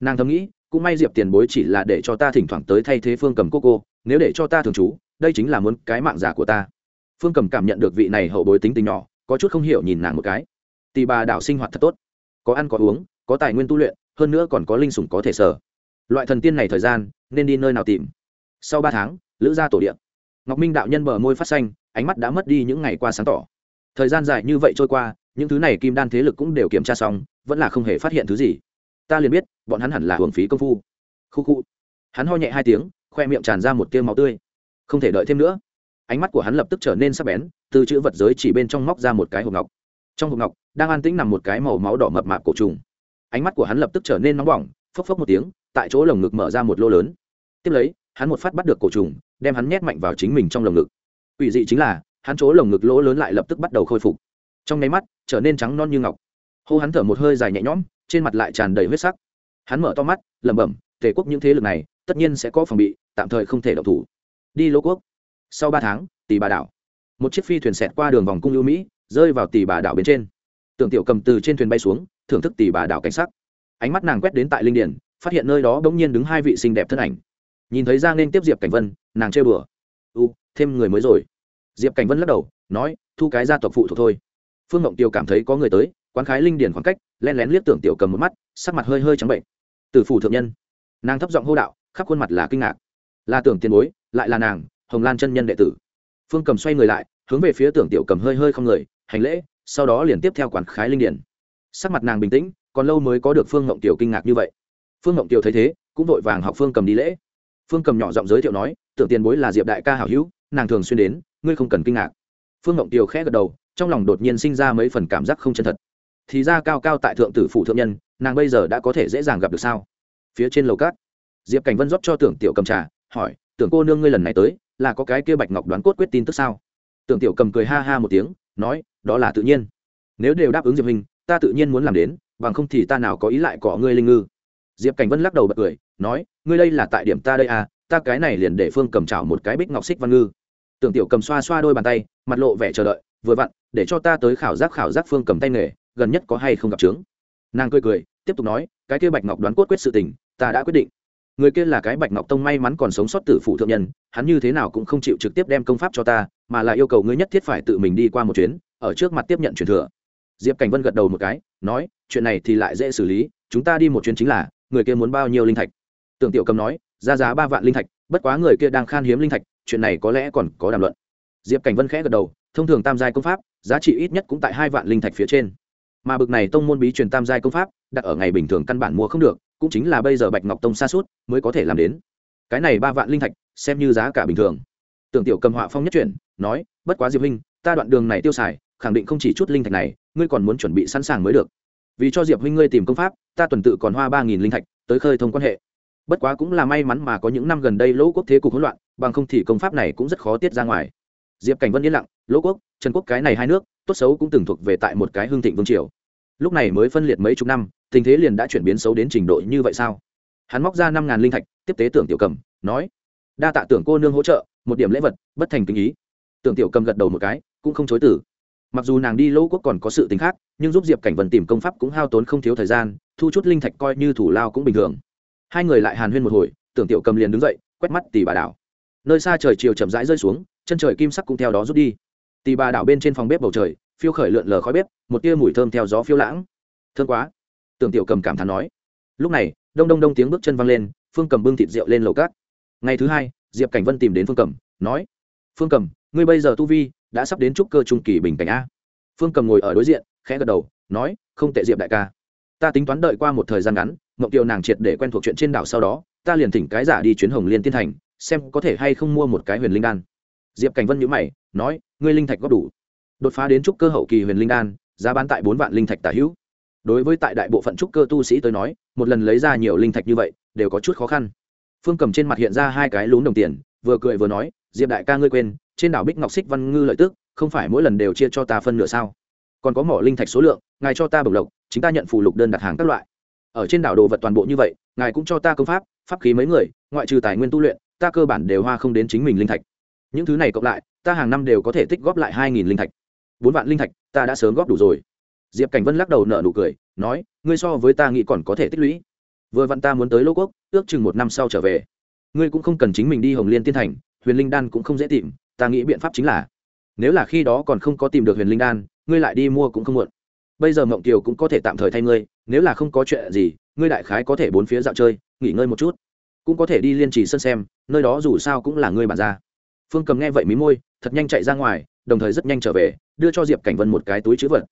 Nàng thầm nghĩ, cũng may diệp tiền bối chỉ là để cho ta thỉnh thoảng tới thay thế phương cầm cô cô, nếu để cho ta thường trú, đây chính là muốn cái mạng giả của ta. Phương cầm cảm nhận được vị này hậu bối tính tình nhỏ, có chút không hiểu nhìn nàng một cái. Tì bà đảo sinh hoạt thật tốt, có ăn có uống, có tài nguyên tu luyện, hơn nữa còn có linh sủng có thể sở. Loại thần tiên này thời gian, nên đi nơi nào tìm? Sau ba tháng, lữ gia tổ điện ngọc minh đạo nhân bờ môi phát xanh, ánh mắt đã mất đi những ngày qua sáng tỏ thời gian dài như vậy trôi qua, những thứ này kim đan thế lực cũng đều kiểm tra xong, vẫn là không hề phát hiện thứ gì. Ta liền biết, bọn hắn hẳn là hưởng phí công phu. Khu khu. Hắn ho nhẹ hai tiếng, khoe miệng tràn ra một tiêu máu tươi. Không thể đợi thêm nữa. Ánh mắt của hắn lập tức trở nên sắc bén, từ chữ vật giới chỉ bên trong móc ra một cái hộp ngọc. Trong hộp ngọc, đang an tĩnh nằm một cái màu máu đỏ mập mạp cổ trùng. Ánh mắt của hắn lập tức trở nên nóng bỏng, phốc phốc một tiếng, tại chỗ lồng ngực mở ra một lô lớn. Tiếp lấy, hắn một phát bắt được cổ trùng, đem hắn nhét mạnh vào chính mình trong lồng ngực. Ủy dị chính là hắn chỗ lồng ngực lỗ lớn lại lập tức bắt đầu khôi phục. Trong nháy mắt, trở nên trắng non như ngọc. Hô hắn thở một hơi dài nhẹ nhõm, trên mặt lại tràn đầy huyết sắc. Hắn mở to mắt, lẩm bẩm, tề quốc những thế lực này, tất nhiên sẽ có phòng bị, tạm thời không thể độc thủ. Đi lỗ quốc. Sau ba tháng tỷ bà đảo. Một chiếc phi thuyền xẹt qua đường vòng cung lưu mỹ, rơi vào tỷ bà đảo bên trên. Tưởng tiểu cầm từ trên thuyền bay xuống, thưởng thức tỷ bà đảo cảnh sắc. Ánh mắt nàng quét đến tại linh điển, phát hiện nơi đó đ n g nhiên đứng hai vị xinh đẹp thân ảnh. Nhìn thấy giang nên tiếp diệp cảnh vân, nàng chơi bừa u thêm người mới rồi diệp cảnh vân lắc đầu, nói, thu cái gia tộc phụ thuộc thôi. Phương ngộng tiêu cảm thấy có người tới, quán khái linh điển khoảng cách, len lén liếc tưởng tiểu cầm một mắt, sắc mặt hơi hơi trắng bệnh. Từ phủ thượng nhân. Nàng thấp giọng hô đạo, khắp khuôn mặt là kinh ngạc. Là tưởng tiền bối, lại là nàng, hồng lan chân nhân đệ tử. Phương cầm xoay người lại, hướng về phía tưởng tiểu cầm hơi hơi không người, hành lễ, sau đó liền tiếp theo quản khái linh điển sắc mặt nàng bình tĩnh, còn lâu mới có được phương ngộng tiểu kinh ngạc như vậy. Phương ngộng tiểu thấy thế, cũng vội vàng học phương cầm đi lễ. Phương cầm nhỏ giọng giới thiệu nói, tưởng tiền bối là diệp đại ca hảo hữu, nàng thường xuyên đến ngươi không cần kinh ngạc. Phương ngộng tiều khẽ gật đầu, trong lòng đột nhiên sinh ra mấy phần cảm giác không chân thật. Thì ra cao cao tại thượng tử phủ thượng nhân, nàng bây giờ đã có thể dễ dàng gặp được sao? Phía trên lầu cát, diệp cảnh vân rót cho tưởng tiểu cầm trà, hỏi, tưởng cô nương ngươi lần này tới, là có cái kia bạch ngọc đoán cốt quyết tin tức sao? Tưởng tiểu cầm cười ha ha một tiếng, nói, đó là tự nhiên. Nếu đều đáp ứng diệp hình ta tự nhiên muốn làm đến, bằng không thì ta nào có ý lại cọ ngươi linh ngư. Diệp cảnh vân lắc đầu bật cười, nói, ngươi đây là tại điểm ta đây à ta cái này liền để phương cầm trào một cái bích ngọc xích văn ngư tưởng tiểu cầm xoa xoa đôi bàn tay, mặt lộ vẻ chờ đợi, vừa vặn, để cho ta tới khảo giác khảo giác phương cầm tay nghề, gần nhất có hay không gặp trướng nàng cười cười, tiếp tục nói, cái kia bạch ngọc đoán cốt quyết sự tình, ta đã quyết định. Người kia là cái bạch ngọc tông may mắn còn sống sót tử phụ thượng nhân, hắn như thế nào cũng không chịu trực tiếp đem công pháp cho ta, mà là yêu cầu ngươi nhất thiết phải tự mình đi qua một chuyến, ở trước mặt tiếp nhận truyền thừa. Diệp cảnh vân gật đầu một cái, nói, chuyện này thì lại dễ xử lý, chúng ta đi một chuyến chính là, người kia muốn bao nhiêu linh thạch? Tưởng tiểu cầm nói, ra giá ba vạn linh thạch, bất quá người kia đang khan hiếm linh thạch chuyện này có lẽ còn có đàm luận. Diệp cảnh vân khẽ gật đầu, thông thường tam giai công pháp, giá trị ít nhất cũng tại hai vạn linh thạch phía trên. Mà bực này tông môn bí truyền tam giai công pháp, đặt ở ngày bình thường căn bản mua không được, cũng chính là bây giờ bạch ngọc tông xa suốt, mới có thể làm đến. Cái này ba vạn linh thạch, xem như giá cả bình thường. Tưởng tiểu cầm họa phong nhất chuyển, nói, bất quá diệp huynh, ta đoạn đường này tiêu xài, khẳng định không chỉ chút linh thạch này, ngươi còn muốn chuẩn bị sẵn sàng mới được. Vì cho diệp huynh ngươi tìm công pháp, ta tuần tự còn hoa ba nghìn linh thạch, tới khơi thông quan hệ. Bất quá cũng là may mắn mà có những năm gần đây lỗ quốc thế cục hỗn loạn bằng không thì công pháp này cũng rất khó tiết ra ngoài. Diệp cảnh vân yên lặng, lỗ quốc, trần quốc cái này hai nước, tốt xấu cũng từng thuộc về tại một cái hương thịnh vương triều. Lúc này mới phân liệt mấy chục năm, tình thế liền đã chuyển biến xấu đến trình độ như vậy sao? Hắn móc ra năm ngàn linh thạch, tiếp tế tưởng tiểu cầm, nói, đa tạ tưởng cô nương hỗ trợ, một điểm lễ vật, bất thành kinh ý. Tưởng tiểu cầm gật đầu một cái, cũng không chối tử mặc dù nàng đi lỗ quốc còn có sự tình khác, nhưng giúp diệp cảnh vân tìm công pháp cũng hao tốn không thiếu thời gian, thu chút linh thạch coi như thủ lao cũng bình thường. Hai người lại hàn huyên một hồi, tưởng tiểu cầm liền đứng dậy, quét mắt tỉ bà đảo nơi xa trời chiều chậm rãi rơi xuống, chân trời kim sắc cũng theo đó rút đi. Tỷ bà đảo bên trên phòng bếp bầu trời, phiêu khởi lượn lờ khói bếp, một tia mùi thơm theo gió phiêu lãng. Thơm quá. Tưởng tiểu cầm cảm thán nói. Lúc này, đông đông đông tiếng bước chân văng lên, phương cầm bưng thịt rượu lên lầu cát. Ngày thứ hai, diệp cảnh vân tìm đến phương cầm, nói. Phương cầm, ngươi bây giờ tu vi đã sắp đến trúc cơ trung kỳ bình cảnh a. Phương cầm ngồi ở đối diện, khẽ gật đầu, nói, không tệ diệp đại ca. Ta tính toán đợi qua một thời gian ngắn mộng tiêu nàng triệt để quen thuộc chuyện trên đảo sau đó, ta liền thỉnh cái giả đi chuyến hồng liên tiên thành xem có thể hay không mua một cái huyền linh đan. Diệp cảnh vân nhữ mày, nói, ngươi linh thạch góp đủ. Đột phá đến trúc cơ hậu kỳ huyền linh đan, giá bán tại bốn vạn linh thạch tả hữu. Đối với tại đại bộ phận trúc cơ tu sĩ tới nói, một lần lấy ra nhiều linh thạch như vậy, đều có chút khó khăn. Phương cầm trên mặt hiện ra hai cái lún đồng tiền, vừa cười vừa nói, diệp đại ca ngươi quên, trên đảo bích ngọc xích văn ngư lợi tức, không phải mỗi lần đều chia cho ta phân nửa sao? Còn có mỏ linh thạch số lượng, ngài cho ta bổng lộc, chính ta nhận phù lục đơn đặt hàng các loại. Ở trên đảo đồ vật toàn bộ như vậy, ngài cũng cho ta công pháp pháp khí mấy người, ngoại trừ tài nguyên tu luyện ta cơ bản đều hoa không đến chính mình linh thạch. Những thứ này cộng lại, ta hàng năm đều có thể tích góp lại hai nghìn linh thạch. Bốn vạn linh thạch, ta đã sớm góp đủ rồi. Diệp cảnh vân lắc đầu nợ nụ cười, nói, ngươi so với ta nghĩ còn có thể tích lũy. Vừa vặn ta muốn tới lô quốc, ước chừng một năm sau trở về. Ngươi cũng không cần chính mình đi hồng liên tiên thành, huyền linh đan cũng không dễ tìm, ta nghĩ biện pháp chính là, nếu là khi đó còn không có tìm được huyền linh đan, ngươi lại đi mua cũng không muộn. Bây giờ mộng kiều cũng có thể tạm thời thay ngươi, nếu là không có chuyện gì, ngươi đại khái có thể bốn phía dạo chơi, nghỉ ngơi một chút cũng có thể đi liên trì sân xem, nơi đó dù sao cũng là người bản ra phương cầm nghe vậy mí môi, thật nhanh chạy ra ngoài, đồng thời rất nhanh trở về, đưa cho diệp cảnh vân một cái túi chữ vật.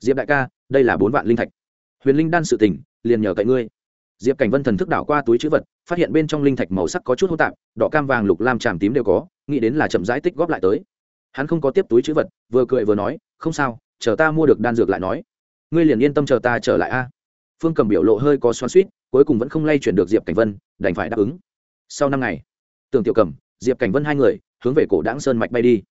Diệp đại ca, đây là bốn vạn linh thạch. Huyền linh đan sự tỉnh liền nhờ cậy ngươi. Diệp cảnh vân thần thức đảo qua túi chữ vật, phát hiện bên trong linh thạch màu sắc có chút hô tạp, đỏ cam vàng lục lam tràm tím đều có, nghĩ đến là chậm rãi tích góp lại tới. Hắn không có tiếp túi chữ vật, vừa cười vừa nói, không sao, chờ ta mua được đan dược lại nói. Ngươi liền yên tâm chờ ta trở lại a phương cầm biểu lộ hơi có xoan suýt cuối cùng vẫn không lay chuyển được diệp cảnh vân, đành phải đáp ứng. Sau năm ngày, tưởng tiểu cầm diệp cảnh vân hai người, hướng về cổ đáng sơn mạch bay đi.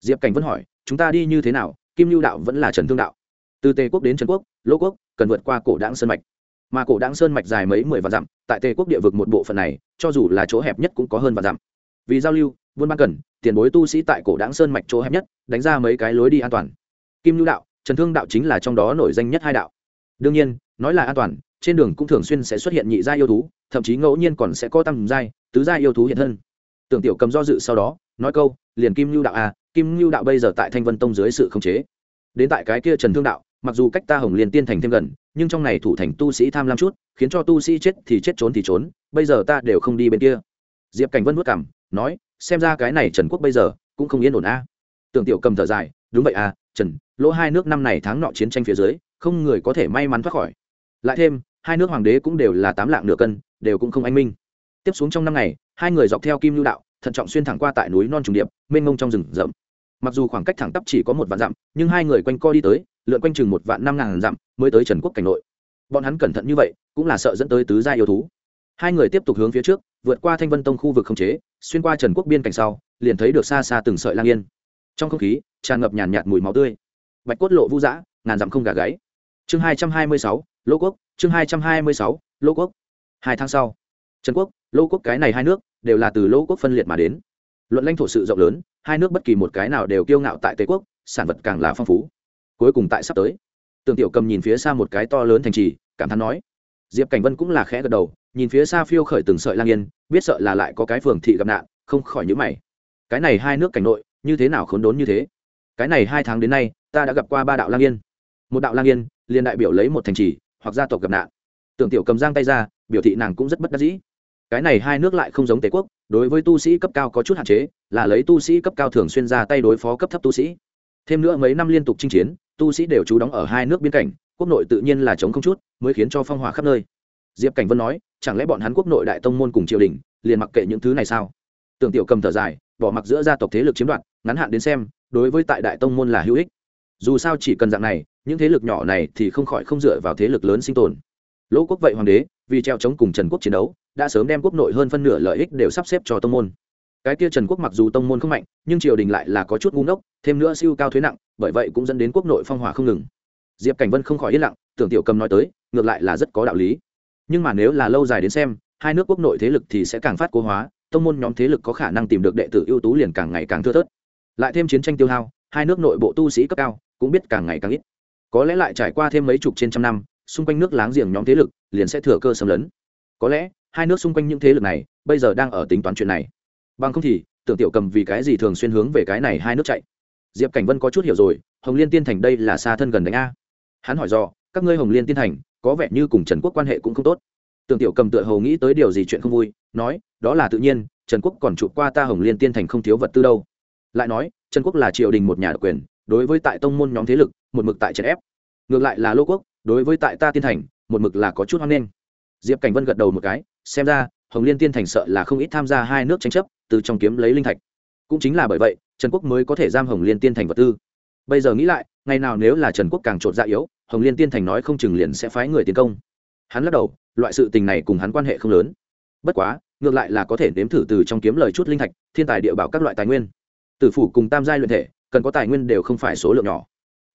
Diệp cảnh vân hỏi, chúng ta đi như thế nào? Kim lưu đạo vẫn là trần thương đạo. Từ tề quốc đến trần quốc lỗ quốc, cần vượt qua cổ đáng sơn mạch. Mà cổ đáng sơn mạch dài mấy mười vạn dặm, tại tề quốc địa vực một bộ phận này, cho dù là chỗ hẹp nhất cũng có hơn vạn dặm. Vì giao lưu, buôn ban cần, tiền bối tu sĩ tại cổ đáng sơn mạch chỗ hẹp nhất, đánh ra mấy cái lối đi an toàn. Kim lưu đạo, trần thương đạo chính là trong đó nổi danh nhất hai đạo. Đương nhiên nói là an toàn, trên đường cũng thường xuyên sẽ xuất hiện nhị gia yêu thú, thậm chí ngẫu nhiên còn sẽ có tăng giai, tứ gia yêu thú hiện thân. Tưởng tiểu cầm do dự sau đó, nói câu, liền kim lưu đạo à kim lưu đạo bây giờ tại thanh vân tông dưới sự khống chế. Đến tại cái kia trần thương đạo, mặc dù cách ta hồng liên tiên thành thêm gần, nhưng trong này thủ thành tu sĩ tham lam chút, khiến cho tu sĩ chết thì chết trốn thì trốn, bây giờ ta đều không đi bên kia. Diệp cảnh vân vất cảm nói, xem ra cái này trần quốc bây giờ cũng không yên ổn a à. tưởng tiểu cầm thở dài, đúng vậy à trần, lỗ hai nước năm này tháng nọ chiến tranh phía dưới, không người có thể may mắn thoát khỏi lại thêm, hai nước hoàng đế cũng đều là tám lạng nửa cân, đều cũng không anh minh. Tiếp xuống trong năm ngày, hai người dọc theo kim lưu đạo, thận trọng xuyên thẳng qua tại núi non trùng điệp, mênh mông trong rừng rậm. Mặc dù khoảng cách thẳng tắp chỉ có một vạn dặm, nhưng hai người quanh co đi tới, lượn quanh chừng một vạn năm ngàn dặm mới tới trần quốc cảnh nội. Bọn hắn cẩn thận như vậy, cũng là sợ dẫn tới tứ gia yêu thú. Hai người tiếp tục hướng phía trước, vượt qua thanh vân tông khu vực không chế, xuyên qua trần quốc biên cảnh sau, liền thấy được xa xa từng sợi lang yên. Trong không khí, tràn ngập nhàn nhạt mùi máu tươi. Bạch cốt lộ vũ dã ngàn dặm không gà gáy. Chương hai trăm hai mươi sáu lô quốc, chương hai trăm hai mươi sáu, lô quốc. Hai tháng sau, trần quốc, lô quốc cái này hai nước đều là từ lô quốc phân liệt mà đến. Luận lãnh thổ sự rộng lớn, hai nước bất kỳ một cái nào đều kiêu ngạo tại tây quốc, sản vật càng là phong phú. Cuối cùng tại sắp tới tường tiểu cầm nhìn phía xa một cái to lớn thành trì, cảm thán nói, diệp cảnh vân cũng là khẽ gật đầu, nhìn phía xa phiêu khởi từng sợi lang yên, biết sợ là lại có cái phường thị gặp nạn, không khỏi nhữ mày. Cái này hai nước cảnh nội, như thế nào khốn đốn như thế? Cái này hai tháng đến nay, ta đã gặp qua ba đạo lang yên. Một đạo lang yên, liền đại biểu lấy một thành trì hoặc gia tộc gặp nạn. Tưởng tiểu cầm giang tay ra, biểu thị nàng cũng rất bất đắc dĩ. Cái này hai nước lại không giống tề quốc, đối với tu sĩ cấp cao có chút hạn chế, là lấy tu sĩ cấp cao thường xuyên ra tay đối phó cấp thấp tu sĩ. Thêm nữa mấy năm liên tục chinh chiến, tu sĩ đều trú đóng ở hai nước biên cảnh, quốc nội tự nhiên là chống không chút, mới khiến cho phong hỏa khắp nơi. Diệp cảnh vân nói, chẳng lẽ bọn hắn quốc nội đại tông môn cùng triều đình, liền mặc kệ những thứ này sao? Tưởng tiểu cầm thở dài, bỏ mặc giữa gia tộc thế lực chiếm đoạt, ngắn hạn đến xem, đối với tại đại tông môn là hữu ích. Dù sao chỉ cần dạng này những thế lực nhỏ này thì không khỏi không dựa vào thế lực lớn sinh tồn. Lỗ quốc vậy hoàng đế, vì treo chống cùng trần quốc chiến đấu, đã sớm đem quốc nội hơn phân nửa lợi ích đều sắp xếp cho tông môn. Cái kia trần quốc mặc dù tông môn không mạnh, nhưng triều đình lại là có chút ngu ngốc, thêm nữa siêu cao thuế nặng, bởi vậy cũng dẫn đến quốc nội phong hỏa không ngừng. Diệp cảnh vân không khỏi yên lặng, tưởng tiểu cầm nói tới, ngược lại là rất có đạo lý. Nhưng mà nếu là lâu dài đến xem, hai nước quốc nội thế lực thì sẽ càng phát cố hóa, tông môn nhóm thế lực có khả năng tìm được đệ tử ưu tú liền càng ngày càng thưa thớt. Lại thêm chiến tranh tiêu hao, hai nước nội bộ tu sĩ cấp cao, cũng biết càng ngày càng ít có lẽ lại trải qua thêm mấy chục trên trăm năm, xung quanh nước láng giềng nhóm thế lực liền sẽ thừa cơ xâm lấn. Có lẽ, hai nước xung quanh những thế lực này bây giờ đang ở tính toán chuyện này. Bằng không thì, tưởng tiểu cầm vì cái gì thường xuyên hướng về cái này hai nước chạy? Diệp cảnh vân có chút hiểu rồi, hồng liên tiên thành đây là xa thân gần đánh a. Hắn hỏi do các ngươi hồng liên tiên thành, có vẻ như cùng trần quốc quan hệ cũng không tốt. Tưởng tiểu cầm tựa hầu nghĩ tới điều gì chuyện không vui, nói, đó là tự nhiên, trần quốc còn chụp qua ta hồng liên tiên thành không thiếu vật tư đâu. Lại nói, trần quốc là triều đình một nhà độc quyền, đối với tại tông môn nhóm thế lực một mực tại chèn ép. Ngược lại là lô quốc, đối với tại ta tiên thành, một mực là có chút hoang nghênh. Diệp cảnh vân gật đầu một cái, xem ra, hồng liên tiên thành sợ là không ít tham gia hai nước tranh chấp, từ trong kiếm lấy linh thạch. Cũng chính là bởi vậy, trần quốc mới có thể giam hồng liên tiên thành vật tư. Bây giờ nghĩ lại, ngày nào nếu là trần quốc càng trộn dạ yếu, hồng liên tiên thành nói không chừng liền sẽ phái người tiến công. Hắn lắc đầu, loại sự tình này cùng hắn quan hệ không lớn. Bất quá, ngược lại là có thể nếm thử từ trong kiếm lời chút linh thạch, thiên tài địa bảo các loại tài nguyên. Tử phủ cùng tam giai luyện thể, cần có tài nguyên đều không phải số lượng nhỏ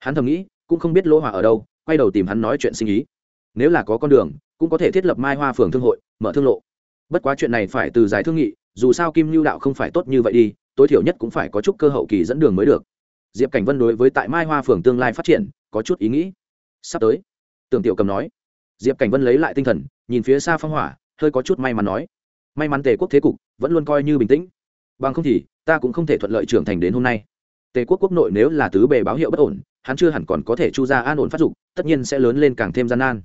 hắn thầm nghĩ, cũng không biết lỗ hòa ở đâu, quay đầu tìm hắn nói chuyện sinh ý. Nếu là có con đường, cũng có thể thiết lập mai hoa phường thương hội, mở thương lộ. Bất quá chuyện này phải từ giải thương nghị, dù sao kim lưu đạo không phải tốt như vậy đi, tối thiểu nhất cũng phải có chút cơ hậu kỳ dẫn đường mới được. Diệp cảnh vân đối với tại mai hoa phường tương lai phát triển, có chút ý nghĩ. Sắp tới tưởng tiểu cầm nói. Diệp cảnh vân lấy lại tinh thần, nhìn phía xa phong hỏa, hơi có chút may mắn nói. May mắn tề quốc thế cục vẫn luôn coi như bình tĩnh. Bằng không thì, ta cũng không thể thuận lợi trưởng thành đến hôm nay tề quốc quốc nội nếu là tứ bề báo hiệu bất ổn, hắn chưa hẳn còn có thể chu ra an ổn phát dục, tất nhiên sẽ lớn lên càng thêm gian nan.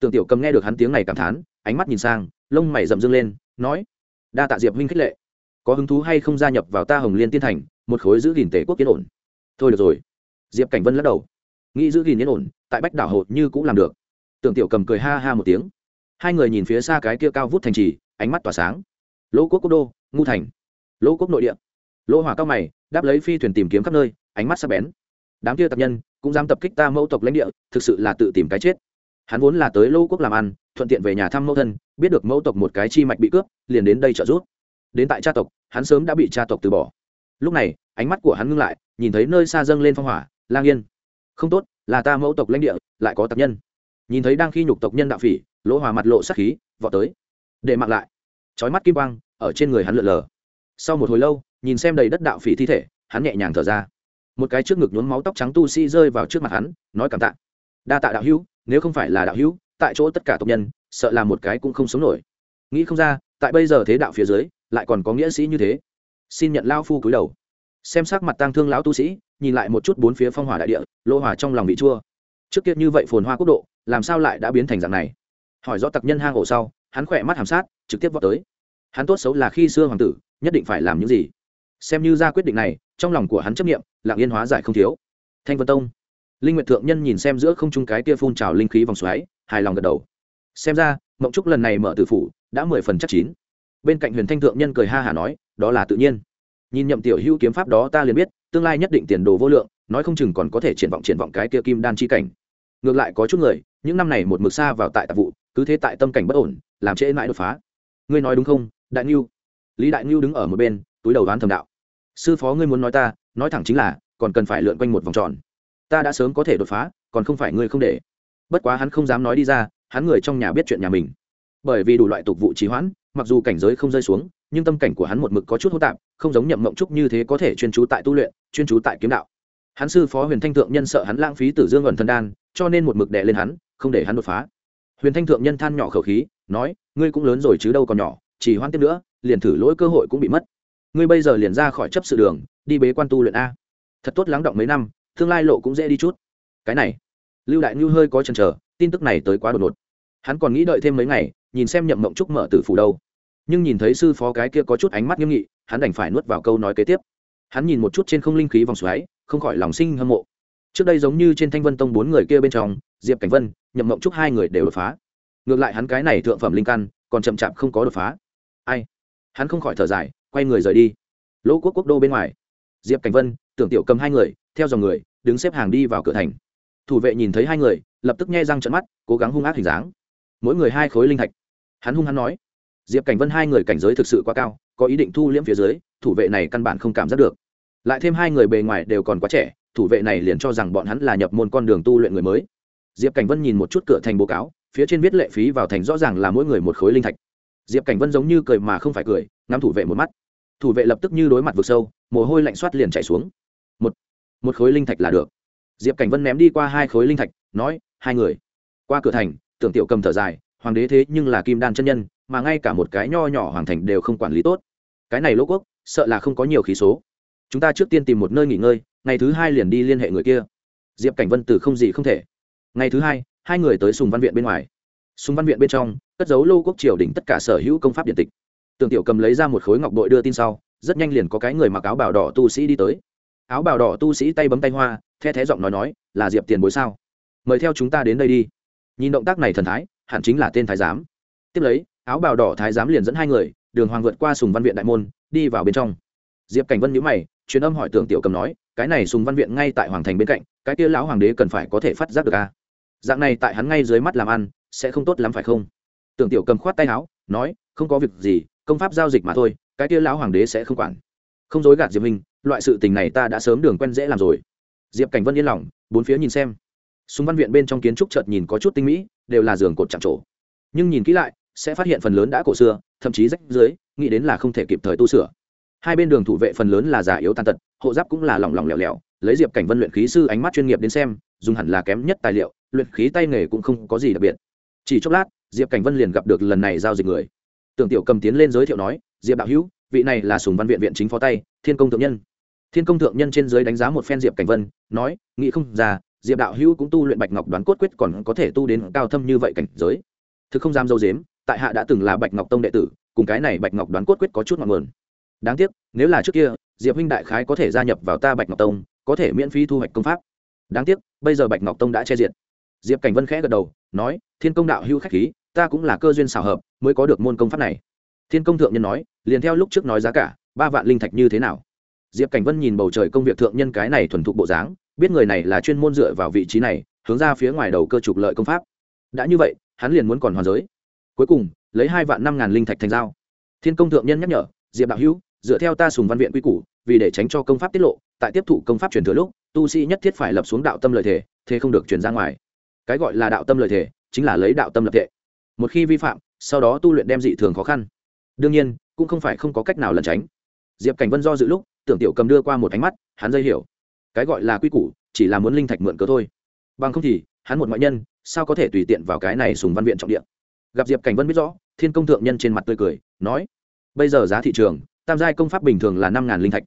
Tưởng tiểu cầm nghe được hắn tiếng này cảm thán, ánh mắt nhìn sang, lông mày rậm dưng lên, nói, đa tạ diệp huynh khích lệ. Có hứng thú hay không gia nhập vào ta hồng liên tiên thành, một khối giữ gìn tề quốc yên ổn? Thôi được rồi. Diệp cảnh vân lắc đầu. Nghĩ giữ gìn yên ổn, tại bách đảo hộ như cũng làm được. Tưởng tiểu cầm cười ha ha một tiếng. Hai người nhìn phía xa cái kia cao vút thành trì, ánh mắt tỏa sáng. Lỗ quốc quốc đô, ngu thành. Lỗ quốc nội địa. Lỗ hỏa cao mày đáp lấy phi thuyền tìm kiếm khắp nơi, ánh mắt sắp bén. Đám kia tập nhân cũng dám tập kích ta mẫu tộc lãnh địa, thực sự là tự tìm cái chết. Hắn vốn là tới Lô quốc làm ăn, thuận tiện về nhà thăm mẫu thân, biết được mẫu tộc một cái chi mạch bị cướp, liền đến đây trợ giúp. Đến tại cha tộc, hắn sớm đã bị cha tộc từ bỏ. Lúc này, ánh mắt của hắn ngưng lại, nhìn thấy nơi xa dâng lên phong hỏa, lang yên. Không tốt, là ta mẫu tộc lãnh địa, lại có tập nhân. Nhìn thấy đang khi nhục tộc nhân đạo phỉ, lỗ hòa mặt lộ sắc khí, vọt tới. Để mặc lại. Trói mắt kim quang, ở trên người hắn lượn lờ. Sau một hồi lâu nhìn xem đầy đất đạo phỉ thi thể, hắn nhẹ nhàng thở ra. Một cái trước ngực nhuốm máu tóc trắng tu sĩ rơi vào trước mặt hắn, nói cảm tạ. Đa tạ đạo hữu, nếu không phải là đạo hữu, tại chỗ tất cả tộc nhân, sợ là một cái cũng không sống nổi. Nghĩ không ra, tại bây giờ thế đạo phía dưới, lại còn có nghĩa sĩ như thế. Xin nhận lao phu cúi đầu. Xem sắc mặt tang thương lão tu sĩ, nhìn lại một chút bốn phía phong hỏa đại địa, lô hòa trong lòng bị chua. Trước kia như vậy phồn hoa quốc độ, làm sao lại đã biến thành dạng này? Hỏi rõ tặc nhân hang ổ sau, hắn khỏe mắt hàm sát, trực tiếp vào tới. Hắn tốt xấu là khi xưa hoàng tử, nhất định phải làm những gì? Xem như ra quyết định này, trong lòng của hắn chấp nghiệm lạng yên hóa giải không thiếu. Thanh vân tông. Linh nguyệt thượng nhân nhìn xem giữa không trung cái kia phun trào linh khí vòng xoáy, hài lòng gật đầu. Xem ra, mộng trúc lần này mở tử phủ, đã mười phần chắc chín. Bên cạnh huyền thanh thượng nhân cười ha hả nói, đó là tự nhiên. Nhìn nhậm tiểu hữu kiếm pháp đó ta liền biết, tương lai nhất định tiền đồ vô lượng, nói không chừng còn có thể triển vọng triển vọng cái kia kim đan chi cảnh. Ngược lại có chút người, những năm này một mực xa vào tại tạp vụ, cứ thế tại tâm cảnh bất ổn, làm trễ mãi đột phá. Ngươi nói đúng không, đại ngưu lý đại ngưu đứng ở một bên túi đầu đoán thầm đạo. Sư phó ngươi muốn nói ta, nói thẳng chính là, còn cần phải lượn quanh một vòng tròn. Ta đã sớm có thể đột phá, còn không phải ngươi không để. Bất quá hắn không dám nói đi ra, hắn người trong nhà biết chuyện nhà mình. Bởi vì đủ loại tục vụ trì hoãn, mặc dù cảnh giới không rơi xuống, nhưng tâm cảnh của hắn một mực có chút hô tạp, không giống nhậm mộng trúc như thế có thể chuyên trú tại tu luyện, chuyên trú tại kiếm đạo. Hắn sư phó huyền thanh thượng nhân sợ hắn lãng phí tử dương ẩn thân đan, cho nên một mực đè lên hắn, không để hắn đột phá. Huyền thanh thượng nhân than nhỏ khẩu khí, nói, ngươi cũng lớn rồi chứ đâu còn nhỏ, chỉ hoan tiếp nữa, liền thử lỗi cơ hội cũng bị mất ngươi bây giờ liền ra khỏi chấp sự đường, đi bế quan tu luyện a. Thật tốt lắng động mấy năm, tương lai lộ cũng dễ đi chút. Cái này, lưu đại ngưu hơi có chần chờ, tin tức này tới quá đột ngột. Hắn còn nghĩ đợi thêm mấy ngày, nhìn xem nhậm mộng trúc mở tử phủ đâu. Nhưng nhìn thấy sư phó cái kia có chút ánh mắt nghiêm nghị, hắn đành phải nuốt vào câu nói kế tiếp. Hắn nhìn một chút trên không linh khí vòng xoáy, không khỏi lòng sinh hâm mộ. Trước đây giống như trên thanh vân tông bốn người kia bên trong, diệp cảnh vân, nhậm mộng trúc hai người đều đột phá. Ngược lại hắn cái này thượng phẩm linh căn, còn chậm chạp không có đột phá. Ai? Hắn không khỏi thở dài quay người rời đi. Lỗ quốc quốc đô bên ngoài. Diệp cảnh vân, tưởng tiểu cầm hai người, theo dòng người, đứng xếp hàng đi vào cửa thành. Thủ vệ nhìn thấy hai người, lập tức nghe răng trận mắt, cố gắng hung ác hình dáng. Mỗi người hai khối linh thạch. Hắn hung hắn nói, diệp cảnh vân hai người cảnh giới thực sự quá cao, có ý định thu liễm phía dưới, thủ vệ này căn bản không cảm giác được. Lại thêm hai người bề ngoài đều còn quá trẻ, thủ vệ này liền cho rằng bọn hắn là nhập môn con đường tu luyện người mới. Diệp cảnh vân nhìn một chút cửa thành báo cáo, phía trên viết lệ phí vào thành rõ ràng là mỗi người một khối linh thạch. Diệp cảnh vân giống như cười mà không phải cười ngắm thủ vệ một mắt. Thủ vệ lập tức như đối mặt vực sâu, mồ hôi lạnh soát liền chảy xuống. Một một khối linh thạch là được. Diệp cảnh vân ném đi qua hai khối linh thạch, nói, hai người. Qua cửa thành, tưởng tiểu cầm thở dài, hoàng đế thế nhưng là kim đan chân nhân, mà ngay cả một cái nho nhỏ hoàng thành đều không quản lý tốt. Cái này lỗ quốc, sợ là không có nhiều khí số. Chúng ta trước tiên tìm một nơi nghỉ ngơi, ngày thứ hai liền đi liên hệ người kia. Diệp cảnh vân từ không gì không thể. Ngày thứ hai hai người tới sùng văn viện bên ngoài. Sùng văn viện bên trong, cất giấu lô quốc triều đình tất cả sở hữu công pháp điện tịch tưởng tiểu cầm lấy ra một khối ngọc bội đưa tin sau, rất nhanh liền có cái người mặc áo bào đỏ tu sĩ đi tới. Áo bào đỏ tu sĩ tay bấm tay hoa, the thé giọng nói nói, là diệp tiền bối sao? Mời theo chúng ta đến đây đi. Nhìn động tác này thần thái, hẳn chính là tên thái giám. Tiếp lấy, áo bào đỏ thái giám liền dẫn hai người, đường hoàng vượt qua sùng văn viện đại môn, đi vào bên trong. Diệp cảnh vân nhữ mày, truyền âm hỏi tưởng tiểu cầm nói, cái này sùng văn viện ngay tại hoàng thành bên cạnh, cái kia lão hoàng đế cần phải có thể phát giác được a à? dạng này tại hắn ngay dưới mắt làm ăn, sẽ không tốt lắm phải không? Tưởng tiểu cầm khoát tay áo, nói, không có việc gì công pháp giao dịch mà thôi, cái kia lão hoàng đế sẽ không quản. Không dối gạt diệp minh, loại sự tình này ta đã sớm đường quen dễ làm rồi. Diệp cảnh vân yên lòng, bốn phía nhìn xem. Súng văn viện bên trong kiến trúc chợt nhìn có chút tinh mỹ, đều là giường cột chạm trổ. Nhưng nhìn kỹ lại, sẽ phát hiện phần lớn đã cổ xưa, thậm chí rách dưới, nghĩ đến là không thể kịp thời tu sửa. Hai bên đường thủ vệ phần lớn là già yếu tàn tật, hộ giáp cũng là lỏng lỏng lẻo lẻo. Lấy diệp cảnh vân luyện khí sư ánh mắt chuyên nghiệp đến xem, dùng hẳn là kém nhất tài liệu, luyện khí tay nghề cũng không có gì đặc biệt. Chỉ chốc lát, diệp cảnh vân liền gặp được lần này giao dịch người tưởng tiểu cầm tiến lên giới thiệu nói, diệp đạo hữu, vị này là sùng văn viện viện chính phó tay, thiên công thượng nhân. Thiên công thượng nhân trên giới đánh giá một phen diệp cảnh vân, nói, nghĩ không ra, diệp đạo hữu cũng tu luyện bạch ngọc đoán cốt quyết còn có thể tu đến cao thâm như vậy cảnh giới. Thực không dám dâu dếm, tại hạ đã từng là bạch ngọc tông đệ tử, cùng cái này bạch ngọc đoán cốt quyết có chút ngọn nguồn. Đáng tiếc, nếu là trước kia, diệp huynh đại khái có thể gia nhập vào ta bạch ngọc tông, có thể miễn phí thu hoạch công pháp. Đáng tiếc, bây giờ bạch ngọc tông đã che diệt. Diệp cảnh vân khẽ gật đầu, nói, thiên công đạo hữu khách khí ta cũng là cơ duyên xảo hợp, mới có được môn công pháp này. Thiên công thượng nhân nói, liền theo lúc trước nói giá cả, ba vạn linh thạch như thế nào? Diệp cảnh vân nhìn bầu trời công việc thượng nhân cái này thuần thục bộ dáng, biết người này là chuyên môn dựa vào vị trí này, hướng ra phía ngoài đầu cơ trục lợi công pháp. Đã như vậy, hắn liền muốn còn hoàn giới. Cuối cùng, lấy hai vạn năm ngàn linh thạch thành giao. Thiên công thượng nhân nhắc nhở, diệp đạo hữu, dựa theo ta sùng văn viện quy củ, vì để tránh cho công pháp tiết lộ, tại tiếp thụ công pháp truyền thừa lúc, tu sĩ nhất thiết phải lập xuống đạo tâm lợi thể, thế không được truyền ra ngoài. Cái gọi là đạo tâm lợi thể, chính là lấy đạo tâm lập thể một khi vi phạm, sau đó tu luyện đem dị thường khó khăn. Đương nhiên, cũng không phải không có cách nào lẩn tránh. Diệp cảnh vân do dự lúc, tưởng tiểu cầm đưa qua một ánh mắt, hắn dây hiểu. Cái gọi là quy củ, chỉ là muốn linh thạch mượn cớ thôi. Bằng không thì, hắn một ngoại nhân, sao có thể tùy tiện vào cái này sùng văn viện trọng địa? Gặp diệp cảnh vân biết rõ, thiên công thượng nhân trên mặt tươi cười, nói, bây giờ giá thị trường, tam giai công pháp bình thường là năm ngàn linh thạch.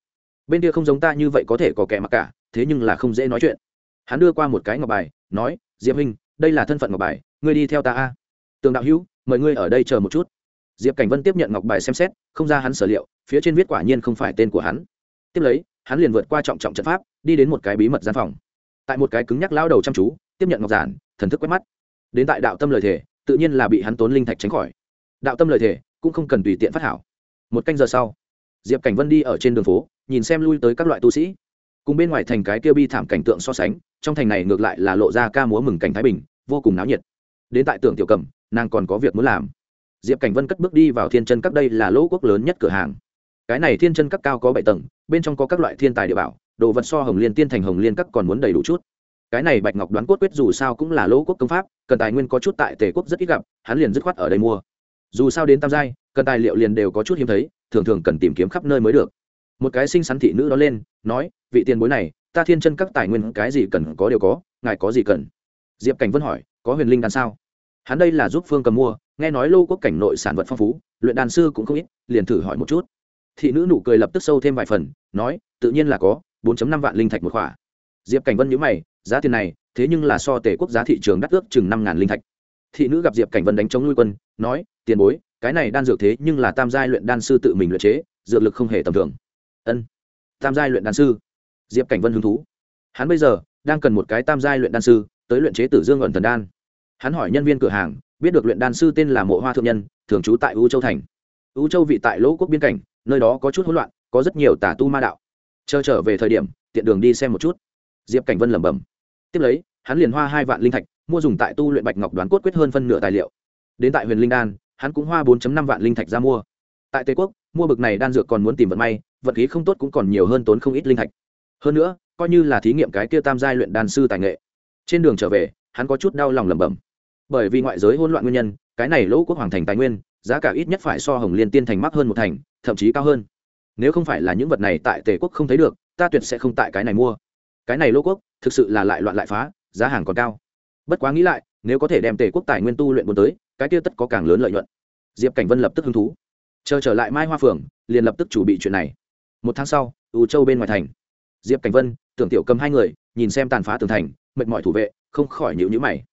Bên kia không giống ta như vậy có thể có kẻ mặc cả, thế nhưng là không dễ nói chuyện. Hắn đưa qua một cái ngọc bài, nói, diệp huynh, đây là thân phận ngọc bài, ngươi đi theo ta a tường đạo hữu, mời ngươi ở đây chờ một chút. Diệp cảnh vân tiếp nhận ngọc bài xem xét, không ra hắn sở liệu, phía trên viết quả nhiên không phải tên của hắn. Tiếp lấy, hắn liền vượt qua trọng trọng trận pháp, đi đến một cái bí mật gian phòng. Tại một cái cứng nhắc lao đầu chăm chú, tiếp nhận ngọc giản, thần thức quét mắt. Đến tại đạo tâm lời thể tự nhiên là bị hắn tốn linh thạch tránh khỏi. Đạo tâm lời thể cũng không cần tùy tiện phát hảo. Một canh giờ sau, diệp cảnh vân đi ở trên đường phố, nhìn xem lui tới các loại tu sĩ. Cùng bên ngoài thành cái kia bi thảm cảnh tượng so sánh, trong thành này ngược lại là lộ ra ca múa mừng cảnh thái bình, vô cùng náo nhiệt. Đến tại tưởng tiểu cầm nàng còn có việc muốn làm. Diệp cảnh vân cất bước đi vào thiên chân các, đây là lỗ quốc lớn nhất cửa hàng. Cái này thiên chân các cao có bảy tầng, bên trong có các loại thiên tài địa bảo, đồ vật so hồng liên tiên thành hồng liên các còn muốn đầy đủ chút. Cái này bạch ngọc đoán cốt quyết dù sao cũng là lỗ quốc công pháp, cần tài nguyên có chút tại tề quốc rất ít gặp, hắn liền dứt khoát ở đây mua. Dù sao đến tam giai, cần tài liệu liền đều có chút hiếm thấy, thường thường cần tìm kiếm khắp nơi mới được. Một cái xinh xắn thị nữ đó lên, nói, vị tiền bối này, ta thiên chân các tài nguyên cái gì cần có đều có, ngài có gì cần? Diệp cảnh vân hỏi, có huyền linh đan sao? Hắn đây là giúp phương cầm mua, nghe nói lô quốc cảnh nội sản vật phong phú, luyện đan sư cũng không ít, liền thử hỏi một chút. Thị nữ nụ cười lập tức sâu thêm vài phần, nói, tự nhiên là có 4 năm vạn linh thạch một khỏa. Diệp cảnh vân nhíu mày, giá tiền này, thế nhưng là so tể quốc giá thị trường đắt ước chừng năm ngàn linh thạch. Thị nữ gặp diệp cảnh vân đánh chống nuôi quân, nói, tiền bối, cái này đan dược thế nhưng là tam giai luyện đan sư tự mình luyện chế, dược lực không hề tầm thường. Ân, tam giai luyện đan sư. Diệp cảnh vân hứng thú. Hắn bây giờ đang cần một cái tam giai luyện đan sư, tới luyện chế tử dương ẩn thần đan hắn hỏi nhân viên cửa hàng, biết được luyện đan sư tên là mộ hoa thượng nhân, thường trú tại u châu thành. U châu vị tại lỗ quốc biên cảnh, nơi đó có chút hỗn loạn, có rất nhiều tà tu ma đạo. Chờ trở về thời điểm, tiện đường đi xem một chút. Diệp cảnh vân lẩm bẩm. Tiếp lấy, hắn liền hoa hai vạn linh thạch, mua dùng tại tu luyện bạch ngọc đoán cốt quyết hơn phân nửa tài liệu. Đến tại huyền linh đan, hắn cũng hoa bốn năm vạn linh thạch ra mua. Tại tây quốc, mua bực này đan dược còn muốn tìm vận may vật khí không tốt cũng còn nhiều hơn tốn không ít linh thạch. Hơn nữa, coi như là thí nghiệm cái kia tam giai luyện đan sư tài nghệ. Trên đường trở về, hắn có chút đau lòng lẩm bẩm bởi vì ngoại giới hỗn loạn nguyên nhân, cái này lỗ quốc hoàng thành tài nguyên, giá cả ít nhất phải so hồng liên tiên thành mắc hơn một thành, thậm chí cao hơn. Nếu không phải là những vật này tại tề quốc không thấy được, ta tuyệt sẽ không tại cái này mua. Cái này lỗ quốc, thực sự là lại loạn lại phá, giá hàng còn cao. Bất quá nghĩ lại, nếu có thể đem tề quốc tài nguyên tu luyện buôn tới, cái kia tất có càng lớn lợi nhuận. Diệp cảnh vân lập tức hứng thú. Chờ trở lại mai hoa phường liền lập tức chủ bị chuyện này. Một tháng sau ưu châu bên ngoài thành. Diệp cảnh vân, tưởng tiểu cầm hai người, nhìn xem tàn phá tường thành, mệt mỏi thủ vệ, không khỏi nhịu nhữ mày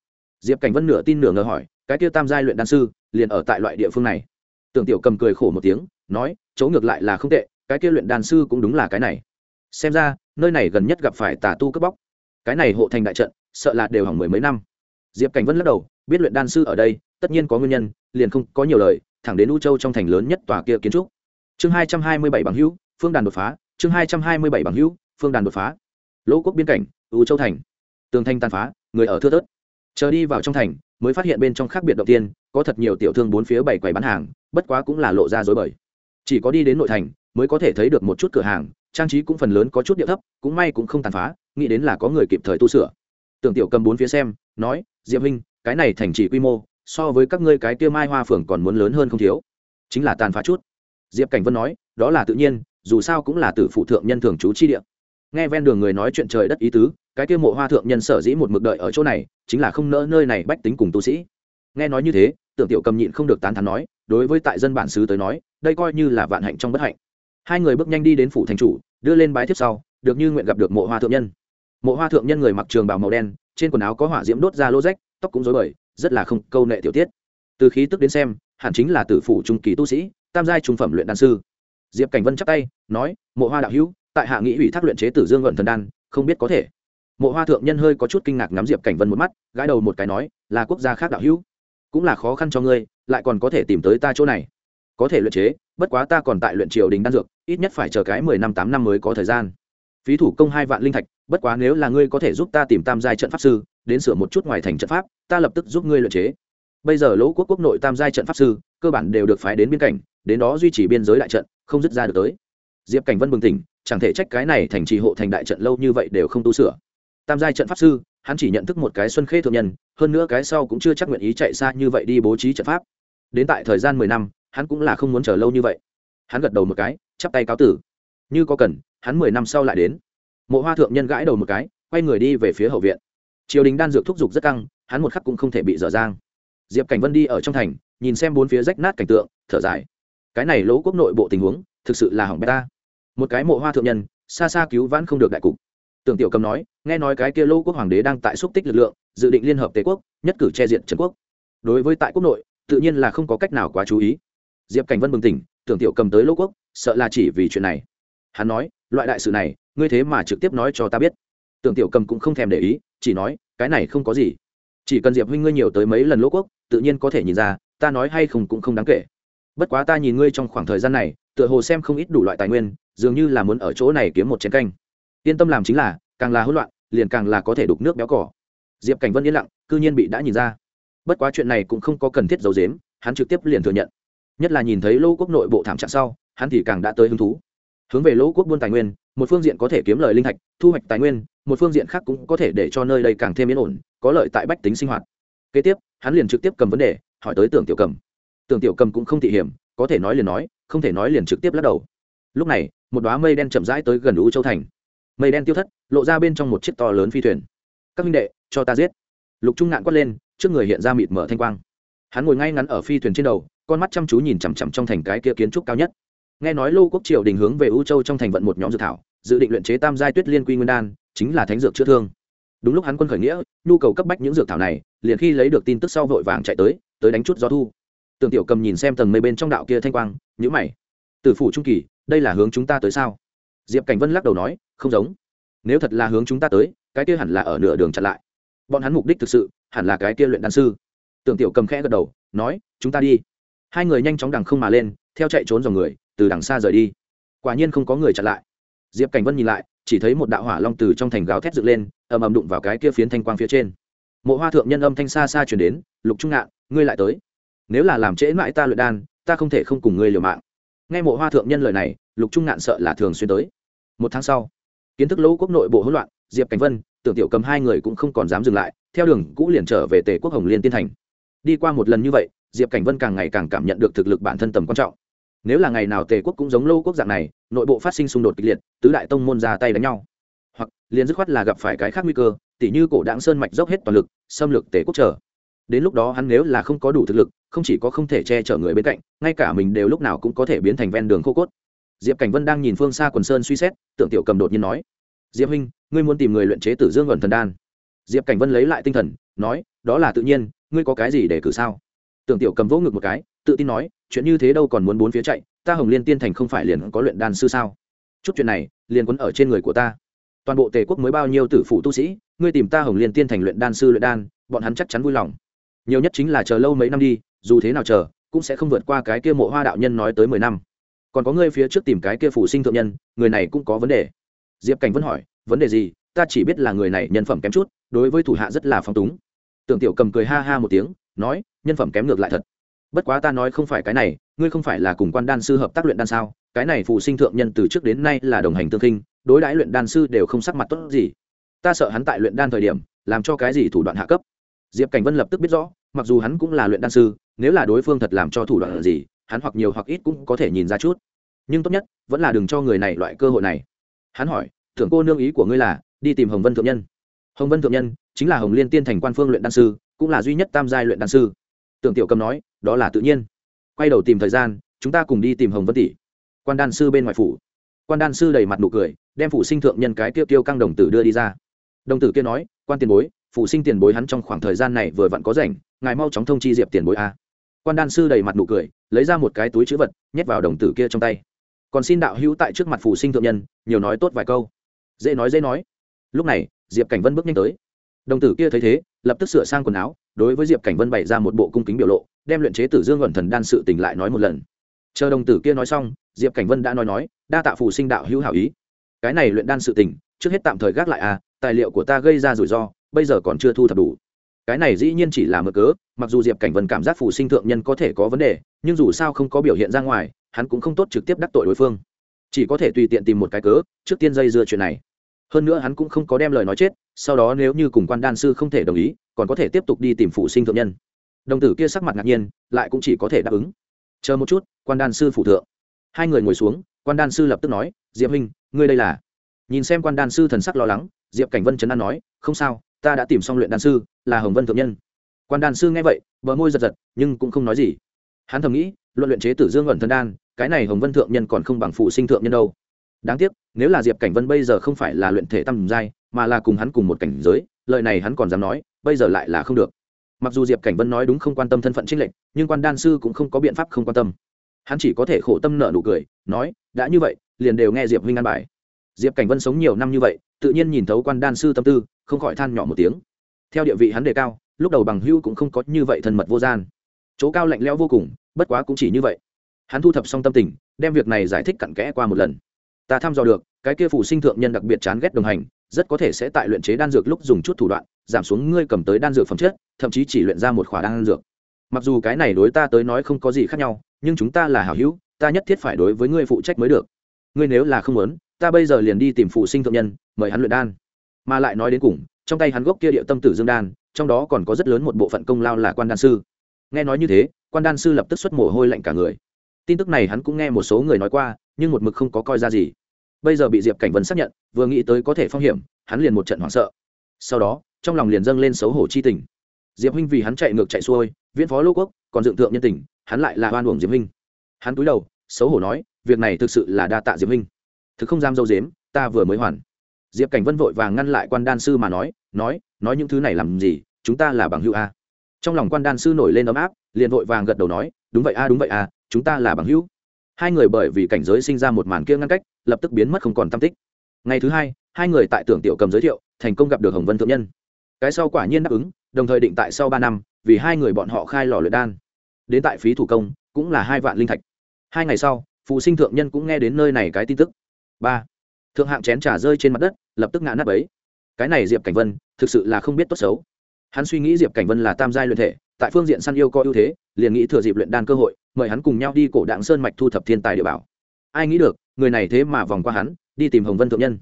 diệp cảnh vân nửa tin nửa ngờ hỏi, cái kia tam giai luyện đan sư liền ở tại loại địa phương này? Tưởng tiểu cầm cười khổ một tiếng, nói, chỗ ngược lại là không tệ, cái kia luyện đan sư cũng đúng là cái này. Xem ra, nơi này gần nhất gặp phải tà tu cướp bóc. Cái này hộ thành đại trận, sợ là đều hỏng mười mấy năm. Diệp cảnh vân lắc đầu, biết luyện đan sư ở đây, tất nhiên có nguyên nhân, liền không có nhiều lời, thẳng đến u châu trong thành lớn nhất tòa kia kiến trúc. Chương hai trăm hai mươi bảy bằng hữu, phương đàn đột phá. Chương hai trăm hai mươi bảy bằng hữu, phương đàn đột phá. Lỗ quốc biên cảnh, u châu thành. Tường thanh tàn phá, người ở thưa tớt chờ đi vào trong thành, mới phát hiện bên trong khác biệt đầu tiên, có thật nhiều tiểu thương bốn phía bảy quầy bán hàng, bất quá cũng là lộ ra dối bời. Chỉ có đi đến nội thành, mới có thể thấy được một chút cửa hàng, trang trí cũng phần lớn có chút điệu thấp, cũng may cũng không tàn phá, nghĩ đến là có người kịp thời tu sửa. Tưởng tiểu cầm bốn phía xem, nói, diệp huynh, cái này thành chỉ quy mô, so với các ngươi cái kia mai hoa phường còn muốn lớn hơn không thiếu. Chính là tàn phá chút. Diệp cảnh vân nói, đó là tự nhiên, dù sao cũng là tử phụ thượng nhân thường trú chi địa. Nghe ven đường người nói chuyện trời đất ý tứ cái kia mộ hoa thượng nhân sở dĩ một mực đợi ở chỗ này, chính là không nỡ nơi này bách tính cùng tu sĩ. Nghe nói như thế, tưởng tiểu cầm nhịn không được tán thán nói, đối với tại dân bản xứ tới nói, đây coi như là vạn hạnh trong bất hạnh. Hai người bước nhanh đi đến phủ thành chủ, đưa lên bái tiếp sau, được như nguyện gặp được mộ hoa thượng nhân. Mộ hoa thượng nhân người mặc trường bào màu đen, trên quần áo có hỏa diễm đốt ra lô rách, tóc cũng rối bời, rất là không câu nệ tiểu tiết. Từ khí tức đến xem, hẳn chính là tử phủ trung kỳ tu sĩ, tam giai trung phẩm luyện đan sư. Diệp cảnh vân chắp tay, nói, mộ hoa đạo hữu, tại hạ nghĩ ủy thác luyện chế tử dương vận thần đan, không biết có thể mộ hoa thượng nhân hơi có chút kinh ngạc ngắm diệp cảnh vân một mắt, gãi đầu một cái nói, là quốc gia khác đạo hữu, cũng là khó khăn cho ngươi, lại còn có thể tìm tới ta chỗ này. Có thể luyện chế, bất quá ta còn tại luyện triều đình đan dược, ít nhất phải chờ cái mười năm tám năm mới có thời gian. Phí thủ công hai vạn linh thạch, bất quá nếu là ngươi có thể giúp ta tìm tam giai trận pháp sư, đến sửa một chút ngoài thành trận pháp, ta lập tức giúp ngươi luyện chế. Bây giờ lỗ quốc quốc nội tam giai trận pháp sư, cơ bản đều được phái đến biên cảnh, đến đó duy trì biên giới đại trận, không dứt ra được tới. Diệp cảnh vân bừng tỉnh, chẳng thể trách cái này thành trì hộ thành đại trận lâu như vậy đều không tu sửa tam giai trận pháp sư, hắn chỉ nhận thức một cái xuân khê thượng nhân, hơn nữa cái sau cũng chưa chắc nguyện ý chạy xa như vậy đi bố trí trận pháp. Đến tại thời gian mười năm, hắn cũng là không muốn chờ lâu như vậy. Hắn gật đầu một cái, chắp tay cáo tử. Như có cần, hắn mười năm sau lại đến. Mộ hoa thượng nhân gãi đầu một cái, quay người đi về phía hậu viện. Triều đình đan dược thúc giục rất căng, hắn một khắc cũng không thể bị dở dang. Diệp cảnh vân đi ở trong thành, nhìn xem bốn phía rách nát cảnh tượng, thở dài. Cái này lỗ quốc nội bộ tình huống, thực sự là hỏng bê ta. Một cái mộ hoa thượng nhân, xa xa cứu vãn không được đại cục tưởng tiểu cầm nói, nghe nói cái kia Lô quốc hoàng đế đang tại xúc tích lực lượng, dự định liên hợp tề quốc, nhất cử che diện trần quốc. Đối với tại quốc nội, tự nhiên là không có cách nào quá chú ý. Diệp cảnh vân bừng tỉnh, tưởng tiểu cầm tới Lô quốc, sợ là chỉ vì chuyện này. Hắn nói, loại đại sự này, ngươi thế mà trực tiếp nói cho ta biết. Tưởng tiểu cầm cũng không thèm để ý, chỉ nói, cái này không có gì. Chỉ cần diệp huynh ngươi nhiều tới mấy lần lỗ quốc, tự nhiên có thể nhìn ra, ta nói hay không cũng không đáng kể. Bất quá ta nhìn ngươi trong khoảng thời gian này, tựa hồ xem không ít đủ loại tài nguyên, dường như là muốn ở chỗ này kiếm một chiến canh yên tâm làm chính là, càng là hỗn loạn, liền càng là có thể đục nước béo cỏ. Diệp cảnh vân yên lặng, cư nhiên bị đã nhìn ra. Bất quá chuyện này cũng không có cần thiết giấu dếm hắn trực tiếp liền thừa nhận. Nhất là nhìn thấy Lô quốc nội bộ thảm trạng sau, hắn thì càng đã tới hứng thú. Hướng về Lô quốc buôn tài nguyên, một phương diện có thể kiếm lời linh thạch, thu hoạch tài nguyên, một phương diện khác cũng có thể để cho nơi đây càng thêm yên ổn, có lợi tại bách tính sinh hoạt. Kế tiếp, hắn liền trực tiếp cầm vấn đề, hỏi tới tưởng tiểu cầm. Tưởng tiểu cầm cũng không thị hiểm, có thể nói liền nói, không thể nói liền trực tiếp lắc đầu. Lúc này, một đoá mây đen chậm rãi tới gần u châu thành mây đen tiêu thất, lộ ra bên trong một chiếc to lớn phi thuyền. Các minh đệ, cho ta giết. Lục trung ngạn quát lên, trước người hiện ra mịt mở thanh quang. Hắn ngồi ngay ngắn ở phi thuyền trên đầu, con mắt chăm chú nhìn chằm chằm trong thành cái kia kiến trúc cao nhất. Nghe nói lô quốc triều đình hướng về u châu trong thành vận một nhóm dược thảo, dự định luyện chế tam giai tuyết liên quy nguyên đan, chính là thánh dược chữa thương. Đúng lúc hắn quân khởi nghĩa, nhu cầu cấp bách những dược thảo này, liền khi lấy được tin tức sau vội vàng chạy tới tới đánh chút gió thu. Tưởng tiểu cầm nhìn xem tầng mây bên trong đạo kia thanh quang nhữ mày. Tử phủ trung kỳ, đây là hướng chúng ta tới sao? Diệp cảnh vân lắc đầu nói, không giống. Nếu thật là hướng chúng ta tới, cái kia hẳn là ở nửa đường chặn lại. Bọn hắn mục đích thực sự, hẳn là cái kia luyện đan sư. Tưởng tiểu cầm khẽ gật đầu, nói, chúng ta đi. Hai người nhanh chóng đằng không mà lên, theo chạy trốn dòng người, từ đằng xa rời đi. Quả nhiên không có người chặn lại. Diệp cảnh vân nhìn lại, chỉ thấy một đạo hỏa long từ trong thành gáo thét dựng lên, ầm ầm đụng vào cái kia phiến thanh quang phía trên. Mộ hoa thượng nhân âm thanh xa xa chuyển đến, lục trung ngạn, ngươi lại tới. Nếu là làm trễ mãi ta luyện đan, ta không thể không cùng ngươi liều mạng. Nghe mộ hoa thượng nhân lời này, lục trung ngạn sợ là thường xuyên tới một tháng sau, kiến thức lỗ quốc nội bộ hỗn loạn, diệp cảnh vân, tưởng tiểu cầm hai người cũng không còn dám dừng lại, theo đường cũ liền trở về tề quốc hồng liên tiên thành. Đi qua một lần như vậy, diệp cảnh vân càng ngày càng cảm nhận được thực lực bản thân tầm quan trọng. Nếu là ngày nào tề quốc cũng giống lô quốc dạng này, nội bộ phát sinh xung đột kịch liệt, tứ đại tông môn ra tay đánh nhau. Hoặc, liền dứt khoát là gặp phải cái khác nguy cơ, tỉ như cổ đảng sơn mạch dốc hết toàn lực, xâm lược tề quốc trở đến lúc đó hắn nếu là không có đủ thực lực, không chỉ có không thể che chở người bên cạnh, ngay cả mình đều lúc nào cũng có thể biến thành ven đường khô cốt diệp cảnh vân đang nhìn phương xa quần sơn suy xét tượng tiểu cầm đột nhiên nói, diệp huynh, ngươi muốn tìm người luyện chế tử dương ẩn thần đan. Diệp cảnh vân lấy lại tinh thần, nói, đó là tự nhiên, ngươi có cái gì để cử sao? Tưởng tiểu cầm vỗ ngực một cái, tự tin nói, chuyện như thế đâu còn muốn bốn phía chạy, ta hồng liên tiên thành không phải liền có luyện đan sư sao? Chút chuyện này, liền quấn ở trên người của ta. Toàn bộ tề quốc mới bao nhiêu tử phụ tu sĩ, ngươi tìm ta hồng liên tiên thành luyện đan sư luyện đan, bọn hắn chắc chắn vui lòng. Nhiều nhất chính là chờ lâu mấy năm đi, dù thế nào chờ, cũng sẽ không vượt qua cái kia mộ hoa đạo nhân nói tới mười năm còn có ngươi phía trước tìm cái kia phụ sinh thượng nhân, người này cũng có vấn đề. Diệp cảnh vẫn hỏi, vấn đề gì? Ta chỉ biết là người này nhân phẩm kém chút, đối với thủ hạ rất là phong túng. Tưởng tiểu cầm cười ha ha một tiếng, nói, nhân phẩm kém ngược lại thật. Bất quá ta nói không phải cái này, ngươi không phải là cùng quan đan sư hợp tác luyện đan sao? Cái này phụ sinh thượng nhân từ trước đến nay là đồng hành tương kinh đối đãi luyện đan sư đều không sắc mặt tốt gì. Ta sợ hắn tại luyện đan thời điểm, làm cho cái gì thủ đoạn hạ cấp. Diệp cảnh vân lập tức biết rõ, mặc dù hắn cũng là luyện đan sư, nếu là đối phương thật làm cho thủ đoạn gì hắn hoặc nhiều hoặc ít cũng có thể nhìn ra chút. Nhưng tốt nhất, vẫn là đừng cho người này loại cơ hội này. Hắn hỏi tưởng cô nương ý của ngươi là, đi tìm hồng vân thượng nhân. Hồng vân thượng nhân chính là hồng liên tiên thành quan phương luyện đan sư, cũng là duy nhất tam giai luyện đan sư. Tưởng tiểu cầm nói, đó là tự nhiên. Quay đầu tìm thời gian, chúng ta cùng đi tìm hồng vân tỷ. Quan đan sư bên ngoài phủ. Quan đan sư đầy mặt nụ cười, đem phủ sinh thượng nhân cái tiêu tiêu căng đồng tử đưa đi ra. Đồng tử kia nói, quan tiền bối, phủ sinh tiền bối hắn trong khoảng thời gian này vừa vặn có rảnh, ngài mau chóng thông chi diệp tiền bối a quan đan sư đầy mặt nụ cười, lấy ra một cái túi chữ vật, nhét vào đồng tử kia trong tay. Còn xin đạo hữu tại trước mặt phù sinh thượng nhân, nhiều nói tốt vài câu. Dễ nói dễ nói. Lúc này, diệp cảnh vân bước nhanh tới. Đồng tử kia thấy thế, lập tức sửa sang quần áo, đối với diệp cảnh vân bày ra một bộ cung kính biểu lộ, đem luyện chế tử dương ẩn thần đan sự tỉnh lại nói một lần. Chờ đồng tử kia nói xong, diệp cảnh vân đã nói nói, đa tạ phù sinh đạo hữu hảo ý. Cái này luyện đan sự tỉnh, trước hết tạm thời gác lại à tài liệu của ta gây ra rủi ro, bây giờ còn chưa thu thập đủ cái này dĩ nhiên chỉ là mở cớ, mặc dù diệp cảnh vân cảm giác phù sinh thượng nhân có thể có vấn đề, nhưng dù sao không có biểu hiện ra ngoài, hắn cũng không tốt trực tiếp đắc tội đối phương. Chỉ có thể tùy tiện tìm một cái cớ, trước tiên dây dưa chuyện này. Hơn nữa hắn cũng không có đem lời nói chết, sau đó nếu như cùng quan đan sư không thể đồng ý, còn có thể tiếp tục đi tìm phụ sinh thượng nhân. Đồng tử kia sắc mặt ngạc nhiên, lại cũng chỉ có thể đáp ứng. Chờ một chút, quan đan sư phụ thượng. Hai người ngồi xuống, quan đan sư lập tức nói, diệp huynh, ngươi đây là? Nhìn xem quan đan sư thần sắc lo lắng, diệp cảnh vân chấn an nói, không sao, ta đã tìm xong luyện đan sư là hồng vân thượng nhân. Quan đàn sư nghe vậy, bờ môi giật giật, nhưng cũng không nói gì. Hắn thầm nghĩ, luận luyện chế tử dương ẩn thân đan, cái này hồng vân thượng nhân còn không bằng phụ sinh thượng nhân đâu. Đáng tiếc, nếu là diệp cảnh vân bây giờ không phải là luyện thể tầm giai, mà là cùng hắn cùng một cảnh giới, lời này hắn còn dám nói, bây giờ lại là không được. Mặc dù diệp cảnh vân nói đúng không quan tâm thân phận trinh lệnh nhưng quan đan sư cũng không có biện pháp không quan tâm. Hắn chỉ có thể khổ tâm nợ nụ cười, nói, đã như vậy, liền đều nghe diệp huynh an bài. Diệp cảnh vân sống nhiều năm như vậy, tự nhiên nhìn thấu quan đan sư tâm tư, không khỏi than nhỏ một tiếng theo địa vị hắn đề cao, lúc đầu bằng hưu cũng không có như vậy thân mật vô gian. Chỗ cao lạnh lẽo vô cùng, bất quá cũng chỉ như vậy. Hắn thu thập xong tâm tình, đem việc này giải thích cặn kẽ qua một lần. Ta thăm dò được, cái kia phủ sinh thượng nhân đặc biệt chán ghét đồng hành, rất có thể sẽ tại luyện chế đan dược lúc dùng chút thủ đoạn, giảm xuống ngươi cầm tới đan dược phẩm chất, thậm chí chỉ luyện ra một khỏa đan dược. Mặc dù cái này đối ta tới nói không có gì khác nhau, nhưng chúng ta là hảo hữu, ta nhất thiết phải đối với ngươi phụ trách mới được. Ngươi nếu là không muốn, ta bây giờ liền đi tìm phụ sinh thượng nhân, mời hắn luyện đan. Mà lại nói đến cùng trong tay hắn gốc kia địa tâm tử dương đan, trong đó còn có rất lớn một bộ phận công lao là quan đan sư. Nghe nói như thế, quan đan sư lập tức xuất mồ hôi lạnh cả người. Tin tức này hắn cũng nghe một số người nói qua, nhưng một mực không có coi ra gì. Bây giờ bị diệp cảnh vân xác nhận, vừa nghĩ tới có thể phong hiểm, hắn liền một trận hoảng sợ. Sau đó, trong lòng liền dâng lên xấu hổ chi tình. Diệp huynh vì hắn chạy ngược chạy xuôi, viễn phó lô quốc, còn dựng tượng nhân tình, hắn lại là oan uổng diệp huynh. Hắn cúi đầu, xấu hổ nói, việc này thực sự là đa tạ diệp huynh. Thực không dám dâu dếm, ta vừa mới hoàn diệp cảnh vân vội vàng ngăn lại quan đan sư mà nói nói nói những thứ này làm gì? Chúng ta là bằng hữu a. Trong lòng quan đan sư nổi lên ấm áp, liền vội vàng gật đầu nói, đúng vậy a, đúng vậy a, chúng ta là bằng hữu. Hai người bởi vì cảnh giới sinh ra một màn kia ngăn cách, lập tức biến mất không còn tam tích. Ngày thứ hai hai người tại tưởng tiểu cầm giới thiệu, thành công gặp được hồng vân thượng nhân. Cái sau quả nhiên đáp ứng, đồng thời định tại sau ba năm, vì hai người bọn họ khai lò luyện đan. Đến tại phí thủ công, cũng là hai vạn linh thạch. Hai ngày sau, phụ sinh thượng nhân cũng nghe đến nơi này cái tin tức. Ba thượng hạng chén trà rơi trên mặt đất, lập tức ngã nắp ấy cái này diệp cảnh vân, thực sự là không biết tốt xấu. Hắn suy nghĩ diệp cảnh vân là tam giai luyện thể, tại phương diện săn yêu có ưu thế, liền nghĩ thừa dịp luyện đan cơ hội, mời hắn cùng nhau đi cổ đạng sơn mạch thu thập thiên tài địa bảo. Ai nghĩ được, người này thế mà vòng qua hắn, đi tìm hồng vân thượng nhân.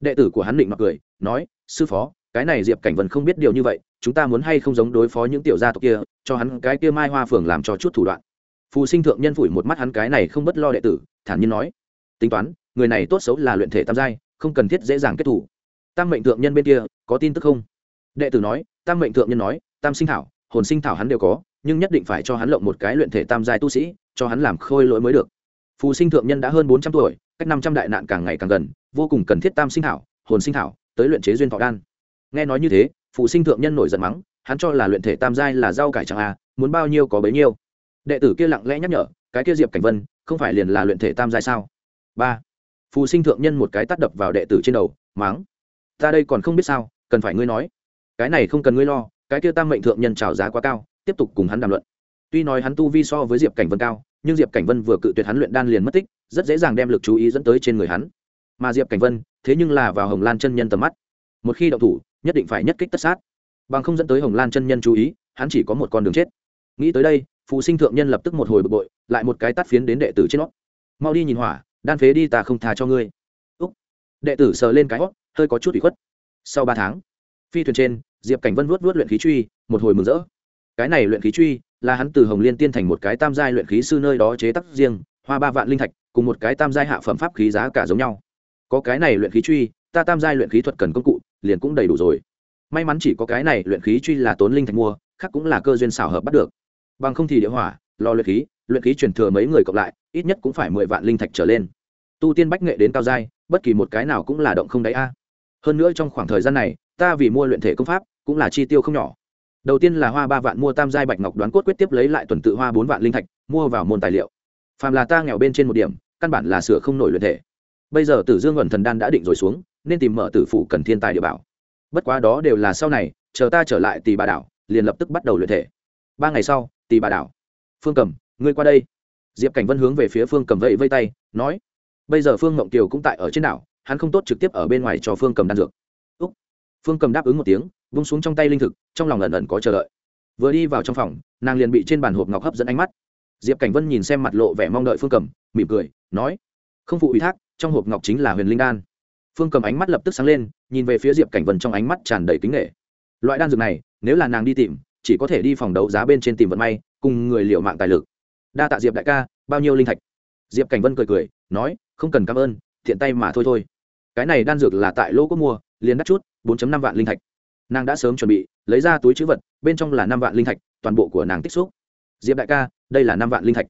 Đệ tử của hắn định mặc cười, nói, sư phó, cái này diệp cảnh vân không biết điều như vậy, chúng ta muốn hay không giống đối phó những tiểu gia tộc kia, cho hắn cái kia mai hoa phường làm cho chút thủ đoạn. Phù sinh thượng nhân phủi một mắt hắn cái này không bất lo đệ tử, thản nhiên nói. Tính toán người này tốt xấu là luyện thể tam giai, không cần thiết dễ dàng kết thủ. Tam mệnh thượng nhân bên kia, có tin tức không? Đệ tử nói, tam mệnh thượng nhân nói, tam sinh thảo, hồn sinh thảo hắn đều có, nhưng nhất định phải cho hắn lộng một cái luyện thể tam giai tu sĩ, cho hắn làm khôi lỗi mới được. Phù sinh thượng nhân đã hơn bốn trăm tuổi, cách năm trăm đại nạn càng ngày càng gần, vô cùng cần thiết tam sinh thảo, hồn sinh thảo, tới luyện chế duyên thọ đan. Nghe nói như thế, phù sinh thượng nhân nổi giận mắng, hắn cho là luyện thể tam giai là rau cải chẳng à muốn bao nhiêu có bấy nhiêu. Đệ tử kia lặng lẽ nhắc nhở, cái kia diệp cảnh vân, không phải liền là luyện thể tam giai sao? Ba phù sinh thượng nhân một cái tắt đập vào đệ tử trên đầu mắng ta đây còn không biết sao, cần phải ngươi nói. Cái này không cần ngươi lo, cái kia tam mệnh thượng nhân trào giá quá cao, tiếp tục cùng hắn đàm luận. Tuy nói hắn tu vi so với diệp cảnh vân cao, nhưng diệp cảnh vân vừa cự tuyệt hắn luyện đan liền mất tích, rất dễ dàng đem lực chú ý dẫn tới trên người hắn. Mà diệp cảnh vân, thế nhưng là vào hồng lan chân nhân tầm mắt. Một khi động thủ, nhất định phải nhất kích tất sát. Bằng không dẫn tới hồng lan chân nhân chú ý, hắn chỉ có một con đường chết. Nghĩ tới đây phụ sinh thượng nhân lập tức một hồi bực bội, lại một cái tắt phiến đến đệ tử trên nó mau đi nhìn hỏa đan phế đi ta không tha cho ngươi. Úc. Đệ tử sờ lên cái hót hơi có chút bị khuất. Sau ba tháng, phi thuyền trên, diệp cảnh vân vuốt vuốt luyện khí truy, một hồi mừng rỡ. Cái này luyện khí truy là hắn từ hồng liên tiên thành một cái tam giai luyện khí sư nơi đó chế tác riêng, hoa ba vạn linh thạch, cùng một cái tam giai hạ phẩm pháp khí giá cả giống nhau. Có cái này luyện khí truy, ta tam giai luyện khí thuật cần công cụ, liền cũng đầy đủ rồi. May mắn chỉ có cái này luyện khí truy là tốn linh thạch mua, khác cũng là cơ duyên xảo hợp bắt được. Bằng không thì địa hỏa, lò luyện khí luyện khí truyền thừa mấy người cộng lại ít nhất cũng phải mười vạn linh thạch trở lên. Tu tiên bách nghệ đến cao giai, bất kỳ một cái nào cũng là động không đáy a. Hơn nữa trong khoảng thời gian này, ta vì mua luyện thể công pháp, cũng là chi tiêu không nhỏ. Đầu tiên là hoa ba vạn mua tam giai bạch ngọc đoán cốt quyết tiếp lấy lại tuần tự hoa bốn vạn linh thạch, mua vào môn tài liệu. Phàm là ta nghèo bên trên một điểm, căn bản là sửa không nổi luyện thể. Bây giờ tử dương ẩn thần đan đã định rồi xuống, nên tìm mở tử phụ cần thiên tài địa bảo. Bất quá đó đều là sau này, chờ ta trở lại tỷ bà đảo, liền lập tức bắt đầu luyện thể. Ba ngày sau tỷ bà đảo. Phương cầm, ngươi qua đây diệp cảnh vân hướng về phía phương cầm vẫy vây tay, nói, bây giờ phương mộng kiều cũng tại ở trên đảo, hắn không tốt trực tiếp ở bên ngoài cho phương cầm đan dược. Úc, phương cầm đáp ứng một tiếng, vung xuống trong tay linh thực, trong lòng ẩn ẩn có chờ đợi. Vừa đi vào trong phòng, nàng liền bị trên bàn hộp ngọc hấp dẫn ánh mắt. Diệp cảnh vân nhìn xem mặt lộ vẻ mong đợi phương cầm, mỉm cười, nói, không phụ ủy thác, trong hộp ngọc chính là huyền linh đan. Phương cầm ánh mắt lập tức sáng lên, nhìn về phía diệp cảnh vân trong ánh mắt tràn đầy kính nghệ loại đan dược này, nếu là nàng đi tìm, chỉ có thể đi phòng đấu giá bên trên tìm vận may, cùng người liệu mạng tài lực đa tạ diệp đại ca bao nhiêu linh thạch diệp cảnh vân cười cười nói không cần cảm ơn thiện tay mà thôi thôi cái này đan dược là tại lỗ có mua liền đắt chút bốn năm vạn linh thạch nàng đã sớm chuẩn bị lấy ra túi chữ vật bên trong là năm vạn linh thạch toàn bộ của nàng tích xúc diệp đại ca đây là năm vạn linh thạch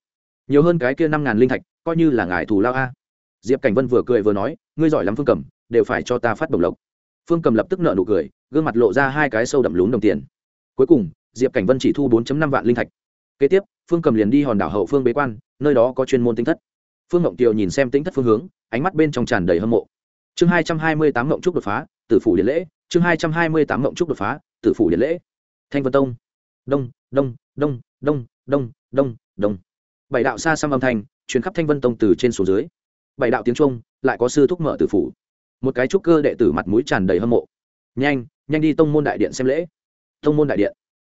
nhiều hơn cái kia năm ngàn linh thạch coi như là ngài thù lao a diệp cảnh vân vừa cười vừa nói ngươi giỏi lắm phương cầm đều phải cho ta phát bổng lộc phương cầm lập tức nợ nụ cười gương mặt lộ ra hai cái sâu đậm lún đồng tiền cuối cùng diệp cảnh vân chỉ thu bốn năm vạn linh thạch kế tiếp, phương cầm liền đi hòn đảo hậu phương bế quan, nơi đó có chuyên môn tinh thất. Phương ngộng tiều nhìn xem tinh thất phương hướng, ánh mắt bên trong tràn đầy hâm mộ. Chương hai trăm hai mươi tám ngộng trúc đột phá, tử phủ điện lễ. Chương hai trăm hai mươi tám ngộng trúc đột phá, tử phủ điện lễ. Thanh vân tông. Đông đông đông đông đông đông đông. Bảy đạo xa xăm âm thanh truyền khắp thanh vân tông từ trên xuống dưới. Bảy đạo tiếng trung lại có sư thúc mở tử phủ. Một cái trúc cơ đệ tử mặt mũi tràn đầy hâm mộ. Nhanh nhanh đi tông môn đại điện xem lễ. Tông môn đại điện.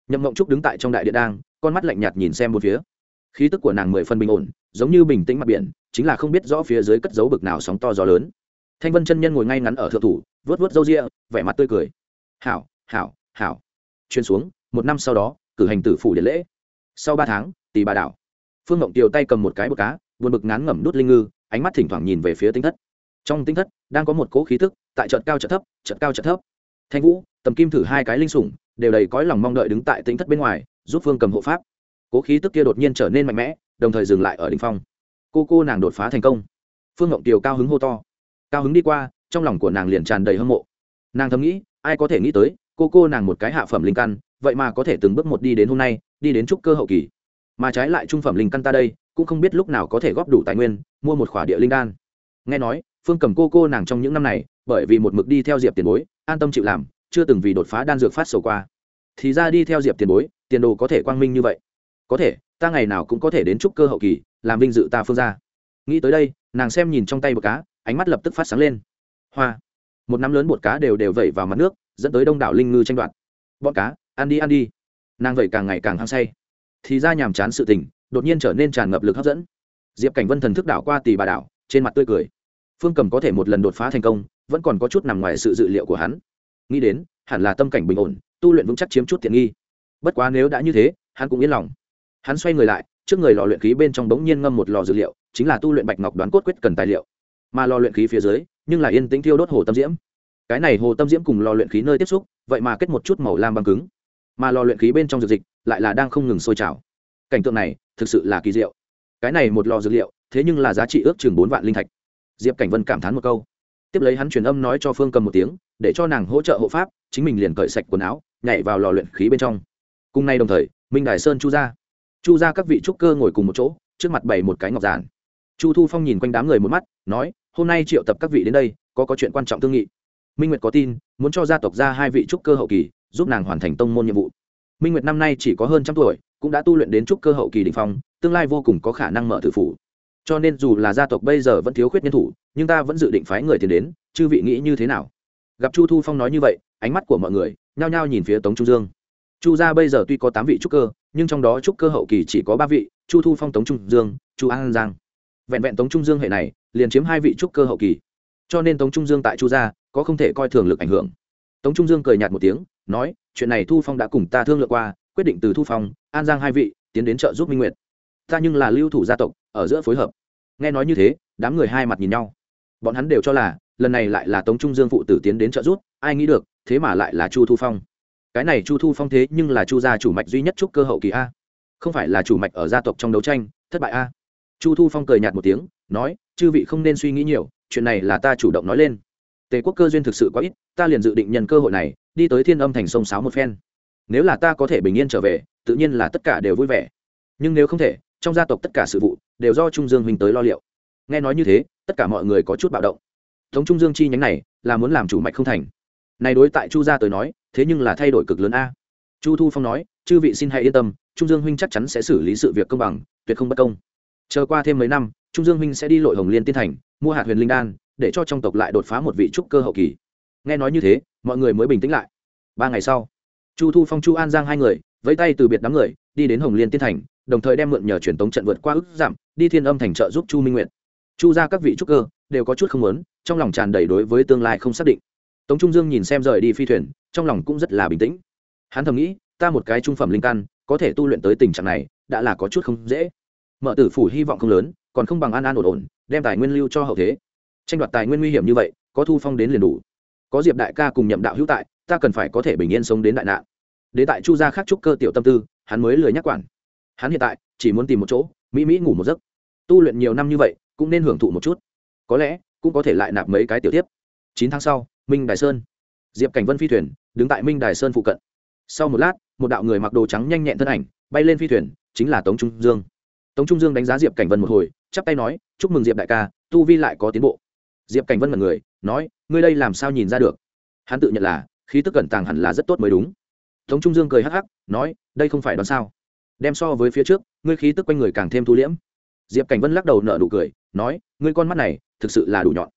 Nhậm mộng trúc đứng tại trong đại điện đang con mắt lạnh nhạt nhìn xem một phía. Khí tức của nàng mười phân bình ổn, giống như bình tĩnh mặt biển, chính là không biết rõ phía dưới cất dấu bực nào sóng to gió lớn. Thanh vân chân nhân ngồi ngay ngắn ở thượng thủ vớt vớt râu ria, vẻ mặt tươi cười. Hảo hảo hảo. Chuyên xuống, một năm sau đó, cử hành tử phủ điện lễ. Sau ba tháng tỷ bà đảo. Phương ngộng tiều tay cầm một cái bột cá, buồn bực ngán ngẩm nút linh ngư, ánh mắt thỉnh thoảng nhìn về phía tinh thất. Trong tinh thất, đang có một cỗ khí tức, tại trận cao trận thấp trận cao trận thấp. Thanh vũ, tầm kim thử hai cái linh sủng đều đầy cõi lòng mong đợi đứng tại tinh thất bên ngoài, giúp phương cầm hộ pháp. Cố khí tức kia đột nhiên trở nên mạnh mẽ, đồng thời dừng lại ở đỉnh phong. Cô cô nàng đột phá thành công. Phương ngộng tiều cao hứng hô to. Cao hứng đi qua, trong lòng của nàng liền tràn đầy hâm mộ. Nàng thầm nghĩ, ai có thể nghĩ tới, cô cô nàng một cái hạ phẩm linh căn, vậy mà có thể từng bước một đi đến hôm nay, đi đến trúc cơ hậu kỳ. Mà trái lại trung phẩm linh căn ta đây, cũng không biết lúc nào có thể góp đủ tài nguyên, mua một khỏa địa linh đan. Nghe nói, phương cầm cô cô nàng trong những năm này, bởi vì một mực đi theo diệp tiền bối, an tâm chịu làm chưa từng vì đột phá đan dược phát sầu qua. Thì ra đi theo diệp tiền bối, tiền đồ có thể quang minh như vậy. Có thể, ta ngày nào cũng có thể đến trúc cơ hậu kỳ, làm vinh dự ta phương ra nghĩ tới đây, nàng xem nhìn trong tay bột cá, ánh mắt lập tức phát sáng lên. Hoa. Một nắm lớn bột cá đều đều vẩy vào mặt nước, dẫn tới đông đảo linh ngư tranh đoạt. Bọn cá, ăn đi ăn đi. Nàng vẩy càng ngày càng hăng say. Thì ra nhàm chán sự tình, đột nhiên trở nên tràn ngập lực hấp dẫn. Diệp cảnh vân thần thức đảo qua tỷ bà đảo, trên mặt tươi cười. Phương cầm có thể một lần đột phá thành công, vẫn còn có chút nằm ngoài sự dự liệu của hắn nghĩ đến, hẳn là tâm cảnh bình ổn, tu luyện vững chắc chiếm chút tiện nghi. Bất quá nếu đã như thế, hắn cũng yên lòng. Hắn xoay người lại, trước người lò luyện khí bên trong bỗng nhiên ngâm một lò dược liệu, chính là tu luyện bạch ngọc đoán cốt quyết cần tài liệu. Mà lò luyện khí phía dưới, nhưng là yên tĩnh thiêu đốt hồ tâm diễm. Cái này hồ tâm diễm cùng lò luyện khí nơi tiếp xúc, vậy mà kết một chút màu lam băng cứng. Mà lò luyện khí bên trong dược dịch, lại là đang không ngừng sôi trào. Cảnh tượng này, thực sự là kỳ diệu. Cái này một lò dược liệu, thế nhưng là giá trị ước chừng bốn vạn linh thạch. Diệp cảnh vân cảm thán một câu tiếp lấy hắn truyền âm nói cho phương cầm một tiếng, để cho nàng hỗ trợ hộ pháp, chính mình liền cởi sạch quần áo, nhảy vào lò luyện khí bên trong. Cùng nay đồng thời, minh đài sơn chu ra. Chu ra các vị trúc cơ ngồi cùng một chỗ, trước mặt bày một cái ngọc giản. Chu thu phong nhìn quanh đám người một mắt, nói, hôm nay triệu tập các vị đến đây, có có chuyện quan trọng thương nghị. Minh nguyệt có tin, muốn cho gia tộc ra hai vị trúc cơ hậu kỳ, giúp nàng hoàn thành tông môn nhiệm vụ. Minh nguyệt năm nay chỉ có hơn trăm tuổi, cũng đã tu luyện đến trúc cơ hậu kỳ đình phong, tương lai vô cùng có khả năng mở tử phủ cho nên dù là gia tộc bây giờ vẫn thiếu khuyết nhân thủ, nhưng ta vẫn dự định phái người tiền đến, chư vị nghĩ như thế nào? Gặp chu thu phong nói như vậy, ánh mắt của mọi người nhao nhao nhìn phía tống trung dương. Chu gia bây giờ tuy có tám vị trúc cơ, nhưng trong đó trúc cơ hậu kỳ chỉ có ba vị, chu thu phong, tống trung dương, chu an giang. Vẹn vẹn tống trung dương hệ này, liền chiếm hai vị trúc cơ hậu kỳ. Cho nên tống trung dương tại chu gia có không thể coi thường lực ảnh hưởng. Tống trung dương cười nhạt một tiếng, nói, chuyện này thu phong đã cùng ta thương lượng qua, quyết định từ thu phong, an giang hai vị, tiến đến trợ giúp minh nguyệt. Ta nhưng là lưu thủ gia tộc ở giữa phối hợp. Nghe nói như thế, đám người hai mặt nhìn nhau. Bọn hắn đều cho là, lần này lại là tống trung dương phụ tử tiến đến trợ giúp, ai nghĩ được, thế mà lại là chu thu phong. Cái này chu thu phong thế nhưng là chu gia chủ mạch duy nhất trúc cơ hậu kỳ a. Không phải là chủ mạch ở gia tộc trong đấu tranh, thất bại a. Chu thu phong cười nhạt một tiếng, nói, chư vị không nên suy nghĩ nhiều, chuyện này là ta chủ động nói lên. Tề quốc cơ duyên thực sự quá ít, ta liền dự định nhân cơ hội này, đi tới thiên âm thành sông sáo một phen. Nếu là ta có thể bình yên trở về, tự nhiên là tất cả đều vui vẻ. Nhưng nếu không thể, trong gia tộc tất cả sự vụ đều do trung dương huynh tới lo liệu. Nghe nói như thế, tất cả mọi người có chút bạo động. Tống trung dương chi nhánh này, là muốn làm chủ mạch không thành. Này đối tại chu gia tới nói, thế nhưng là thay đổi cực lớn a. Chu thu phong nói, chư vị xin hãy yên tâm, trung dương huynh chắc chắn sẽ xử lý sự việc công bằng, tuyệt không bất công. Chờ qua thêm mấy năm, trung dương huynh sẽ đi lội hồng liên tiên thành, mua hạt huyền linh đan, để cho trong tộc lại đột phá một vị trúc cơ hậu kỳ. Nghe nói như thế, mọi người mới bình tĩnh lại. Ba ngày sau, chu thu phong, chu an giang hai người, vẫy tay từ biệt đám người, đi đến hồng liên tiên thành đồng thời đem mượn nhờ truyền tống trận vượt qua ức giảm, đi thiên âm thành trợ giúp chu minh nguyện chu ra các vị trúc cơ đều có chút không lớn trong lòng tràn đầy đối với tương lai không xác định. Tống trung dương nhìn xem rời đi phi thuyền, trong lòng cũng rất là bình tĩnh. Hắn thầm nghĩ, ta một cái trung phẩm linh căn, có thể tu luyện tới tình trạng này, đã là có chút không dễ. Mở tử phủ hy vọng không lớn, còn không bằng an an ổn ổn, đem tài nguyên lưu cho hậu thế. Tranh đoạt tài nguyên nguy hiểm như vậy, có thu phong đến liền đủ. Có diệp đại ca cùng nhậm đạo hữu tại, ta cần phải có thể bình yên sống đến đại nạn. Đến tại chu gia khác trúc cơ tiểu tâm tư, hắn mới lười nhắc quản hắn hiện tại chỉ muốn tìm một chỗ, mỹ mỹ ngủ một giấc. Tu luyện nhiều năm như vậy, cũng nên hưởng thụ một chút. Có lẽ, cũng có thể lại nạp mấy cái tiểu tiếp. Chín tháng sau, minh đài sơn. Diệp cảnh vân phi thuyền, đứng tại minh đài sơn phụ cận. Sau một lát, một đạo người mặc đồ trắng nhanh nhẹn thân ảnh, bay lên phi thuyền, chính là tống trung dương. Tống trung dương đánh giá diệp cảnh vân một hồi, chắp tay nói, chúc mừng diệp đại ca, tu vi lại có tiến bộ. Diệp cảnh vân là người, nói, ngươi đây làm sao nhìn ra được? Hắn tự nhận là, khí tức cẩn tàng hẳn là rất tốt mới đúng. Tống trung dương cười hắc hắc, nói, đây không phải đoán sao đem so với phía trước, ngươi khí tức quanh người càng thêm thu liễm. Diệp cảnh vân lắc đầu nở nụ cười, nói, ngươi con mắt này, thực sự là đủ nhọn.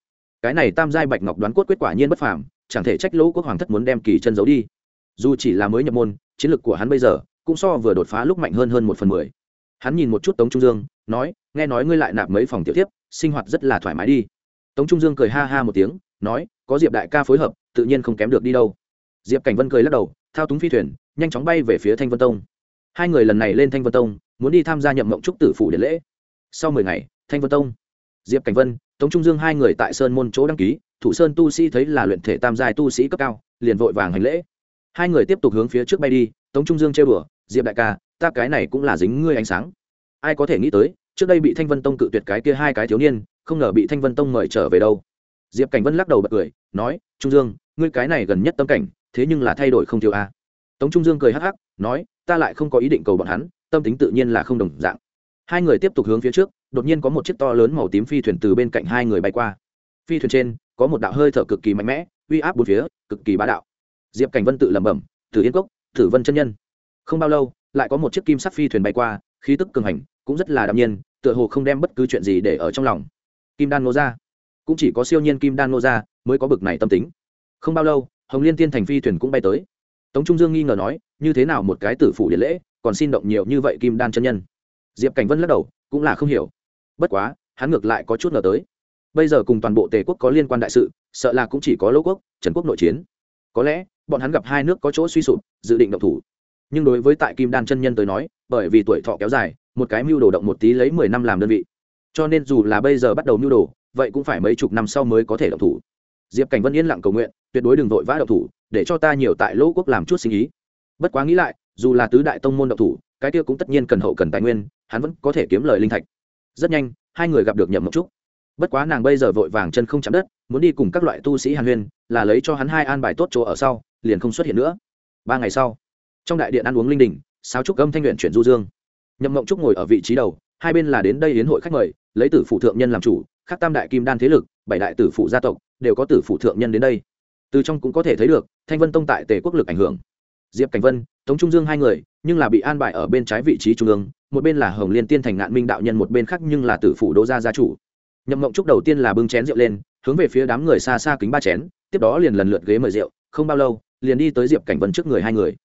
Cái này tam giai bạch ngọc đoán cốt quyết quả nhiên bất phàm, chẳng thể trách lỗ quốc hoàng thất muốn đem kỳ chân giấu đi. Dù chỉ là mới nhập môn, chiến lược của hắn bây giờ cũng so vừa đột phá lúc mạnh hơn hơn một phần mười. Hắn nhìn một chút tống trung dương, nói, nghe nói ngươi lại nạp mấy phòng tiểu tiếp sinh hoạt rất là thoải mái đi. Tống trung dương cười ha ha một tiếng, nói, có diệp đại ca phối hợp, tự nhiên không kém được đi đâu. Diệp cảnh vân cười lắc đầu, thao túng phi thuyền, nhanh chóng bay về phía thanh vân tông hai người lần này lên thanh vân tông, muốn đi tham gia nhậm mộng trúc tử phủ điện lễ. Sau mười ngày, thanh vân tông, diệp cảnh vân, tống trung dương hai người tại sơn môn chỗ đăng ký, thủ sơn tu sĩ thấy là luyện thể tam giai tu sĩ cấp cao, liền vội vàng hành lễ. Hai người tiếp tục hướng phía trước bay đi, tống trung dương chơi đùa, diệp đại ca, ta cái này cũng là dính ngươi ánh sáng. Ai có thể nghĩ tới, trước đây bị thanh vân tông cự tuyệt cái kia hai cái thiếu niên, không ngờ bị thanh vân tông mời trở về đâu. Diệp cảnh vân lắc đầu bật cười, nói, trung dương, ngươi cái này gần nhất tâm cảnh, thế nhưng là thay đổi không thiếu a. À. tống trung dương cười hắc hắc nói, ta lại không có ý định cầu bọn hắn, tâm tính tự nhiên là không đồng dạng. Hai người tiếp tục hướng phía trước, đột nhiên có một chiếc to lớn màu tím phi thuyền từ bên cạnh hai người bay qua. Phi thuyền trên, có một đạo hơi thở cực kỳ mạnh mẽ, uy áp bốn phía, cực kỳ bá đạo. Diệp cảnh vân tự lẩm bẩm, tử yên cốc, tử vân chân nhân. Không bao lâu, lại có một chiếc kim sắc phi thuyền bay qua, khí tức cường hành, cũng rất là đạm nhiên, tựa hồ không đem bất cứ chuyện gì để ở trong lòng. Kim đan nô ra cũng chỉ có siêu nhiên kim đan nô ra mới có bực này tâm tính. Không bao lâu, hồng liên tiên thành phi thuyền cũng bay tới tống trung dương nghi ngờ nói, như thế nào một cái tử phủ điện lễ, còn xin động nhiều như vậy kim đan chân nhân? Diệp cảnh vân lắc đầu, cũng là không hiểu. Bất quá, hắn ngược lại có chút ngờ tới. Bây giờ cùng toàn bộ tề quốc có liên quan đại sự, sợ là cũng chỉ có lỗ quốc, trần quốc nội chiến. Có lẽ, bọn hắn gặp hai nước có chỗ suy sụp, dự định động thủ. Nhưng đối với tại kim đan chân nhân tới nói, bởi vì tuổi thọ kéo dài, một cái mưu đồ động một tí lấy mười năm làm đơn vị. Cho nên dù là bây giờ bắt đầu mưu đồ, vậy cũng phải mấy chục năm sau mới có thể động thủ diệp cảnh vân yên lặng cầu nguyện, tuyệt đối đừng vội vã động thủ, để cho ta nhiều tại lỗ quốc làm chút sinh ý. Bất quá nghĩ lại, dù là tứ đại tông môn động thủ, cái kia cũng tất nhiên cần hậu cần tài nguyên, hắn vẫn có thể kiếm lời linh thạch. Rất nhanh, hai người gặp được nhậm mộng trúc. Bất quá nàng bây giờ vội vàng chân không chạm đất, muốn đi cùng các loại tu sĩ hàn huyên, là lấy cho hắn hai an bài tốt chỗ ở sau, liền không xuất hiện nữa. Ba ngày sau, trong đại điện ăn uống linh đình sao trúc âm thanh luyện chuyển du dương. Nhậm mộng trúc ngồi ở vị trí đầu, hai bên là đến đây hiến hội khách mời, lấy tử phụ thượng nhân làm chủ, khắc tam đại kim đan thế lực, bảy đại tử phụ gia tộc đều có tử phụ thượng nhân đến đây. Từ trong cũng có thể thấy được, thanh vân tông tại tề quốc lực ảnh hưởng. Diệp cảnh vân, tống trung dương hai người, nhưng là bị an bài ở bên trái vị trí trung ương, một bên là hồng liên tiên thành ngạn minh đạo nhân, một bên khác nhưng là tử phủ đỗ gia gia chủ. Nhậm mộng trúc đầu tiên là bưng chén rượu lên, hướng về phía đám người xa xa kính ba chén, tiếp đó liền lần lượt ghế mời rượu, không bao lâu, liền đi tới diệp cảnh vân trước người hai người.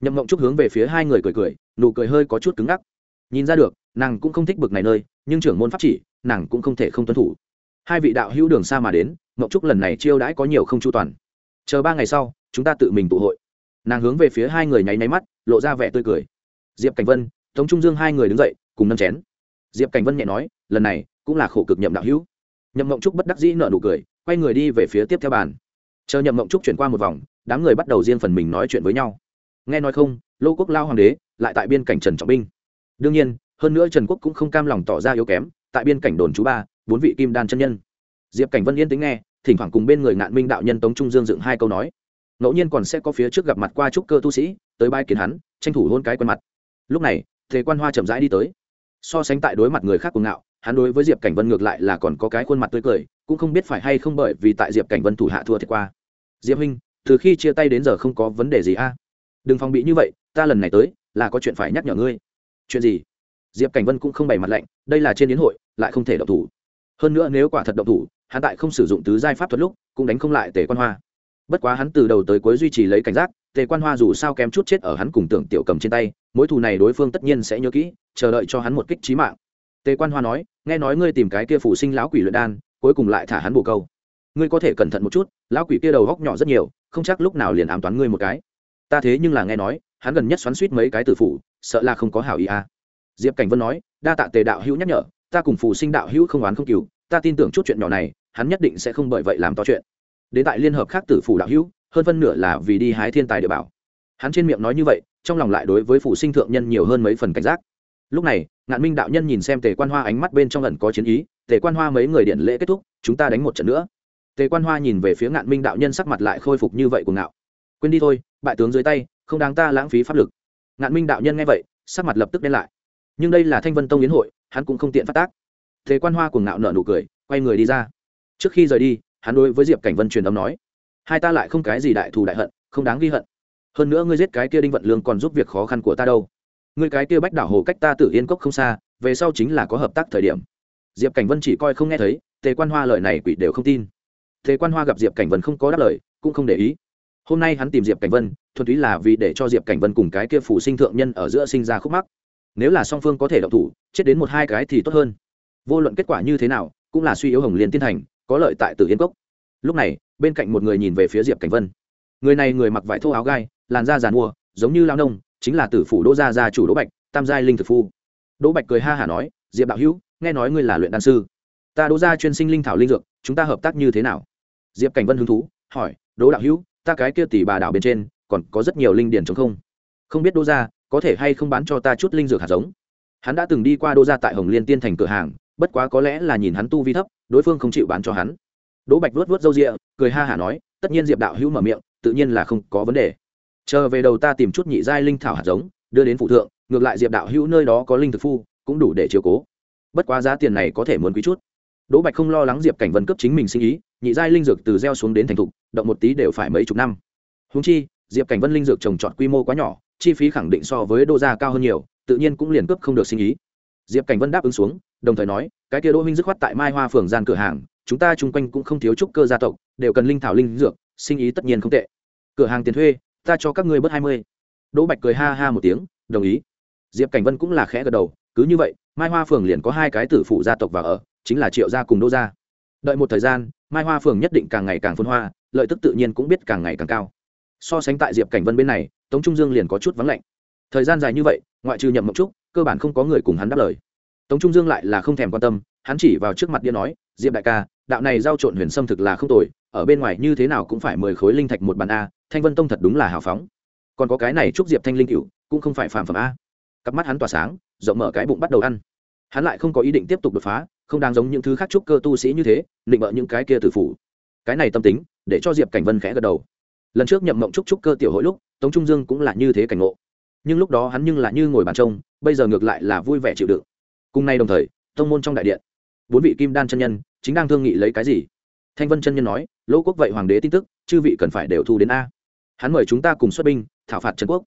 Nhậm mộng trúc hướng về phía hai người cười cười, nụ cười hơi có chút cứng ngắc. Nhìn ra được, nàng cũng không thích bực này nơi, nhưng trưởng môn pháp chỉ, nàng cũng không thể không tuân thủ hai vị đạo hữu đường xa mà đến mộng trúc lần này chiêu đãi có nhiều không chu toàn. Chờ ba ngày sau, chúng ta tự mình tụ hội. Nàng hướng về phía hai người nháy nháy mắt, lộ ra vẻ tươi cười. Diệp cảnh vân, tống trung dương hai người đứng dậy, cùng nâng chén. Diệp cảnh vân nhẹ nói, lần này cũng là khổ cực nhậm đạo hữu. Nhậm mộng trúc bất đắc dĩ nợ nụ cười, quay người đi về phía tiếp theo bàn. Chờ nhậm mộng trúc chuyển qua một vòng, đám người bắt đầu riêng phần mình nói chuyện với nhau. Nghe nói không, lô quốc lao hoàng đế lại tại biên cảnh trần trọng binh. Đương nhiên, hơn nữa trần quốc cũng không cam lòng tỏ ra yếu kém, tại biên cảnh đồn chú ba bốn vị kim đan chân nhân. Diệp cảnh vân yên tính nghe, thỉnh thoảng cùng bên người ngạn minh đạo nhân tống trung dương dựng hai câu nói. Ngẫu nhiên còn sẽ có phía trước gặp mặt qua trúc cơ tu sĩ, tới bai kiến hắn, tranh thủ hôn cái quen mặt. Lúc này, thế quan hoa chậm rãi đi tới. So sánh tại đối mặt người khác cuồng ngạo, hắn đối với diệp cảnh vân ngược lại là còn có cái khuôn mặt tươi cười, cũng không biết phải hay không bởi vì tại diệp cảnh vân thủ hạ thua thiệt qua. Diệp huynh, từ khi chia tay đến giờ không có vấn đề gì a? Đừng phòng bị như vậy, ta lần này tới, là có chuyện phải nhắc nhở ngươi. Chuyện gì? Diệp cảnh vân cũng không bày mặt lạnh, đây là trên đến hội, lại không thể động thủ hơn nữa nếu quả thật động thủ, hắn tại không sử dụng tứ giai pháp thuật lúc, cũng đánh không lại tề quan hoa. Bất quá hắn từ đầu tới cuối duy trì lấy cảnh giác, tề quan hoa dù sao kém chút chết ở hắn cùng tưởng tiểu cầm trên tay, mối thù này đối phương tất nhiên sẽ nhớ kỹ, chờ đợi cho hắn một kích trí mạng. Tề quan hoa nói, nghe nói ngươi tìm cái kia phủ sinh lão quỷ luyện đan, cuối cùng lại thả hắn bồ câu. Ngươi có thể cẩn thận một chút, lão quỷ kia đầu góc nhỏ rất nhiều, không chắc lúc nào liền ám toán ngươi một cái. Ta thế nhưng là nghe nói, hắn gần nhất xoắn suýt mấy cái tử phủ, sợ là không có hảo ý à. diệp cảnh vân nói, đa tạ tề đạo hữu nhắc nhở ta cùng phù sinh đạo hữu không oán không cừu, ta tin tưởng chút chuyện nhỏ này, hắn nhất định sẽ không bởi vậy làm to chuyện. Đến tại liên hợp khác tử phủ đạo hữu, hơn phân nửa là vì đi hái thiên tài địa bảo. Hắn trên miệng nói như vậy, trong lòng lại đối với phủ sinh thượng nhân nhiều hơn mấy phần cảnh giác. Lúc này, ngạn minh đạo nhân nhìn xem tề quan hoa ánh mắt bên trong lần có chiến ý, tề quan hoa mấy người điện lễ kết thúc, chúng ta đánh một trận nữa. Tề quan hoa nhìn về phía ngạn minh đạo nhân sắc mặt lại khôi phục như vậy của ngạo. Quên đi thôi, bại tướng dưới tay, không đáng ta lãng phí pháp lực. Ngạn minh đạo nhân nghe vậy, sắc mặt lập tức đen lại nhưng đây là thanh vân tông yến hội hắn cũng không tiện phát tác thế quan hoa cùng ngạo nợ nụ cười quay người đi ra trước khi rời đi hắn đối với diệp cảnh vân truyền âm nói hai ta lại không cái gì đại thù đại hận không đáng ghi hận hơn nữa ngươi giết cái kia đinh vận lương còn giúp việc khó khăn của ta đâu ngươi cái kia bách đảo hồ cách ta tự yên cốc không xa về sau chính là có hợp tác thời điểm diệp cảnh vân chỉ coi không nghe thấy tề quan hoa lời này quỷ đều không tin tề quan hoa gặp diệp cảnh vân không có đáp lời cũng không để ý hôm nay hắn tìm diệp cảnh vân thuần túy là vì để cho diệp cảnh vân cùng cái kia phủ sinh thượng nhân ở giữa sinh ra khúc mắc nếu là song phương có thể động thủ, chết đến một hai cái thì tốt hơn. Vô luận kết quả như thế nào, cũng là suy yếu hồng liên tiên thành, có lợi tại tử yên cốc. Lúc này, bên cạnh một người nhìn về phía diệp cảnh vân. Người này người mặc vải thô áo gai, làn da giàn mua, giống như lao nông, chính là tử phủ đỗ gia gia chủ đỗ bạch, tam giai linh thực phu. Đỗ bạch cười ha hả nói, diệp đạo hữu, nghe nói ngươi là luyện đan sư. Ta đỗ gia chuyên sinh linh thảo linh dược, chúng ta hợp tác như thế nào? Diệp cảnh vân hứng thú, hỏi, đỗ đạo hữu, ta cái kia tỷ bà đảo bên trên, còn có rất nhiều linh điển chống không? Không biết đỗ gia có thể hay không bán cho ta chút linh dược hạt giống? Hắn đã từng đi qua đô gia tại hồng liên tiên thành cửa hàng, bất quá có lẽ là nhìn hắn tu vi thấp, đối phương không chịu bán cho hắn. Đỗ bạch vớt vớt râu rịa, cười ha hả nói, tất nhiên diệp đạo hữu mở miệng, tự nhiên là không có vấn đề. Chờ về đầu ta tìm chút nhị giai linh thảo hạt giống, đưa đến phụ thượng, ngược lại diệp đạo hữu nơi đó có linh thực phu, cũng đủ để chiều cố. Bất quá giá tiền này có thể muốn quý chút. Đỗ bạch không lo lắng diệp cảnh vân cấp chính mình sinh ý nhị giai linh dược từ gieo xuống đến thành thục, động một tí đều phải mấy chục năm. Húng chi, diệp cảnh vân linh dược trồng trọt quy mô quá nhỏ chi phí khẳng định so với đô gia cao hơn nhiều, tự nhiên cũng liền cướp không được sinh ý. Diệp cảnh vân đáp ứng xuống, đồng thời nói, cái kia đỗ minh dứt khoát tại mai hoa phường gian cửa hàng, chúng ta chung quanh cũng không thiếu trúc cơ gia tộc, đều cần linh thảo linh dược, sinh ý tất nhiên không tệ. Cửa hàng tiền thuê, ta cho các ngươi bớt hai mươi. Đỗ bạch cười ha ha một tiếng, đồng ý. Diệp cảnh vân cũng là khẽ gật đầu, cứ như vậy, mai hoa phường liền có hai cái tử phụ gia tộc vào ở, chính là triệu gia cùng đô gia. Đợi một thời gian, mai hoa phường nhất định càng ngày càng phân hoa, lợi tức tự nhiên cũng biết càng ngày càng cao. So sánh tại diệp cảnh vân bên này tống trung dương liền có chút vắng lạnh. Thời gian dài như vậy, ngoại trừ nhậm mộng trúc, cơ bản không có người cùng hắn đáp lời. Tống trung dương lại là không thèm quan tâm, hắn chỉ vào trước mặt điên nói, diệp đại ca, đạo này giao trộn huyền sâm thực là không tồi, ở bên ngoài như thế nào cũng phải mười khối linh thạch một bàn a, thanh vân tông thật đúng là hào phóng. Còn có cái này trúc diệp thanh linh cựu cũng không phải phàm phẩm a. Cặp mắt hắn tỏa sáng, rộng mở cái bụng bắt đầu ăn. Hắn lại không có ý định tiếp tục đột phá, không đang giống những thứ khác trúc cơ tu sĩ như thế, định bợ những cái kia tử phủ. Cái này tâm tính, để cho diệp cảnh vân khẽ gật đầu. Lần trước nhậm mộng trúc trúc cơ tiểu hội lúc tống trung dương cũng là như thế cảnh ngộ. Nhưng lúc đó hắn nhưng là như ngồi bàn trông, bây giờ ngược lại là vui vẻ chịu đựng. Cùng nay đồng thời, tông môn trong đại điện, bốn vị kim đan chân nhân chính đang thương nghị lấy cái gì? Thanh vân chân nhân nói lỗ quốc vậy hoàng đế tin tức, chư vị cần phải đều thu đến a. Hắn mời chúng ta cùng xuất binh, thảo phạt trần quốc.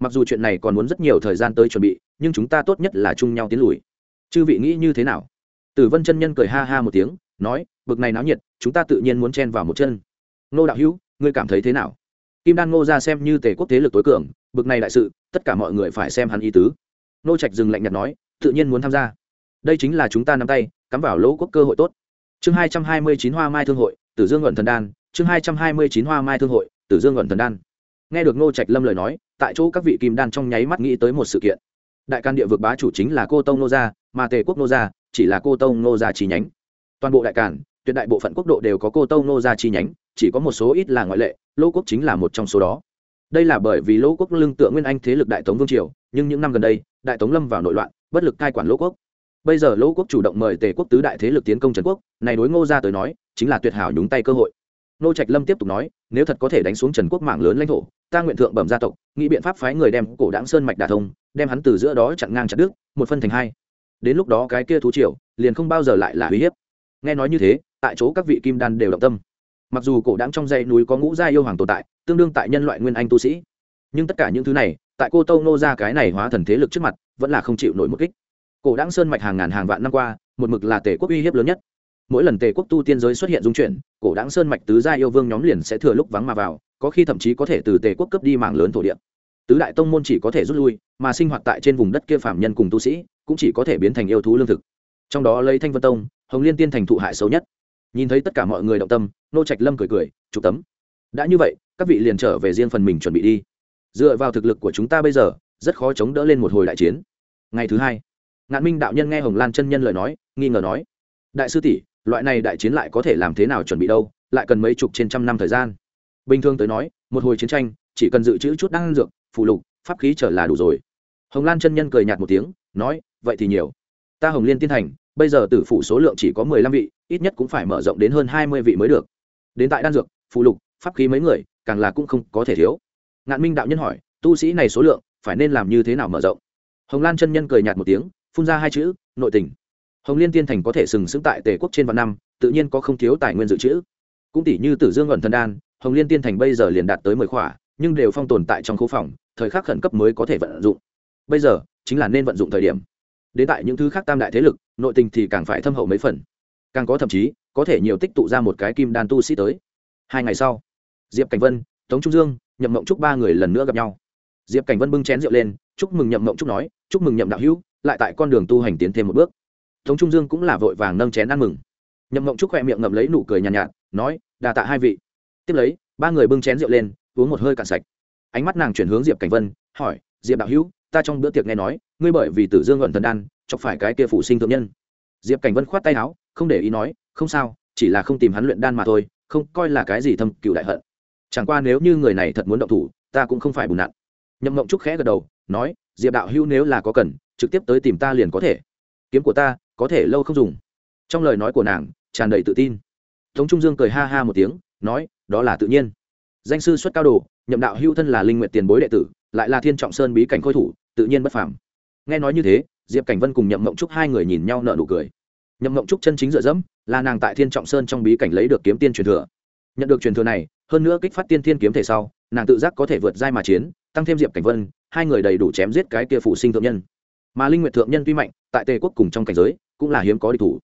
Mặc dù chuyện này còn muốn rất nhiều thời gian tới chuẩn bị, nhưng chúng ta tốt nhất là chung nhau tiến lùi. Chư vị nghĩ như thế nào? Tử vân chân nhân cười ha ha một tiếng, nói, bực này náo nhiệt, chúng ta tự nhiên muốn chen vào một chân. Nô đạo hữu, ngươi cảm thấy thế nào? Kim đan ngô ra xem như tề quốc thế lực tối cường, bực này đại sự, tất cả mọi người phải xem hắn ý tứ. Nô trạch dừng lạnh nhạt nói, tự nhiên muốn tham gia. Đây chính là chúng ta nắm tay, cắm vào lỗ quốc cơ hội tốt. Chương hai trăm hai mươi chín hoa mai thương hội, tử dương luận thần đan, chương hai trăm hai mươi chín hoa mai thương hội, tử dương luận thần đan. Nghe được nô trạch lâm lời nói, tại chỗ các vị kim đan trong nháy mắt nghĩ tới một sự kiện. Đại can địa vực bá chủ chính là cô tông nô gia, mà tề quốc nô gia chỉ là cô tông nô gia chi nhánh. Toàn bộ đại cản tuyệt đại bộ phận quốc độ đều có cô tông nô gia chi nhánh, chỉ có một số ít là ngoại lệ lỗ quốc chính là một trong số đó. Đây là bởi vì lỗ quốc lương tựa nguyên anh thế lực đại tống vương triều, nhưng những năm gần đây, đại tống lâm vào nội loạn, bất lực cai quản lỗ quốc. Bây giờ lỗ quốc chủ động mời tề quốc tứ đại thế lực tiến công trần quốc, này đối ngô gia tới nói, chính là tuyệt hảo nhúng tay cơ hội. Nô trạch lâm tiếp tục nói, nếu thật có thể đánh xuống trần quốc mạng lớn lãnh thổ, ta nguyện thượng bẩm gia tộc, nghĩ biện pháp phái người đem cổ đáng sơn mạch đà thông, đem hắn từ giữa đó chặn ngang chặt đứt, một phân thành hai. Đến lúc đó cái kia thú triều, liền không bao giờ lại là uy hiếp. Nghe nói như thế, tại chỗ các vị kim đan đều động tâm mặc dù cổ đáng trong dãy núi có ngũ gia yêu hoàng tồn tại, tương đương tại nhân loại nguyên anh tu sĩ. Nhưng tất cả những thứ này, tại cô tâu nô ra cái này hóa thần thế lực trước mặt, vẫn là không chịu nổi một kích. Cổ đáng sơn mạch hàng ngàn hàng vạn năm qua, một mực là tề quốc uy hiếp lớn nhất. Mỗi lần tề quốc tu tiên giới xuất hiện dung chuyển, cổ đáng sơn mạch tứ gia yêu vương nhóm liền sẽ thừa lúc vắng mà vào, có khi thậm chí có thể từ tề quốc cấp đi mạng lớn thổ địa. Tứ đại tông môn chỉ có thể rút lui, mà sinh hoạt tại trên vùng đất kia phạm nhân cùng tu sĩ, cũng chỉ có thể biến thành yêu thú lương thực. Trong đó lấy thanh vân tông, hồng liên tiên thành thụ hại xấu nhất. Nhìn thấy tất cả mọi người động tâm nô trạch lâm cười cười chụp tấm, đã như vậy, các vị liền trở về riêng phần mình chuẩn bị đi. Dựa vào thực lực của chúng ta bây giờ, rất khó chống đỡ lên một hồi đại chiến. Ngày thứ hai, ngạn minh đạo nhân nghe hồng lan chân nhân lời nói, nghi ngờ nói, đại sư tỷ, loại này đại chiến lại có thể làm thế nào chuẩn bị đâu, lại cần mấy chục trên trăm năm thời gian. Bình thường tới nói, một hồi chiến tranh, chỉ cần dự trữ chút đan dược, phụ lục, pháp khí trở là đủ rồi. Hồng lan chân nhân cười nhạt một tiếng, nói, vậy thì nhiều. Ta hồng liên tiên thành, bây giờ tử phủ số lượng chỉ có mười lăm vị, ít nhất cũng phải mở rộng đến hơn hai mươi vị mới được đến tại đan dược phụ lục, pháp khí mấy người, càng là cũng không có thể thiếu. Ngạn minh đạo nhân hỏi, tu sĩ này số lượng, phải nên làm như thế nào mở rộng? Hồng lan chân nhân cười nhạt một tiếng, phun ra hai chữ, nội tình. Hồng liên tiên thành có thể sừng sững tại tề quốc trên vạn năm, tự nhiên có không thiếu tài nguyên dự trữ. Cũng tỷ như tử dương ẩn thần đan, hồng liên tiên thành bây giờ liền đạt tới mười khỏa, nhưng đều phong tồn tại trong khu phòng, thời khắc khẩn cấp mới có thể vận dụng. Bây giờ, chính là nên vận dụng thời điểm. Đến tại những thứ khác tam đại thế lực, nội tình thì càng phải thâm hậu mấy phần càng có thậm chí có thể nhiều tích tụ ra một cái kim đan tu sĩ tới. Hai ngày sau diệp cảnh vân tống trung dương nhậm mộng trúc ba người lần nữa gặp nhau. Diệp cảnh vân bưng chén rượu lên chúc mừng nhậm mộng trúc nói chúc mừng nhậm đạo hữu lại tại con đường tu hành tiến thêm một bước. Tống trung dương cũng là vội vàng nâng chén ăn mừng. Nhậm mộng trúc khoe miệng ngậm lấy nụ cười nhàn nhạt, nhạt nói đà tạ hai vị. Tiếp lấy ba người bưng chén rượu lên uống một hơi cạn sạch. Ánh mắt nàng chuyển hướng diệp cảnh vân hỏi diệp đạo hữu ta trong bữa tiệc nghe nói ngươi bởi vì tử dương luận thần đan chọc phải cái kia phủ sinh thượng nhân. Diệp cảnh vân khoát tay áo không để ý nói, không sao, chỉ là không tìm hắn luyện đan mà thôi, không, coi là cái gì thâm cựu đại hận. Chẳng qua nếu như người này thật muốn động thủ, ta cũng không phải bùn nặn. Nhậm mộng trúc khẽ gật đầu, nói, diệp đạo hữu nếu là có cần, trực tiếp tới tìm ta liền có thể. Kiếm của ta, có thể lâu không dùng. Trong lời nói của nàng, tràn đầy tự tin. Tống trung dương cười ha ha một tiếng, nói, đó là tự nhiên. Danh sư xuất cao đồ, nhậm đạo hữu thân là linh nguyện tiền bối đệ tử, lại là thiên trọng sơn bí cảnh khôi thủ, tự nhiên bất phàm. Nghe nói như thế, diệp cảnh vân cùng nhậm mộng trúc hai người nhìn nhau nợ nụ cười nhậm mộng trúc chân chính dựa dẫm, là nàng tại thiên trọng sơn trong bí cảnh lấy được kiếm tiên truyền thừa. Nhận được truyền thừa này, hơn nữa kích phát tiên thiên kiếm thể sau, nàng tự giác có thể vượt giai mà chiến, tăng thêm diệp cảnh vân, hai người đầy đủ chém giết cái kia phụ sinh thượng nhân. Mà linh nguyệt thượng nhân tuy mạnh, tại tề quốc cùng trong cảnh giới, cũng là hiếm có địch thủ.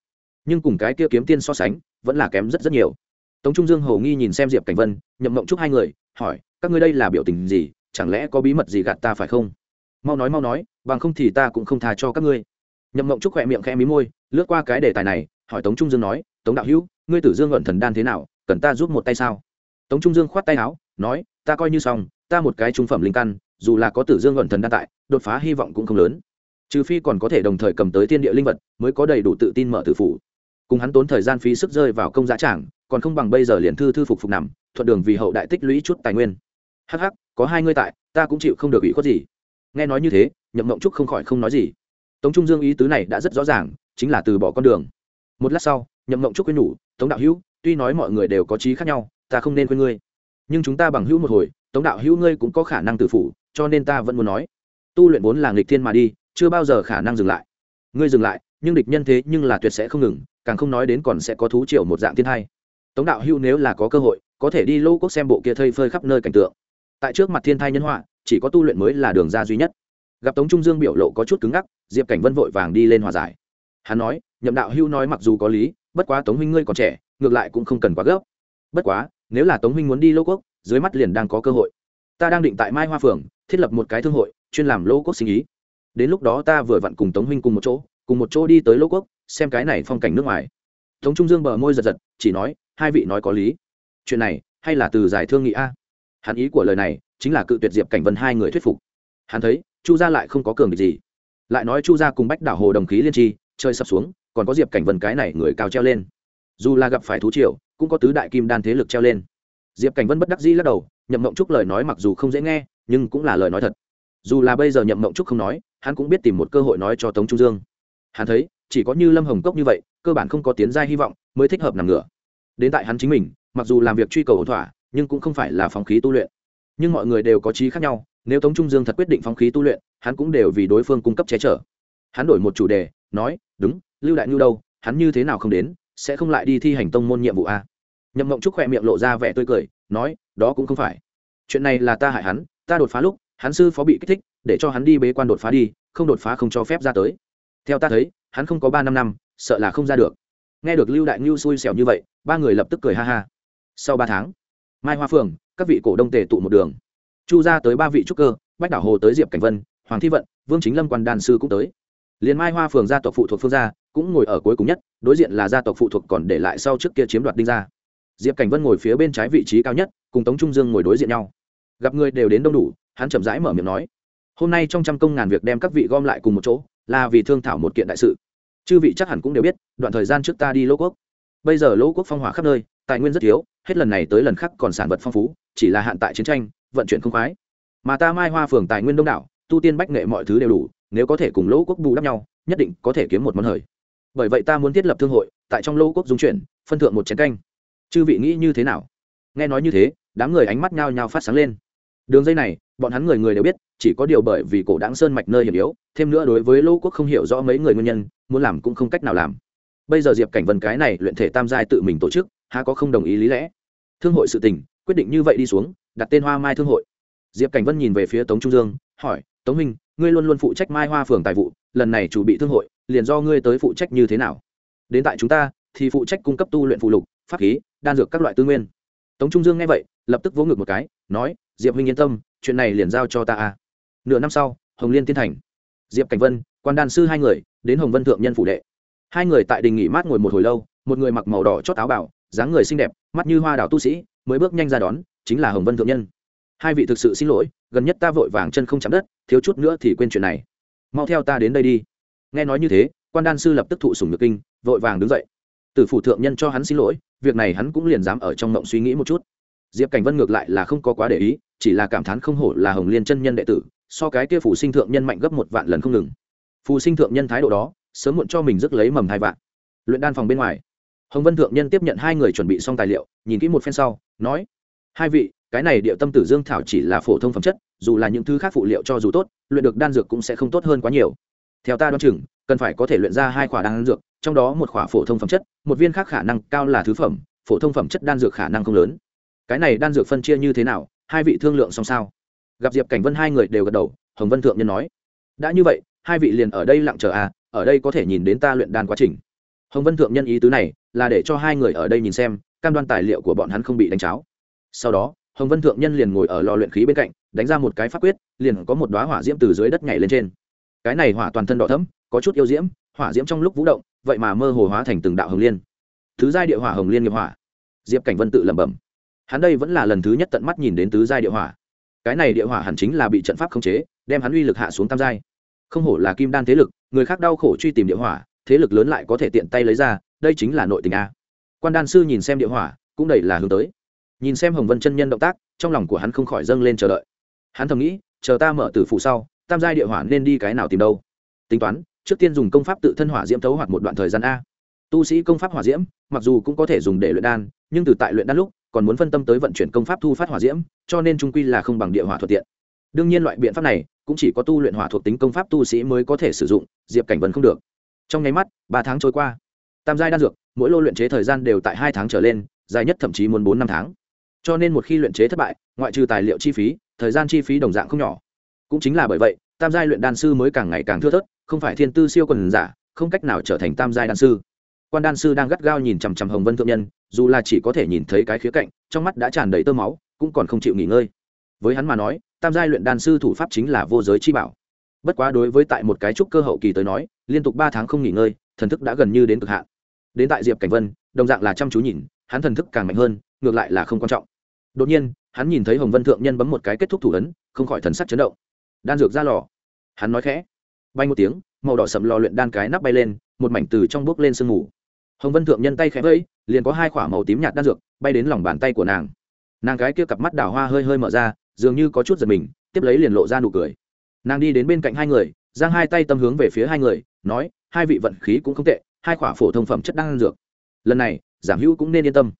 Nhưng cùng cái kia kiếm tiên so sánh, vẫn là kém rất rất nhiều. Tống trung dương hầu nghi nhìn xem diệp cảnh vân, nhậm mộng chúc hai người, hỏi, các ngươi đây là biểu tình gì? Chẳng lẽ có bí mật gì gạt ta phải không? Mau nói mau nói, bằng không thì ta cũng không thà cho các ngươi. Nhậm mộng trúc khỏe miệng khẽ mí môi lướt qua cái đề tài này, hỏi tống trung dương nói, tống đạo hữu, ngươi tử dương luận thần đan thế nào, cần ta giúp một tay sao? Tống trung dương khoát tay áo, nói, ta coi như xong, ta một cái trung phẩm linh căn, dù là có tử dương luận thần đan tại, đột phá hy vọng cũng không lớn. Trừ phi còn có thể đồng thời cầm tới thiên địa linh vật, mới có đầy đủ tự tin mở tử phủ. Cùng hắn tốn thời gian phí sức rơi vào công giá trảng, còn không bằng bây giờ liền thư thư phục phục nằm, thuận đường vì hậu đại tích lũy chút tài nguyên. Hắc hắc, có hai ngươi tại, ta cũng chịu không được ủy khuất gì. Nghe nói như thế, nhậm mộng trúc không khỏi không nói gì. Tống trung dương ý tứ này đã rất rõ ràng chính là từ bỏ con đường. Một lát sau, nhậm mộng trúc quên nhủ, tống đạo hữu, tuy nói mọi người đều có trí khác nhau, ta không nên quên ngươi. Nhưng chúng ta bằng hữu một hồi, tống đạo hữu ngươi cũng có khả năng tự phủ, cho nên ta vẫn muốn nói. Tu luyện vốn là nghịch thiên mà đi, chưa bao giờ khả năng dừng lại. Ngươi dừng lại, nhưng địch nhân thế nhưng là tuyệt sẽ không ngừng, càng không nói đến còn sẽ có thú triệu một dạng thiên hai. Tống đạo hữu nếu là có cơ hội, có thể đi lô quốc xem bộ kia thây phơi khắp nơi cảnh tượng. Tại trước mặt thiên thai nhân họa, chỉ có tu luyện mới là đường ra duy nhất. Gặp tống trung dương biểu lộ có chút cứng ngắc, diệp cảnh vân vội vàng đi lên hòa giải hắn nói, nhậm đạo hưu nói mặc dù có lý, bất quá tống huynh ngươi còn trẻ, ngược lại cũng không cần quá gấp. Bất quá, nếu là tống huynh muốn đi lô quốc, dưới mắt liền đang có cơ hội. Ta đang định tại mai hoa phường, thiết lập một cái thương hội, chuyên làm lô quốc sinh ý. Đến lúc đó ta vừa vặn cùng tống huynh cùng một chỗ, cùng một chỗ đi tới lô quốc, xem cái này phong cảnh nước ngoài. Tống trung dương bờ môi giật giật, chỉ nói, hai vị nói có lý. Chuyện này, hay là từ giải thương nghị a? Hắn ý của lời này, chính là cự tuyệt diệp cảnh vân hai người thuyết phục. Hắn thấy, chu gia lại không có cường địch gì. Lại nói chu gia cùng bách đảo hồ đồng khí liên tri chơi sập xuống, còn có diệp cảnh vân cái này người cao treo lên. Dù là gặp phải thú triều, cũng có tứ đại kim đan thế lực treo lên. Diệp cảnh vân bất đắc dĩ lắc đầu, nhậm mộng trúc lời nói mặc dù không dễ nghe, nhưng cũng là lời nói thật. Dù là bây giờ nhậm mộng trúc không nói, hắn cũng biết tìm một cơ hội nói cho tống trung dương. Hắn thấy, chỉ có như lâm hồng cốc như vậy, cơ bản không có tiến gia hy vọng, mới thích hợp nằm ngửa. Đến tại hắn chính mình, mặc dù làm việc truy cầu ổn thỏa, nhưng cũng không phải là phóng khí tu luyện. Nhưng mọi người đều có trí khác nhau, nếu tống trung dương thật quyết định phóng khí tu luyện, hắn cũng đều vì đối phương cung cấp che chở. Hắn đổi một chủ đề nói, đúng, lưu đại nhu đâu, hắn như thế nào không đến, sẽ không lại đi thi hành tông môn nhiệm vụ a nhậm mộng trúc khỏe miệng lộ ra vẻ tươi cười, nói, đó cũng không phải. Chuyện này là ta hại hắn, ta đột phá lúc, hắn sư phó bị kích thích, để cho hắn đi bế quan đột phá đi, không đột phá không cho phép ra tới. Theo ta thấy, hắn không có ba năm năm, sợ là không ra được. Nghe được lưu đại ngưu xui xẻo như vậy, ba người lập tức cười ha ha. Sau ba tháng, mai hoa phường các vị cổ đông tề tụ một đường. Chu ra tới ba vị trúc cơ, bách đảo hồ tới diệp cảnh vân, hoàng thi vận, vương chính lâm quan đàn sư cũng tới liền mai hoa phường gia tộc phụ thuộc phương gia, cũng ngồi ở cuối cùng nhất, đối diện là gia tộc phụ thuộc còn để lại sau trước kia chiếm đoạt đinh gia. Diệp cảnh vân ngồi phía bên trái vị trí cao nhất, cùng tống trung dương ngồi đối diện nhau. Gặp người đều đến đông đủ, hắn chậm rãi mở miệng nói, hôm nay trong trăm công ngàn việc đem các vị gom lại cùng một chỗ, là vì thương thảo một kiện đại sự. Chư vị chắc hẳn cũng đều biết, đoạn thời gian trước ta đi lỗ quốc. Bây giờ lỗ quốc phong hỏa khắp nơi, tài nguyên rất thiếu, hết lần này tới lần khác còn sản vật phong phú, chỉ là hạn tại chiến tranh, vận chuyển không khoái. Mà ta mai hoa phường tài nguyên đông đảo, tu tiên bách nghệ mọi thứ đều đủ nếu có thể cùng lỗ quốc bù đắp nhau, nhất định có thể kiếm một món hời. Bởi vậy ta muốn thiết lập thương hội, tại trong lỗ quốc dung chuyển, phân thượng một chén canh. Chư vị nghĩ như thế nào? Nghe nói như thế, đám người ánh mắt nhao nhao phát sáng lên. Đường dây này, bọn hắn người người đều biết, chỉ có điều bởi vì cổ đáng sơn mạch nơi hiểm yếu, thêm nữa đối với lỗ quốc không hiểu rõ mấy người nguyên nhân, muốn làm cũng không cách nào làm. Bây giờ diệp cảnh vân cái này luyện thể tam giai tự mình tổ chức, há có không đồng ý lý lẽ? Thương hội sự tình, quyết định như vậy đi xuống, đặt tên hoa mai thương hội. Diệp cảnh vân nhìn về phía tống trung dương, hỏi, tống minh ngươi luôn luôn phụ trách mai hoa phường tài vụ, lần này chủ bị thương hội, liền do ngươi tới phụ trách như thế nào? Đến tại chúng ta, thì phụ trách cung cấp tu luyện phụ lục, pháp khí, đan dược các loại tư nguyên. Tống trung dương nghe vậy, lập tức vỗ ngực một cái, nói, diệp huynh yên tâm, chuyện này liền giao cho ta a. Nửa năm sau, hồng liên tiên thành. Diệp cảnh vân, quan đàn sư hai người, đến hồng vân thượng nhân phủ đệ. Hai người tại đình nghỉ mát ngồi một hồi lâu, một người mặc màu đỏ chót áo bảo, dáng người xinh đẹp, mắt như hoa đào tu sĩ, mới bước nhanh ra đón, chính là hồng vân thượng nhân hai vị thực sự xin lỗi, gần nhất ta vội vàng chân không chạm đất, thiếu chút nữa thì quên chuyện này. Mau theo ta đến đây đi. Nghe nói như thế, quan đan sư lập tức thụ sùng nhược kinh, vội vàng đứng dậy. Tử phủ thượng nhân cho hắn xin lỗi, việc này hắn cũng liền dám ở trong mộng suy nghĩ một chút. Diệp cảnh vân ngược lại là không có quá để ý, chỉ là cảm thán không hổ là hồng liên chân nhân đệ tử, so cái kia phủ sinh thượng nhân mạnh gấp một vạn lần không ngừng. Phù sinh thượng nhân thái độ đó, sớm muộn cho mình rước lấy mầm hai vạn. Luyện đan phòng bên ngoài, hồng vân thượng nhân tiếp nhận hai người chuẩn bị xong tài liệu, nhìn kỹ một phen sau, nói, hai vị cái này địa tâm tử dương thảo chỉ là phổ thông phẩm chất, dù là những thứ khác phụ liệu cho dù tốt, luyện được đan dược cũng sẽ không tốt hơn quá nhiều. Theo ta đoán chừng, cần phải có thể luyện ra hai khỏa đan dược, trong đó một khỏa phổ thông phẩm chất, một viên khác khả năng cao là thứ phẩm, phổ thông phẩm chất đan dược khả năng không lớn. Cái này đan dược phân chia như thế nào, hai vị thương lượng xong sao? Gặp diệp cảnh vân hai người đều gật đầu, hồng vân thượng nhân nói. Đã như vậy, hai vị liền ở đây lặng chờ à ở đây có thể nhìn đến ta luyện đan quá trình. Hồng vân thượng nhân ý tứ này, là để cho hai người ở đây nhìn xem, cam đoan tài liệu của bọn hắn không bị đánh cháo. Sau đó hồng vân thượng nhân liền ngồi ở lò luyện khí bên cạnh, đánh ra một cái pháp quyết, liền có một đoá hỏa diễm từ dưới đất nhảy lên trên. Cái này hỏa toàn thân đỏ thẫm, có chút yêu diễm, hỏa diễm trong lúc vũ động, vậy mà mơ hồ hóa thành từng đạo hồng liên. Thứ giai địa hỏa hồng liên nghiệp hỏa. Diệp cảnh vân tự lẩm bẩm. Hắn đây vẫn là lần thứ nhất tận mắt nhìn đến tứ giai địa hỏa. Cái này địa hỏa hẳn chính là bị trận pháp khống chế, đem hắn uy lực hạ xuống tam giai. Không hổ là kim đan thế lực, người khác đau khổ truy tìm địa hỏa, thế lực lớn lại có thể tiện tay lấy ra, đây chính là nội tình a. Quan đan sư nhìn xem địa hỏa, cũng đầy là hướng tới nhìn xem hồng vân chân nhân động tác, trong lòng của hắn không khỏi dâng lên chờ đợi. Hắn thầm nghĩ, chờ ta mở tử phụ sau, tam giai địa hỏa nên đi cái nào tìm đâu? Tính toán, trước tiên dùng công pháp tự thân hỏa diễm thấu hoặc một đoạn thời gian a. Tu sĩ công pháp hỏa diễm, mặc dù cũng có thể dùng để luyện đan, nhưng từ tại luyện đan lúc, còn muốn phân tâm tới vận chuyển công pháp thu phát hỏa diễm, cho nên trung quy là không bằng địa hỏa thuận tiện. Đương nhiên loại biện pháp này, cũng chỉ có tu luyện hỏa thuộc tính công pháp tu sĩ mới có thể sử dụng, diệp cảnh vân không được. Trong nháy mắt, ba tháng trôi qua. Tam giai đan dược, mỗi lô luyện chế thời gian đều tại hai tháng trở lên, dài nhất thậm chí muốn bốn năm tháng cho nên một khi luyện chế thất bại, ngoại trừ tài liệu chi phí, thời gian chi phí đồng dạng không nhỏ. Cũng chính là bởi vậy, tam giai luyện đan sư mới càng ngày càng thưa thớt, không phải thiên tư siêu quần giả, không cách nào trở thành tam giai đan sư. Quan đan sư đang gắt gao nhìn chằm chằm hồng vân thượng nhân, dù là chỉ có thể nhìn thấy cái khía cạnh, trong mắt đã tràn đầy tơ máu, cũng còn không chịu nghỉ ngơi. Với hắn mà nói, tam giai luyện đan sư thủ pháp chính là vô giới chi bảo. Bất quá đối với tại một cái trúc cơ hậu kỳ tới nói, liên tục ba tháng không nghỉ ngơi, thần thức đã gần như đến cực hạn. Đến tại diệp cảnh vân, đồng dạng là chăm chú nhìn, hắn thần thức càng mạnh hơn, ngược lại là không quan trọng đột nhiên, hắn nhìn thấy hồng vân thượng nhân bấm một cái kết thúc thủ ấn, không khỏi thần sắc chấn động. Đan dược ra lò. Hắn nói khẽ. Bay một tiếng, màu đỏ sầm lò luyện đan cái nắp bay lên, một mảnh từ trong bước lên sương mù. Hồng vân thượng nhân tay khẽ vẫy, liền có hai k h ỏ a màu tím nhạt đan dược bay đến lòng bàn tay của nàng. Nàng cái kia cặp mắt đào hoa hơi hơi mở ra, dường như có chút giật mình, tiếp lấy liền lộ ra nụ cười. Nàng đi đến bên cạnh hai người, giang hai tay tâm hướng về phía hai người, nói, hai vị vận khí cũng không tệ, hai khỏa phổ thông phẩm chất đan dược. Lần này, giảm hữu cũng nên yên tâm.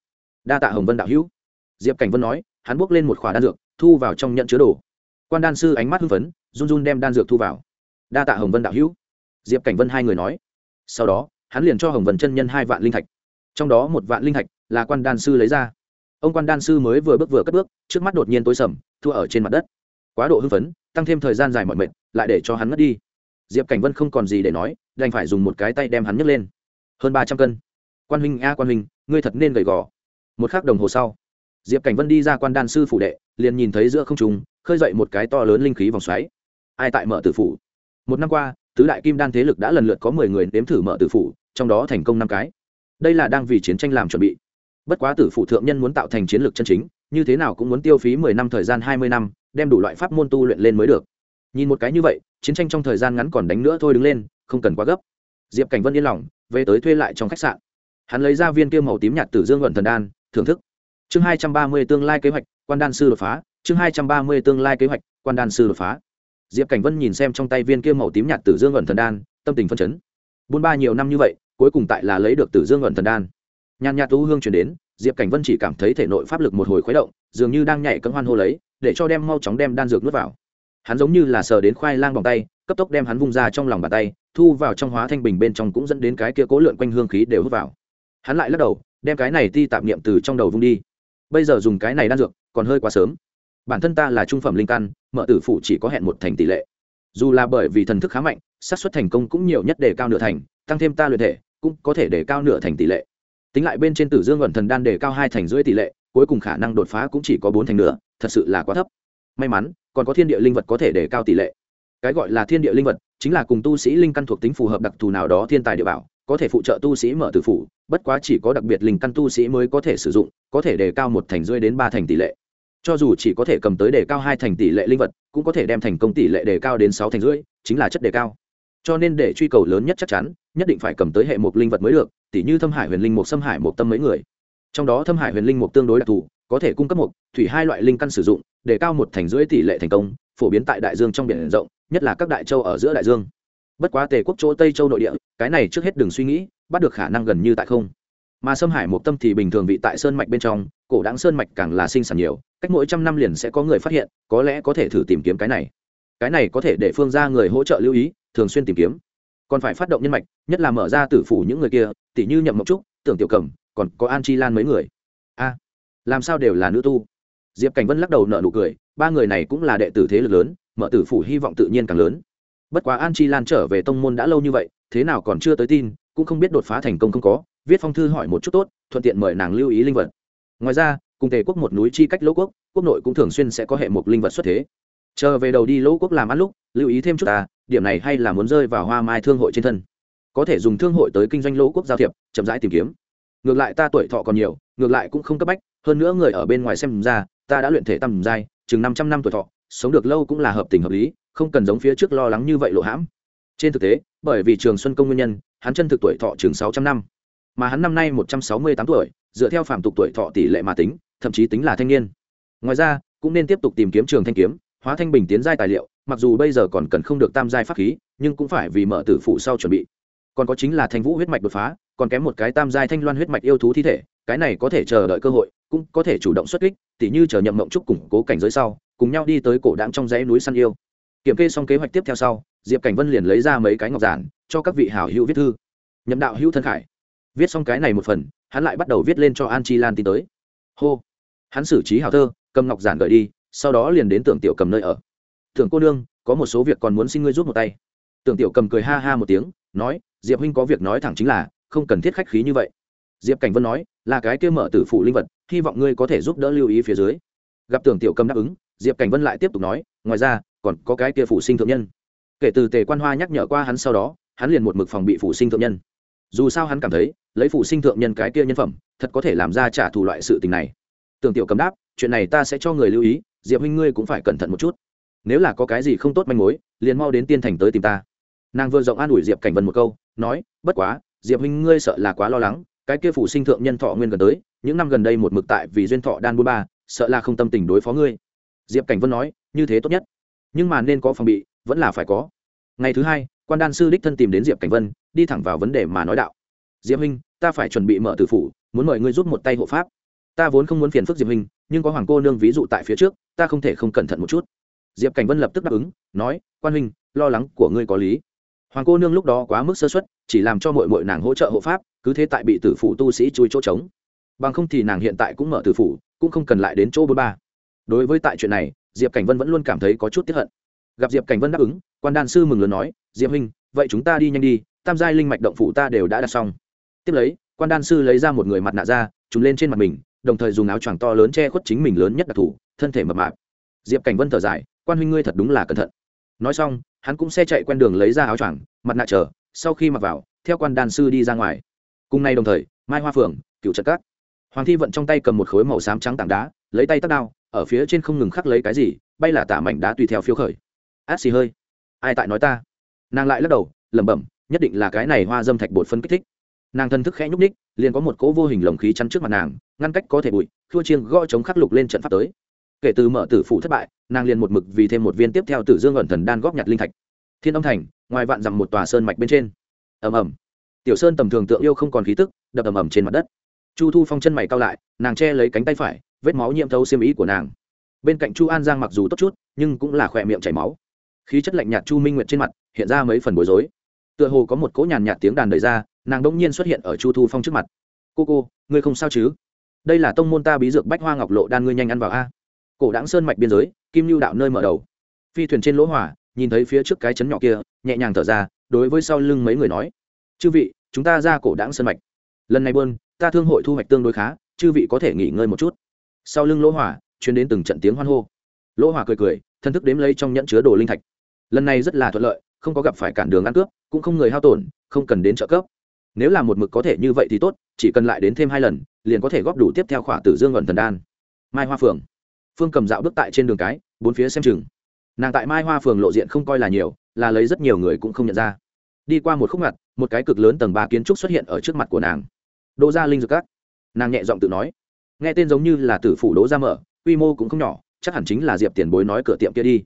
Đa tạ hồng vân đạo hữu diệp cảnh vân nói, hắn buốc lên một khỏa đan dược, thu vào trong nhận chứa đồ. Quan đan sư ánh mắt hưng phấn, run run đem đan dược thu vào. Đa tạ hồng vân đạo hữu. Diệp cảnh vân hai người nói. Sau đó, hắn liền cho hồng vân chân nhân hai vạn linh thạch. Trong đó một vạn linh thạch là quan đan sư lấy ra. Ông quan đan sư mới vừa bước vừa cất bước, trước mắt đột nhiên tối sầm, thua ở trên mặt đất. Quá độ hưng phấn, tăng thêm thời gian dài mọi mệt, lại để cho hắn mất đi. Diệp cảnh vân không còn gì để nói, đành phải dùng một cái tay đem hắn nhấc lên. Hơn ba trăm cân. Quan huynh, a quan huynh, ngươi thật nên gầy gò. Một k h ắ c đồng hồ sau diệp cảnh vân đi ra quan đan sư phủ đệ, liền nhìn thấy giữa không trùng khơi dậy một cái to lớn linh khí vòng xoáy. Ai tại mở tử phủ? Một năm qua, tứ đại kim đan thế lực đã lần lượt có mười người nếm thử mở tử phủ, trong đó thành công năm cái. Đây là đang vì chiến tranh làm chuẩn bị. Bất quá tử phủ thượng nhân muốn tạo thành chiến lược chân chính, như thế nào cũng muốn tiêu phí mười năm thời gian hai mươi năm, đem đủ loại pháp môn tu luyện lên mới được. Nhìn một cái như vậy, chiến tranh trong thời gian ngắn còn đánh nữa thôi đứng lên, không cần quá gấp. Diệp cảnh vân yên lòng, về tới thuê lại trong khách sạn. Hắn lấy ra viên kia màu tím nhạt tử dương luận thần đan, thưởng thức chương hai trăm ba mươi tương lai kế hoạch, quan đan sư đột phá. Chương hai trăm ba mươi tương lai kế hoạch, quan đan sư đột phá. Diệp cảnh vân nhìn xem trong tay viên kia màu tím nhạt tử dương ẩn thần đan, tâm tình phân chấn. Buôn ba nhiều năm như vậy, cuối cùng tại là lấy được tử dương ẩn thần đan. Nhàn nhạt tu hương chuyển đến, diệp cảnh vân chỉ cảm thấy thể nội pháp lực một hồi khuấy động, dường như đang nhảy cân hoan hô lấy, để cho đem mau chóng đem đan dược nuốt vào. Hắn giống như là sờ đến khoai lang bằng tay, cấp tốc đem hắn vung ra trong lòng bàn tay, thu vào trong hóa thanh bình bên trong cũng dẫn đến cái kia cố lượn quanh hương khí đều hút vào. Hắn lại lắc đầu, đem cái này ti tạm niệm từ trong đầu vung đi bây giờ dùng cái này đan dược, còn hơi quá sớm. Bản thân ta là trung phẩm linh căn, mở tử phủ chỉ có hẹn một thành tỷ lệ. Dù là bởi vì thần thức khá mạnh, xác suất thành công cũng nhiều nhất để cao nửa thành, tăng thêm ta luyện thể, cũng có thể để cao nửa thành tỷ lệ. Tính lại bên trên tử dương ẩn thần đan để cao hai thành rưỡi tỷ lệ, cuối cùng khả năng đột phá cũng chỉ có bốn thành nữa thật sự là quá thấp. May mắn, còn có thiên địa linh vật có thể để cao tỷ lệ. Cái gọi là thiên địa linh vật, chính là cùng tu sĩ linh căn thuộc tính phù hợp đặc thù nào đó thiên tài địa bảo có thể phụ trợ tu sĩ mở tử phủ, bất quá chỉ có đặc biệt linh căn tu sĩ mới có thể sử dụng, có thể đề cao một thành rưỡi đến ba thành tỷ lệ. Cho dù chỉ có thể cầm tới đề cao hai thành tỷ lệ linh vật, cũng có thể đem thành công tỷ lệ đề cao đến sáu thành rưỡi, chính là chất đề cao. Cho nên để truy cầu lớn nhất chắc chắn, nhất định phải cầm tới hệ một linh vật mới được tỷ như thâm hải huyền linh mục, xâm hải một tâm mấy người. Trong đó thâm hải huyền linh mục tương đối đặc thù, có thể cung cấp một thủy hai loại linh căn sử dụng, đề cao một thành rưỡi tỷ lệ thành công, phổ biến tại đại dương trong biển rộng, nhất là các đại châu ở giữa đại dương bất quá tề quốc chỗ tây châu nội địa, cái này trước hết đừng suy nghĩ, bắt được khả năng gần như tại không. Mà xâm hải một tâm thì bình thường vị tại sơn mạch bên trong, cổ đáng sơn mạch càng là sinh sản nhiều, cách mỗi trăm năm liền sẽ có người phát hiện, có lẽ có thể thử tìm kiếm cái này. Cái này có thể để phương ra người hỗ trợ lưu ý, thường xuyên tìm kiếm. Còn phải phát động nhân mạch, nhất là mở ra tử phủ những người kia tỷ như nhậm mộc trúc, tưởng tiểu cầm, còn có an chi lan mấy người. A, làm sao đều là nữ tu? Diệp cảnh vân lắc đầu nợ nụ cười, ba người này cũng là đệ tử thế lực lớn, mở tử phủ hy vọng tự nhiên càng lớn bất quá an chi lan trở về tông môn đã lâu như vậy, thế nào còn chưa tới tin, cũng không biết đột phá thành công không có. Viết phong thư hỏi một chút tốt, thuận tiện mời nàng lưu ý linh vật. Ngoài ra, cùng tề quốc một núi chi cách lỗ quốc quốc nội cũng thường xuyên sẽ có hệ một linh vật xuất thế. Chờ về đầu đi lỗ quốc làm ăn lúc, lưu ý thêm chút ta, điểm này hay là muốn rơi vào hoa mai thương hội trên thân. Có thể dùng thương hội tới kinh doanh lỗ quốc giao thiệp, chậm rãi tìm kiếm. Ngược lại ta tuổi thọ còn nhiều, ngược lại cũng không cấp bách, hơn nữa người ở bên ngoài xem ra, ta đã luyện thể tầm giai chừng năm trăm năm tuổi thọ sống được lâu cũng là hợp tình hợp lý, không cần giống phía trước lo lắng như vậy lộ hãm. Trên thực tế, bởi vì trường xuân công nguyên nhân, hắn chân thực tuổi thọ chừng sáu trăm năm, mà hắn năm nay một trăm sáu mươi tám tuổi, dựa theo phạm tục tuổi thọ tỷ lệ mà tính, thậm chí tính là thanh niên. Ngoài ra, cũng nên tiếp tục tìm kiếm trường thanh kiếm, hóa thanh bình tiến giai tài liệu, mặc dù bây giờ còn cần không được tam giai pháp khí, nhưng cũng phải vì mở tử phụ sau chuẩn bị. Còn có chính là thanh vũ huyết mạch đột phá, còn kém một cái tam giai thanh loan huyết mạch yêu thú thi thể, cái này có thể chờ đợi cơ hội, cũng có thể chủ động xuất kích, tỉ như chờ nhậm mộng trúc củng cố cảnh giới sau cùng nhau đi tới cổ đạm trong dãy núi săn yêu. Kiểm kê xong kế hoạch tiếp theo sau, diệp cảnh vân liền lấy ra mấy cái ngọc giản, cho các vị hảo hữu viết thư. Nhậm đạo hữu thân khải. Viết xong cái này một phần, hắn lại bắt đầu viết lên cho an chi lan tin tới. Hô. Hắn xử trí hào thơ, cầm ngọc giản gợi đi, sau đó liền đến tưởng tiểu cầm nơi ở. Tưởng cô nương, có một số việc còn muốn xin ngươi rút một tay. Tưởng tiểu cầm cười ha ha một tiếng, nói, diệp huynh có việc nói thẳng chính là, không cần thiết khách khí như vậy. Diệp cảnh vân nói, là cái kia mở tử phụ linh vật, hy vọng ngươi có thể giúp đỡ lưu ý phía dưới. Gặp tưởng tiểu cầm đáp ứng diệp cảnh vân lại tiếp tục nói, ngoài ra, còn có cái kia phụ sinh thượng nhân. Kể từ tề quan hoa nhắc nhở qua hắn sau đó, hắn liền một mực phòng bị phụ sinh thượng nhân. Dù sao hắn cảm thấy, lấy phụ sinh thượng nhân cái kia nhân phẩm, thật có thể làm ra trả thù loại sự tình này. Tưởng tiểu cầm đáp, chuyện này ta sẽ cho người lưu ý, diệp huynh ngươi cũng phải cẩn thận một chút. Nếu là có cái gì không tốt manh mối, liền mau đến tiên thành tới tìm ta. Nàng vừa rộng an ủi diệp cảnh vân một câu, nói, bất quá, diệp huynh ngươi sợ là quá lo lắng, cái kia phủ sinh thượng nhân thọ nguyên gần tới, những năm gần đây một mực tại vì duyên thọ đan buôn ba, sợ là không tâm tình đối phó ngươi diệp cảnh vân nói, như thế tốt nhất. Nhưng mà nên có phòng bị, vẫn là phải có. Ngày thứ hai, quan đan sư đích thân tìm đến diệp cảnh vân, đi thẳng vào vấn đề mà nói đạo. Diệp huynh, ta phải chuẩn bị mở tử phủ, muốn mời ngươi giúp một tay hộ pháp. Ta vốn không muốn phiền phức diệp huynh, nhưng có hoàng cô nương ví dụ tại phía trước, ta không thể không cẩn thận một chút. Diệp cảnh vân lập tức đáp ứng, nói, quan huynh, lo lắng của ngươi có lý. Hoàng cô nương lúc đó quá mức sơ xuất chỉ làm cho mọi mọi nàng hỗ trợ hộ pháp, cứ thế tại bị tử phủ tu sĩ chui chỗ trống. Bằng không thì nàng hiện tại cũng mở tử phủ, cũng không cần lại đến chỗ bốn ba đối với tại chuyện này, diệp cảnh vân vẫn luôn cảm thấy có chút tiếp hận. Gặp diệp cảnh vân đáp ứng, quan đan sư mừng lớn nói, diệp huynh, vậy chúng ta đi nhanh đi, tam giai linh mạch động phủ ta đều đã đặt xong. Tiếp lấy, quan đan sư lấy ra một người mặt nạ ra trùng lên trên mặt mình, đồng thời dùng áo choàng to lớn che khuất chính mình lớn nhất đặc thù thân thể mập mạp. Diệp cảnh vân thở dài, quan huynh ngươi thật đúng là cẩn thận. Nói xong, hắn cũng xe chạy quen đường lấy ra áo choàng, mặt nạ chờ, sau khi mặc vào, theo quan đàn sư đi ra ngoài. Cùng nay đồng thời, mai hoa phường cựu trận cát hoàng thi vận trong tay cầm một khối màu xám trắng tảng đá, lấy tay tắt đao ở phía trên không ngừng khắc lấy cái gì, bay là tả mảnh đá tùy theo phiếu khởi. Át xì hơi. Ai tại nói ta? Nàng lại lắc đầu, lẩm bẩm, nhất định là cái này hoa dâm thạch bột phân kích thích. Nàng thân thức khẽ nhúc ních liền có một cỗ vô hình lồng khí chắn trước mặt nàng, ngăn cách có thể bụi thua chiêng gõ chống khắc lục lên trận pháp tới. Kể từ mở tử phủ thất bại, nàng liền một mực vì thêm một viên tiếp theo tử dương ẩn thần đan góp nhặt linh thạch. Thiên âm thành, ngoài vạn dằm một tòa sơn mạch bên trên. Ầm ầm. Tiểu sơn tầm thường tượng yêu không còn khí tức, đập ầm ầm trên mặt đất. Chu thu phong chân mày cao lại, nàng che lấy cánh tay phải vết máu nhiễm thấu xiêm ý của nàng. Bên cạnh chu an giang mặc dù tốt chút, nhưng cũng là khỏe miệng chảy máu. Khí chất lạnh nhạt chu minh nguyệt trên mặt hiện ra mấy phần bối rối. Tựa hồ có một cỗ nhàn nhạt tiếng đàn đời ra, nàng đ ỗ n g nhiên xuất hiện ở chu thu phong trước mặt. Cô cô, ngươi không sao chứ? Đây là tông môn ta bí dược bách hoa ngọc lộ đan ngươi nhanh ăn vào a. Cổ đáng sơn mạch biên giới, kim lưu đạo nơi mở đầu. Phi thuyền trên lỗ hỏa, nhìn thấy phía trước cái chấn nhỏ kia, nhẹ nhàng thở ra, đối với sau lưng mấy người nói, chư vị, chúng ta ra cổ đáng sơn mạch. Lần này bơn ta thương hội thu hoạch tương đối khá, chư vị có thể nghỉ ngơi một chút sau lưng lỗ hỏa chuyến đến từng trận tiếng hoan hô. Lỗ hỏa cười cười, thân thức đếm lấy trong nhẫn chứa đồ linh thạch. Lần này rất là thuận lợi, không có gặp phải cản đường ăn cướp, cũng không người hao tổn, không cần đến trợ cấp. Nếu là một mực có thể như vậy thì tốt, chỉ cần lại đến thêm hai lần, liền có thể góp đủ tiếp theo khỏa tử dương ẩn thần đan. Mai hoa phường phương cầm dạo bước tại trên đường cái, bốn phía xem chừng. Nàng tại mai hoa phường lộ diện không coi là nhiều, là lấy rất nhiều người cũng không nhận ra. Đi qua một khúc ngặt, một cái cực lớn tầng ba kiến trúc xuất hiện ở trước mặt của nàng. Đô gia linh dược các. Nàng nhẹ giọng tự nói nghe tên giống như là tử phủ đố ra mở, quy mô cũng không nhỏ, chắc hẳn chính là diệp tiền bối nói cửa tiệm kia đi.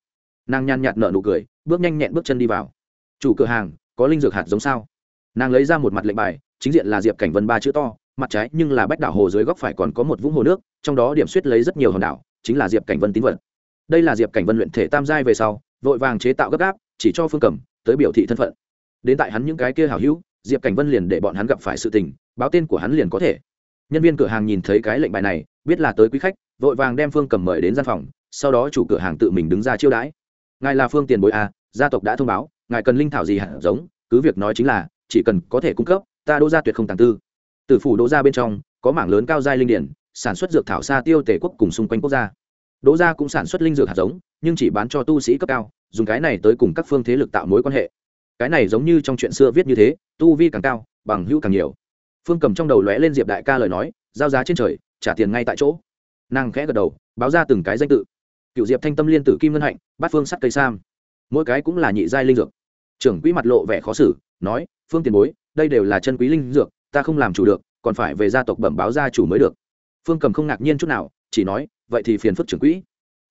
Nàng nhàn nhạt nở nụ cười, bước nhanh nhẹn bước chân đi vào. Chủ cửa hàng, có linh dược hạt giống sao? Nàng lấy ra một mặt lệnh bài, chính diện là diệp cảnh vân ba chữ to, mặt trái nhưng là bách đảo hồ dưới góc phải còn có một vũng hồ nước, trong đó điểm suýt lấy rất nhiều hòn đảo, chính là diệp cảnh vân tín vật. Đây là diệp cảnh vân luyện thể tam giai về sau, vội vàng chế tạo gấp gáp, chỉ cho phương cầm tới biểu thị thân phận. Đến tại hắn những cái kia hảo hữu, diệp cảnh vân liền để bọn hắn gặp phải sự tình, báo tên của hắn liền có thể nhân viên cửa hàng nhìn thấy cái lệnh bài này, biết là tới quý khách, vội vàng đem phương cầm mời đến gian phòng, sau đó chủ cửa hàng tự mình đứng ra chiêu đãi. Ngài là phương tiền bối a gia tộc đã thông báo, ngài cần linh thảo gì hạt giống, cứ việc nói chính là, chỉ cần có thể cung cấp, ta đỗ gia tuyệt không tàng tư. Từ phủ đỗ gia bên trong, có mảng lớn cao giai linh điển, sản xuất dược thảo xa tiêu tể quốc cùng xung quanh quốc gia. Đỗ gia cũng sản xuất linh dược hạt giống, nhưng chỉ bán cho tu sĩ cấp cao, dùng cái này tới cùng các phương thế lực tạo mối quan hệ. Cái này giống như trong chuyện xưa viết như thế, tu vi càng cao, bằng hữu càng nhiều phương cầm trong đầu lóe lên diệp đại ca lời nói, giao giá trên trời, trả tiền ngay tại chỗ. Nàng khẽ gật đầu, báo ra từng cái danh tự. Cựu diệp thanh tâm liên tử kim ngân hạnh, bát phương sắt cây sam. Mỗi cái cũng là nhị giai linh dược. Trưởng quỹ mặt lộ vẻ khó xử, nói, phương tiền bối, đây đều là chân quý linh dược, ta không làm chủ được, còn phải về gia tộc bẩm báo gia chủ mới được. Phương cầm không ngạc nhiên chút nào, chỉ nói, vậy thì phiền phức trưởng quỹ.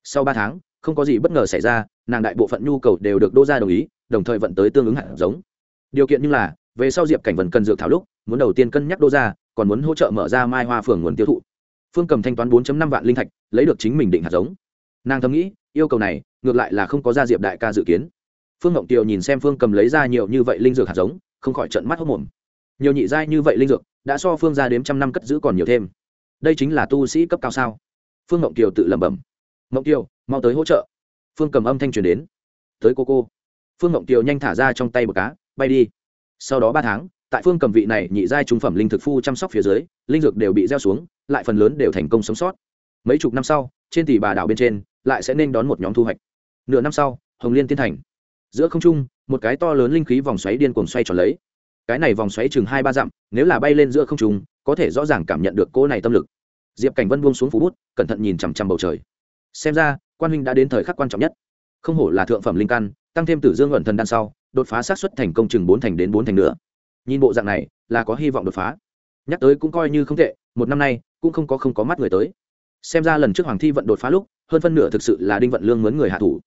Sau ba tháng, không có gì bất ngờ xảy ra, nàng đại bộ phận nhu cầu đều được đô gia đồng ý, đồng thời vận tới tương ứng hạt giống. Điều kiện như là, về sau diệp cảnh vần cần dược thảo lúc muốn đầu tiên cân nhắc đô gia, còn muốn hỗ trợ mở ra mai hoa phường nguồn tiêu thụ. Phương cầm thanh toán 4 năm vạn linh thạch, lấy được chính mình định hạt giống. Nàng thầm nghĩ, yêu cầu này, ngược lại là không có ra diệp đại ca dự kiến. Phương ngộng tiều nhìn xem phương cầm lấy ra nhiều như vậy linh dược hạt giống, không khỏi trận mắt hốc mồm. Nhiều nhị giai như vậy linh dược, đã so phương ra đếm trăm năm cất giữ còn nhiều thêm. Đây chính là tu sĩ cấp cao sao? Phương ngộng tiều tự lẩm bẩm. Ngộng tiều mau tới hỗ trợ. Phương cầm âm thanh truyền đến. Tới cô cô. Phương ngộng tiều nhanh thả ra trong tay một cá, bay đi. Sau đó ba tháng tại phương cầm vị này nhị giai trung phẩm linh thực phu chăm sóc phía dưới, linh dược đều bị gieo xuống, lại phần lớn đều thành công sống sót. Mấy chục năm sau, trên tỷ bà đảo bên trên, lại sẽ nên đón một nhóm thu hoạch. Nửa năm sau, hồng liên tiên thành. Giữa không trung, một cái to lớn linh khí vòng xoáy điên cuồng xoay tròn lấy. Cái này vòng xoáy chừng hai ba dặm, nếu là bay lên giữa không trung, có thể rõ ràng cảm nhận được cỗ này tâm lực. Diệp cảnh vân buông xuống phú bút, cẩn thận nhìn chằm chằm bầu trời. Xem ra, quan huynh đã đến thời khắc quan trọng nhất. Không hổ là thượng phẩm linh căn, tăng thêm tử dương luận thần đan sau, đột phá sát xuất thành công chừng bốn thành đến bốn thành nữa nhìn bộ dạng này là có hy vọng đột phá. Nhắc tới cũng coi như không tệ, một năm nay cũng không có không có mắt người tới. Xem ra lần trước hoàng thi vận đột phá lúc, hơn phân nửa thực sự là đinh vận lương mướn người hạ thủ.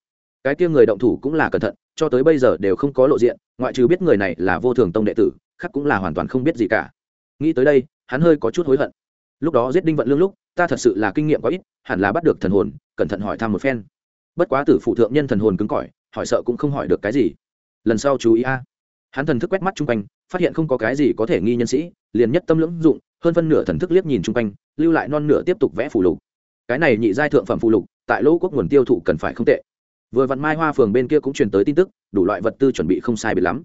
Cái kia người động thủ cũng là cẩn thận, cho tới bây giờ đều không có lộ diện, ngoại trừ biết người này là vô thường tông đệ tử, khác cũng là hoàn toàn không biết gì cả. Nghĩ tới đây, hắn hơi có chút hối hận. Lúc đó giết đinh vận lương lúc, ta thật sự là kinh nghiệm có ít, hẳn là bắt được thần hồn, cẩn thận hỏi thăm một phen. Bất quá tử phụ thượng nhân thần hồn cứng cỏi, hỏi sợ cũng không hỏi được cái gì. Lần sau chú ý a hắn thần thức quét mắt chung quanh, phát hiện không có cái gì có thể nghi nhân sĩ, liền nhất tâm lưỡng dụng, hơn phân nửa thần thức liếc nhìn chung quanh, lưu lại non nửa tiếp tục vẽ phù lục. Cái này nhị giai thượng phẩm phù lục, tại lỗ quốc nguồn tiêu thụ cần phải không tệ. Vừa vặn mai hoa phường bên kia cũng truyền tới tin tức, đủ loại vật tư chuẩn bị không sai biệt lắm.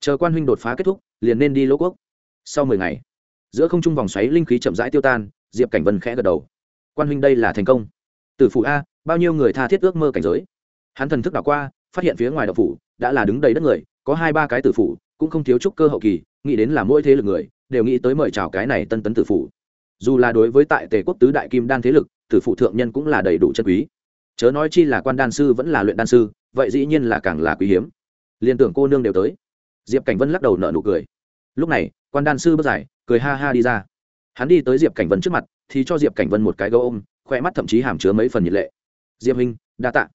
Chờ quan huynh đột phá kết thúc, liền nên đi lỗ quốc. Sau mười ngày, giữa không trung vòng xoáy linh khí chậm rãi tiêu tan, diệp cảnh vân khẽ gật đầu. Quan huynh đây là thành công. Từ phủ a, bao nhiêu người tha thiết ước mơ cảnh giới? Hắn thần thức đảo qua, phát hiện phía ngoài đậu phủ đã là đứng đầy đất người, có hai ba cái tử phủ, cũng không thiếu trúc cơ hậu kỳ, nghĩ đến là mỗi thế lực người, đều nghĩ tới mời chào cái này tân tấn tử phủ. Dù là đối với tại tề quốc tứ đại kim đan thế lực, tử phụ thượng nhân cũng là đầy đủ chân quý. Chớ nói chi là quan đan sư vẫn là luyện đan sư, vậy dĩ nhiên là càng là quý hiếm. Liên tưởng cô nương đều tới. Diệp cảnh vân lắc đầu nở nụ cười. Lúc này, quan đan sư bước dài, cười ha ha đi ra. Hắn đi tới diệp cảnh vân trước mặt, thì cho diệp cảnh vân một cái gấu ôm, khoe mắt thậm chí hàm chứa mấy phần nhiệt lệ. Diệp huynh, đa tạ.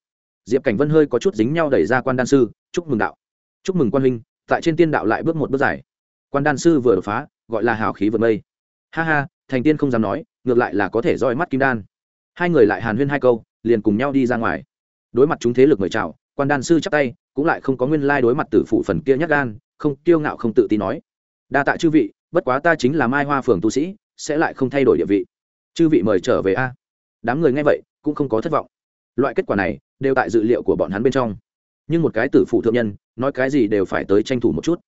Diệp cảnh vân hơi có chút dính nhau đẩy ra quan đan sư chúc mừng đạo. Chúc mừng quan huynh, tại trên tiên đạo lại bước một bước dài. Quan đan sư vừa đột phá, gọi là hào khí vượt mây. Ha ha, thành tiên không dám nói, ngược lại là có thể roi mắt kim đan. Hai người lại hàn huyên hai câu, liền cùng nhau đi ra ngoài. Đối mặt chúng thế lực mời chào, quan đan sư chắp tay, cũng lại không có nguyên lai đối mặt tử phụ phần kia nhắc gan, không kiêu ngạo không tự tin nói. Đa tạ chư vị, bất quá ta chính là mai hoa phường tu sĩ, sẽ lại không thay đổi địa vị. Chư vị mời trở về a. Đám người nghe vậy, cũng không có thất vọng. Loại kết quả này, đều tại dự liệu của bọn hắn bên trong nhưng một cái tử phụ thượng nhân, nói cái gì đều phải tới tranh thủ một chút.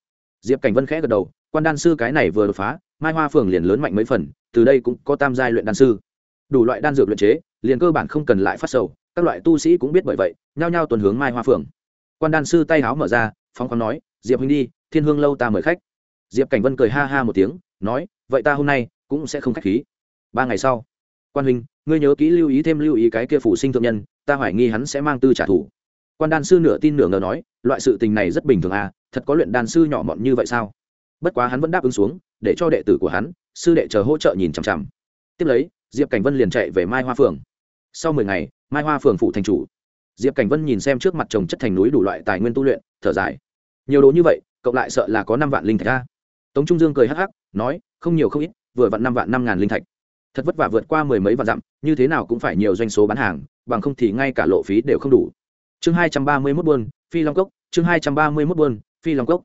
Diệp cảnh vân khẽ gật đầu, quan đan sư cái này vừa đột phá, mai hoa phường liền lớn mạnh mấy phần, từ đây cũng có tam giai luyện đan sư. Đủ loại đan dược luyện chế, liền cơ bản không cần lại phát sầu, các loại tu sĩ cũng biết bởi vậy, nhao nhao tuần hướng mai hoa phường. Quan đan sư tay háo mở ra, phóng khoáng nói, diệp huynh đi, thiên hương lâu ta mời khách. Diệp cảnh vân cười ha ha một tiếng, nói, vậy ta hôm nay cũng sẽ không khách khí. Ba ngày sau, quan huynh, ngươi nhớ kỹ lưu ý thêm lưu ý cái kia phủ sinh thượng nhân, ta hoài nghi hắn sẽ mang tư trả thù quan đan sư nửa tin nửa ngờ nói, loại sự tình này rất bình thường à thật có luyện đan sư nhỏ mọn như vậy sao? Bất quá hắn vẫn đáp ứng xuống, để cho đệ tử của hắn, sư đệ chờ hỗ trợ nhìn chằm chằm. Tiếp lấy, diệp cảnh vân liền chạy về mai hoa phường. Sau mười ngày, mai hoa phường phụ thành chủ. Diệp cảnh vân nhìn xem trước mặt trồng chất thành núi đủ loại tài nguyên tu luyện, thở dài. Nhiều đồ như vậy, cộng lại sợ là có năm vạn linh thạch ra. Tống trung dương cười hắc hắc, nói, không nhiều không ít, vừa vặn năm vạn năm ngàn linh thạch. Thật vất vả vượt qua mười mấy vạn dặm, như thế nào cũng phải nhiều doanh số bán hàng, bằng không thì ngay cả lộ phí đều không đủ chương hai trăm ba mươi mốt buôn phi long cốc, chương hai trăm ba mươi mốt buôn phi long cốc.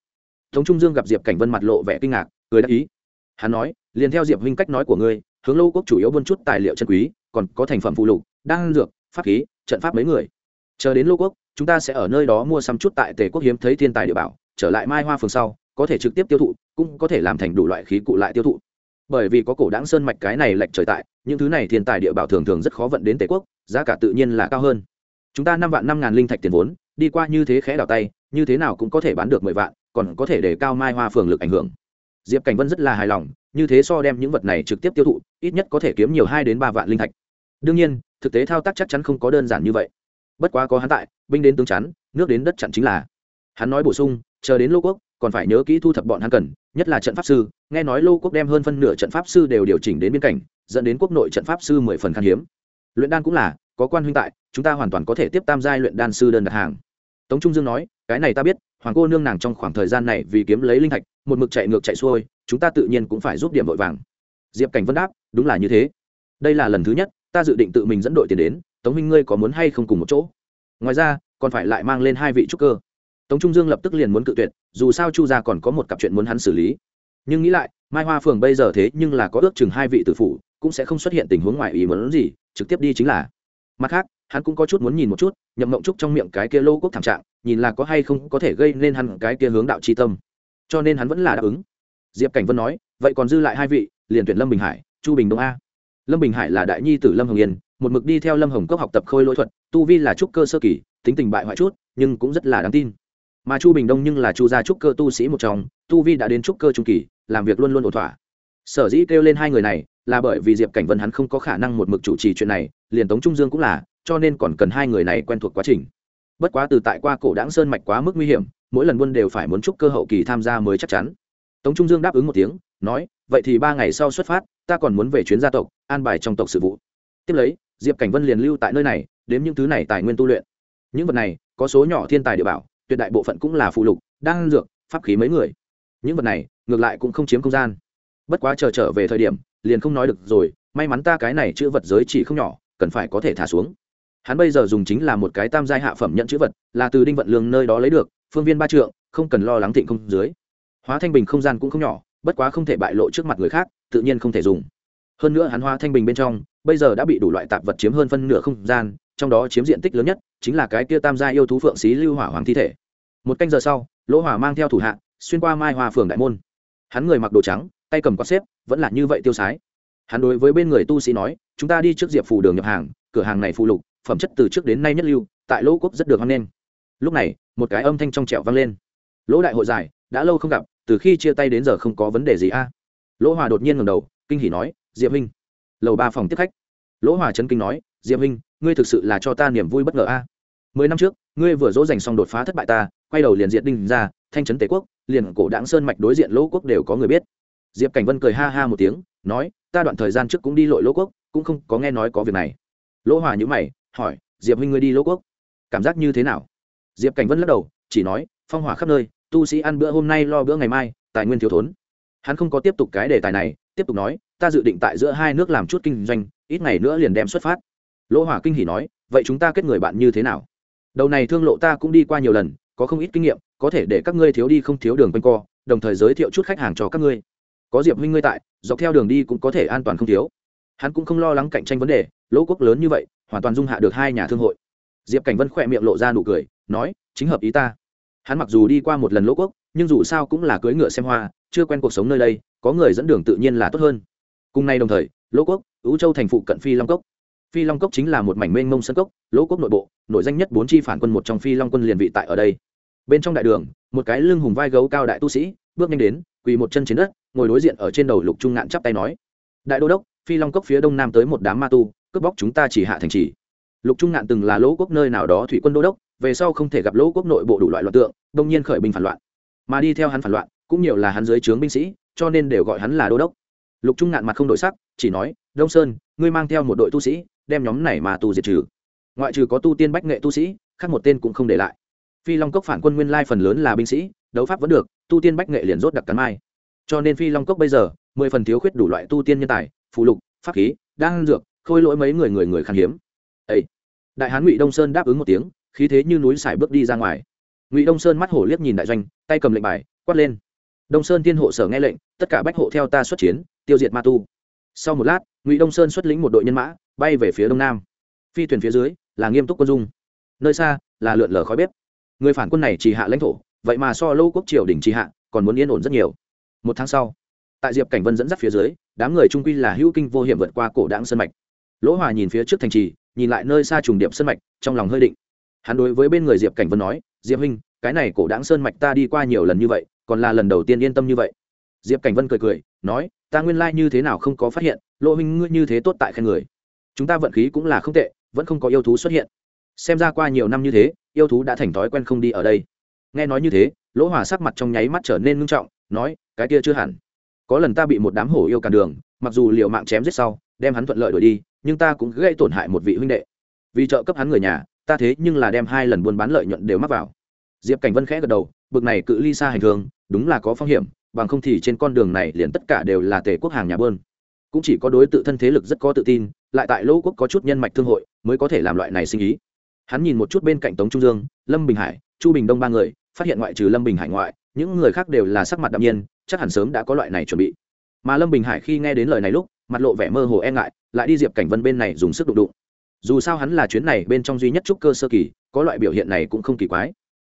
Tống trung dương gặp diệp cảnh vân mặt lộ vẻ kinh ngạc, cười đáp ý. Hắn nói, liền theo diệp huynh cách nói của ngươi, hướng lâu quốc chủ yếu buôn chút tài liệu chân quý, còn có thành phẩm phụ lục, đan dược, pháp khí, trận pháp mấy người. Chờ đến lô quốc, chúng ta sẽ ở nơi đó mua xăm chút tại tề quốc hiếm thấy thiên tài địa bảo, trở lại mai hoa phường sau, có thể trực tiếp tiêu thụ, cũng có thể làm thành đủ loại khí cụ lại tiêu thụ. Bởi vì có cổ đáng sơn mạch cái này lệch trời tại, những thứ này thiên tài địa bảo thường thường rất khó vận đến tề quốc, giá cả tự nhiên là cao hơn chúng ta năm vạn năm ngàn linh thạch tiền vốn, đi qua như thế khẽ đảo tay, như thế nào cũng có thể bán được mười vạn, còn có thể để cao mai hoa phường lực ảnh hưởng. Diệp cảnh vân rất là hài lòng, như thế so đem những vật này trực tiếp tiêu thụ, ít nhất có thể kiếm nhiều hai đến ba vạn linh thạch. Đương nhiên, thực tế thao tác chắc chắn không có đơn giản như vậy. Bất quá có hắn tại, binh đến tướng chắn, nước đến đất chặn chính là. Hắn nói bổ sung, chờ đến lô quốc, còn phải nhớ kỹ thu thập bọn hắn cần, nhất là trận pháp sư, nghe nói lô quốc đem hơn phân nửa trận pháp sư đều điều chỉnh đến biên cảnh, dẫn đến quốc nội trận pháp sư mười phần khan hiếm. Luyện đan cũng là, có quan huynh tại chúng ta hoàn toàn có thể tiếp tam giai luyện đan sư đơn đặt hàng. Tống trung dương nói cái này ta biết hoàng cô nương nàng trong khoảng thời gian này vì kiếm lấy linh thạch một mực chạy ngược chạy xuôi chúng ta tự nhiên cũng phải giúp điểm vội vàng. Diệp cảnh vân đáp đúng là như thế. Đây là lần thứ nhất ta dự định tự mình dẫn đội tiền đến tống huynh ngươi có muốn hay không cùng một chỗ? Ngoài ra còn phải lại mang lên hai vị trúc cơ. Tống trung dương lập tức liền muốn cự tuyệt dù sao chu gia còn có một cặp chuyện muốn hắn xử lý. Nhưng nghĩ lại mai hoa phường bây giờ thế nhưng là có ước chừng hai vị tử phụ, cũng sẽ không xuất hiện tình huống ngoài ý muốn gì trực tiếp đi chính là. Mặt khác hắn cũng có chút muốn nhìn một chút, nhậm mộng trúc trong miệng cái kia lô quốc thảm trạng, nhìn là có hay không có thể gây nên hắn cái kia hướng đạo c tâm. Cho nên hắn vẫn là đáp ứng. Diệp cảnh vân nói, vậy còn dư lại hai vị, liền tuyển lâm bình hải, chu bình đông a. Lâm bình hải là đại nhi tử lâm hồng yên, một mực đi theo lâm hồng cốc học tập khôi lỗi thuật, tu vi là trúc cơ sơ kỳ, tính tình bại hoại chút, nhưng cũng rất là đáng tin. Mà chu bình đông nhưng là chu gia trúc cơ tu sĩ một trong, tu vi đã đến trúc cơ trung kỳ, làm việc luôn luôn ổn thỏa. Sở dĩ kêu lên hai người này, là bởi vì diệp cảnh vân hắn không có khả năng một mực chủ trì chuyện này, liền tống trung dương cũng là cho nên còn cần hai người này quen thuộc quá trình. Bất quá từ tại qua cổ đáng sơn mạch quá mức nguy hiểm, mỗi lần buôn đều phải muốn chúc cơ hậu kỳ tham gia mới chắc chắn. Tống trung dương đáp ứng một tiếng, nói, vậy thì ba ngày sau xuất phát, ta còn muốn về chuyến gia tộc, an bài trong tộc sự vụ. Tiếp lấy, diệp cảnh vân liền lưu tại nơi này đếm những thứ này tài nguyên tu luyện. Những vật này, có số nhỏ thiên tài địa bảo, tuyệt đại bộ phận cũng là phụ lục, đan dược, pháp khí mấy người. Những vật này, ngược lại cũng không chiếm không gian. Bất quá chờ trở về thời điểm, liền không nói được rồi, may mắn ta cái này chữ vật giới chỉ không nhỏ, cần phải có thể thả xuống hắn bây giờ dùng chính là một cái tam giai hạ phẩm nhận chữ vật, là từ đinh vận lương nơi đó lấy được, phương viên ba trượng, không cần lo lắng thịnh không dưới. Hóa thanh bình không gian cũng không nhỏ, bất quá không thể bại lộ trước mặt người khác, tự nhiên không thể dùng. Hơn nữa hắn hóa thanh bình bên trong, bây giờ đã bị đủ loại tạp vật chiếm hơn phân nửa không gian, trong đó chiếm diện tích lớn nhất chính là cái kia tam gia yêu thú phượng xí lưu hỏa hoàng thi thể. Một canh giờ sau, lỗ hỏa mang theo thủ hạ, xuyên qua mai hòa phường đại môn. Hắn người mặc đồ trắng, tay cầm quạt xếp, vẫn là như vậy tiêu sái. Hắn đối với bên người tu sĩ nói, chúng ta đi trước diệp phủ đường nhập hàng, cửa hàng này phụ lục phẩm chất từ trước đến nay nhất lưu, tại lỗ quốc rất được hoan nghênh. Lúc này, một cái âm thanh trong trẻo vang lên. Lỗ đại hội giải, đã lâu không gặp, từ khi chia tay đến giờ không có vấn đề gì a. Lỗ hòa đột nhiên ngầm đầu, kinh hỉ nói, diệp huynh. Lầu ba phòng tiếp khách. Lỗ hòa chấn kinh nói, diệp huynh, ngươi thực sự là cho ta niềm vui bất ngờ a. Mười năm trước, ngươi vừa dỗ dành xong đột phá thất bại ta, quay đầu liền diện đinh ra, thanh trấn tề quốc, liền cổ đáng sơn mạch đối diện lỗ quốc đều có người biết. Diệp cảnh vân cười ha ha một tiếng, nói, ta đoạn thời gian trước cũng đi lội lỗ quốc, cũng không có nghe nói có việc này. Lỗ hòa nhữ mày hỏi, diệp huynh ngươi đi lỗ quốc, cảm giác như thế nào? Diệp cảnh vân lắc đầu, chỉ nói, phong hỏa khắp nơi, tu sĩ ăn bữa hôm nay lo bữa ngày mai, tài nguyên thiếu thốn. Hắn không có tiếp tục cái đề tài này, tiếp tục nói, ta dự định tại giữa hai nước làm chút kinh doanh, ít ngày nữa liền đem xuất phát. Lỗ hỏa kinh hỉ nói, vậy chúng ta kết người bạn như thế nào? Đầu này thương lộ ta cũng đi qua nhiều lần, có không ít kinh nghiệm, có thể để các ngươi thiếu đi không thiếu đường quanh co, đồng thời giới thiệu chút khách hàng cho các ngươi. Có diệp huynh ngươi tại, dọc theo đường đi cũng có thể an toàn không thiếu. Hắn cũng không lo lắng cạnh tranh vấn đề, lỗ quốc lớn như vậy hoàn toàn dung hạ được hai nhà thương hội. Diệp cảnh vân khỏe miệng lộ ra nụ cười, nói, chính hợp ý ta. Hắn mặc dù đi qua một lần lỗ quốc, nhưng dù sao cũng là cưỡi ngựa xem hoa, chưa quen cuộc sống nơi đây, có người dẫn đường tự nhiên là tốt hơn. Cùng nay đồng thời, lỗ quốc ứ châu thành phụ cận phi long cốc. Phi long cốc chính là một mảnh mênh mông sân cốc, lỗ quốc nội bộ nội danh nhất bốn chi phản quân một trong phi long quân liền vị tại ở đây. Bên trong đại đường, một cái lưng hùng vai gấu cao đại tu sĩ, bước nhanh đến, quỳ một chân trên đất, ngồi đối diện ở trên đầu lục trung ngạn chắp tay nói. Đại đô đốc, phi long cốc phía đông nam tới một đám ma tu cướp bóc chúng ta chỉ hạ thành trì. Lục trung ngạn từng là lỗ quốc nơi nào đó thủy quân đô đốc, về sau không thể gặp lỗ quốc nội bộ đủ loại loạn tượng, đông nhiên khởi binh phản loạn. Mà đi theo hắn phản loạn, cũng nhiều là hắn dưới trướng binh sĩ, cho nên đều gọi hắn là đô đốc. Lục trung ngạn mặt không đổi sắc, chỉ nói, đông sơn, ngươi mang theo một đội tu sĩ, đem nhóm này mà tu diệt trừ. Ngoại trừ có tu tiên bách nghệ tu sĩ, khác một tên cũng không để lại. Phi long cốc phản quân nguyên lai phần lớn là binh sĩ, đấu pháp vẫn được, tu tiên bách nghệ liền rốt đặc cắn mai. Cho nên phi long cốc bây giờ, mười phần thiếu khuyết đủ loại tu tiên nhân tài phụ lục, pháp khí đang dược khôi lỗi mấy người người người khan hiếm. Ấy đại hán ngụy đông sơn đáp ứng một tiếng, khí thế như núi sải bước đi ra ngoài. Ngụy đông sơn mắt hổ liếc nhìn đại doanh, tay cầm lệnh bài, quát lên. Đông sơn tiên hộ sở nghe lệnh, tất cả bách hộ theo ta xuất chiến, tiêu diệt ma tu. Sau một lát, ngụy đông sơn xuất lĩnh một đội nhân mã, bay về phía đông nam. Phi thuyền phía dưới, là nghiêm túc quân dung. Nơi xa, là lượn lờ khói bếp. Người phản quân này chỉ hạ lãnh thổ, vậy mà so lâu quốc triều đỉnh chỉ hạ, còn muốn yên ổn rất nhiều. Một tháng sau, tại diệp cảnh vân dẫn dắt phía dưới, đám người trung quy là hữu kinh vô hiểm vượt qua cổ đáng sân mạch lỗ hòa nhìn phía trước thành trì, nhìn lại nơi xa trùng điệp sân mạch, trong lòng hơi định. Hắn đối với bên người diệp cảnh vân nói, diệp huynh, cái này cổ đáng sơn mạch ta đi qua nhiều lần như vậy, còn là lần đầu tiên yên tâm như vậy. Diệp cảnh vân cười cười, nói, ta nguyên lai như thế nào không có phát hiện, lỗ huynh ngươi như thế tốt tại khen người. Chúng ta vận khí cũng là không tệ, vẫn không có yêu thú xuất hiện. Xem ra qua nhiều năm như thế, yêu thú đã thành thói quen không đi ở đây. Nghe nói như thế, lỗ hòa sắc mặt trong nháy mắt trở nên ngưng trọng, nói, cái kia chưa hẳn. Có lần ta bị một đám hổ yêu cản đường, mặc dù liệu mạng chém giết sau, đem hắn thuận lợi đổi đi nhưng ta cũng gây tổn hại một vị huynh đệ. Vì trợ cấp hắn người nhà, ta thế nhưng là đem hai lần buôn bán lợi nhuận đều mắc vào. Diệp cảnh vân khẽ gật đầu, bực này cự ly xa hành thường, đúng là có phong hiểm, bằng không thì trên con đường này liền tất cả đều là tề quốc hàng nhà bơn. Cũng chỉ có đối tự thân thế lực rất có tự tin, lại tại lỗ quốc có chút nhân mạch thương hội, mới có thể làm loại này sinh ý. Hắn nhìn một chút bên cạnh tống trung dương, lâm bình hải, chu bình đông ba người, phát hiện ngoại trừ lâm bình hải ngoại, những người khác đều là sắc mặt đạm nhiên, chắc hẳn sớm đã có loại này chuẩn bị. Mà lâm bình hải khi nghe đến lời này lúc mặt lộ vẻ mơ hồ e ngại, lại đi diệp cảnh vân bên này dùng sức đụng đụng. Dù sao hắn là chuyến này bên trong duy nhất trúc cơ sơ kỳ, có loại biểu hiện này cũng không kỳ quái.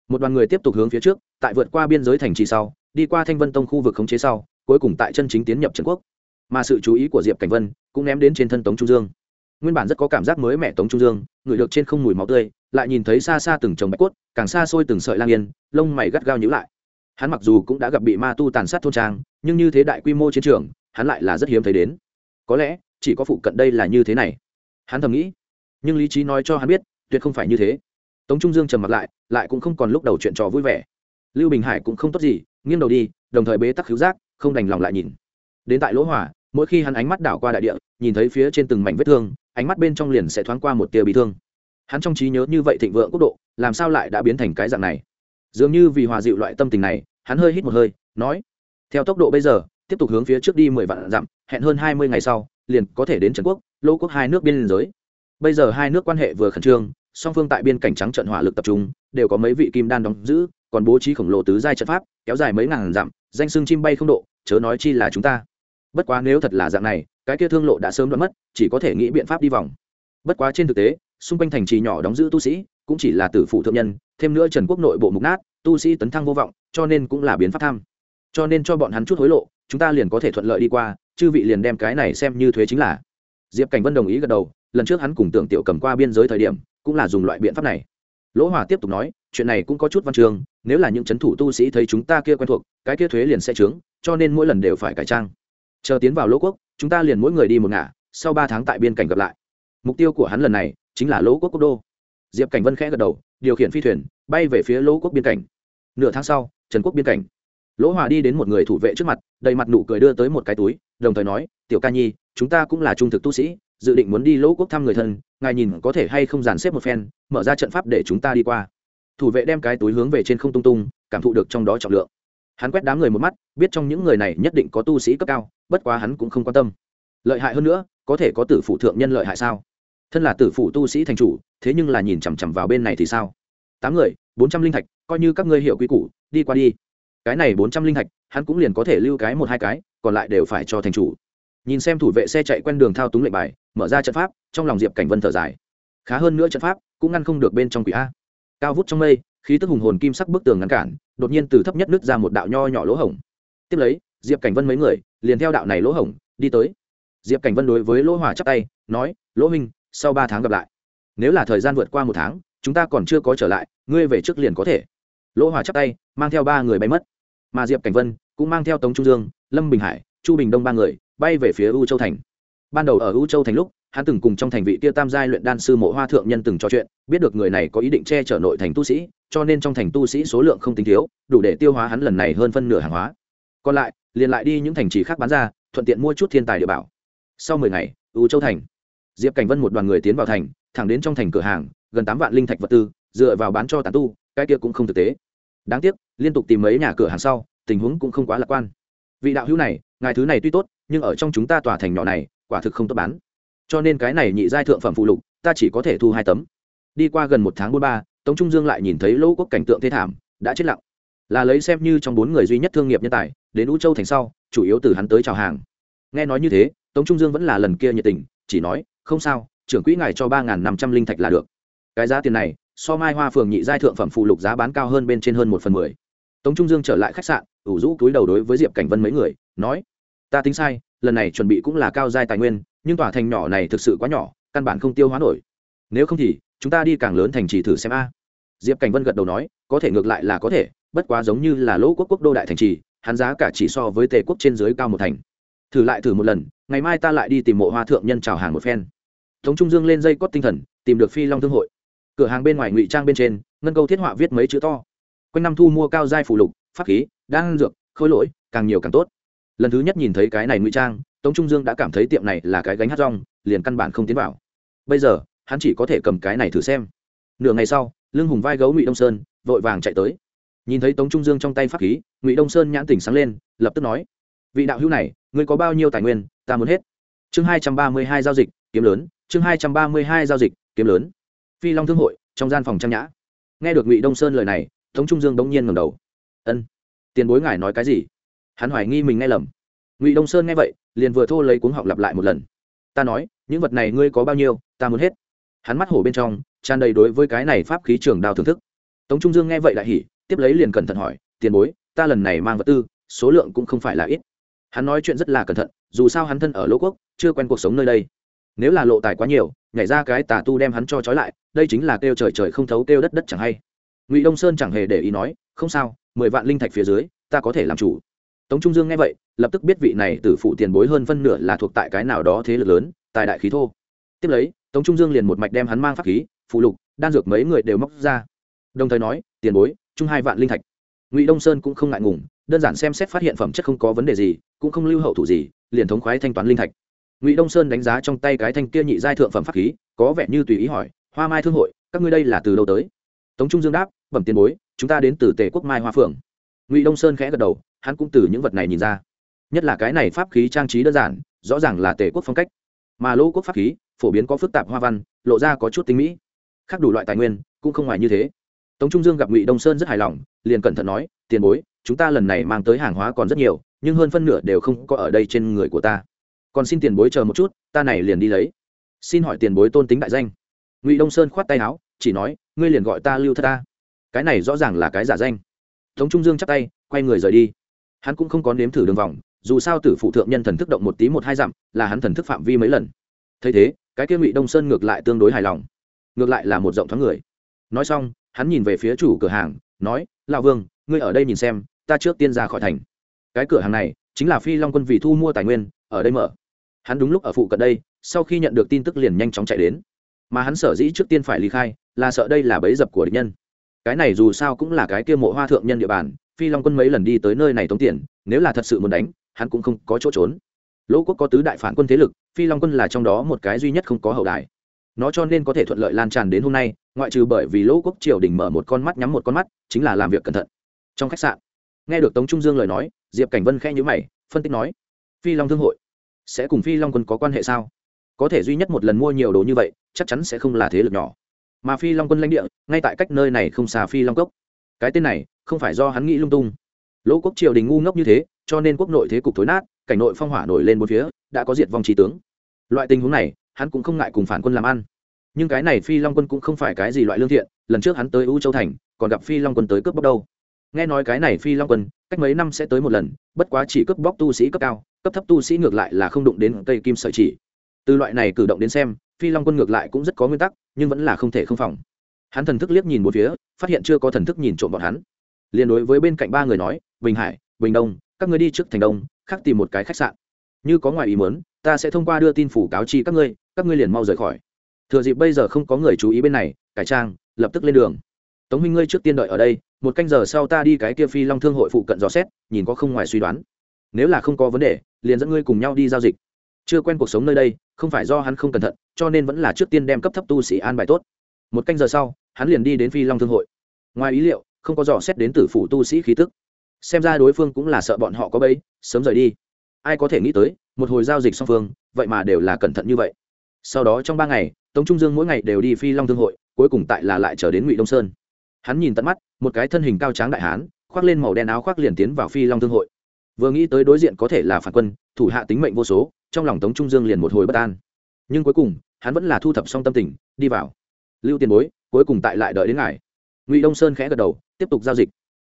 Một đoàn người tiếp tục hướng phía trước, tại vượt qua biên giới thành trì sau, đi qua thanh vân tông khu vực khống chế sau, cuối cùng tại chân chính tiến nhập trần quốc. Mà sự chú ý của diệp cảnh vân cũng ném đến trên thân tống trung dương. Nguyên bản rất có cảm giác mới mẹ tống trung dương, ngửi được trên không mùi máu tươi, lại nhìn thấy xa xa từng chồng bạch cốt, càng xa xôi từng sợi lang yên, lông mày gắt gao nhữ lại. Hắn mặc dù cũng đã gặp bị ma tu tàn sát thôn trang, nhưng như thế đại quy mô chiến trường, hắn lại là rất hiếm thấy đến có lẽ chỉ có phụ cận đây là như thế này. Hắn thầm nghĩ, nhưng lý trí nói cho hắn biết, tuyệt không phải như thế. Tống trung dương trầm mặt lại lại cũng không còn lúc đầu chuyện trò vui vẻ. Lưu bình hải cũng không tốt gì, nghiêng đầu đi, đồng thời bế tắc khiếu giác, không đành lòng lại nhìn. Đến tại lỗ hỏa mỗi khi hắn ánh mắt đảo qua đại địa, nhìn thấy phía trên từng mảnh vết thương, ánh mắt bên trong liền sẽ thoáng qua một tia bị thương. Hắn trong trí nhớ như vậy thịnh vượng quốc độ, làm sao lại đã biến thành cái dạng này? Dường như vì hòa dịu loại tâm tình này, hắn hơi hít một hơi, nói, theo tốc độ bây giờ tiếp tục hướng phía trước đi mười vạn dặm, hẹn hơn hai mươi ngày sau, liền có thể đến trần quốc lỗ quốc hai nước biên giới. Bây giờ hai nước quan hệ vừa khẩn trương, song phương tại biên cảnh trắng trận hỏa lực tập trung, đều có mấy vị kim đan đóng giữ, còn bố trí khổng lồ tứ giai trận pháp, kéo dài mấy ngàn dặm, danh xương chim bay không độ, chớ nói chi là chúng ta. Bất quá nếu thật là dạng này, cái kia thương lộ đã sớm đoán mất, chỉ có thể nghĩ biện pháp đi vòng. Bất quá trên thực tế, xung quanh thành trì nhỏ đóng giữ tu sĩ, cũng chỉ là tử phụ thượng nhân, thêm nữa trần quốc nội bộ mục nát, tu sĩ tấn thăng vô vọng, cho nên cũng là biến pháp tham. Cho nên cho bọn hắn chút hối lộ chúng ta liền có thể thuận lợi đi qua, chư vị liền đem cái này xem như thuế chính là. Diệp cảnh vân đồng ý gật đầu, lần trước hắn cùng tưởng tiểu cầm qua biên giới thời điểm, cũng là dùng loại biện pháp này. Lỗ hòa tiếp tục nói, chuyện này cũng có chút văn trường. nếu là những c h ấ n thủ tu sĩ thấy chúng ta kia quen thuộc, cái kia thuế liền sẽ trướng, cho nên mỗi lần đều phải cải trang. Chờ tiến vào lỗ quốc, chúng ta liền mỗi người đi một ngả, sau ba tháng tại biên cảnh gặp lại. Mục tiêu của hắn lần này chính là lỗ quốc quốc đô. Diệp cảnh vân khẽ gật đầu, điều khiển phi thuyền, bay về phía lỗ quốc biên cảnh. Nửa tháng sau, trần quốc biên cảnh. Lỗ hòa đi đến một người thủ vệ trước mặt đầy mặt nụ cười đưa tới một cái túi, đồng thời nói, tiểu ca nhi, chúng ta cũng là trung thực tu sĩ, dự định muốn đi lỗ quốc thăm người thân, ngài nhìn có thể hay không dàn xếp một phen, mở ra trận pháp để chúng ta đi qua. Thủ vệ đem cái túi hướng về trên không tung tung, cảm thụ được trong đó trọng lượng. Hắn quét đám người một mắt, biết trong những người này nhất định có tu sĩ cấp cao, bất quá hắn cũng không quan tâm. Lợi hại hơn nữa, có thể có tử phụ thượng nhân lợi hại sao? Thân là tử phụ tu sĩ thành chủ, thế nhưng là nhìn chằm chằm vào bên này thì sao? Tám người, bốn trăm linh thạch, coi như các ngươi hiểu quy củ, đi qua đi cái này bốn trăm linh thạch hắn cũng liền có thể lưu cái một hai cái, còn lại đều phải cho thành chủ. Nhìn xem thủ vệ xe chạy quen đường thao túng lệnh bài, mở ra trận pháp, trong lòng diệp cảnh vân thở dài. Khá hơn nữa trận pháp, cũng ngăn không được bên trong quỷ a. Cao vút trong mây, khí tức hùng hồn kim sắc bức tường ngăn cản, đột nhiên từ thấp nhất nứt ra một đạo nho nhỏ lỗ hổng. Tiếp lấy, diệp cảnh vân mấy người, liền theo đạo này lỗ hổng, đi tới. Diệp cảnh vân đối với lỗ hỏa chắp tay, nói, lỗ minh sau ba tháng gặp lại. Nếu là thời gian vượt qua một tháng, chúng ta còn chưa có trở lại, ngươi về trước liền có thể. Lỗ hỏa chắp tay, mang theo ba người bay mất mà diệp cảnh vân cũng mang theo tống trung dương lâm bình hải chu bình đông ba người bay về phía u châu thành ban đầu ở u châu thành lúc hắn từng cùng trong thành vị tia tam giai luyện đan sư mộ hoa thượng nhân từng trò chuyện biết được người này có ý định che chở nội thành tu sĩ cho nên trong thành tu sĩ số lượng không tính thiếu đủ để tiêu hóa hắn lần này hơn phân nửa hàng hóa còn lại liền lại đi những thành trì khác bán ra thuận tiện mua chút thiên tài địa bảo sau mười ngày u châu thành diệp cảnh vân một đoàn người tiến vào thành thẳng đến trong thành cửa hàng gần tám vạn linh thạch vật tư dựa vào bán cho tàn tu cái kia cũng không thực tế đáng tiếc, liên tục tìm mấy nhà cửa hàng sau, tình huống cũng không quá lạc quan. Vị đạo hữu này, ngài thứ này tuy tốt, nhưng ở trong chúng ta tòa thành nhỏ này, quả thực không tốt bán. Cho nên cái này nhị giai thượng phẩm phụ lục, ta chỉ có thể thu hai tấm. Đi qua gần một tháng bốn ba, tống trung dương lại nhìn thấy lỗ quốc cảnh tượng thế thảm, đã chết lặng. Là lấy xem như trong bốn người duy nhất thương nghiệp nhân tài, đến u châu thành sau, chủ yếu từ hắn tới chào hàng. Nghe nói như thế, tống trung dương vẫn là lần kia nhiệt tình, chỉ nói, không sao, trưởng quỹ ngài cho ba n g h n năm trăm linh thạch là được. Cái giá tiền này so mai hoa phường nhị giai thượng phẩm phụ lục giá bán cao hơn bên trên hơn một phần mười. Tống trung dương trở lại khách sạn, ủ rũ túi đầu đối với diệp cảnh vân mấy người, nói, ta tính sai, lần này chuẩn bị cũng là cao giai tài nguyên, nhưng tòa thành nhỏ này thực sự quá nhỏ, căn bản không tiêu hóa nổi. Nếu không thì, chúng ta đi càng lớn thành trì thử xem a. Diệp cảnh vân gật đầu nói, có thể ngược lại là có thể, bất quá giống như là lỗ quốc quốc đô đại thành trì, hắn giá cả chỉ so với tề quốc trên dưới cao một thành. Thử lại thử một lần, ngày mai ta lại đi tìm mộ hoa thượng nhân chào hàng một phen. Tống trung dương lên dây cót tinh thần, tìm được phi long thương hội cửa hàng bên ngoài ngụy trang bên trên, ngân câu thiết họa viết mấy chữ to. Quanh năm thu mua cao giai phụ lục, pháp khí, đan dược khôi lỗi, càng nhiều càng tốt. Lần thứ nhất nhìn thấy cái này ngụy trang, tống trung dương đã cảm thấy tiệm này là cái gánh hát rong, liền căn bản không tiến vào. Bây giờ, hắn chỉ có thể cầm cái này thử xem. Nửa ngày sau, lưng hùng vai gấu ngụy đông sơn vội vàng chạy tới. Nhìn thấy tống trung dương trong tay pháp khí, ngụy đông sơn nhãn tỉnh sáng lên, lập tức nói, vị đạo hữu này, ngươi có bao nhiêu tài nguyên? Ta muốn hết. Chương hai trăm ba mươi hai giao dịch, kiếm lớn, chương hai trăm ba mươi hai giao dịch, kiếm lớn phi long thương hội, trong gian phòng trang nhã. Nghe được ngụy đông sơn lời này, tống trung dương đống nhiên ngầm đầu. Ân, tiền bối ngài nói cái gì? Hắn hoài nghi mình nghe lầm. Ngụy đông sơn nghe vậy, liền vừa thô lấy cuống họng lặp lại một lần. Ta nói, những vật này ngươi có bao nhiêu, ta muốn hết. Hắn mắt hổ bên trong, tràn đầy đối với cái này pháp khí trường đao thưởng thức. Tống trung dương nghe vậy lại hỉ, tiếp lấy liền cẩn thận hỏi, tiền bối, ta lần này mang vật tư, số lượng cũng không phải là ít. Hắn nói chuyện rất là cẩn thận, dù sao hắn thân ở lỗ quốc, chưa quen cuộc sống nơi đây. Nếu là lộ tài quá nhiều nhảy ra cái tà tu đem hắn cho trói lại, đây chính là kêu trời trời không thấu kêu đất đất chẳng hay. Ngụy đông sơn chẳng hề để ý nói, không sao, mười vạn linh thạch phía dưới, ta có thể làm chủ. Tống trung dương nghe vậy, lập tức biết vị này từ phụ tiền bối hơn phân nửa là thuộc tại cái nào đó thế lực lớn, tài đại khí thô. Tiếp lấy, tống trung dương liền một mạch đem hắn mang pháp khí phụ lục, đan dược mấy người đều móc ra. Đồng thời nói, tiền bối, chung hai vạn linh thạch. Ngụy đông sơn cũng không ngại ngùng, đơn giản xem xét phát hiện phẩm chất không có vấn đề gì, cũng không lưu hậu thủ gì, liền thống khoái thanh toán linh thạch ngụy đông sơn đánh giá trong tay cái thanh kia nhị giai thượng phẩm pháp khí có vẻ như tùy ý hỏi hoa mai thương hội các ngươi đây là từ đâu tới tống trung dương đáp bẩm tiền bối chúng ta đến từ tề quốc mai hoa phượng ngụy đông sơn khẽ gật đầu hắn cũng từ những vật này nhìn ra nhất là cái này pháp khí trang trí đơn giản rõ ràng là tề quốc phong cách mà lỗ quốc pháp khí phổ biến có phức tạp hoa văn lộ ra có chút tinh mỹ khác đủ loại tài nguyên cũng không ngoài như thế tống trung dương gặp ngụy đông sơn rất hài lòng liền cẩn thận nói tiền bối chúng ta lần này mang tới hàng hóa còn rất nhiều nhưng hơn phân nửa đều không có ở đây trên người của ta còn xin tiền bối chờ một chút, ta này liền đi lấy. Xin hỏi tiền bối tôn tính đại danh. Ngụy đông sơn khoát tay áo, chỉ nói, ngươi liền gọi ta lưu thất ta. Cái này rõ ràng là cái giả danh. Tống trung dương chắc tay, quay người rời đi. Hắn cũng không có nếm thử đường vòng, dù sao tử phụ thượng nhân thần thức động một tí một hai dặm, là hắn thần thức phạm vi mấy lần. Thấy thế, cái kia ngụy đông sơn ngược lại tương đối hài lòng. Ngược lại là một rộng thoáng người. Nói xong, hắn nhìn về phía chủ cửa hàng, nói, lão vương, ngươi ở đây nhìn xem, ta trước tiên ra khỏi thành. Cái cửa hàng này chính là phi long quân vì thu mua tài nguyên, ở đây mở hắn đúng lúc ở phụ cận đây, sau khi nhận được tin tức liền nhanh chóng chạy đến. Mà hắn sở dĩ trước tiên phải ly khai, là sợ đây là bẫy dập của địch nhân. Cái này dù sao cũng là cái kia mộ hoa thượng nhân địa bàn, phi long quân mấy lần đi tới nơi này tống tiền, nếu là thật sự muốn đánh, hắn cũng không có chỗ trốn. Lỗ quốc có tứ đại phản quân thế lực, phi long quân là trong đó một cái duy nhất không có hậu đại nó cho nên có thể thuận lợi lan tràn đến hôm nay, ngoại trừ bởi vì lỗ quốc triều đình mở một con mắt nhắm một con mắt, chính là làm việc cẩn thận. Trong khách sạn, nghe được tống trung dương lời nói, diệp cảnh vân khẽ nhữ mày, phân tích nói, phi long thương hội sẽ cùng phi long quân có quan hệ sao? Có thể duy nhất một lần mua nhiều đồ như vậy, chắc chắn sẽ không là thế lực nhỏ. Mà phi long quân lãnh địa, ngay tại cách nơi này không xa phi long cốc. Cái tên này, không phải do hắn nghĩ lung tung. Lỗ quốc triều đình ngu ngốc như thế, cho nên quốc nội thế cục thối nát, cảnh nội phong hỏa nổi lên bốn phía, đã có diệt vong trí tướng. Loại tình huống này, hắn cũng không ngại cùng phản quân làm ăn. Nhưng cái này phi long quân cũng không phải cái gì loại lương thiện, lần trước hắn tới u châu thành, còn gặp phi long quân tới cướp bóc đâu nghe nói cái này phi long quân, cách mấy năm sẽ tới một lần, bất quá chỉ cướp bóc tu sĩ cấp cao, cấp thấp tu sĩ ngược lại là không đụng đến cây kim sợi chỉ. Từ loại này cử động đến xem, phi long quân ngược lại cũng rất có nguyên tắc, nhưng vẫn là không thể không phòng. Hắn thần thức liếc nhìn một phía, phát hiện chưa có thần thức nhìn trộm bọn hắn. Liền đối với bên cạnh ba người nói, bình hải, bình đông, các ngươi đi trước thành đông, khác tìm một cái khách sạn. Như có ngoài ý muốn, ta sẽ thông qua đưa tin phủ cáo chi các ngươi các ngươi liền mau rời khỏi. Thừa dịp bây giờ không có người chú ý bên này, cải trang, lập tức lên đường. Tống minh ngươi trước tiên đợi ở đây một canh giờ sau ta đi cái kia phi long thương hội phụ cận dò xét, nhìn có không ngoài suy đoán. Nếu là không có vấn đề, liền dẫn ngươi cùng nhau đi giao dịch. Chưa quen cuộc sống nơi đây, không phải do hắn không cẩn thận, cho nên vẫn là trước tiên đem cấp thấp tu sĩ an bài tốt. Một canh giờ sau, hắn liền đi đến phi long thương hội. Ngoài ý liệu, không có dò xét đến tử phủ tu sĩ khí tức. Xem ra đối phương cũng là sợ bọn họ có bẫy, sớm rời đi. Ai có thể nghĩ tới, một hồi giao dịch song phương, vậy mà đều là cẩn thận như vậy. Sau đó trong ba ngày, tống trung dương mỗi ngày đều đi phi long thương hội, cuối cùng tại là lại trở đến ngụy đông sơn hắn nhìn tận mắt, một cái thân hình cao tráng đại hán, khoác lên màu đen áo khoác liền tiến vào phi long thương hội. Vừa nghĩ tới đối diện có thể là phản quân, thủ hạ tính mệnh vô số, trong lòng tống trung dương liền một hồi bất an. Nhưng cuối cùng, hắn vẫn là thu thập xong tâm tình, đi vào. Lưu tiền bối, cuối cùng tại lại đợi đến ngài. Ngụy đông sơn khẽ gật đầu, tiếp tục giao dịch.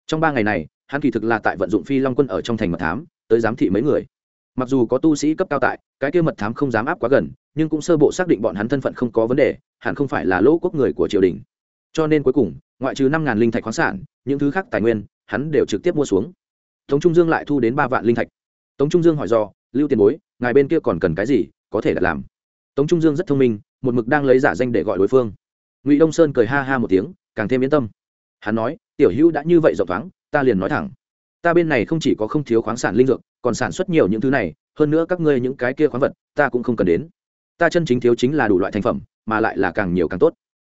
Trong ba ngày này, hắn kỳ thực là tại vận dụng phi long quân ở trong thành mật thám, tới giám thị mấy người. Mặc dù có tu sĩ cấp cao tại, cái kia mật thám không dám áp quá gần, nhưng cũng sơ bộ xác định bọn hắn thân phận không có vấn đề, hẳn không phải là lỗ quốc người của triều đình cho nên cuối cùng, ngoại trừ năm ngàn linh thạch khoáng sản, những thứ khác tài nguyên, hắn đều trực tiếp mua xuống. Tống trung dương lại thu đến ba vạn linh thạch. Tống trung dương hỏi do lưu tiền bối, ngài bên kia còn cần cái gì, có thể làm? Tống trung dương rất thông minh, một mực đang lấy giả danh để gọi đối phương. Ngụy đông sơn cười ha ha một tiếng, càng thêm yên tâm. Hắn nói, tiểu hữu đã như vậy rộng thoáng, ta liền nói thẳng. Ta bên này không chỉ có không thiếu khoáng sản linh dược, còn sản xuất nhiều những thứ này, hơn nữa các ngươi những cái kia khoáng vật, ta cũng không cần đến. Ta chân chính thiếu chính là đủ loại thành phẩm, mà lại là càng nhiều càng tốt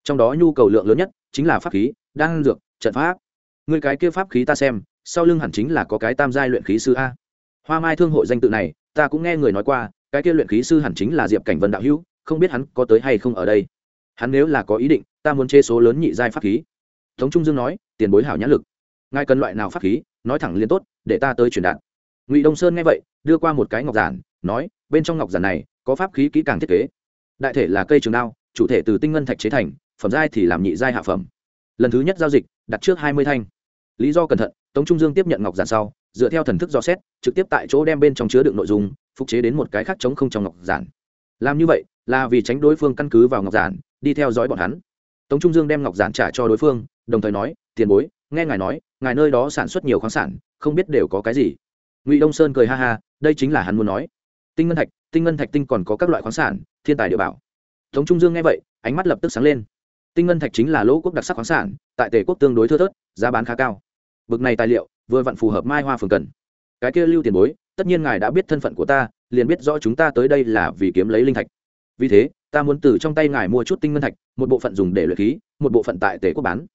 trong đó nhu cầu lượng lớn nhất chính là pháp khí, đan dược, trận pháp. Người cái kia pháp khí ta xem, sau lưng hẳn chính là có cái tam giai luyện khí sư a. Hoa mai thương hội danh tự này, ta cũng nghe người nói qua, cái kia luyện khí sư hẳn chính là diệp cảnh vân đạo hữu, không biết hắn có tới hay không ở đây. Hắn nếu là có ý định, ta muốn chê số lớn nhị giai pháp khí. Tống trung dương nói, tiền bối hảo nhãn lực. Ngài cần loại nào pháp khí, nói thẳng liền tốt, để ta tới truyền đạt. Ngụy đông sơn nghe vậy, đưa qua một cái ngọc giản, nói, bên trong ngọc giản này, có pháp khí kỹ càng thiết kế. Đại thể là cây trường đao, chủ thể từ tinh ngân thạch chế thành phẩm giai thì làm nhị giai hạ phẩm. Lần thứ nhất giao dịch, đặt trước hai mươi thanh. Lý do cẩn thận, tống trung dương tiếp nhận ngọc giản sau, dựa theo thần thức do xét, trực tiếp tại chỗ đem bên trong chứa đựng nội dung, phục chế đến một cái khác chống không trong ngọc giản. Làm như vậy, là vì tránh đối phương căn cứ vào ngọc giản, đi theo dõi bọn hắn. Tống trung dương đem ngọc giản trả cho đối phương, đồng thời nói, tiền bối, nghe ngài nói, ngài nơi đó sản xuất nhiều khoáng sản, không biết đều có cái gì. Ngụy đông sơn cười ha ha, đây chính là hắn muốn nói. Tinh ngân thạch, tinh ngân thạch tinh còn có các loại khoáng sản, thiên tài địa bảo. Tống trung dương nghe vậy, ánh mắt lập tức sáng lên tinh ngân thạch chính là lỗ quốc đặc sắc khoáng sản, tại tề quốc tương đối thưa thớt, giá bán khá cao. Bực này tài liệu, vừa vặn phù hợp mai hoa phường cần. Cái kia lưu tiền bối, tất nhiên ngài đã biết thân phận của ta, liền biết rõ chúng ta tới đây là vì kiếm lấy linh thạch. Vì thế, ta muốn từ trong tay ngài mua chút tinh ngân thạch, một bộ phận dùng để luyện khí, một bộ phận tại tề quốc bán.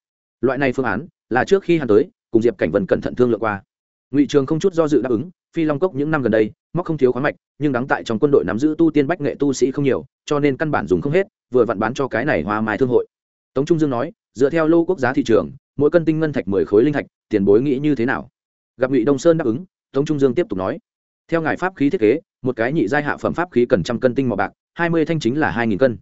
Loại này phương án, là trước khi hắn tới, cùng diệp cảnh vân cẩn thận thương lượng qua. Ngụy trường không chút do dự đáp ứng, phi long cốc những năm gần đây, móc không thiếu khoáng mạch, nhưng đáng tại trong quân đội nắm giữ tu tiên bách nghệ tu sĩ không nhiều, cho nên căn bản dùng không hết, vừa vặn bán cho cái này hoa mai thương hội tống trung dương nói, dựa theo lô quốc giá thị trường, mỗi cân tinh ngân thạch mười khối linh thạch, tiền bối nghĩ như thế nào? Gặp ngụy đông sơn đáp ứng, tống trung dương tiếp tục nói, theo ngài pháp khí thiết kế, một cái nhị giai hạ phẩm pháp khí cần trăm cân tinh màu bạc, hai mươi thanh chính là hai nghìn cân.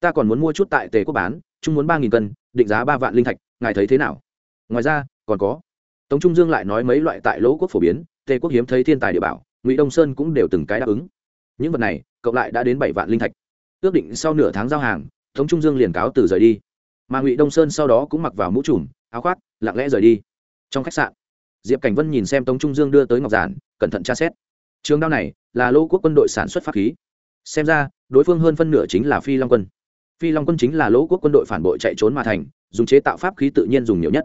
Ta còn muốn mua chút tại tề quốc bán, chung muốn ba nghìn cân, định giá ba vạn linh thạch, ngài thấy thế nào? Ngoài ra, còn có. Tống trung dương lại nói mấy loại tại lỗ quốc phổ biến, tề quốc hiếm thấy thiên tài địa bảo, ngụy đông sơn cũng đều từng cái đáp ứng. Những vật này, cộng lại đã đến bảy vạn linh thạch. Ước định sau nửa tháng giao hàng, tống trung dương liền cáo từ rời đi mà ngụy đông sơn sau đó cũng mặc vào mũ trùm, áo khoác, lặng lẽ rời đi. Trong khách sạn, diệp cảnh vân nhìn xem tống trung dương đưa tới ngọc giản, cẩn thận tra xét. Trường đao này là lô quốc quân đội sản xuất pháp khí. Xem ra, đối phương hơn phân nửa chính là phi long quân. Phi long quân chính là lỗ quốc quân đội phản bội chạy trốn mà thành, dùng chế tạo pháp khí tự nhiên dùng nhiều nhất.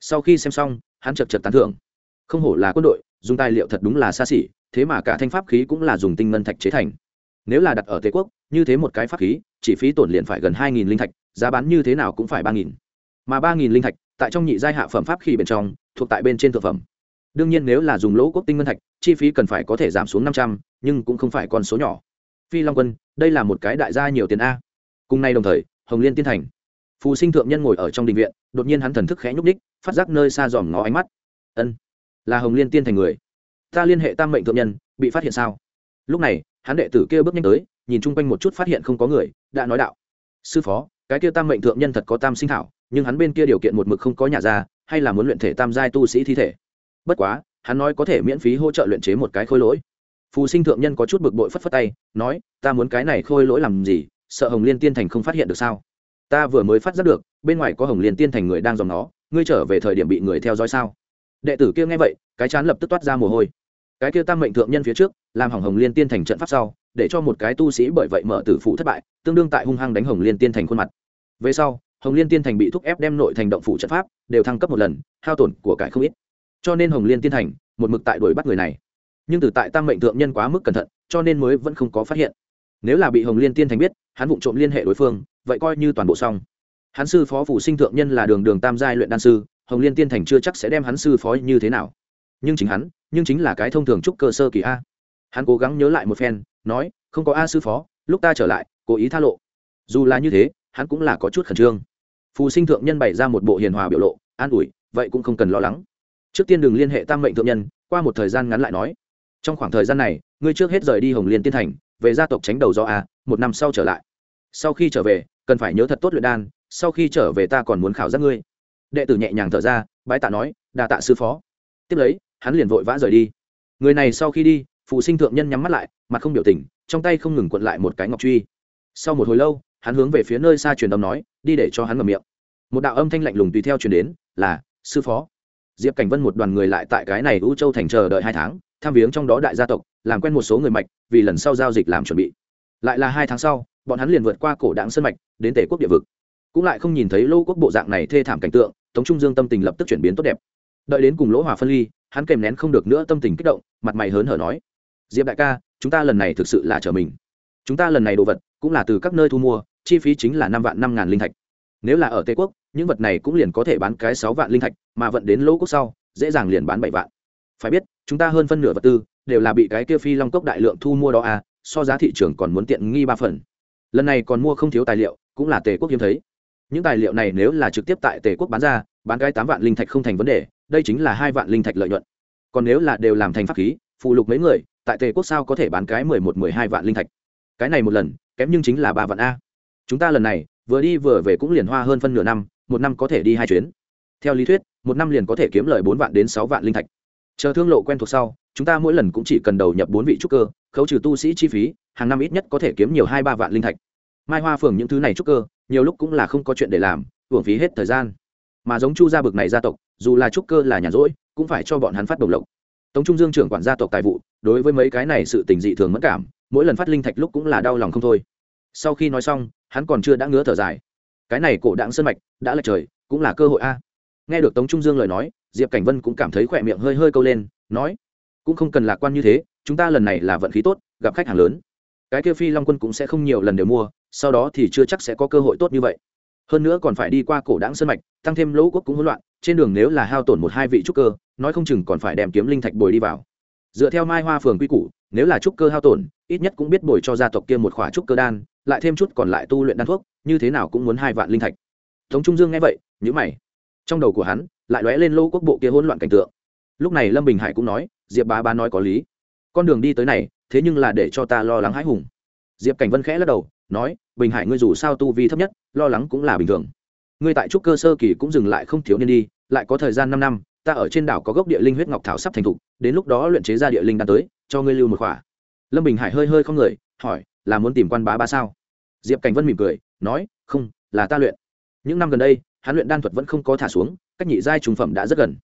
Sau khi xem xong, hắn chật chật tán thưởng. Không hổ là quân đội, dùng tài liệu thật đúng là xa xỉ, thế mà cả thanh pháp khí cũng là dùng tinh ngân thạch chế thành. Nếu là đặt ở tề quốc, như thế một cái pháp khí, chỉ phí tổn liền phải gần hai nghìn linh thạch giá bán như thế nào cũng phải ba nghìn. Mà ba nghìn linh thạch, tại trong nhị giai hạ phẩm pháp khí bên trong, thuộc tại bên trên thực phẩm. Đương nhiên nếu là dùng lỗ quốc tinh ngân thạch, chi phí cần phải có thể giảm xuống năm trăm, nhưng cũng không phải con số nhỏ. Phi long quân, đây là một cái đại gia nhiều tiền a. Cùng nay đồng thời, hồng liên tiên thành. Phù sinh thượng nhân ngồi ở trong đình viện, đột nhiên hắn thần thức khẽ nhúc ních phát giác nơi xa dòm ngó ánh mắt. Ân, là hồng liên tiên thành người. Ta liên hệ tam mệnh thượng nhân, bị phát hiện sao? Lúc này, hắn đệ tử kia bước nhanh tới, nhìn chung quanh một chút phát hiện không có người, đã nói đạo. Sư phó cái kia tam mệnh thượng nhân thật có tam sinh thảo, nhưng hắn bên kia điều kiện một mực không có nhà ra, hay là muốn luyện thể tam giai tu sĩ thi thể. Bất quá, hắn nói có thể miễn phí hỗ trợ luyện chế một cái khôi lỗi. Phù sinh thượng nhân có chút bực bội phất phất tay, nói, ta muốn cái này khôi lỗi làm gì? Sợ hồng liên tiên thành không phát hiện được sao? Ta vừa mới phát giác được, bên ngoài có hồng liên tiên thành người đang dòng nó, ngươi trở về thời điểm bị người theo dõi sao? Đệ tử kia nghe vậy, cái chán lập tức toát ra mồ hôi. Cái kia tam mệnh thượng nhân phía trước làm hỏng hồng liên tiên thành trận pháp sau, để cho một cái tu sĩ bởi vậy mở tử phụ thất bại, tương đương tại hung hăng đánh hồng liên tiên thành khuôn mặt. Về sau, hồng liên tiên thành bị thúc ép đem nội thành động phủ trận pháp đều thăng cấp một lần, hao tổn của cải không ít. Cho nên hồng liên tiên thành một mực tại đuổi bắt người này. Nhưng từ tại tam mệnh thượng nhân quá mức cẩn thận, cho nên mới vẫn không có phát hiện. Nếu là bị hồng liên tiên thành biết, hắn vụng trộm liên hệ đối phương, vậy coi như toàn bộ xong. Hắn sư phó phủ sinh thượng nhân là đường đường tam giai luyện đan sư, hồng liên tiên thành chưa chắc sẽ đem hắn sư phó như thế nào. Nhưng chính hắn, nhưng chính là cái thông thường trúc cơ sơ kỳ a hắn cố gắng nhớ lại một phen, nói, không có a sư phó, lúc ta trở lại, cố ý tha lộ. Dù là như thế, hắn cũng là có chút khẩn trương. Phù sinh thượng nhân bày ra một bộ hiền hòa biểu lộ, an ủi, vậy cũng không cần lo lắng. Trước tiên đừng liên hệ tam mệnh thượng nhân, qua một thời gian ngắn lại nói. Trong khoảng thời gian này, ngươi trước hết rời đi hồng liên tiên thành, về gia tộc tránh đầu do a, một năm sau trở lại. Sau khi trở về, cần phải nhớ thật tốt luyện đan, sau khi trở về ta còn muốn khảo giác ngươi. Đệ tử nhẹ nhàng thở ra, bái tạ nói đà tạ sư phó. Tiếp lấy, hắn liền vội vã rời đi. Người này sau khi đi phụ sinh thượng nhân nhắm mắt lại, mặt không biểu tình, trong tay không ngừng quận lại một cái ngọc truy. Sau một hồi lâu, hắn hướng về phía nơi xa truyền âm nói, đi để cho hắn ngầm miệng. Một đạo âm thanh lạnh lùng tùy theo truyền đến, là, sư phó. Diệp cảnh vân một đoàn người lại tại cái này u châu thành chờ đợi hai tháng, tham viếng trong đó đại gia tộc, làm quen một số người mạch, vì lần sau giao dịch làm chuẩn bị. Lại là hai tháng sau, bọn hắn liền vượt qua cổ đảng sơn mạch, đến tể quốc địa vực. Cũng lại không nhìn thấy lô quốc bộ dạng này thê thảm cảnh tượng, tống trung dương tâm tình lập tức chuyển biến tốt đẹp. Đợi đến cùng lỗ hòa phân ly, hắn kèm nén không được nữa tâm tình kích động, mặt mày hớn hở nói diệp đại ca, chúng ta lần này thực sự là trở mình. Chúng ta lần này đồ vật cũng là từ các nơi thu mua, chi phí chính là năm vạn năm ngàn linh thạch. Nếu là ở tây quốc, những vật này cũng liền có thể bán cái sáu vạn linh thạch, mà vận đến lỗ quốc sau, dễ dàng liền bán bảy vạn. Phải biết, chúng ta hơn phân nửa vật tư đều là bị cái kia phi long cốc đại lượng thu mua đó à so giá thị trường còn muốn tiện nghi ba phần. Lần này còn mua không thiếu tài liệu, cũng là tề quốc hiếm thấy. Những tài liệu này nếu là trực tiếp tại tề quốc bán ra, bán cái tám vạn linh thạch không thành vấn đề, đây chính là hai vạn linh thạch lợi nhuận. Còn nếu là đều làm thành pháp khí, phụ lục mấy người tại tề quốc sao có thể bán cái mười một, mười hai vạn linh thạch? Cái này một lần, kém nhưng chính là ba vạn a. Chúng ta lần này, vừa đi vừa về cũng liền hoa hơn phân nửa năm, một năm có thể đi hai chuyến. Theo lý thuyết, một năm liền có thể kiếm lời bốn vạn đến sáu vạn linh thạch. Chờ thương lộ quen thuộc sau, chúng ta mỗi lần cũng chỉ cần đầu nhập bốn vị trúc cơ, khấu trừ tu sĩ chi phí, hàng năm ít nhất có thể kiếm nhiều hai, ba vạn linh thạch. Mai hoa phường những thứ này trúc cơ, nhiều lúc cũng là không có chuyện để làm hưởng phí hết thời gian. Mà giống chu gia bực này gia tộc, dù là trúc cơ là nhàn rỗi, cũng phải cho bọn hắn phát đồng lộc tống trung dương trưởng quản gia tộc tài vụ, đối với mấy cái này sự tình dị thường mất cảm, mỗi lần phát linh thạch lúc cũng là đau lòng không thôi. Sau khi nói xong, hắn còn chưa đã ngứa thở dài. Cái này cổ đạn sơn mạch, đã lệch trời, cũng là cơ hội a. Nghe được tống trung dương lời nói, diệp cảnh vân cũng cảm thấy khỏe miệng hơi hơi câu lên, nói, cũng không cần lạc quan như thế, chúng ta lần này là vận khí tốt, gặp khách hàng lớn. Cái kia phi long quân cũng sẽ không nhiều lần đều mua, sau đó thì chưa chắc sẽ có cơ hội tốt như vậy. Hơn nữa còn phải đi qua cổ đáng sơn mạch, tăng thêm lỗ quốc cũng hỗn loạn trên đường nếu là hao tổn một hai vị trúc cơ, nói không chừng còn phải đem kiếm linh thạch bồi đi vào. Dựa theo mai hoa phường quy củ, nếu là trúc cơ hao tổn, ít nhất cũng biết bồi cho gia tộc kia một khỏa trúc cơ đan, lại thêm chút còn lại tu luyện đan thuốc, như thế nào cũng muốn hai vạn linh thạch. Tống trung dương nghe vậy nhữ mày. Trong đầu của hắn, lại lóe lên lô quốc bộ kia hỗn loạn cảnh tượng. Lúc này lâm bình hải cũng nói, diệp bá bá nói có lý. Con đường đi tới này, thế nhưng là để cho ta lo lắng hãi hùng. Diệp cảnh vân khẽ lắc đầu, nói, bình hải ngươi dù sao tu vi thấp nhất, lo lắng cũng là bình thường ngươi tại trúc cơ sơ kỳ cũng dừng lại không thiếu niên đi, lại có thời gian năm năm, ta ở trên đảo có gốc địa linh huyết ngọc thảo sắp thành thục, đến lúc đó luyện chế ra địa linh đan tới, cho ngươi lưu một khỏa. Lâm bình hải hơi hơi không người, hỏi, là muốn tìm quan bá ba sao? Diệp cảnh vân mỉm cười, nói, không, là ta luyện. Những năm gần đây, hắn luyện đan thuật vẫn không có thả xuống, cách nhị giai trùng phẩm đã rất gần.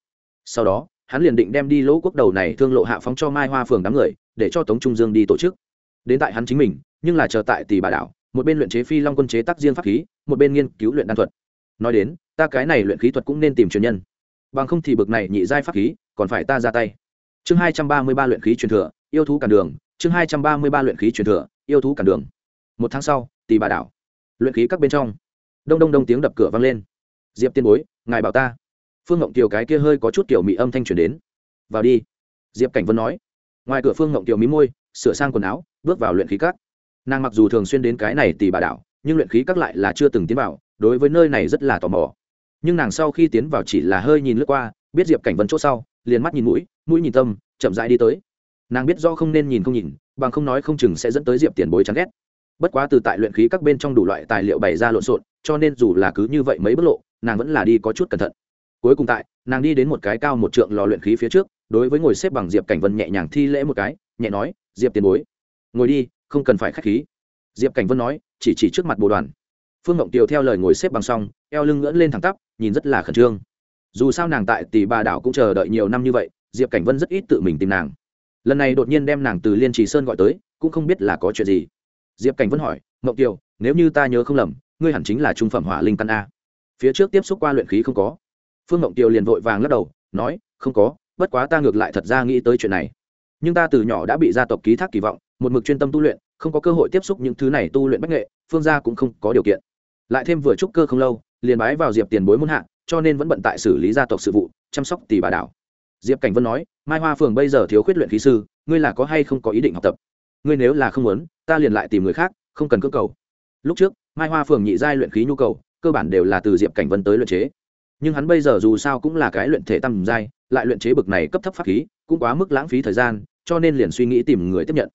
Sau đó, hắn liền định đem đi lỗ quốc đầu này thương lộ hạ phóng cho mai hoa phường đám người, để cho tống trung dương đi tổ chức. Đến tại hắn chính mình, nhưng là chờ tại tỷ bà đảo, một bên luyện chế phi long quân chế tác riêng pháp khí, một bên nghiên cứu luyện đan thuật nói đến, ta cái này luyện khí thuật cũng nên tìm truyền nhân. Bằng không thì bực này nhị giai pháp khí, còn phải ta ra tay. Chương hai trăm ba mươi ba luyện khí truyền thừa, yêu thú cản đường. Chương hai trăm ba mươi ba luyện khí truyền thừa, yêu thú cản đường. Một tháng sau tỷ bà đảo. Luyện khí các bên trong. Đông đông đông tiếng đập cửa vang lên. Diệp tiên bối, ngài bảo ta. Phương ngộng kiều cái kia hơi có chút kiểu mị âm thanh truyền đến. Vào đi. Diệp cảnh vân nói. Ngoài cửa phương ngộng kiều mí môi, sửa sang quần áo, bước vào luyện khí các. Nàng mặc dù thường xuyên đến cái này tỷ bà đảo, nhưng luyện khí các lại là chưa từng tiến vào đối với nơi này rất là tò mò. Nhưng nàng sau khi tiến vào chỉ là hơi nhìn lướt qua, biết diệp cảnh vân chỗ sau, liền mắt nhìn mũi mũi nhìn tâm, chậm rãi đi tới. Nàng biết do không nên nhìn không nhìn, bằng không nói không chừng sẽ dẫn tới diệp tiền bối chán ghét. Bất quá từ tại luyện khí các bên trong đủ loại tài liệu bày ra lộn xộn, cho nên dù là cứ như vậy mấy bước lộ, nàng vẫn là đi có chút cẩn thận. Cuối cùng tại, nàng đi đến một cái cao một trượng lò luyện khí phía trước, đối với ngồi xếp bằng diệp cảnh vân nhẹ nhàng thi lễ một cái, nhẹ nói, diệp tiền bối, ngồi đi, không cần phải k h á c h khí. Diệp cảnh vân nói, chỉ chỉ trước mặt bồ đoàn phương ngộng tiều theo lời ngồi xếp bằng xong, eo lưng ngưỡn lên thẳng tắp, nhìn rất là khẩn trương. Dù sao nàng tại tỷ bà đảo cũng chờ đợi nhiều năm như vậy, diệp cảnh vân rất ít tự mình tìm nàng. Lần này đột nhiên đem nàng từ liên trì sơn gọi tới, cũng không biết là có chuyện gì. Diệp cảnh vân hỏi ngộng tiều nếu như ta nhớ không lầm, ngươi hẳn chính là trung phẩm hỏa linh căn a. Phía trước tiếp xúc qua luyện khí không có. Phương ngộng tiều liền vội vàng lắc đầu, nói, không có, bất quá ta ngược lại thật ra nghĩ tới chuyện này. Nhưng ta từ nhỏ đã bị gia tộc ký thác kỳ vọng, một mực chuyên tâm tu luyện, không có cơ hội tiếp xúc những thứ này tu luyện bách nghệ, phương gia cũng không có điều kiện lại thêm vừa trúc cơ không lâu, liền bái vào diệp tiền bối muôn hạ, cho nên vẫn bận tại xử lý gia tộc sự vụ, chăm sóc tỷ bà đảo. Diệp cảnh vân nói, mai hoa phường bây giờ thiếu khuyết luyện khí sư, ngươi là có hay không có ý định học tập? Ngươi nếu là không muốn, ta liền lại tìm người khác, không cần cơ cầu. Lúc trước, mai hoa phường nhị giai luyện khí nhu cầu, cơ bản đều là từ diệp cảnh vân tới luyện chế. Nhưng hắn bây giờ dù sao cũng là cái luyện thể tăng giai, lại luyện chế bực này cấp thấp pháp khí, cũng quá mức lãng phí thời gian, cho nên liền suy nghĩ tìm người tiếp nhận.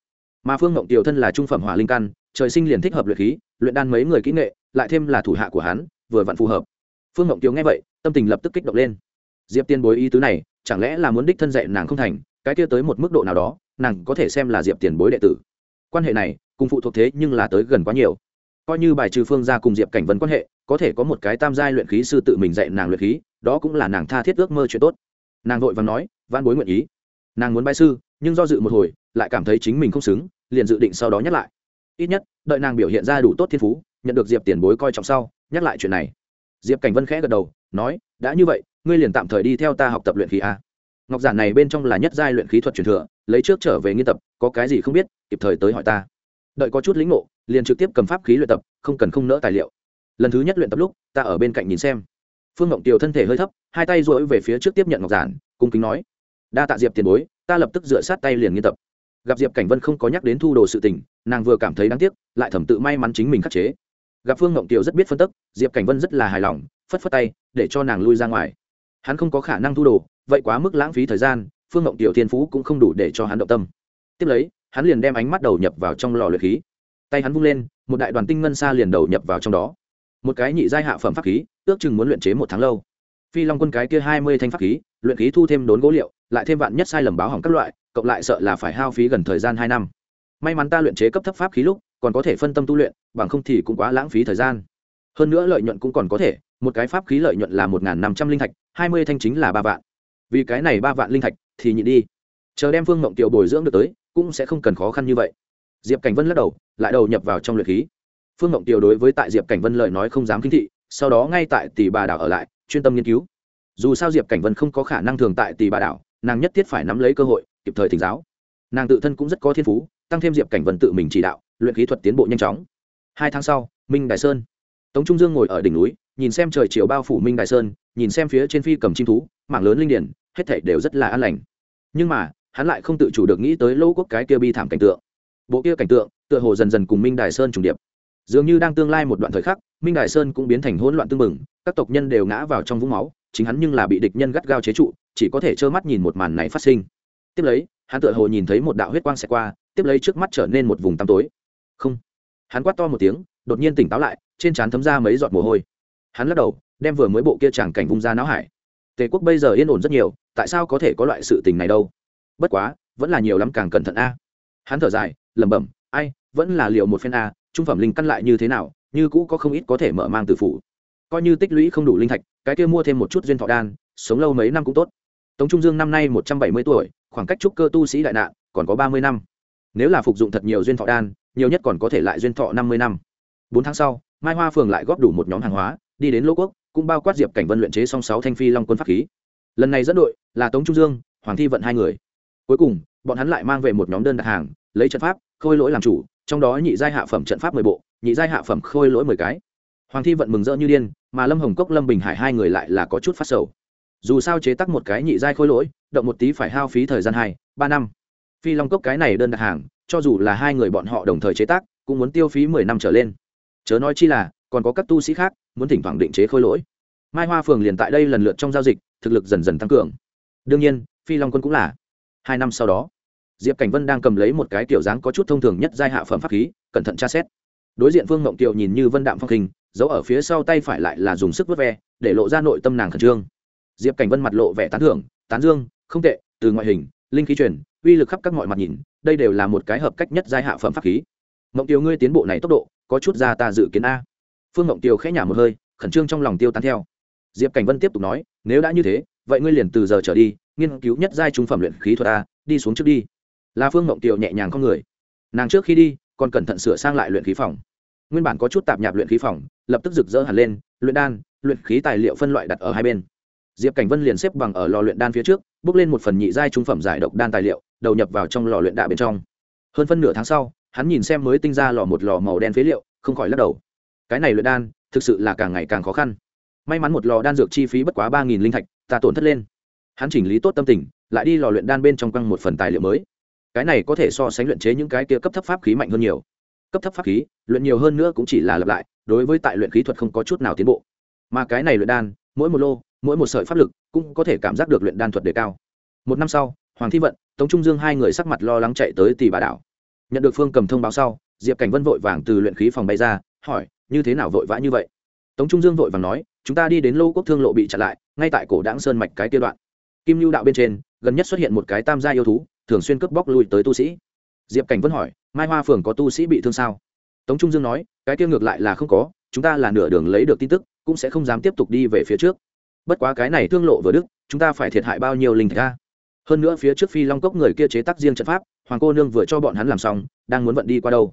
Mà phương ngộng tiểu thân là trung phẩm hỏa linh căn, trời sinh liền thích hợp luyện khí, luyện đan mấy người kỹ nghệ lại thêm là thủ hạ của hắn, vừa vặn phù hợp. Phương mộng tiểu nghe vậy, tâm tình lập tức kích động lên. Diệp tiên bối ý tứ này, chẳng lẽ là muốn đích thân dạy nàng không thành, cái kia tới một mức độ nào đó, nàng có thể xem là diệp tiền bối đệ tử. Quan hệ này, cùng phụ thuộc thế nhưng là tới gần quá nhiều. Coi như bài trừ phương gia cùng diệp cảnh vân quan hệ, có thể có một cái tam giai luyện khí sư tự mình dạy nàng luyện khí, đó cũng là nàng tha thiết ước mơ chuyện tốt. Nàng vội và nói văn bối nguyện ý. Nàng muốn bài sư, nhưng do dự một hồi, lại cảm thấy chính mình không xứng, liền dự định sau đó nhắc lại. Ít nhất, đợi nàng biểu hiện ra đủ tốt thiên phú nhận được diệp tiền bối coi trọng sau, nhắc lại chuyện này. Diệp cảnh vân khẽ gật đầu, nói, đã như vậy, ngươi liền tạm thời đi theo ta học tập luyện khí a. Ngọc giản này bên trong là nhất giai luyện khí thuật truyền thừa, lấy trước trở về nghiên tập, có cái gì không biết, kịp thời tới hỏi ta. Đợi có chút lĩnh ngộ, liền trực tiếp cầm pháp khí luyện tập, không cần không nỡ tài liệu. Lần thứ nhất luyện tập lúc, ta ở bên cạnh nhìn xem. Phương ngộng tiều thân thể hơi thấp, hai tay rối về phía trước tiếp nhận ngọc giản, cung kính nói, đa tạ diệp tiền bối, ta lập tức dựa sát tay liền nghiên tập. Gặp diệp cảnh vân không có nhắc đến thu đồ sự tình, nàng vừa cảm thấy đáng tiếc, lại thầm tự may mắn chính mình khắc chế gặp phương ngộng tiều rất biết phân tức, diệp cảnh vân rất là hài lòng, phất phất tay, để cho nàng lui ra ngoài. Hắn không có khả năng thu đồ, vậy quá mức lãng phí thời gian, phương ngộng tiểu thiên phú cũng không đủ để cho hắn động tâm. Tiếp lấy, hắn liền đem ánh mắt đầu nhập vào trong lò luyện khí. Tay hắn vung lên, một đại đoàn tinh ngân xa liền đầu nhập vào trong đó. Một cái nhị giai hạ phẩm pháp khí, ước chừng muốn luyện chế một tháng lâu. Phi long quân cái kia hai mươi thanh pháp khí, luyện khí thu thêm đốn gỗ liệu, lại thêm vạn nhất sai lầm báo hỏng các loại, cộng lại sợ là phải hao phí gần thời gian hai năm. May mắn ta luyện chế cấp thấp pháp khí lúc còn có thể phân tâm tu luyện, bằng không thì cũng quá lãng phí thời gian. Hơn nữa lợi nhuận cũng còn có thể, một cái pháp khí lợi nhuận là một năm trăm linh thạch, hai mươi thanh chính là ba vạn. Vì cái này ba vạn linh thạch thì nhịn đi. Chờ đem phương mộng tiểu bồi dưỡng được tới, cũng sẽ không cần khó khăn như vậy. Diệp cảnh vân lắc đầu, lại đầu nhập vào trong luyện khí. Phương mộng tiểu đối với tại diệp cảnh vân lời nói không dám kính thị, sau đó ngay tại tỷ bà đảo ở lại, chuyên tâm nghiên cứu. Dù sao diệp cảnh vân không có khả năng thường tại tỷ bà đảo, nàng nhất thiết phải nắm lấy cơ hội, kịp thời thỉnh giáo. Nàng tự thân cũng rất có thiên phú, tăng thêm diệp cảnh vân tự mình chỉ đạo luyện khí thuật tiến bộ nhanh chóng. Hai tháng sau, minh đại sơn. Tống trung dương ngồi ở đỉnh núi, nhìn xem trời chiều bao phủ minh đại sơn, nhìn xem phía trên phi cầm chim thú, mảng lớn linh điển, hết thảy đều rất là an lành. Nhưng mà, hắn lại không tự chủ được nghĩ tới lỗ quốc cái kia bi thảm cảnh tượng. Bộ kia cảnh tượng, tựa hồ dần dần cùng minh đài sơn trùng điệp. Dường như đang tương lai một đoạn thời khắc, minh đài sơn cũng biến thành hỗn loạn tương mừng các tộc nhân đều ngã vào trong vũng máu, chính hắn nhưng là bị địch nhân gắt gao chế trụ, chỉ có thể trơ mắt nhìn một màn này phát sinh. Tiếp lấy, hắn tựa hồ nhìn thấy một đạo huyết quang xẹt qua, tiếp lấy trước mắt trở nên một vùng tăm tối không. Hắn quát to một tiếng, đột nhiên tỉnh táo lại, trên trán thấm ra mấy giọt mồ hôi. Hắn lắc đầu, đem vừa mới bộ kia chàng cảnh vung ra não hải. Tề quốc bây giờ yên ổn rất nhiều, tại sao có thể có loại sự tình này đâu? Bất quá, vẫn là nhiều lắm càng cẩn thận a. Hắn thở dài, lẩm bẩm, ai, vẫn là liệu một phen a, trung phẩm linh căn lại như thế nào, như cũ có không ít có thể mở mang từ phủ. Coi như tích lũy không đủ linh thạch, cái kia mua thêm một chút duyên thọ đan, sống lâu mấy năm cũng tốt. Tống trung dương năm nay một trăm bảy mươi tuổi, khoảng cách trúc cơ tu sĩ đại nạn còn có ba mươi năm. Nếu là phục dụng thật nhiều duyên thọ đan nhiều nhất còn có thể lại duyên thọ năm mươi năm. Bốn tháng sau, mai hoa phường lại góp đủ một nhóm hàng hóa, đi đến lỗ quốc, cũng bao quát diệp cảnh vân luyện chế song sáu thanh phi long quân pháp khí. Lần này dẫn đội là tống trung dương, hoàng thi vận hai người. Cuối cùng, bọn hắn lại mang về một nhóm đơn đặt hàng, lấy trận pháp, khôi lỗi làm chủ, trong đó nhị giai hạ phẩm trận pháp mười bộ, nhị giai hạ phẩm khôi lỗi mười cái. Hoàng thi vận mừng rỡ như điên, mà lâm hồng cốc, lâm bình hải hai người lại là có chút phát sầu. Dù sao chế tắc một cái nhị giai khôi lỗi, động một tí phải hao phí thời gian hai, ba năm. Phi long cốc cái này đơn đặt hàng cho dù là hai người bọn họ đồng thời chế tác, cũng muốn tiêu phí mười năm trở lên. Chớ nói chi là, còn có các tu sĩ khác, muốn thỉnh thoảng định chế khôi lỗi. Mai hoa phường liền tại đây lần lượt trong giao dịch, thực lực dần dần tăng cường. Đương nhiên, phi long quân cũng là. Hai năm sau đó, diệp cảnh vân đang cầm lấy một cái kiểu dáng có chút thông thường nhất giai hạ phẩm pháp khí, cẩn thận tra xét. Đối diện vương mộng kiều nhìn như vân đạm phong hình giấu ở phía sau tay phải lại là dùng sức vớt ve, để lộ ra nội tâm nàng khẩn trương. Diệp cảnh vân mặt lộ vẻ tán thưởng, tán dương, không tệ, từ ngoại hình linh khí truyền, uy lực khắp các mọi mặt nhìn, đây đều là một cái hợp cách nhất giai hạ phẩm pháp khí. Mộng Tiêu ngươi tiến bộ này tốc độ, có chút ra ta dự kiến a. Phương mộng Tiêu khẽ nhả một hơi, khẩn trương trong lòng tiêu tán theo. Diệp cảnh vân tiếp tục nói, nếu đã như thế, vậy ngươi liền từ giờ trở đi, nghiên cứu nhất giai trung phẩm luyện khí thuật a, đi xuống trước đi. Là phương mộng Tiêu nhẹ nhàng con người. Nàng trước khi đi, còn cẩn thận sửa sang lại luyện khí phòng. Nguyên bản có chút tạp nhạp luyện khí phòng, lập tức rực rỡ hẳn lên, luyện đan, luyện khí tài liệu phân loại đặt ở hai bên diệp cảnh vân liền xếp bằng ở lò luyện đan phía trước, bước lên một phần nhị giai trung phẩm giải độc đan tài liệu, đầu nhập vào trong lò luyện đạ bên trong. Hơn phân nửa tháng sau, hắn nhìn xem mới tinh ra lò một lò màu đen phế liệu, không khỏi lắc đầu. Cái này luyện đan, thực sự là càng ngày càng khó khăn. May mắn một lò đan dược chi phí bất quá ba nghìn linh thạch, ta tổn thất lên. Hắn chỉnh lý tốt tâm tình, lại đi lò luyện đan bên trong quăng một phần tài liệu mới. Cái này có thể so sánh luyện chế những cái kia cấp thấp pháp khí mạnh hơn nhiều. Cấp thấp pháp khí, luyện nhiều hơn nữa cũng chỉ là lặp lại, đối với tại luyện khí thuật không có chút nào tiến bộ. Mà cái này luyện đan, mỗi một lô mỗi một sợi pháp lực cũng có thể cảm giác được luyện đan thuật đề cao. Một năm sau, hoàng thi vận, tống trung dương hai người sắc mặt lo lắng chạy tới tỷ bà đảo. Nhận được phương cầm thông báo sau, diệp cảnh vân vội vàng từ luyện khí phòng bay ra, hỏi, như thế nào vội vã như vậy? Tống trung dương vội vàng nói, chúng ta đi đến lô quốc thương lộ bị chặn lại, ngay tại cổ đáng sơn mạch cái tiêu đoạn. Kim lưu đạo bên trên, gần nhất xuất hiện một cái tam gia yêu thú, thường xuyên cướp bóc lui tới tu sĩ. Diệp cảnh vân hỏi, mai hoa phường có tu sĩ bị thương sao? Tống trung dương nói, cái kia ngược lại là không có, chúng ta là nửa đường lấy được tin tức, cũng sẽ không dám tiếp tục đi về phía trước bất quá cái này thương lộ vừa đức, chúng ta phải thiệt hại bao nhiêu linh thạch ra hơn nữa phía trước phi long cốc người kia chế tác riêng trận pháp, hoàng cô nương vừa cho bọn hắn làm xong, đang muốn vận đi qua đâu?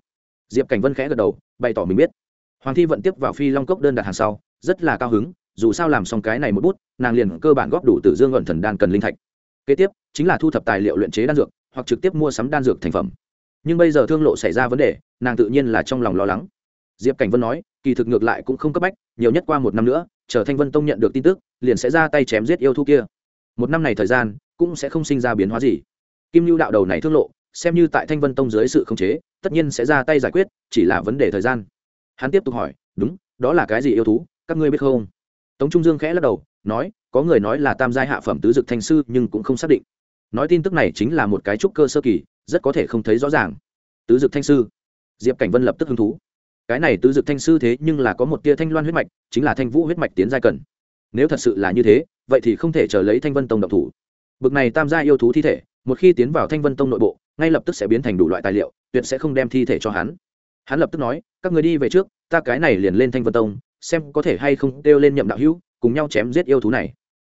Diệp cảnh vân khẽ gật đầu, bày tỏ mình biết. Hoàng thi vận tiếp vào phi long cốc đơn đặt hàng sau, rất là cao hứng, dù sao làm xong cái này một bút, nàng liền cơ bản góp đủ từ dương luận thần đan cần linh thạch. Kế tiếp, chính là thu thập tài liệu luyện chế đan dược, hoặc trực tiếp mua sắm đan dược thành phẩm. Nhưng bây giờ thương lộ xảy ra vấn đề, nàng tự nhiên là trong lòng lo lắng diệp cảnh vân nói, kỳ thực ngược lại cũng không cấp bách, nhiều nhất qua một năm nữa, chờ thanh vân tông nhận được tin tức, liền sẽ ra tay chém giết yêu thú kia. Một năm này thời gian, cũng sẽ không sinh ra biến hóa gì. Kim lưu đạo đầu này thương lộ, xem như tại thanh vân tông dưới sự khống chế, tất nhiên sẽ ra tay giải quyết, chỉ là vấn đề thời gian. Hắn tiếp tục hỏi, đúng, đó là cái gì yêu thú? Các ngươi biết không? Tống trung dương khẽ lắc đầu, nói, có người nói là tam giai hạ phẩm tứ dực thanh sư, nhưng cũng không xác định. Nói tin tức này chính là một cái trúc cơ sơ kỳ, rất có thể không thấy rõ ràng. Tứ dực thanh sư. Diệp cảnh vân lập tức hứng thú cái này tứ dực thanh sư thế nhưng là có một tia thanh loan huyết mạch, chính là thanh vũ huyết mạch tiến giai cần. Nếu thật sự là như thế, vậy thì không thể chờ lấy thanh vân tông độc thủ. Bực này tam gia yêu thú thi thể, một khi tiến vào thanh vân tông nội bộ, ngay lập tức sẽ biến thành đủ loại tài liệu, tuyệt sẽ không đem thi thể cho hắn. Hắn lập tức nói, các người đi về trước, ta cái này liền lên thanh vân tông, xem có thể hay không kêu lên nhậm đạo hữu, cùng nhau chém giết yêu thú này.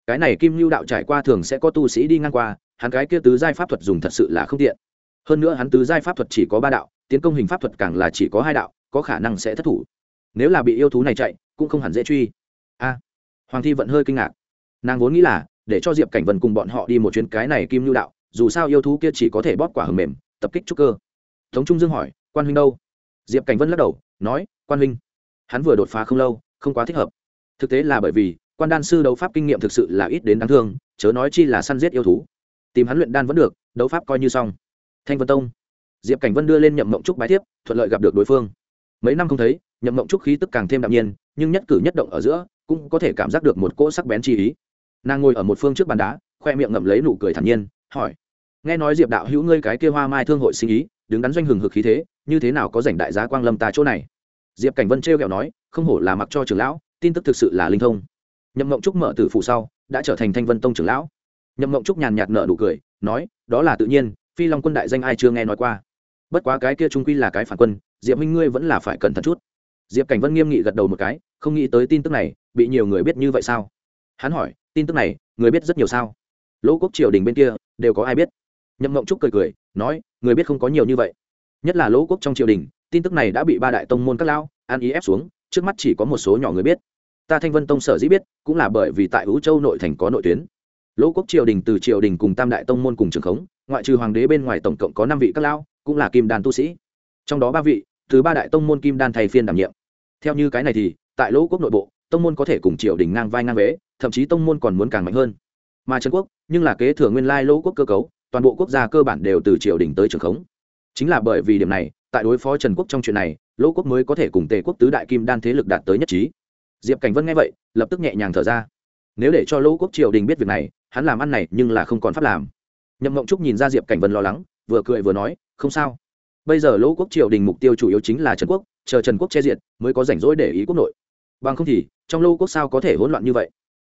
Cái này kim lưu đạo trải qua thường sẽ có tu sĩ đi ngang qua, hắn cái kia tứ giai pháp thuật dùng thật sự là không tiện. Hơn nữa hắn tứ giai pháp thuật chỉ có ba đạo, tiến công hình pháp thuật càng là chỉ có hai đạo có khả năng sẽ thất thủ. Nếu là bị yêu thú này chạy, cũng không hẳn dễ truy. A, hoàng thi vẫn hơi kinh ngạc. Nàng vốn nghĩ là, để cho diệp cảnh vân cùng bọn họ đi một chuyến cái này kim lưu đạo, dù sao yêu thú kia chỉ có thể bóp quả hầm mềm, tập kích trúc cơ. Tống trung dương hỏi, quan huynh đâu? Diệp cảnh vân lắc đầu, nói, quan huynh. Hắn vừa đột phá không lâu, không quá thích hợp. Thực tế là bởi vì, quan đan sư đấu pháp kinh nghiệm thực sự là ít đến đáng thương, chớ nói chi là săn giết yêu thú. Tìm hắn luyện đan vẫn được, đấu pháp coi như xong. Thanh vân tông. Diệp cảnh vân đưa lên nhậm mộng trúc bái thiếp, thuận lợi gặp được đối phương mấy năm không thấy, nhậm mộng trúc khí tức càng thêm đạm nhiên, nhưng nhất cử nhất động ở giữa, cũng có thể cảm giác được một cỗ sắc bén chi ý. Nàng ngồi ở một phương trước bàn đá, khoe miệng ngậm lấy nụ cười thản nhiên, hỏi, nghe nói diệp đạo hữu ngươi cái kia hoa mai thương hội sinh ý, đứng đắn doanh hừng hực khí thế, như thế nào có giành đại giá quang lâm ta chỗ này? Diệp cảnh vân trêu ghẹo nói, không hổ là mặc cho trưởng lão, tin tức thực sự là linh thông. Nhậm mộng trúc mở từ phủ sau, đã trở thành thanh vân tông trưởng lão. Nhậm mộng trúc nhàn nhạt nở nụ cười, nói, đó là tự nhiên, phi long quân đại danh ai chưa nghe nói qua. Bất quá cái kia trung quy là cái phản quân diệp minh ngươi vẫn là phải cẩn thận chút diệp cảnh vân nghiêm nghị gật đầu một cái không nghĩ tới tin tức này bị nhiều người biết như vậy sao hắn hỏi tin tức này người biết rất nhiều sao lỗ quốc triều đình bên kia đều có ai biết nhậm mộng trúc cười cười nói người biết không có nhiều như vậy nhất là lỗ quốc trong triều đình tin tức này đã bị ba đại tông môn các lão an ý ép xuống trước mắt chỉ có một số nhỏ người biết ta thanh vân tông sở dĩ biết cũng là bởi vì tại hữu châu nội thành có nội tuyến lỗ quốc triều đình từ triều đình cùng tam đại tông môn cùng trường khống ngoại trừ hoàng đế bên ngoài tổng cộng có năm vị các lão cũng là kim đàn tu sĩ trong đó ba vị từ ba đại tông môn kim đan thay phiên đảm nhiệm. Theo như cái này thì, tại lỗ quốc nội bộ, tông môn có thể cùng triều đình ngang vai ngang vế, thậm chí tông môn còn muốn càng mạnh hơn. Mà trần quốc, nhưng là kế thừa nguyên lai lỗ quốc cơ cấu, toàn bộ quốc gia cơ bản đều từ triều đình tới trường khống. Chính là bởi vì điểm này, tại đối phó trần quốc trong chuyện này, lỗ quốc mới có thể cùng tề quốc tứ đại kim đan thế lực đạt tới nhất trí. Diệp cảnh vân nghe vậy, lập tức nhẹ nhàng thở ra. Nếu để cho lỗ quốc triều đình biết việc này, hắn làm ăn này nhưng là không còn pháp làm. Nhậm mộng trúc nhìn ra diệp cảnh vân lo lắng, vừa cười vừa nói, không sao bây giờ lỗ quốc triều đình mục tiêu chủ yếu chính là trần quốc, chờ trần quốc che diện mới có rảnh rỗi để ý quốc nội. Bằng không thì, trong lỗ quốc sao có thể hỗn loạn như vậy?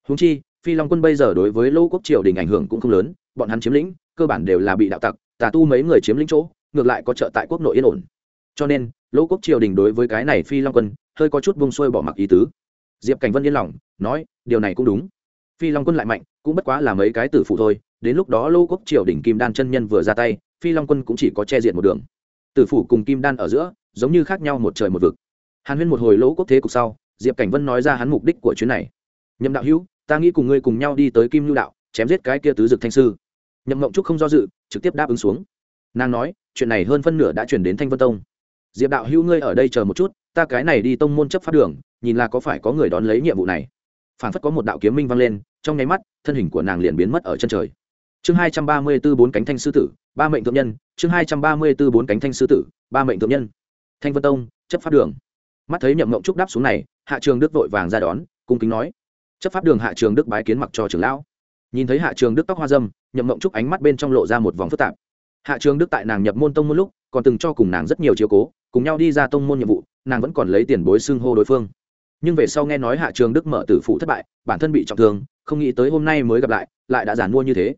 Húng chi, phi long quân bây giờ đối với lỗ quốc triều đình ảnh hưởng cũng không lớn, bọn hắn chiếm lĩnh, cơ bản đều là bị đạo tặc, tà tu mấy người chiếm lĩnh chỗ, ngược lại có trợ tại quốc nội yên ổn. Cho nên, lỗ quốc triều đình đối với cái này phi long quân, hơi có chút vung xuôi bỏ mặc ý tứ. Diệp cảnh vân yên lòng, nói, điều này cũng đúng. Phi long quân lại mạnh, cũng bất quá là mấy cái tử phụ thôi, đến lúc đó lỗ quốc triều đình kim đan chân nhân vừa ra tay, phi long quân cũng chỉ có che diện một đường tử phủ cùng kim đan ở giữa, giống như khác nhau một trời một vực. Hàn huyên một hồi lỗ quốc thế cục sau, diệp cảnh vân nói ra hắn mục đích của chuyến này. Nhậm đạo hữu, ta nghĩ cùng ngươi cùng nhau đi tới kim lưu đạo, chém giết cái kia tứ dực thanh sư. Nhậm mộng trúc không do dự, trực tiếp đáp ứng xuống. Nàng nói, chuyện này hơn phân nửa đã chuyển đến thanh vân tông. Diệp đạo hữu ngươi ở đây chờ một chút, ta cái này đi tông môn chấp phát đường, nhìn là có phải có người đón lấy nhiệm vụ này. Phản phất có một đạo kiếm minh vang lên, trong nháy mắt, thân hình của nàng liền biến mất ở chân trời chương hai trăm ba mươi b ố bốn cánh thanh sư tử, ba mệnh thượng nhân. Chương hai trăm ba mươi b ố bốn cánh thanh sư tử, ba mệnh thượng nhân. Thanh vân tông, chấp pháp đường. Mắt thấy nhậm mộng trúc đáp xuống này, hạ trường đức vội vàng ra đón, cung kính nói. Chấp pháp đường hạ trường đức bái kiến mặc cho trưởng lão. Nhìn thấy hạ trường đức tóc hoa dâm, nhậm mộng trúc ánh mắt bên trong lộ ra một vòng phức tạp. Hạ trường đức tại nàng nhập môn tông môn lúc, còn từng cho cùng nàng rất nhiều chiếu cố, cùng nhau đi ra tông môn nhiệm vụ, nàng vẫn còn lấy tiền bối xưng hô đối phương. Nhưng về sau nghe nói hạ trường đức mở tử phụ thất bại, bản thân bị trọng thương, không nghĩ tới hôm nay mới gặp lại lại đã giản mua như thế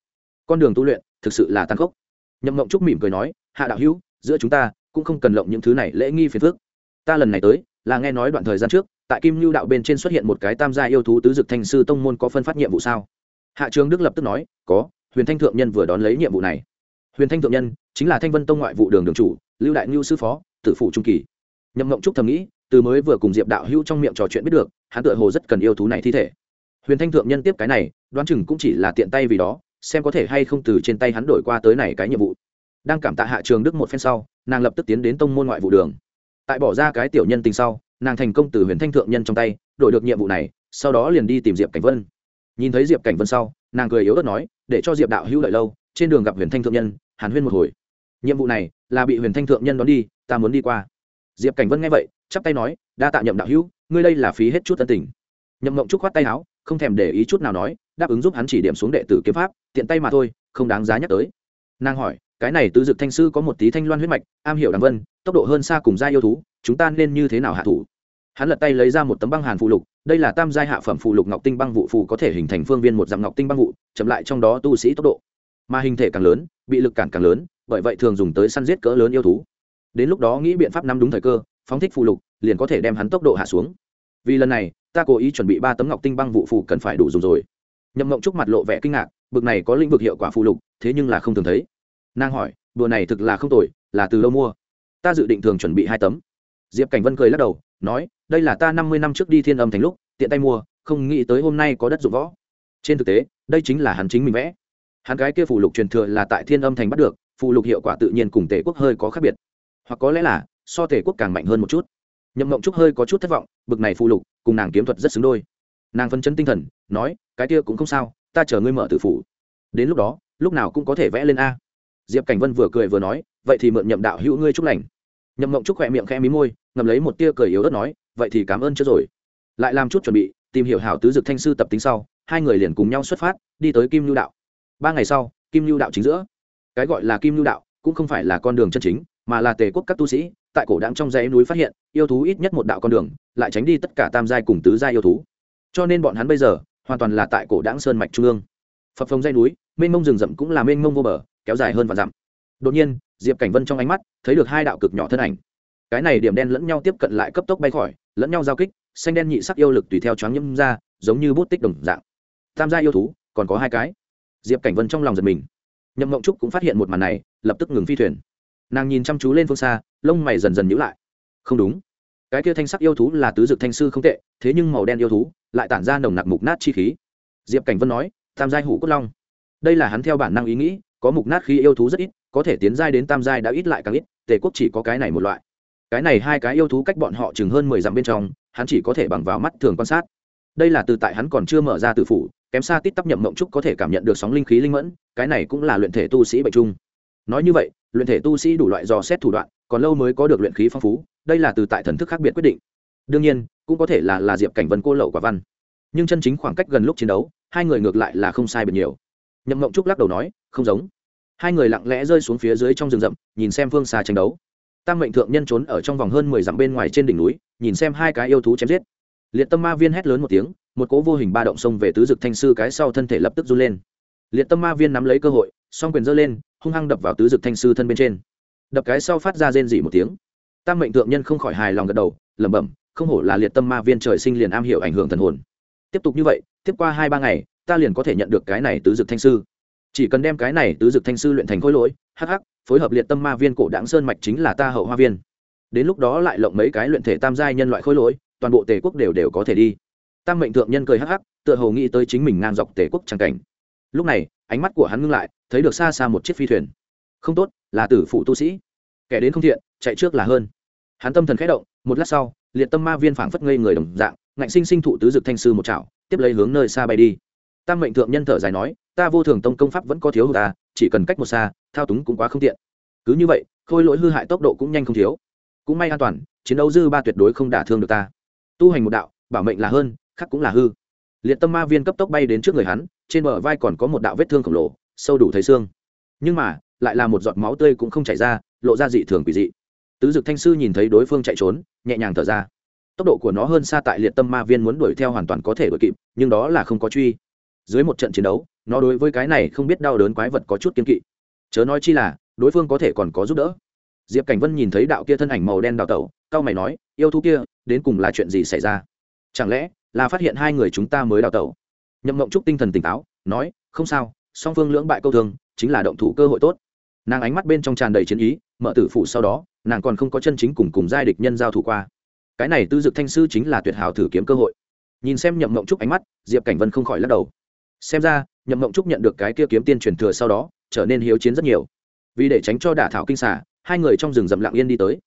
con đường tu luyện thực sự là tăng khốc. Nhậm mộng trúc mỉm cười nói, hạ đạo hữu, giữa chúng ta cũng không cần lộng những thứ này lễ nghi phiền phước ta lần này tới là nghe nói đoạn thời gian trước, tại kim lưu đạo bên trên xuất hiện một cái tam gia yêu thú tứ dực thanh sư tông môn có phân phát nhiệm vụ sao? Hạ trường đức lập tức nói, có, huyền thanh thượng nhân vừa đón lấy nhiệm vụ này. Huyền thanh thượng nhân chính là thanh vân tông ngoại vụ đường đường chủ, lưu đại ngưu sư phó, tử phụ trung kỳ. Nhậm mộng trúc thầm nghĩ, từ mới vừa cùng diệp đạo hữu trong miệng trò chuyện biết được, hắn tựa hồ rất cần yêu thú này thi thể. Huyền thanh thượng nhân tiếp cái này, đoán chừng cũng chỉ là tiện tay vì đó xem có thể hay không từ trên tay hắn đổi qua tới này cái nhiệm vụ. Đang cảm tạ hạ trường đức một phen sau, nàng lập tức tiến đến tông môn ngoại vụ đường. Tại bỏ ra cái tiểu nhân tình sau, nàng thành công từ huyền thanh thượng nhân trong tay, đổi được nhiệm vụ này, sau đó liền đi tìm diệp cảnh vân. Nhìn thấy diệp cảnh vân sau, nàng cười yếu ớt nói, để cho diệp đạo hữu đợi lâu, trên đường gặp huyền thanh thượng nhân, hàn huyên một hồi. Nhiệm vụ này là bị huyền thanh thượng nhân đón đi, ta muốn đi qua. Diệp cảnh vân nghe vậy, chắp tay nói, đa tạ nhậm đạo hữu, ngươi đây là phí hết chút tân tình. Nhậm mộng trúc khoát tay áo không thèm để ý chút nào nói, đáp ứng giúp hắn chỉ điểm xuống đệ tử kiếm pháp, tiện tay mà thôi, không đáng giá nhắc tới. Nàng hỏi, cái này tứ dực thanh sư có một tí thanh loan huyết mạch, am hiểu đàm vân, tốc độ hơn xa cùng gia yêu thú, chúng ta nên như thế nào hạ thủ? Hắn lật tay lấy ra một tấm băng hàn phụ lục, đây là tam giai hạ phẩm phụ lục ngọc tinh băng vụ phù có thể hình thành phương viên một dặm ngọc tinh băng vụ, chậm lại trong đó tu sĩ tốc độ. Mà hình thể càng lớn, bị lực cản càng lớn, bởi vậy thường dùng tới săn giết cỡ lớn yêu thú. Đến lúc đó nghĩ biện pháp nắm đúng thời cơ, phóng thích phụ lục, liền có thể đem hắn tốc độ hạ xuống. Vì lần này ta cố ý chuẩn bị ba tấm ngọc tinh băng vụ phù cần phải đủ dùng rồi. Nhậm mộng trúc mặt lộ vẻ kinh ngạc, bực này có lĩnh vực hiệu quả phụ lục, thế nhưng là không thường thấy. Nàng hỏi, đùa này thực là không tồi, là từ lâu mua. Ta dự định thường chuẩn bị hai tấm. Diệp cảnh vân cười lắc đầu, nói, đây là ta năm mươi năm trước đi thiên âm thành lúc, tiện tay mua, không nghĩ tới hôm nay có đất dụng võ. Trên thực tế, đây chính là hắn chính mình vẽ. Hắn cái kia phụ lục truyền thừa là tại thiên âm thành bắt được phụ lục hiệu quả tự nhiên cùng tể quốc hơi có khác biệt. Hoặc có lẽ là, so tể quốc càng mạnh hơn một chút. Nhậm mộng trúc hơi có chút thất vọng, bực này phụ lục cùng nàng kiếm thuật rất xứng đôi. Nàng phân chấn tinh thần, nói, cái kia cũng không sao, ta chờ ngươi mở tử phủ. Đến lúc đó, lúc nào cũng có thể vẽ lên a. Diệp cảnh vân vừa cười vừa nói, vậy thì mượn nhậm đạo hữu ngươi chúc lành. Nhậm mộng chúc khỏe miệng khẽ mí môi ngầm lấy một tia cười yếu ớt nói, vậy thì cảm ơn chưa rồi. Lại làm chút chuẩn bị, tìm hiểu hảo tứ dực thanh sư tập tính sau, hai người liền cùng nhau xuất phát, đi tới kim lưu đạo. Ba ngày sau, kim lưu đạo chính giữa. Cái gọi là kim lưu đạo cũng không phải là con đường chân chính, mà là tề quốc các tu sĩ tại cổ đáng trong dãy núi phát hiện, yêu thú ít nhất một đạo con đường, lại tránh đi tất cả tam giai cùng tứ giai yêu thú. Cho nên bọn hắn bây giờ, hoàn toàn là tại cổ đáng sơn mạch trung ương. Phập phồng dây núi, mênh mông rừng rậm cũng là mênh mông vô bờ, kéo dài hơn và dặm. Đột nhiên, diệp cảnh vân trong ánh mắt, thấy được hai đạo cực nhỏ thân ảnh. Cái này điểm đen lẫn nhau tiếp cận lại cấp tốc bay khỏi, lẫn nhau giao kích, xanh đen nhị sắc yêu lực tùy theo choáng nhâm ra, giống như bút tích đồng dạng. Tam gia yêu thú, còn có hai cái. Diệp cảnh vân trong lòng giật mình. Nhậm mộng trúc cũng phát hiện một màn này, lập tức ngừng phi thuyền. Nàng nhìn chăm chú lên phương xa lông mày dần dần nhữ lại. Không đúng. Cái kia thanh sắc yêu thú là tứ dực thanh sư không tệ, thế nhưng màu đen yêu thú lại tản ra nồng nặc mục nát chi khí. Diệp cảnh vân nói, tam giai hủ cốt long. Đây là hắn theo bản năng ý nghĩ, có mục nát khi yêu thú rất ít, có thể tiến giai đến tam giai đã ít lại càng ít, tề quốc chỉ có cái này một loại. Cái này hai cái yêu thú cách bọn họ chừng hơn mười dặm bên trong, hắn chỉ có thể bằng vào mắt thường quan sát. Đây là từ tại hắn còn chưa mở ra từ phủ, kém xa tít tắp nhậm mộng trúc có thể cảm nhận được sóng linh khí linh mẫn, cái này cũng là luyện thể tu sĩ bệnh chung nói như vậy, luyện thể tu sĩ đủ loại dò xét thủ đoạn, còn lâu mới có được luyện khí phong phú, đây là từ tại thần thức khác biệt quyết định. Đương nhiên, cũng có thể là là diệp cảnh vân cô lậu quả văn. Nhưng chân chính khoảng cách gần lúc chiến đấu, hai người ngược lại là không sai biệt nhiều. Nhậm mộng trúc lắc đầu nói, không giống. Hai người lặng lẽ rơi xuống phía dưới trong rừng rậm, nhìn xem phương xa tranh đấu. Tăng mệnh thượng nhân trốn ở trong vòng hơn mười dặm bên ngoài trên đỉnh núi, nhìn xem hai cái yêu thú chém giết. Liệt tâm ma viên hét lớn một tiếng, một cỗ vô hình ba động xông về tứ dực thanh sư cái sau thân thể lập tức run lên. Liệt tâm ma viên nắm lấy cơ hội, song quyền giơ lên hung hăng đập vào tứ dực thanh sư thân bên trên. Đập cái sau phát ra rên dỉ một tiếng. Tam mệnh thượng nhân không khỏi hài lòng gật đầu, lẩm bẩm, không hổ là liệt tâm ma viên trời sinh liền am hiểu ảnh hưởng thần hồn. Tiếp tục như vậy, tiếp qua hai ba ngày, ta liền có thể nhận được cái này tứ dực thanh sư. Chỉ cần đem cái này tứ dực thanh sư luyện thành khối lỗi hh phối hợp liệt tâm ma viên cổ đáng sơn mạch chính là ta hậu hoa viên. Đến lúc đó lại lộng mấy cái luyện thể tam giai nhân loại khối lỗi, toàn bộ tề quốc đều đều có thể đi. Tam mệnh thượng nhân cười hắc hắc, tựa hồ nghĩ tới chính mình ngang dọc tề quốc trang cảnh lúc này, ánh mắt của hắn ngưng lại, thấy được xa xa một chiếc phi thuyền. Không tốt, là tử phụ tu sĩ. Kẻ đến không thiện, chạy trước là hơn. Hắn tâm thần khẽ động, một lát sau, liệt tâm ma viên phảng phất ngây người đồng dạng, ngạnh sinh sinh thụ tứ dực thanh sư một chảo, tiếp lấy hướng nơi xa bay đi. Tam mệnh thượng nhân thở dài nói, ta vô thường tông công pháp vẫn có thiếu hụt ta chỉ cần cách một xa, thao túng cũng quá không tiện. Cứ như vậy, khôi lỗi hư hại tốc độ cũng nhanh không thiếu. Cũng may an toàn, chiến đấu dư ba tuyệt đối không đả thương được ta. Tu hành một đạo, bảo mệnh là hơn, khắc cũng là hư liệt tâm ma viên cấp tốc bay đến trước người hắn, trên bờ vai còn có một đạo vết thương khổng lồ, sâu đủ thấy xương. Nhưng mà, lại là một giọt máu tươi cũng không chảy ra, lộ ra dị thường quỷ dị. Tứ dực thanh sư nhìn thấy đối phương chạy trốn, nhẹ nhàng thở ra. Tốc độ của nó hơn xa tại liệt tâm ma viên muốn đuổi theo hoàn toàn có thể đuổi kịp, nhưng đó là không có truy. Dưới một trận chiến đấu, nó đối với cái này không biết đau đớn quái vật có chút kiên kỵ. Chớ nói chi là, đối phương có thể còn có giúp đỡ. Diệp cảnh vân nhìn thấy đạo kia thân ảnh màu đen đào tẩu cao mày nói, yêu thú kia, đến cùng là chuyện gì xảy ra? Chẳng lẽ là phát hiện hai người chúng ta mới đào tẩu. Nhậm mộng trúc tinh thần tỉnh táo, nói, không sao, song phương lưỡng bại câu thương, chính là động thủ cơ hội tốt. Nàng ánh mắt bên trong tràn đầy chiến ý, mở tử phụ sau đó, nàng còn không có chân chính cùng cùng giai địch nhân giao thủ qua. Cái này tư dực thanh sư chính là tuyệt hảo thử kiếm cơ hội. Nhìn xem nhậm mộng trúc ánh mắt, diệp cảnh vân không khỏi lắc đầu. Xem ra, nhậm mộng trúc nhận được cái kia kiếm tiên truyền thừa sau đó, trở nên hiếu chiến rất nhiều. Vì để tránh cho đả thảo kinh xả hai người trong rừng rậm lặng yên đi tới.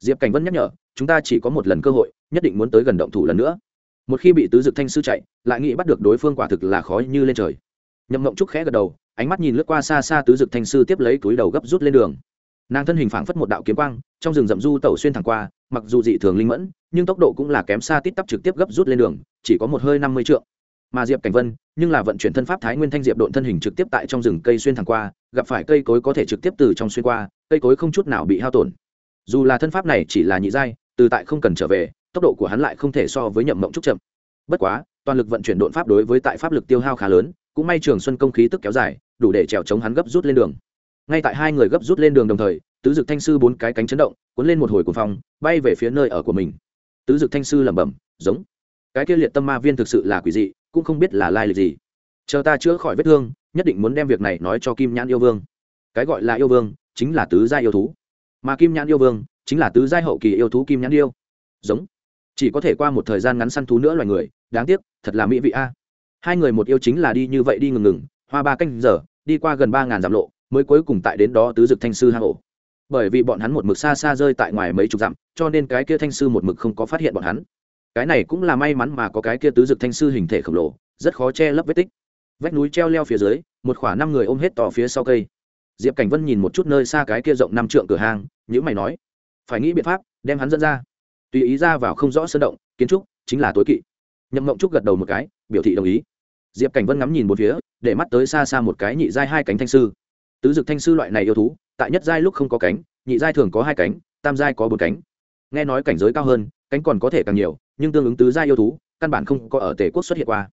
Diệp cảnh vân nhắc nhở, chúng ta chỉ có một lần cơ hội, nhất định muốn tới gần động thủ lần nữa một khi bị tứ dực thanh sư chạy, lại nghĩ bắt được đối phương quả thực là khó như lên trời. Nhậm mộng trúc khẽ gật đầu, ánh mắt nhìn lướt qua xa xa tứ dực thanh sư tiếp lấy túi đầu gấp rút lên đường. Nàng thân hình phảng phất một đạo kiếm quang, trong rừng rậm du tẩu xuyên thẳng qua, mặc dù dị thường linh mẫn, nhưng tốc độ cũng là kém xa tít tắp trực tiếp gấp rút lên đường, chỉ có một hơi năm mươi trượng. Mà diệp cảnh vân, nhưng là vận chuyển thân pháp thái nguyên thanh diệp độn thân hình trực tiếp tại trong rừng cây xuyên thẳng qua, gặp phải cây cối có thể trực tiếp từ trong xuyên qua, cây cối không chút nào bị hao tổn. Dù là thân pháp này chỉ là nhị giai, từ tại không cần trở về tốc độ của hắn lại không thể so với nhậm mộng trúc chậm. Bất quá, toàn lực vận chuyển độn pháp đối với tại pháp lực tiêu hao khá lớn, cũng may trường xuân công khí tức kéo dài, đủ để trèo chống hắn gấp rút lên đường. Ngay tại hai người gấp rút lên đường đồng thời, tứ dực thanh sư bốn cái cánh chấn động, cuốn lên một hồi cuồng phong, bay về phía nơi ở của mình. Tứ dực thanh sư lẩm bẩm, giống. Cái kia liệt tâm ma viên thực sự là quỷ dị, cũng không biết là lai lịch gì. Chờ ta chữa khỏi vết thương, nhất định muốn đem việc này nói cho kim nhãn yêu vương. Cái gọi là yêu vương, chính là tứ gia yêu thú. Mà kim nhãn yêu vương, chính là tứ giai hậu kỳ yêu thú kim nhãn yêu. Giống chỉ có thể qua một thời gian ngắn săn thú nữa loài người, đáng tiếc, thật là mỹ vị a. Hai người một yêu chính là đi như vậy đi ngừng ngừng, hoa ba canh giờ, đi qua gần ba ngàn dặm lộ, mới cuối cùng tại đến đó tứ dực thanh sư hang ổ. Bởi vì bọn hắn một mực xa xa rơi tại ngoài mấy chục dặm, cho nên cái kia thanh sư một mực không có phát hiện bọn hắn. Cái này cũng là may mắn mà có cái kia tứ dực thanh sư hình thể khổng lồ, rất khó che lấp vết tích. Vách núi treo leo phía dưới, một khoảng năm người ôm hết tỏ phía sau cây. Diệp cảnh vân nhìn một chút nơi xa cái kia rộng năm trượng cửa hàng nhữ mày nói, phải nghĩ biện pháp, đem hắn dẫn ra tùy ý ra vào không rõ sơn động, kiến trúc chính là tối kỵ. Nhậm mộng trúc gật đầu một cái, biểu thị đồng ý. Diệp cảnh vân ngắm nhìn một phía, để mắt tới xa xa một cái nhị giai hai cánh thanh sư. Tứ dực thanh sư loại này yêu thú, tại nhất giai lúc không có cánh, nhị giai thường có hai cánh, tam giai có bốn cánh. Nghe nói cảnh giới cao hơn, cánh còn có thể càng nhiều, nhưng tương ứng tứ giai yêu thú, căn bản không có ở tể quốc xuất hiện qua.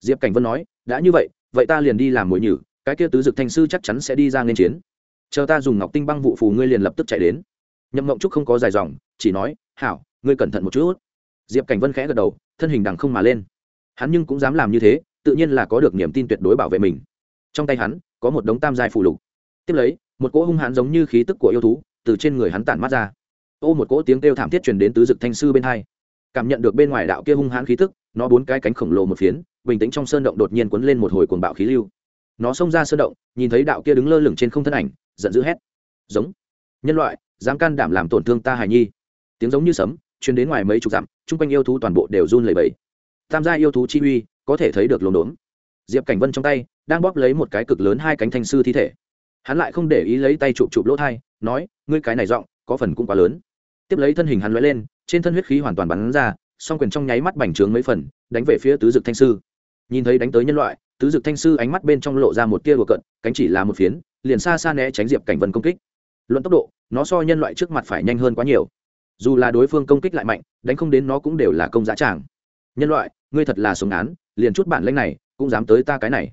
Diệp cảnh vân nói, đã như vậy vậy ta liền đi làm mồi nhử, cái kia tứ dực thanh sư chắc chắn sẽ đi ra nên chiến. Chờ ta dùng ngọc tinh băng vụ phù ngươi liền lập tức chạy đến. Nhậm mộng trúc không có dài dòng, chỉ nói, hảo ngươi cẩn thận một chút. Diệp cảnh vân khẽ gật đầu, thân hình đằng không mà lên. Hắn nhưng cũng dám làm như thế, tự nhiên là có được niềm tin tuyệt đối bảo vệ mình. Trong tay hắn, có một đống tam giai phù lục. Tiếp lấy, một cỗ hung hãn giống như khí tức của yêu thú từ trên người hắn tản mắt ra. Ô, một cỗ tiếng kêu thảm thiết truyền đến tứ dực thanh sư bên hai. Cảm nhận được bên ngoài đạo kia hung hãn khí tức, nó bốn cái cánh khổng lồ một phiến, bình tĩnh trong sơn động đột nhiên cuốn lên một hồi cuồng bạo khí lưu. Nó xông ra sơn động, nhìn thấy đạo kia đứng lơ lửng trên không thân ảnh, giận dữ hét. Giống! Nhân loại, dám can đảm làm tổn thương ta hài nhi. Tiếng giống như sấm chuyến đến ngoài mấy chục dặm, chung quanh yêu thú toàn bộ đều run lẩy bẩy. Tam gia yêu thú chi uy, có thể thấy được lồn đốn. Diệp cảnh vân trong tay, đang bóp lấy một cái cực lớn hai cánh thanh sư thi thể. Hắn lại không để ý lấy tay chụp chụp lỗ thai, nói, ngươi cái này giọng, có phần cũng quá lớn. Tiếp lấy thân hình hắn lóe lên, trên thân huyết khí hoàn toàn bắn ra, song quyền trong nháy mắt bành trướng mấy phần, đánh về phía tứ dực thanh sư. Nhìn thấy đánh tới nhân loại, tứ dực thanh sư ánh mắt bên trong lộ ra một tia đùa cận cánh chỉ là một phiến, liền xa xa né tránh diệp cảnh vân công kích. Luận tốc độ, nó so nhân loại trước mặt phải nhanh hơn quá nhiều dù là đối phương công kích lại mạnh, đánh không đến nó cũng đều là công giá tràng. Nhân loại, ngươi thật là sống án, liền chút bản lanh này cũng dám tới ta cái này.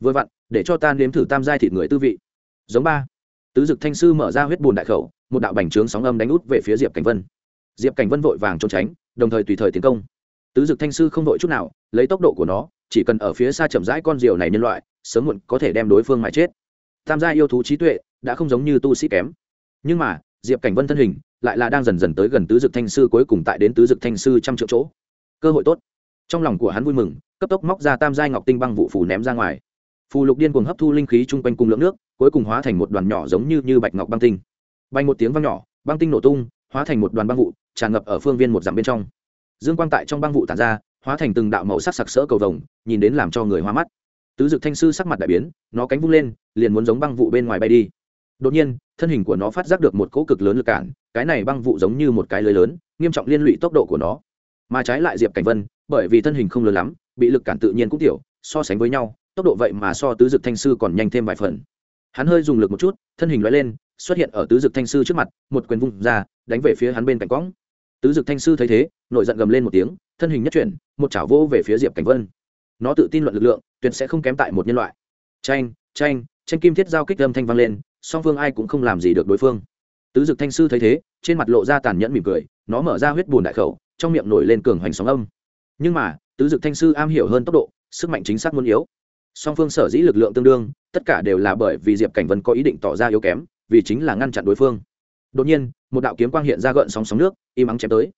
Vừa vặn, để cho ta nếm thử tam giai thịt người tư vị. Giống ba. Tứ dực thanh sư mở ra huyết bùn đại khẩu, một đạo bành trướng sóng âm đánh út về phía diệp cảnh vân. Diệp cảnh vân vội vàng trốn tránh, đồng thời tùy thời tiến công. Tứ dực thanh sư không vội chút nào, lấy tốc độ của nó, chỉ cần ở phía xa chậm rãi con diều này nhân loại, sớm muộn có thể đem đối phương mà chết. Tam gia yêu thú trí tuệ, đã không giống như tu sĩ kém. Nhưng mà, diệp cảnh vân thân hình lại là đang dần dần tới gần tứ dực thanh sư cuối cùng tại đến tứ dực thanh sư trăm triệu chỗ. Cơ hội tốt. Trong lòng của hắn vui mừng, cấp tốc móc ra tam giai ngọc tinh băng vụ phủ ném ra ngoài. Phù lục điên cuồng hấp thu linh khí chung quanh cùng lượng nước, cuối cùng hóa thành một đoàn nhỏ giống như như bạch ngọc băng tinh. Bay một tiếng vang nhỏ, băng tinh nổ tung, hóa thành một đoàn băng vụ, tràn ngập ở phương viên một dặm bên trong. Dương quang tại trong băng vụ tàn ra, hóa thành từng đạo màu sắc sặc sỡ cầu vồng, nhìn đến làm cho người hoa mắt. Tứ dực thanh sư sắc mặt đại biến, nó cánh vung lên, liền muốn giống băng vụ bên ngoài bay đi đột nhiên, thân hình của nó phát giác được một cỗ cực lớn lực cản, cái này băng vụ giống như một cái lưới lớn, nghiêm trọng liên lụy tốc độ của nó. Mà trái lại diệp cảnh vân, bởi vì thân hình không lớn lắm, bị lực cản tự nhiên cũng tiểu, so sánh với nhau, tốc độ vậy mà so tứ dực thanh sư còn nhanh thêm vài phần. Hắn hơi dùng lực một chút, thân hình loại lên, xuất hiện ở tứ dực thanh sư trước mặt, một quyền vung ra, đánh về phía hắn bên cạnh cõng. Tứ dực thanh sư thấy thế, nội giận gầm lên một tiếng, thân hình nhất chuyển, một chảo vô về phía diệp cảnh vân. Nó tự tin luận lực lượng, tuyệt sẽ không kém tại một nhân loại. Tranh tranh tranh kim thiết giao kích âm thanh vang lên song phương ai cũng không làm gì được đối phương. Tứ dực thanh sư thấy thế, trên mặt lộ ra tàn nhẫn mỉm cười, nó mở ra huyết bùn đại khẩu, trong miệng nổi lên cường hoành sóng âm. Nhưng mà, tứ dực thanh sư am hiểu hơn tốc độ, sức mạnh chính xác muốn yếu. Song phương sở dĩ lực lượng tương đương, tất cả đều là bởi vì diệp cảnh vân có ý định tỏ ra yếu kém, vì chính là ngăn chặn đối phương. Đột nhiên, một đạo kiếm quang hiện ra gợn sóng sóng nước, im ắng chém tới.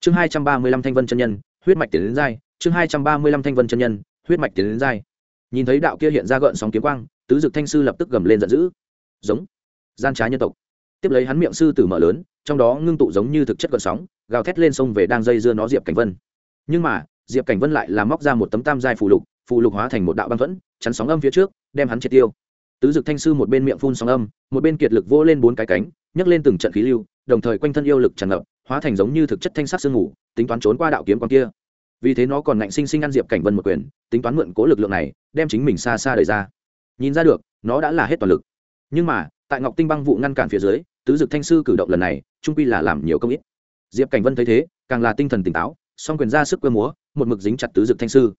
Chương hai trăm ba mươi lăm thanh vân chân nhân, huyết mạch tiến đến dai. Chương hai trăm ba mươi lăm thanh vân chân nhân, huyết mạch tiến đến dai. Nhìn thấy đạo kia hiện ra gợn sóng kiếm quang, tứ dực thanh sư lập tức gầm lên giận dữ giống gian trá nhân tộc. Tiếp lấy hắn miệng sư tử mở lớn, trong đó ngưng tụ giống như thực chất gợn sóng, gào thét lên sông về đang dây dưa nó diệp cảnh vân. Nhưng mà, diệp cảnh vân lại làm móc ra một tấm tam giai phù lục phù lục hóa thành một đạo băng thuẫn, chắn sóng âm phía trước, đem hắn triệt tiêu. Tứ dực thanh sư một bên miệng phun sóng âm, một bên kiệt lực vỗ lên bốn cái cánh, nhấc lên từng trận khí lưu, đồng thời quanh thân yêu lực tràn ngập, hóa thành giống như thực chất thanh sắc sương ngủ tính toán trốn qua đạo kiếm con kia. Vì thế nó còn ngạnh sinh sinh ăn diệp cảnh vân một quyền, tính toán mượn cố lực lượng này, đem chính mình xa xa đời ra. Nhìn ra được, nó đã là hết toàn lực nhưng mà, tại ngọc tinh băng vụ ngăn cản phía dưới, tứ dực thanh sư cử động lần này, trung quy là làm nhiều công ít. Diệp cảnh vân thấy thế, càng là tinh thần tỉnh táo, song quyền ra sức quê múa, một mực dính chặt tứ dực thanh sư.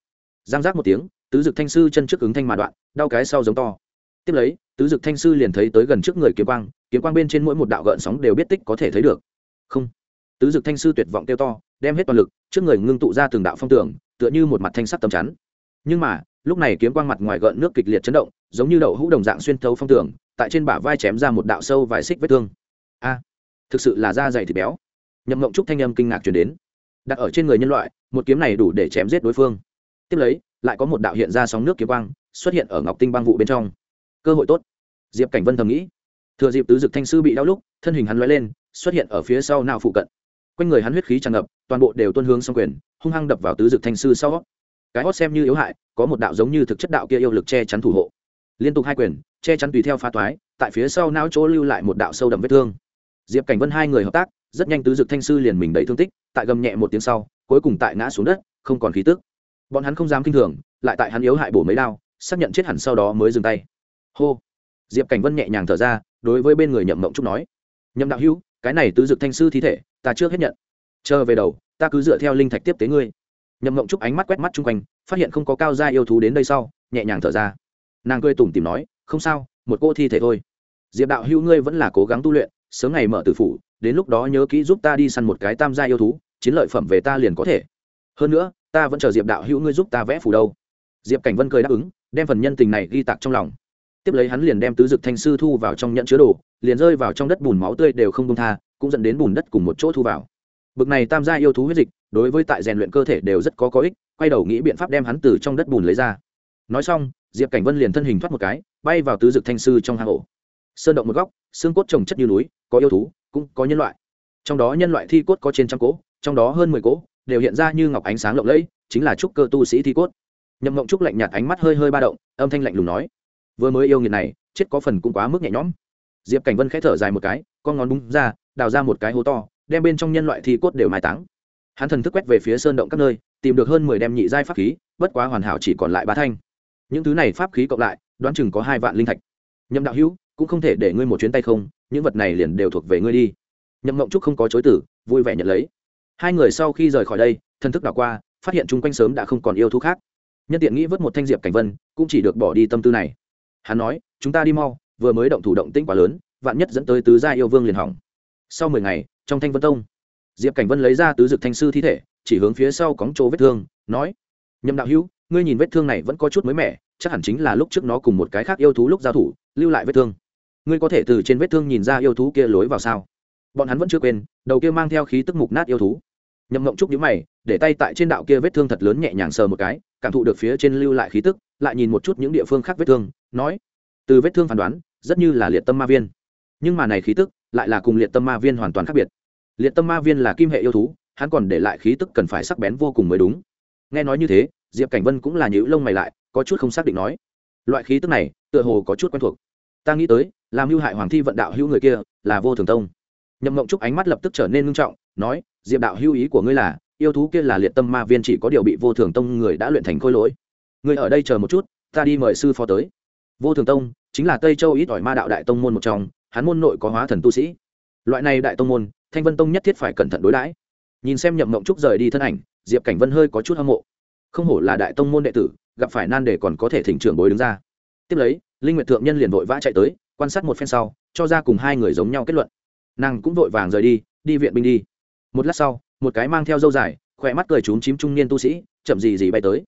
Giang giác một tiếng, tứ dực thanh sư chân trước ứng thanh mà đoạn, đau cái sau giống to. Tiếp lấy, tứ dực thanh sư liền thấy tới gần trước người kiếm quang kiếm quang bên trên mỗi một đạo gợn sóng đều biết tích có thể thấy được. Không. Tứ dực thanh sư tuyệt vọng kêu to, đem hết toàn lực, trước người ngưng tụ ra từng đạo phong tường, tựa như một mặt thanh sắt tầm chắn. Nhưng mà, lúc này kiếm quang mặt ngoài gợn nước kịch liệt chấn động, giống như đậu hũ đồng dạng xuyên thấu phong tường tại trên bả vai chém ra một đạo sâu vài xích vết thương. A, thực sự là da dày thịt béo. Nhậm mộng trúc thanh âm kinh ngạc chuyển đến. Đặt ở trên người nhân loại, một kiếm này đủ để chém giết đối phương. Tiếp lấy, lại có một đạo hiện ra sóng nước kiếm quang xuất hiện ở ngọc tinh băng vụ bên trong. Cơ hội tốt. Diệp cảnh vân thầm nghĩ. Thừa dịp tứ dực thanh sư bị đau lúc, thân hình hắn l lên, xuất hiện ở phía sau nào phụ cận. Quanh người hắn huyết khí tràn ngập, toàn bộ đều tuân hướng xong quyền, hung hăng đập vào tứ dực thanh sư sau. Cái hót xem như yếu hại, có một đạo giống như thực chất đạo kia yêu lực che chắn thủ hộ. Liên tục hai quyền che chắn tùy theo phá toái, tại phía sau não chỗ lưu lại một đạo sâu đậm vết thương. Diệp cảnh vân hai người hợp tác, rất nhanh tứ dực thanh sư liền mình đầy thương tích, tại gầm nhẹ một tiếng sau, cuối cùng tại ngã xuống đất, không còn khí tức. Bọn hắn không dám kinh thường, lại tại hắn yếu hại bổ mấy đao, xác nhận chết hẳn sau đó mới dừng tay. Hô. Diệp cảnh vân nhẹ nhàng thở ra, đối với bên người nhậm mộng trúc nói, nhậm đạo hữu, cái này tứ dực thanh sư thi thể, ta chưa hết nhận. Chờ về đầu, ta cứ dựa theo linh thạch tiếp tế ngươi. Nhậm mộng trúc ánh mắt quét mắt chung quanh, phát hiện không có cao gia yêu thú đến đây sau, nhẹ nhàng thở ra. Nàng cười tủm tìm nói không sao, một cô thi thể thôi. Diệp đạo hữu ngươi vẫn là cố gắng tu luyện, sớm ngày mở tử phủ, đến lúc đó nhớ kỹ giúp ta đi săn một cái tam gia yêu thú, chiến lợi phẩm về ta liền có thể. Hơn nữa, ta vẫn chờ diệp đạo hữu ngươi giúp ta vẽ phủ đâu. Diệp cảnh vân cười đáp ứng, đem phần nhân tình này ghi tạc trong lòng. Tiếp lấy hắn liền đem tứ dực thanh sư thu vào trong nhận chứa đồ, liền rơi vào trong đất bùn máu tươi đều không công tha, cũng dẫn đến bùn đất cùng một chỗ thu vào. Bực này tam gia yêu thú huyết dịch, đối với tại rèn luyện cơ thể đều rất có có ích, quay đầu nghĩ biện pháp đem hắn từ trong đất bùn lấy ra. Nói xong diệp cảnh vân liền thân hình thoát một cái, bay vào tứ dực thanh sư trong hang ổ. Sơn động một góc, xương cốt trồng chất như núi, có yêu thú, cũng có nhân loại. Trong đó nhân loại thi cốt có trên trăm cỗ, trong đó hơn mười cỗ đều hiện ra như ngọc ánh sáng lộng lẫy, chính là trúc cơ tu sĩ thi cốt. Nhậm ngộng trúc lạnh nhạt ánh mắt hơi hơi ba động, âm thanh lạnh lùng nói, vừa mới yêu nghiệt này, chết có phần cũng quá mức nhẹ nhõm. Diệp cảnh vân khẽ thở dài một cái, con ngón búng ra, đào ra một cái hố to, đem bên trong nhân loại thi cốt đều mai táng. Hắn thần thức quét về phía sơn động các nơi, tìm được hơn mười đem nhị giai pháp khí, bất quá hoàn hảo chỉ còn lại ba thanh những thứ này pháp khí cộng lại, đoán chừng có hai vạn linh thạch. Nhậm đạo hữu, cũng không thể để ngươi một chuyến tay không, những vật này liền đều thuộc về ngươi đi. Nhậm mộng trúc không có chối tử vui vẻ nhận lấy. Hai người sau khi rời khỏi đây, thân thức đảo qua, phát hiện chung quanh sớm đã không còn yêu thú khác. Nhân tiện nghĩ vớt một thanh diệp cảnh vân, cũng chỉ được bỏ đi tâm tư này. Hắn nói, chúng ta đi mau, vừa mới động thủ động tĩnh quá lớn, vạn nhất dẫn tới tứ gia yêu vương liền hỏng. Sau mười ngày, trong thanh vân tông, diệp cảnh vân lấy ra tứ dực thanh sư thi thể, chỉ hướng phía sau cóng chỗ vết thương, nói, nhậm đạo hữu ngươi nhìn vết thương này vẫn có chút mới mẻ, chắc hẳn chính là lúc trước nó cùng một cái khác yêu thú lúc giao thủ, lưu lại vết thương. Ngươi có thể từ trên vết thương nhìn ra yêu thú kia lối vào sao? Bọn hắn vẫn chưa quên, đầu kia mang theo khí tức mục nát yêu thú. Nhậm ngộng trúc nhíu mày, để tay tại trên đạo kia vết thương thật lớn nhẹ nhàng sờ một cái, cảm thụ được phía trên lưu lại khí tức, lại nhìn một chút những địa phương khác vết thương, nói, từ vết thương phán đoán, rất như là liệt tâm ma viên. Nhưng mà này khí tức, lại là cùng liệt tâm ma viên hoàn toàn khác biệt. Liệt tâm ma viên là kim hệ yêu thú, hắn còn để lại khí tức cần phải sắc bén vô cùng mới đúng. Nghe nói như thế diệp cảnh vân cũng là nhữ lông mày lại, có chút không xác định nói. Loại khí tức này, tựa hồ có chút quen thuộc. Ta nghĩ tới, làm hưu hại hoàng thi vận đạo hữu người kia, là vô thường tông. Nhậm mộng trúc ánh mắt lập tức trở nên ngưng trọng, nói, diệp đạo hữu ý của ngươi là, yêu thú kia là liệt tâm ma viên chỉ có điều bị vô thường tông người đã luyện thành khôi lỗi. Ngươi ở đây chờ một chút, ta đi mời sư phó tới. Vô thường tông, chính là tây châu ít ỏi ma đạo đại tông môn một trong, hắn môn nội có hóa thần tu sĩ. Loại này đại tông môn, thanh vân tông nhất thiết phải cẩn thận đối đãi. Nhìn xem nhậm mộng trúc rời đi thân ảnh, diệp cảnh vân hơi có chút hâm mộ không hổ là đại tông môn đệ tử, gặp phải nan đề còn có thể thỉnh trưởng bối đứng ra. Tiếp lấy, linh nguyệt thượng nhân liền vội vã chạy tới, quan sát một phen sau, cho ra cùng hai người giống nhau kết luận. Nàng cũng vội vàng rời đi đi viện binh đi. Một lát sau, một cái mang theo dâu dài, khỏe mắt cười trúng chím trung niên tu sĩ, chậm gì gì bay tới.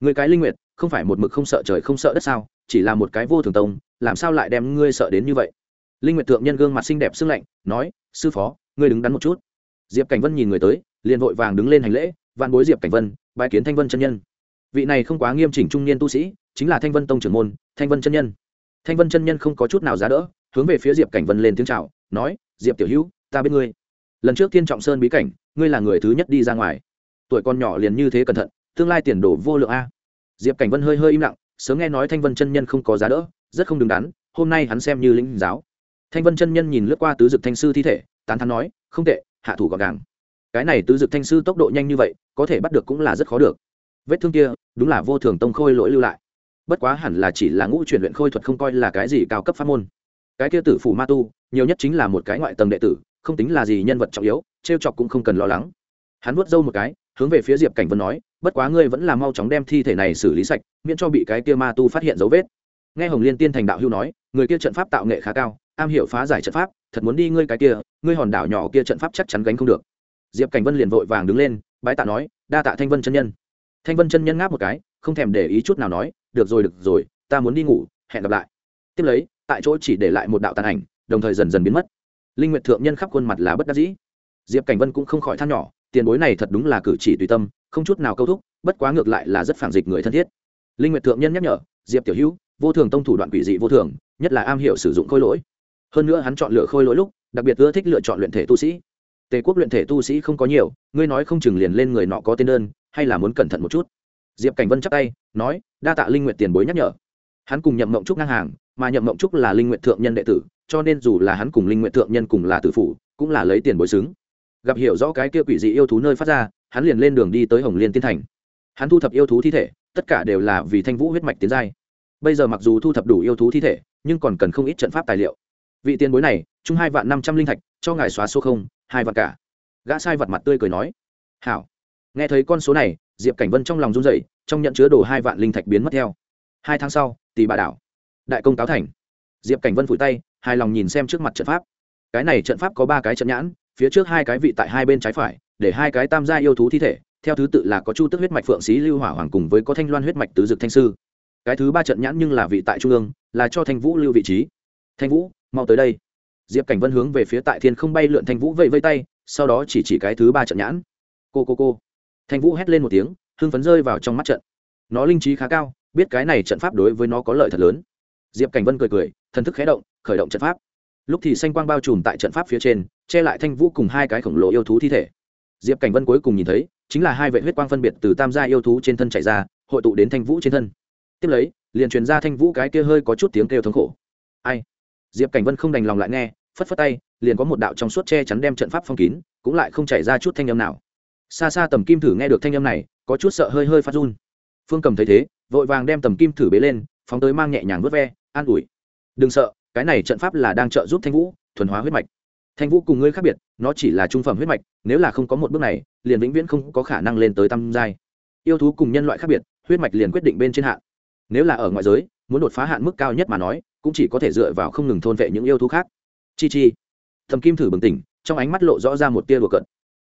Người cái linh nguyệt, không phải một mực không sợ trời không sợ đất sao, chỉ là một cái vô thường tông, làm sao lại đem ngươi sợ đến như vậy? Linh nguyệt thượng nhân gương mặt xinh đẹp sưng lạnh, nói, sư phó, ngươi đứng đắn một chút. Diệp cảnh vân nhìn người tới, liền vội vàng đứng lên hành lễ, vạn bối diệp cảnh vân bái kiến thanh vân chân nhân. Vị này không quá nghiêm chỉnh trung niên tu sĩ, chính là thanh vân tông trưởng môn, thanh vân chân nhân. Thanh vân chân nhân không có chút nào giá đỡ, hướng về phía diệp cảnh vân lên tiếng chào, nói, diệp tiểu hữu, ta biết ngươi. Lần trước thiên trọng sơn bí cảnh, ngươi là người thứ nhất đi ra ngoài. Tuổi con nhỏ liền như thế cẩn thận, tương lai tiền đồ vô lượng a. Diệp cảnh vân hơi hơi im lặng, sớm nghe nói thanh vân chân nhân không có giá đỡ, rất không đứng đắn, hôm nay hắn xem như lĩnh giáo. Thanh vân chân nhân nhìn lướt qua tứ dực thanh sư thi thể, tán thắn nói, không tệ, hạ thủ gọn gàng cái này tứ dực thanh sư tốc độ nhanh như vậy, có thể bắt được cũng là rất khó được. Vết thương kia, đúng là vô thường tông khôi lỗi lưu lại. Bất quá hẳn là chỉ là ngũ chuyển luyện khôi thuật không coi là cái gì cao cấp pháp môn. Cái kia tử phủ ma tu, nhiều nhất chính là một cái ngoại tầng đệ tử, không tính là gì nhân vật trọng yếu t r e o chọc cũng không cần lo lắng. Hắn vuốt râu một cái, hướng về phía diệp cảnh vân nói, bất quá ngươi vẫn là mau chóng đem thi thể này xử lý sạch, miễn cho bị cái kia ma tu phát hiện dấu vết. Nghe hồng liên tiên thành đạo hưu nói, người kia trận pháp tạo nghệ khá cao, am hiểu phá giải trận pháp, thật muốn đi ngươi cái kia, ngươi hòn đảo nhỏ kia trận pháp chắc chắn gánh không được diệp cảnh vân liền vội vàng đứng lên, bái tạ nói, đa tạ thanh vân chân nhân. Thanh vân chân nhân ngáp một cái, không thèm để ý chút nào nói, được rồi được rồi, ta muốn đi ngủ, hẹn gặp lại. Tiếp lấy, tại chỗ chỉ để lại một đạo tàn ảnh, đồng thời dần dần biến mất. Linh nguyệt thượng nhân khắp khuôn mặt là bất đắc dĩ. Diệp cảnh vân cũng không khỏi than nhỏ, tiền bối này thật đúng là cử chỉ tùy tâm, không chút nào câu thúc, bất quá ngược lại là rất phản dịch người thân thiết. Linh nguyệt thượng nhân nhắc nhở, diệp tiểu hữu, vô thường tông thủ đoạn quỷ dị vô thường, nhất là am hiểu sử dụng khôi lỗi. Hơn nữa hắn chọn lựa khôi lỗi lúc, đặc biệt ưa thích lựa chọn luyện thể tu sĩ tề quốc luyện thể tu sĩ không có nhiều, ngươi nói không chừng liền lên người nọ có tên đơn, hay là muốn cẩn thận một chút? Diệp cảnh vân chắc tay, nói, đa tạ linh nguyện tiền bối nhắc nhở. Hắn cùng nhậm mộng trúc ngang hàng, mà nhậm mộng trúc là linh nguyện thượng nhân đệ tử, cho nên dù là hắn cùng linh nguyện thượng nhân cùng là tử phủ, cũng là lấy tiền bối xứng. Gặp hiểu rõ cái kia quỷ dị yêu thú nơi phát ra, hắn liền lên đường đi tới hồng liên tiên thành. Hắn thu thập yêu thú thi thể, tất cả đều là vì thanh vũ huyết mạch tiến giai. Bây giờ mặc dù thu thập đủ yêu thú thi thể, nhưng còn cần không ít trận pháp tài liệu. Vị tiền bối này, chung hai vạn năm trăm linh thạch, cho ngài xóa số không hai vạn cả. Gã sai vặt mặt tươi cười nói, hảo. Nghe thấy con số này, diệp cảnh vân trong lòng run dậy trong nhận chứa đồ hai vạn linh thạch biến mất theo. Hai tháng sau tỷ bà đảo, đại công cáo thành. Diệp cảnh vân phủi tay, hài lòng nhìn xem trước mặt trận pháp. Cái này trận pháp có ba cái trận nhãn, phía trước hai cái vị tại hai bên trái phải, để hai cái tam gia yêu thú thi thể, theo thứ tự là có chu tức huyết mạch phượng sĩ lưu hỏa hoàng cùng với có thanh loan huyết mạch tứ dực thanh sư. Cái thứ ba trận nhãn nhưng là vị tại trung ương, là cho thanh vũ lưu vị trí. Thanh vũ, mau tới đây diệp cảnh vân hướng về phía tại thiên không bay lượn thanh vũ vẫy vây tay, sau đó chỉ chỉ cái thứ ba trận nhãn. Cô cô cô. Thanh vũ hét lên một tiếng, hưng phấn rơi vào trong mắt trận. Nó linh trí khá cao, biết cái này trận pháp đối với nó có lợi thật lớn. Diệp cảnh vân cười cười, thần thức khé động, khởi động trận pháp. Lúc thì xanh quang bao trùm tại trận pháp phía trên, che lại thanh vũ cùng hai cái khổng lồ yêu thú thi thể. Diệp cảnh vân cuối cùng nhìn thấy, chính là hai vệ huyết quang phân biệt từ tam gia yêu thú trên thân chạy ra, hội tụ đến thanh vũ trên thân. Tiếp lấy, liền truyền ra thanh vũ cái kia hơi có chút tiếng kêu thống khổ. Ai? Diệp cảnh vân không đành lòng lại nghe phất phất tay liền có một đạo trong suốt che chắn đem trận pháp phong kín cũng lại không chảy ra chút thanh âm nào xa xa tầm kim thử nghe được thanh âm này có chút sợ hơi hơi phát run phương cầm thấy thế vội vàng đem tầm kim thử bế lên phóng tới mang nhẹ nhàng vớt ve an ủi đừng sợ cái này trận pháp là đang trợ giúp thanh vũ thuần hóa huyết mạch thanh vũ cùng ngươi khác biệt nó chỉ là trung phẩm huyết mạch nếu là không có một bước này liền vĩnh viễn không có khả năng lên tới tam giai yêu thú cùng nhân loại khác biệt huyết mạch liền quyết định bên trên hạn nếu là ở ngoại giới muốn đột phá hạn mức cao nhất mà nói cũng chỉ có thể dựa vào không ngừng thôn vệ những yêu thú khác. Chi chi. Thầm kim thử bừng tỉnh, trong ánh mắt lộ rõ ra một tia đùa cận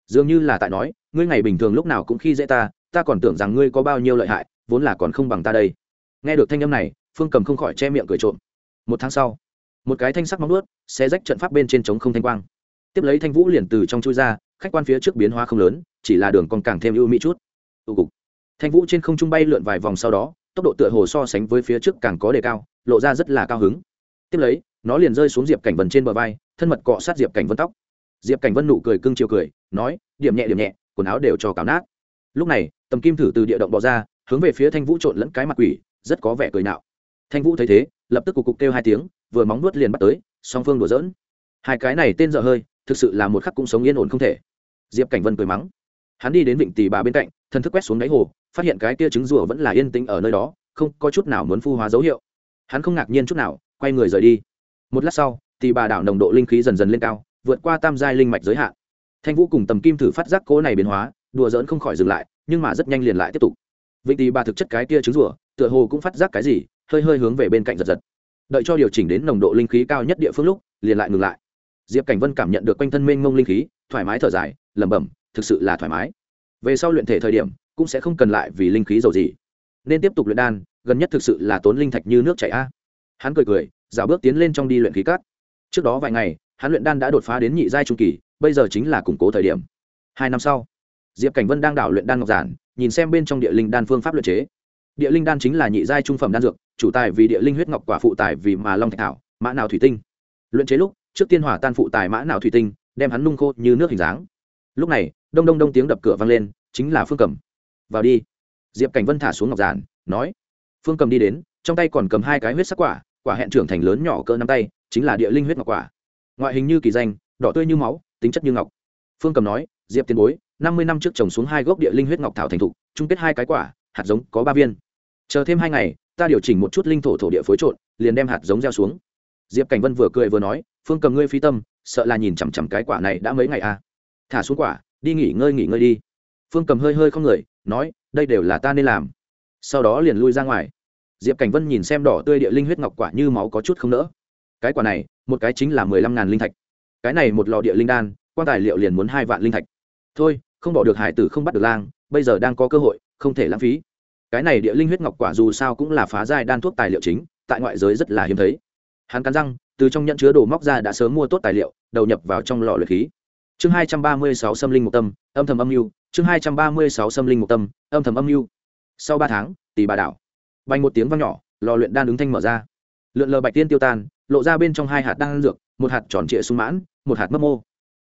dường như là tại nói, ngươi ngày bình thường lúc nào cũng khi dễ ta ta còn tưởng rằng ngươi có bao nhiêu lợi hại, vốn là còn không bằng ta đây. Nghe được thanh âm này, phương cầm không khỏi che miệng cười trộm. Một tháng sau, một cái thanh sắc móng nuốt xe rách trận pháp bên trên trống không thanh quang. Tiếp lấy thanh vũ liền từ trong chui ra, khách quan phía trước biến hóa không lớn, chỉ là đường còn càng thêm ưu mỹ chút. Tụ cục. Thanh vũ trên không trung bay lượn vài vòng sau đó, tốc độ tựa hồ so sánh với phía trước càng có đề cao lộ ra rất là cao hứng. Tiếp lấy, nó liền rơi xuống diệp cảnh vân trên bờ vai, thân mật cọ sát diệp cảnh vân tóc. Diệp cảnh vân nụ cười cưng chiều cười, nói, điểm nhẹ điểm nhẹ, quần áo đều cho cào nát. Lúc này, tầm kim thử từ địa động bò ra, hướng về phía thanh vũ trộn lẫn cái mặt quỷ, rất có vẻ cười nạo. Thanh vũ thấy thế, lập tức cục cục kêu hai tiếng, vừa móng nuốt liền bắt tới, song phương đùa dỡn hai cái này tên dở hơi, thực sự là một khắc cũng sống yên ổn không thể. Diệp cảnh vân cười mắng, hắn đi đến vịnh tỷ bà bên cạnh, thân thức quét xuống đáy hồ, phát hiện cái kia trứng rùa vẫn là yên tĩnh ở nơi đó, không có chút nào muốn phu hóa dấu hiệu hắn không ngạc nhiên chút nào, quay người rời đi. Một lát sau, thì bà đảo nồng độ linh khí dần dần lên cao, vượt qua tam giai linh mạch giới hạn. Thanh vũ cùng tầm kim thử phát giác cố này biến hóa, đùa dỡn không khỏi dừng lại, nhưng mà rất nhanh liền lại tiếp tục. Vịnh tì bà thực chất cái kia trứng rủa tựa hồ cũng phát giác cái gì, hơi hơi hướng về bên cạnh giật giật. Đợi cho điều chỉnh đến nồng độ linh khí cao nhất địa phương lúc, liền lại ngừng lại. Diệp cảnh vân cảm nhận được quanh thân mênh mông linh khí, thoải mái thở dài, lẩm bẩm, thực sự là thoải mái. Về sau luyện thể thời điểm, cũng sẽ không cần lại vì linh khí dầu gì. Nên tiếp tục luyện đan gần nhất thực sự là tốn linh thạch như nước chảy a. Hắn cười cười, dạo bước tiến lên trong đi luyện khí cát. Trước đó vài ngày, hắn luyện đan đã đột phá đến nhị giai trung kỳ, bây giờ chính là củng cố thời điểm. Hai năm sau, diệp cảnh vân đang đảo luyện đan ngọc giản, nhìn xem bên trong địa linh đan phương pháp luyện chế. Địa linh đan chính là nhị giai trung phẩm đan dược, chủ tài vì địa linh huyết ngọc quả phụ tài vì mà long thạch thảo, mã nào thủy tinh. Luyện chế lúc, trước tiên hỏa tan phụ tài mã nào thủy tinh, đem hắn nung khô như nước hình dáng. Lúc này, đông đông đông tiếng đập cửa vang lên, chính là phương cầm vào đi. Diệp cảnh vân thả xuống ngọc giản, nói phương cầm đi đến, trong tay còn cầm hai cái huyết sắc quả quả hẹn trưởng thành lớn nhỏ cỡ năm tay, chính là địa linh huyết ngọc quả. Ngoại hình như kỳ danh, đỏ tươi như máu, tính chất như ngọc. Phương cầm nói, diệp tiền bối, năm mươi năm trước trồng xuống hai gốc địa linh huyết ngọc thảo thành thục, chung kết hai cái quả, hạt giống có ba viên. Chờ thêm hai ngày, ta điều chỉnh một chút linh thổ thổ địa phối trộn, liền đem hạt giống gieo xuống. Diệp cảnh vân vừa cười vừa nói, phương cầm ngươi phi tâm, sợ là nhìn chằm chằm cái quả này đã mấy ngày à. Thả xuống quả, đi nghỉ ngơi nghỉ ngơi đi. Phương cầm hơi hơi không người, nói, đây đều là ta nên làm. Sau đó liền lui ra ngoài diệp cảnh vân nhìn xem đỏ tươi địa linh huyết ngọc quả như máu có chút không nỡ. Cái quả này, một cái chính là mười lăm ngàn linh thạch. Cái này một lò địa linh đan quan tài liệu liền muốn hai vạn linh thạch. Thôi, không bỏ được hải tử không bắt được lang, bây giờ đang có cơ hội, không thể lãng phí. Cái này địa linh huyết ngọc quả dù sao cũng là phá giai đan thuốc tài liệu chính, tại ngoại giới rất là hiếm thấy. Hắn cắn răng, từ trong nhận chứa đồ móc ra đã sớm mua tốt tài liệu, đầu nhập vào trong lò luyện khí. Chương hai trăm ba mươi sáu xâm linh một tâm, âm thầm âm mưu, chương hai trăm ba mươi sáu xâm linh một tâm, âm thầm âm mưu. Sau ba tháng, tỷ bà đảo bay một tiếng vang nhỏ, lò luyện đan ứng thanh mở ra. Lượn lờ bạch tiên tiêu tan, lộ ra bên trong hai hạt đan dược, một hạt tròn trịa sung mãn, một hạt mấp mô.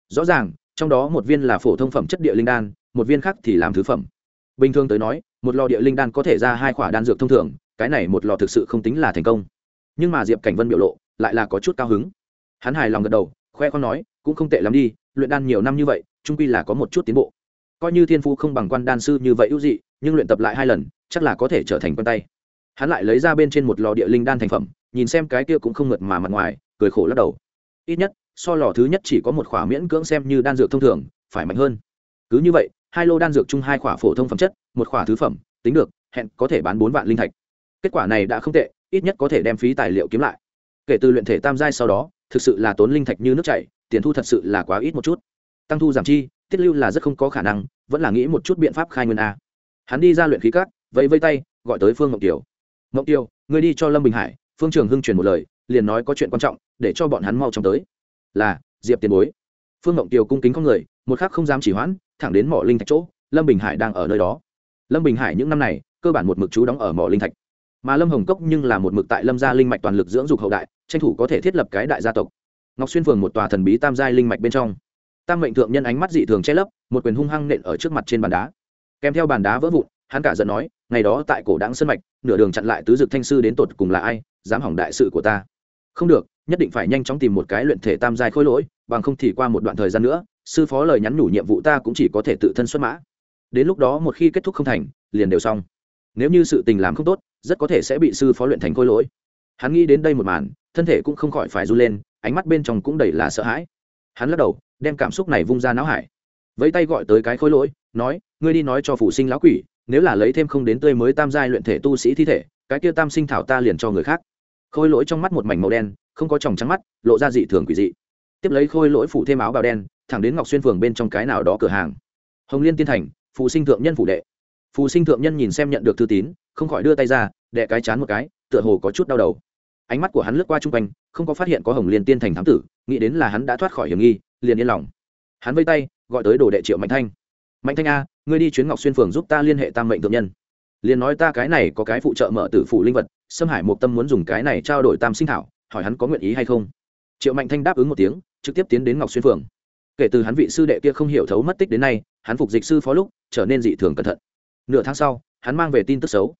Rõ ràng, trong đó một viên là phổ thông phẩm chất địa linh đan, một viên khác thì làm thứ phẩm. Bình thường tới nói, một lò địa linh đan có thể ra hai khoả đan dược thông thường, cái này một lò thực sự không tính là thành công. Nhưng mà diệp cảnh vân biểu lộ lại là có chút cao hứng. Hắn hài lòng gật đầu, khoe con nói, cũng không tệ lắm đi, luyện đan nhiều năm như vậy trung quy là có một chút tiến bộ. Coi như thiên phú không bằng quan đan sư như vậy ưu dị, nhưng luyện tập lại hai lần, chắc là có thể trở thành quân tay hắn lại lấy ra bên trên một lò địa linh đan thành phẩm, nhìn xem cái kia cũng không ngợt mà mặt ngoài, cười khổ lắc đầu. Ít nhất, so lò thứ nhất chỉ có một khỏa miễn cưỡng xem như đan dược thông thường, phải mạnh hơn. Cứ như vậy, hai lô đan dược chung hai khỏa phổ thông phẩm chất, một khỏa thứ phẩm, tính được, hẹn có thể bán bốn vạn linh thạch. Kết quả này đã không tệ, ít nhất có thể đem phí tài liệu kiếm lại. Kể từ luyện thể tam giai sau đó, thực sự là tốn linh thạch như nước chảy, tiền thu thật sự là quá ít một chút. Tăng thu giảm chi, tiết lưu là rất không có khả năng, vẫn là nghĩ một chút biện pháp khai nguyên a. Hắn đi ra luyện khí cát, vẫy vây tay, gọi tới phương ngọc kiều ngọc Tiêu, người đi cho lâm bình hải phương trường hưng truyền một lời liền nói có chuyện quan trọng để cho bọn hắn mau chóng tới. Là diệp tiền bối. Phương ngọc Tiêu cung kính con người một khắc không dám chỉ hoãn thẳng đến mỏ linh thạch chỗ lâm bình hải đang ở nơi đó. Lâm bình hải những năm này cơ bản một mực chú đóng ở mỏ linh thạch. Mà lâm hồng cốc nhưng là một mực tại lâm gia linh mạch toàn lực dưỡng dục hậu đại tranh thủ có thể thiết lập cái đại gia tộc. Ngọc xuyên phường một tòa thần bí tam giai linh mạch bên trong. Tam mệnh thượng nhân ánh mắt dị thường che lấp một quyền hung hăng nện ở trước mặt trên bàn đá. Kèm theo bàn đá vỡ vụn hắn cả giận nói ngày đó tại cổ đáng sân mạch, nửa đường chặn lại tứ dực thanh sư đến tột cùng là ai, dám hỏng đại sự của ta. Không được, nhất định phải nhanh chóng tìm một cái luyện thể tam giai khôi lỗi, bằng không thì qua một đoạn thời gian nữa, sư phó lời nhắn nhủ nhiệm vụ ta cũng chỉ có thể tự thân xuất mã. Đến lúc đó một khi kết thúc không thành, liền đều xong. Nếu như sự tình làm không tốt, rất có thể sẽ bị sư phó luyện thành khôi lỗi. Hắn nghĩ đến đây một màn, thân thể cũng không khỏi phải run lên, ánh mắt bên trong cũng đầy là sợ hãi. Hắn lắc đầu, đem cảm xúc này vung ra não hải. Vẫy tay gọi tới cái khôi lỗi, nói, ngươi đi nói cho phụ sinh lão quỷ nếu là lấy thêm không đến tươi mới tam giai luyện thể tu sĩ thi thể, cái kia tam sinh thảo ta liền cho người khác. Khôi lỗi trong mắt một mảnh màu đen, không có tròng trắng mắt, lộ ra dị thường quỷ dị. Tiếp lấy khôi lỗi phủ thêm áo bào đen, thẳng đến ngọc xuyên phường bên trong cái nào đó cửa hàng. Hồng liên tiên thành phụ sinh thượng nhân phủ đệ. Phù sinh thượng nhân nhìn xem nhận được thư tín, không khỏi đưa tay ra, đẻ cái chán một cái, tựa hồ có chút đau đầu. Ánh mắt của hắn lướt qua chung quanh, không có phát hiện có hồng liên tiên thành thám tử, nghĩ đến là hắn đã thoát khỏi hiểm nghi, liền yên lòng. Hắn vây tay, gọi tới đồ đệ triệu mạnh thanh. Mạnh thanh a ngươi đi chuyến ngọc xuyên phường giúp ta liên hệ tam mệnh thượng nhân. Liền nói ta cái này có cái phụ trợ mở tử phủ linh vật xâm hải một tâm muốn dùng cái này trao đổi tam sinh thảo, hỏi hắn có nguyện ý hay không. Triệu mạnh thanh đáp ứng một tiếng, trực tiếp tiến đến ngọc xuyên phường. Kể từ hắn vị sư đệ kia không hiểu thấu mất tích đến nay, hắn phục dịch sư phó lúc, trở nên dị thường cẩn thận. Nửa tháng sau, hắn mang về tin tức xấu.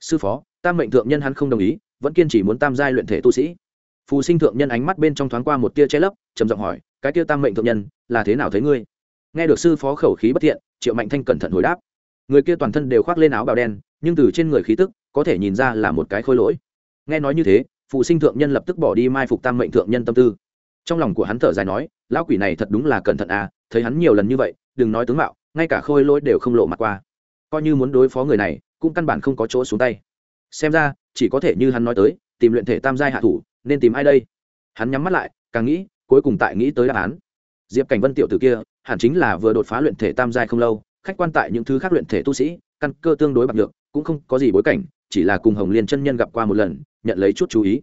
Sư phó, tam mệnh thượng nhân hắn không đồng ý, vẫn kiên trì muốn tam giai luyện thể tu sĩ. Phù sinh thượng nhân ánh mắt bên trong thoáng qua một tia che lấp, trầm giọng hỏi, cái tia tam mệnh thượng nhân, là thế nào thấy ngươi? Nghe được sư phó khẩu khí bất thiện, triệu mạnh thanh cẩn thận hồi đáp. Người kia toàn thân đều khoác lên áo bào đen, nhưng từ trên người khí tức, có thể nhìn ra là một cái khôi lỗi. Nghe nói như thế, phụ sinh thượng nhân lập tức bỏ đi mai phục tam mệnh thượng nhân tâm tư. Trong lòng của hắn thở dài nói, lão quỷ này thật đúng là cẩn thận à thấy hắn nhiều lần như vậy, đừng nói tướng mạo, ngay cả khôi lỗi đều không lộ mặt qua. Coi như muốn đối phó người này, cũng căn bản không có chỗ xuống tay. Xem ra, chỉ có thể như hắn nói tới, tìm luyện thể tam giai hạ thủ, nên tìm ai đây? Hắn nhắm mắt lại, càng nghĩ, cuối cùng tại nghĩ tới đáp án diệp cảnh vân tiểu t ử kia, hẳn chính là vừa đột phá luyện thể tam giai không lâu, khách quan tại những thứ khác luyện thể tu sĩ, căn cơ tương đối bạc được cũng không có gì bối cảnh, chỉ là cùng hồng liên chân nhân gặp qua một lần, nhận lấy chút chú ý.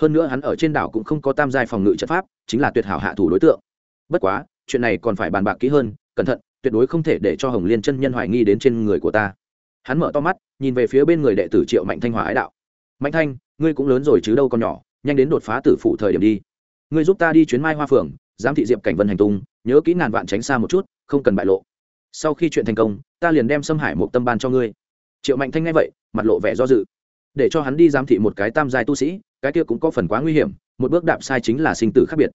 Hơn nữa hắn ở trên đảo cũng không có tam giai phòng ngự trận pháp, chính là tuyệt hảo hạ thủ đối tượng. Bất quá, chuyện này còn phải bàn bạc kỹ hơn, cẩn thận, tuyệt đối không thể để cho hồng liên chân nhân hoài nghi đến trên người của ta. Hắn mở to mắt, nhìn về phía bên người đệ tử triệu mạnh thanh hòa ái đạo. Mạnh thanh, ngươi cũng lớn rồi chứ đâu còn nhỏ, nhanh đến đột phá tử phụ thời điểm đi. Ngươi giúp ta đi chuyến mai hoa phường giám thị diệp cảnh vân hành tung nhớ kỹ ngàn vạn tránh xa một chút không cần bại lộ. Sau khi chuyện thành công ta liền đem xâm hải một tâm ban cho ngươi. Triệu mạnh thanh nghe vậy mặt lộ vẻ do dự. Để cho hắn đi giám thị một cái tam giai tu sĩ cái kia cũng có phần quá nguy hiểm một bước đạp sai chính là sinh tử khác biệt.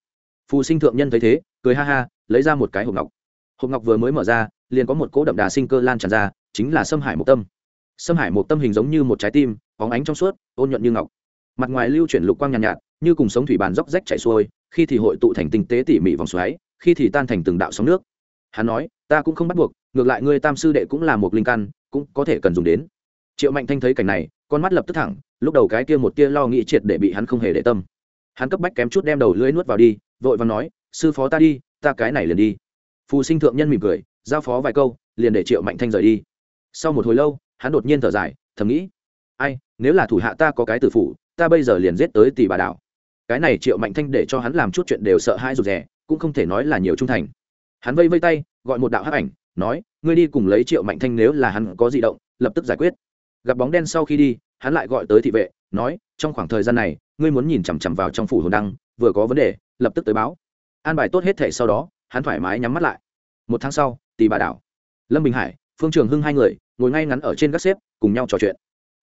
Phù sinh thượng nhân thấy thế cười ha ha lấy ra một cái hộp ngọc. Hộp ngọc vừa mới mở ra liền có một cỗ đậm đà sinh cơ lan tràn ra chính là sâm hải một tâm. Sâm hải một tâm hình giống như một trái tim óng ánh trong suốt ôn nhuận như ngọc. Mặt ngoài lưu chuyển lục quang nhàn nhạt, nhạt như cùng sống thủy bàn dốc rách chảy xuôi khi thì hội tụ thành tinh tế tỉ mỉ vòng xoáy, khi thì tan thành từng đạo sóng nước. Hắn nói, ta cũng không bắt buộc, ngược lại ngươi tam sư đệ cũng là một linh căn, cũng có thể cần dùng đến. Triệu mạnh thanh thấy cảnh này, con mắt lập tức thẳng, lúc đầu cái kia một tia lo nghĩ triệt để bị hắn không hề để tâm. Hắn cấp bách kém chút đem đầu lưỡi nuốt vào đi, vội và nói, sư phó ta đi, ta cái này liền đi. Phù sinh thượng nhân mỉm cười, giao phó vài câu, liền để triệu mạnh thanh rời đi. Sau một hồi lâu, hắn đột nhiên thở dài, thầm nghĩ, ai, nếu là thủ hạ ta có cái tử phủ, ta bây giờ liền giết tới tỷ bà đảo cái này triệu mạnh thanh để cho hắn làm chút chuyện đều sợ hai rụt rè, cũng không thể nói là nhiều trung thành. Hắn vây vây tay, gọi một đạo hắc ảnh, nói, ngươi đi cùng lấy triệu mạnh thanh nếu là hắn có di động, lập tức giải quyết. Gặp bóng đen sau khi đi, hắn lại gọi tới thị vệ, nói, trong khoảng thời gian này, ngươi muốn nhìn chằm chằm vào trong phủ hồn đăng, vừa có vấn đề, lập tức tới báo. An bài tốt hết thể sau đó, hắn thoải mái nhắm mắt lại. Một tháng sau tỷ bà đảo, lâm bình hải, phương trường hưng hai người, ngồi ngay ngắn ở trên các xếp, cùng nhau trò chuyện.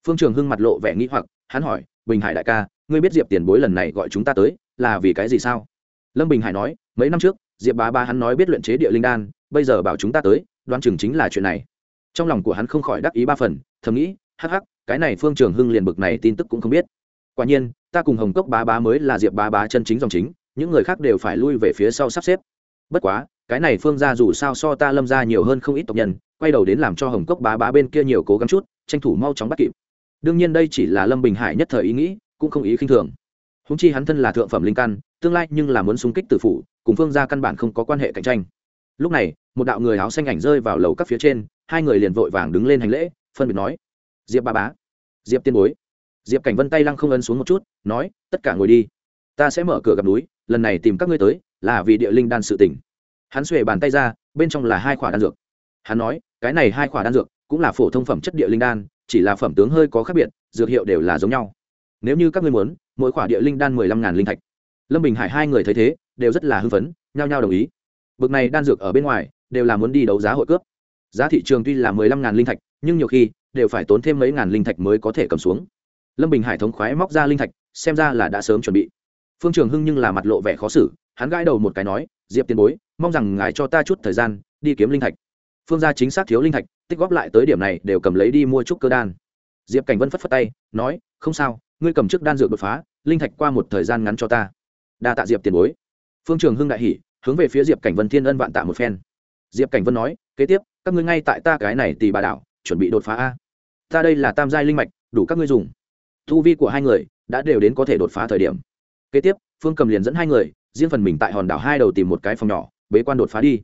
Phương trường hưng mặt lộ vẻ nghĩ hoặc, hắn hỏi, bình hải đại ca ngươi biết diệp tiền bối lần này gọi chúng ta tới là vì cái gì sao? Lâm bình hải nói, mấy năm trước, diệp bá ba hắn nói biết luyện chế địa linh đan, bây giờ bảo chúng ta tới đoan chừng chính là chuyện này. Trong lòng của hắn không khỏi đắc ý ba phần, thầm nghĩ, hắc hắc, cái này phương trường hưng liền bực này tin tức cũng không biết. Quả nhiên, ta cùng hồng cốc bá bá mới là diệp bá bá chân chính dòng chính, những người khác đều phải lui về phía sau sắp xếp. Bất quá, cái này phương ra dù sao so ta lâm ra nhiều hơn không ít tộc nhân, quay đầu đến làm cho hồng cốc bá bá bên kia nhiều cố gắng chút, tranh thủ mau chóng bắt kịp. Đương nhiên đây chỉ là lâm bình hải nhất thời ý nghĩ cũng không ý khinh thường. Húng chi hắn thân là thượng phẩm linh căn, tương lai nhưng là muốn xung kích tử phủ, cùng phương ra căn bản không có quan hệ cạnh tranh. Lúc này, một đạo người áo xanh ảnh rơi vào lầu các phía trên, hai người liền vội vàng đứng lên hành lễ, phân biệt nói, diệp ba bá, diệp tiên bối. Diệp cảnh vân tay lăng không ân xuống một chút, nói, tất cả ngồi đi. Ta sẽ mở cửa gặp núi, lần này tìm các ngươi tới, là vì địa linh đan sự tỉnh hắn xuề bàn tay ra, bên trong là hai khỏa đan dược. Hắn nói, cái này hai khỏa đan dược cũng là phổ thông phẩm chất địa linh đan, chỉ là phẩm tướng hơi có khác biệt, dược hiệu đều là giống nhau nếu như các ngươi muốn, mỗi khoả địa linh đan mười lăm ngàn linh thạch. Lâm bình hải hai người thấy thế, đều rất là hưng phấn, nhao nhao đồng ý. Bực này đan dược ở bên ngoài, đều là muốn đi đấu giá hội cướp. Giá thị trường tuy là mười lăm ngàn linh thạch, nhưng nhiều khi, đều phải tốn thêm mấy ngàn linh thạch mới có thể cầm xuống. Lâm bình hải thống khoái móc ra linh thạch, xem ra là đã sớm chuẩn bị. Phương trường hưng nhưng là mặt lộ vẻ khó xử, hắn gãi đầu một cái nói, diệp tiền bối, mong rằng ngài cho ta chút thời gian, đi kiếm linh thạch. Phương gia chính xác thiếu linh thạch, tích góp lại tới điểm này đều cầm lấy đi mua chút cơ đan. Diệp cảnh vân phất phất tay, nói, không sao ngươi cầm chức đan dược đột phá, linh thạch qua một thời gian ngắn cho ta. Đa tạ diệp tiền bối. Phương trường hưng đại hỉ, hướng về phía diệp cảnh vân thiên ân vạn tạ một phen. Diệp cảnh vân nói, kế tiếp, các ngươi ngay tại ta cái này tì bà đảo, chuẩn bị đột phá a. Ta đây là tam giai linh mạch, đủ các ngươi dùng. Thu vi của hai người đã đều đến có thể đột phá thời điểm. Kế tiếp, phương cầm liền dẫn hai người, riêng phần mình tại hòn đảo hai đầu tìm một cái phòng nhỏ, bế quan đột phá đi.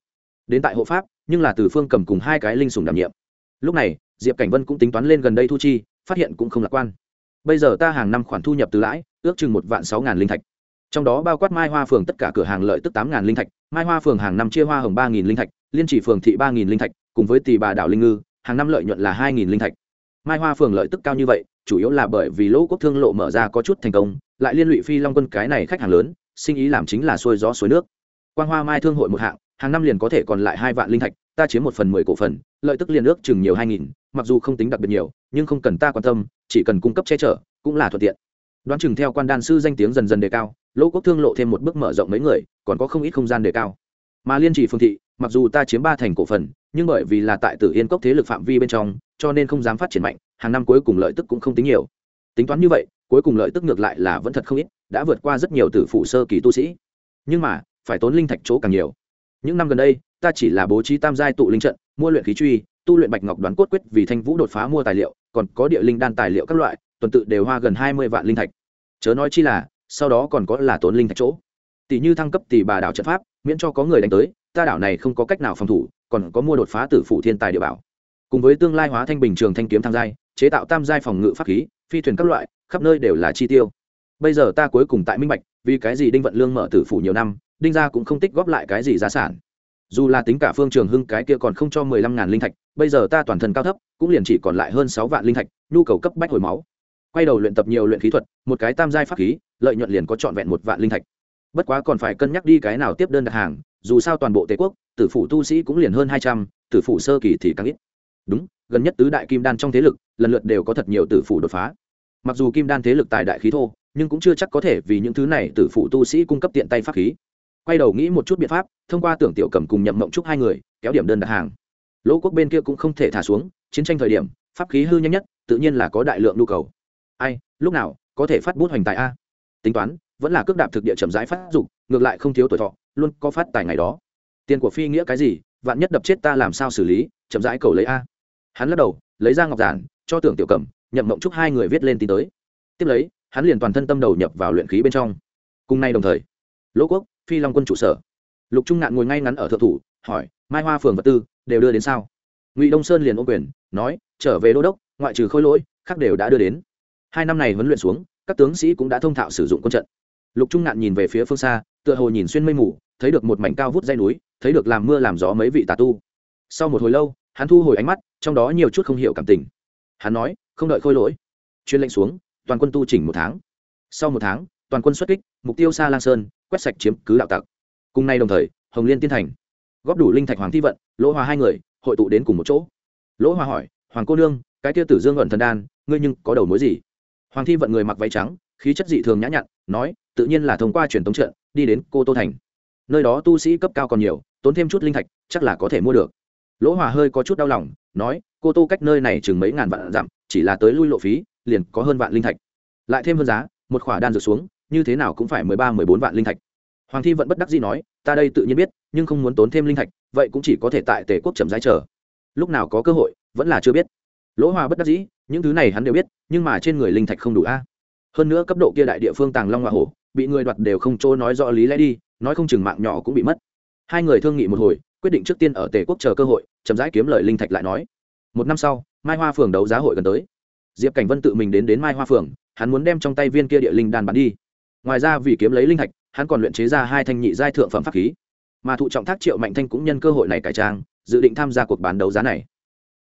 Đến tại hộ pháp, nhưng là từ phương cầm cùng hai cái linh sùng đảm nhiệm. Lúc này, diệp cảnh vân cũng tính toán lên gần đây thu chi, phát hiện cũng không lạc quan bây giờ ta hàng năm khoản thu nhập từ lãi, ước chừng một vạn sáu ngàn linh thạch. Trong đó bao quát mai hoa phường tất cả cửa hàng lợi tức tám ngàn linh thạch, mai hoa phường hàng năm chia hoa hồng ba nghìn linh thạch, liên chỉ phường thị ba nghìn linh thạch, cùng với tỷ bà đảo linh ngư, hàng năm lợi nhuận là hai nghìn linh thạch. Mai hoa phường lợi tức cao như vậy, chủ yếu là bởi vì lỗ quốc thương lộ mở ra có chút thành công, lại liên lụy phi long quân cái này khách hàng lớn, sinh ý làm chính là xuôi gió suối nước. Quan hoa mai thương hội một hạng, hàng năm liền có thể còn lại hai vạn linh thạch, ta chiếm một phần mười cổ phần, lợi tức liền ước chừng nhiều hai nghìn, mặc dù không tính đặc biệt nhiều nhưng không cần ta quan tâm, chỉ cần cung cấp che chở, cũng là thuận tiện. Đoán chừng theo quan đan sư danh tiếng dần dần đề cao, lỗ quốc thương lộ thêm một bước mở rộng mấy người, còn có không ít không gian đề cao. Mà liên trì phương thị, mặc dù ta chiếm ba thành cổ phần, nhưng bởi vì là tại tử yên cốc thế lực phạm vi bên trong, cho nên không dám phát triển mạnh, hàng năm cuối cùng lợi tức cũng không tính nhiều. Tính toán như vậy, cuối cùng lợi tức ngược lại là vẫn thật không ít, đã vượt qua rất nhiều tử phụ sơ kỳ tu sĩ. Nhưng mà, phải tốn linh thạch chỗ càng nhiều. Những năm gần đây, ta chỉ là bố trí tam giai tụ linh trận, mua luyện khí truy, tu luyện bạch ngọc đoán cốt quyết vì thanh vũ đột phá mua tài liệu còn có địa linh đan tài liệu các loại, tuần tự đều hoa gần hai mươi vạn linh thạch. Chớ nói chi là, sau đó còn có là tốn linh thạch chỗ. Tỷ như thăng cấp tỷ bà đảo trận pháp, miễn cho có người đánh tới, ta đảo này không có cách nào phòng thủ, còn có mua đột phá tử phủ thiên tài địa bảo. Cùng với tương lai hóa thanh bình trường thanh kiếm tham giai, chế tạo tam giai phòng ngự pháp khí, phi thuyền các loại, khắp nơi đều là chi tiêu. Bây giờ ta cuối cùng tại minh bạch, vì cái gì đinh vận lương mở tử phủ nhiều năm, đinh gia cũng không tích góp lại cái gì giá sản dù là tính cả phương trường hưng cái kia còn không cho mười lăm ngàn linh thạch, bây giờ ta toàn thân cao thấp, cũng liền chỉ còn lại hơn sáu vạn linh thạch, nhu cầu cấp bách hồi máu. Quay đầu luyện tập nhiều luyện khí thuật, một cái tam giai pháp khí, lợi nhuận liền có trọn vẹn một vạn linh thạch. Bất quá còn phải cân nhắc đi cái nào tiếp đơn đặt hàng, dù sao toàn bộ tề quốc, tử phủ tu sĩ cũng liền hơn hai trăm, tử phủ sơ kỳ thì càng ít. Đúng, gần nhất tứ đại kim đan trong thế lực, lần lượt đều có thật nhiều tử phủ đột phá. Mặc dù kim đan thế lực tài đại khí thô, nhưng cũng chưa chắc có thể vì những thứ này tử phủ tu sĩ cung cấp tiện tay pháp khí quay đầu nghĩ một chút biện pháp, thông qua tưởng tiểu cầm cùng nhậm mộng chúc hai người, kéo điểm đơn đặt hàng. Lỗ quốc bên kia cũng không thể thả xuống, chiến tranh thời điểm, pháp khí hư nhanh nhất, tự nhiên là có đại lượng nhu cầu. Ai, lúc nào, có thể phát bút hoành tài a? Tính toán, vẫn là cước đạp thực địa chậm rãi phát dục, ngược lại không thiếu tuổi thọ, luôn có phát tài ngày đó. Tiền của phi nghĩa cái gì, vạn nhất đập chết ta làm sao xử lý, chậm rãi cầu lấy a. Hắn lắc đầu, lấy ra ngọc giản, cho tưởng tiểu cầm, nhậm mộng chúc hai người viết lên tin tới. Tiếp lấy, hắn liền toàn thân tâm đầu nhập vào luyện khí bên trong. Cùng nay đồng thời, lỗ quốc phi long quân trụ sở. Lục trung ngạn ngồi ngay ngắn ở thượng thủ, hỏi, mai hoa phường vật tư đều đưa đến sao? Ngụy đông sơn liền ô quyền, nói, trở về đô đốc, ngoại trừ khôi lỗi, khác đều đã đưa đến. Hai năm này huấn luyện xuống, các tướng sĩ cũng đã thông thạo sử dụng quân trận. Lục trung ngạn nhìn về phía phương xa, tựa hồ nhìn xuyên mây mù, thấy được một mảnh cao vút dây núi, thấy được làm mưa làm gió mấy vị tà tu. Sau một hồi lâu, hắn thu hồi ánh mắt, trong đó nhiều chút không hiểu cảm tình. Hắn nói, không đợi khôi lỗi. Chuyên lệnh xuống, toàn quân tu chỉnh một tháng. Sau một tháng, toàn quân xuất kích, mục tiêu xa lang sơn quét sạch chiếm cứ đạo tặc. Cùng nay đồng thời, hồng liên tiên thành, góp đủ linh thạch hoàng thi vận, lỗ hòa hai người, hội tụ đến cùng một chỗ. Lỗ hòa hỏi, hoàng cô nương, cái kia tử dương ẩn thần đan, ngươi nhưng có đầu mối gì? Hoàng thi vận người mặc váy trắng, khí chất dị thường nhã nhặn, nói, tự nhiên là thông qua truyền thống trận, đi đến cô tô thành. Nơi đó tu sĩ cấp cao còn nhiều, tốn thêm chút linh thạch, chắc là có thể mua được. Lỗ hòa hơi có chút đau lòng, nói, cô tô cách nơi này chừng mấy ngàn vạn dặm, chỉ là tới lui lộ phí, liền có hơn vạn linh thạch. Lại thêm hơn giá, một khỏa đan dược xuống như thế nào cũng phải mười ba, mười bốn vạn linh thạch. Hoàng thi vẫn bất đắc dĩ nói, ta đây tự nhiên biết, nhưng không muốn tốn thêm linh thạch, vậy cũng chỉ có thể tại tề quốc chậm rãi chờ. Lúc nào có cơ hội, vẫn là chưa biết. Lỗ hòa bất đắc dĩ, những thứ này hắn đều biết, nhưng mà trên người linh thạch không đủ a. À? Hơn nữa cấp độ kia đại địa phương tàng long hoa hổ, bị người đoạt đều không chỗ nói rõ lý lẽ đi, nói không chừng mạng nhỏ cũng bị mất. Hai người thương nghị một hồi, quyết định trước tiên ở tề quốc chờ cơ hội, chậm rãi kiếm lời linh thạch lại nói. Một năm sau, mai hoa phường đấu giá hội gần tới. Diệp cảnh vân tự mình đến đến mai hoa phường, hắn muốn đem trong tay viên kia địa linh đan bán đi ngoài ra vì kiếm lấy linh thạch, hắn còn luyện chế ra hai thanh nhị giai thượng phẩm pháp khí. Mà thụ trọng thác triệu mạnh thanh cũng nhân cơ hội này cải trang, dự định tham gia cuộc bán đấu giá này.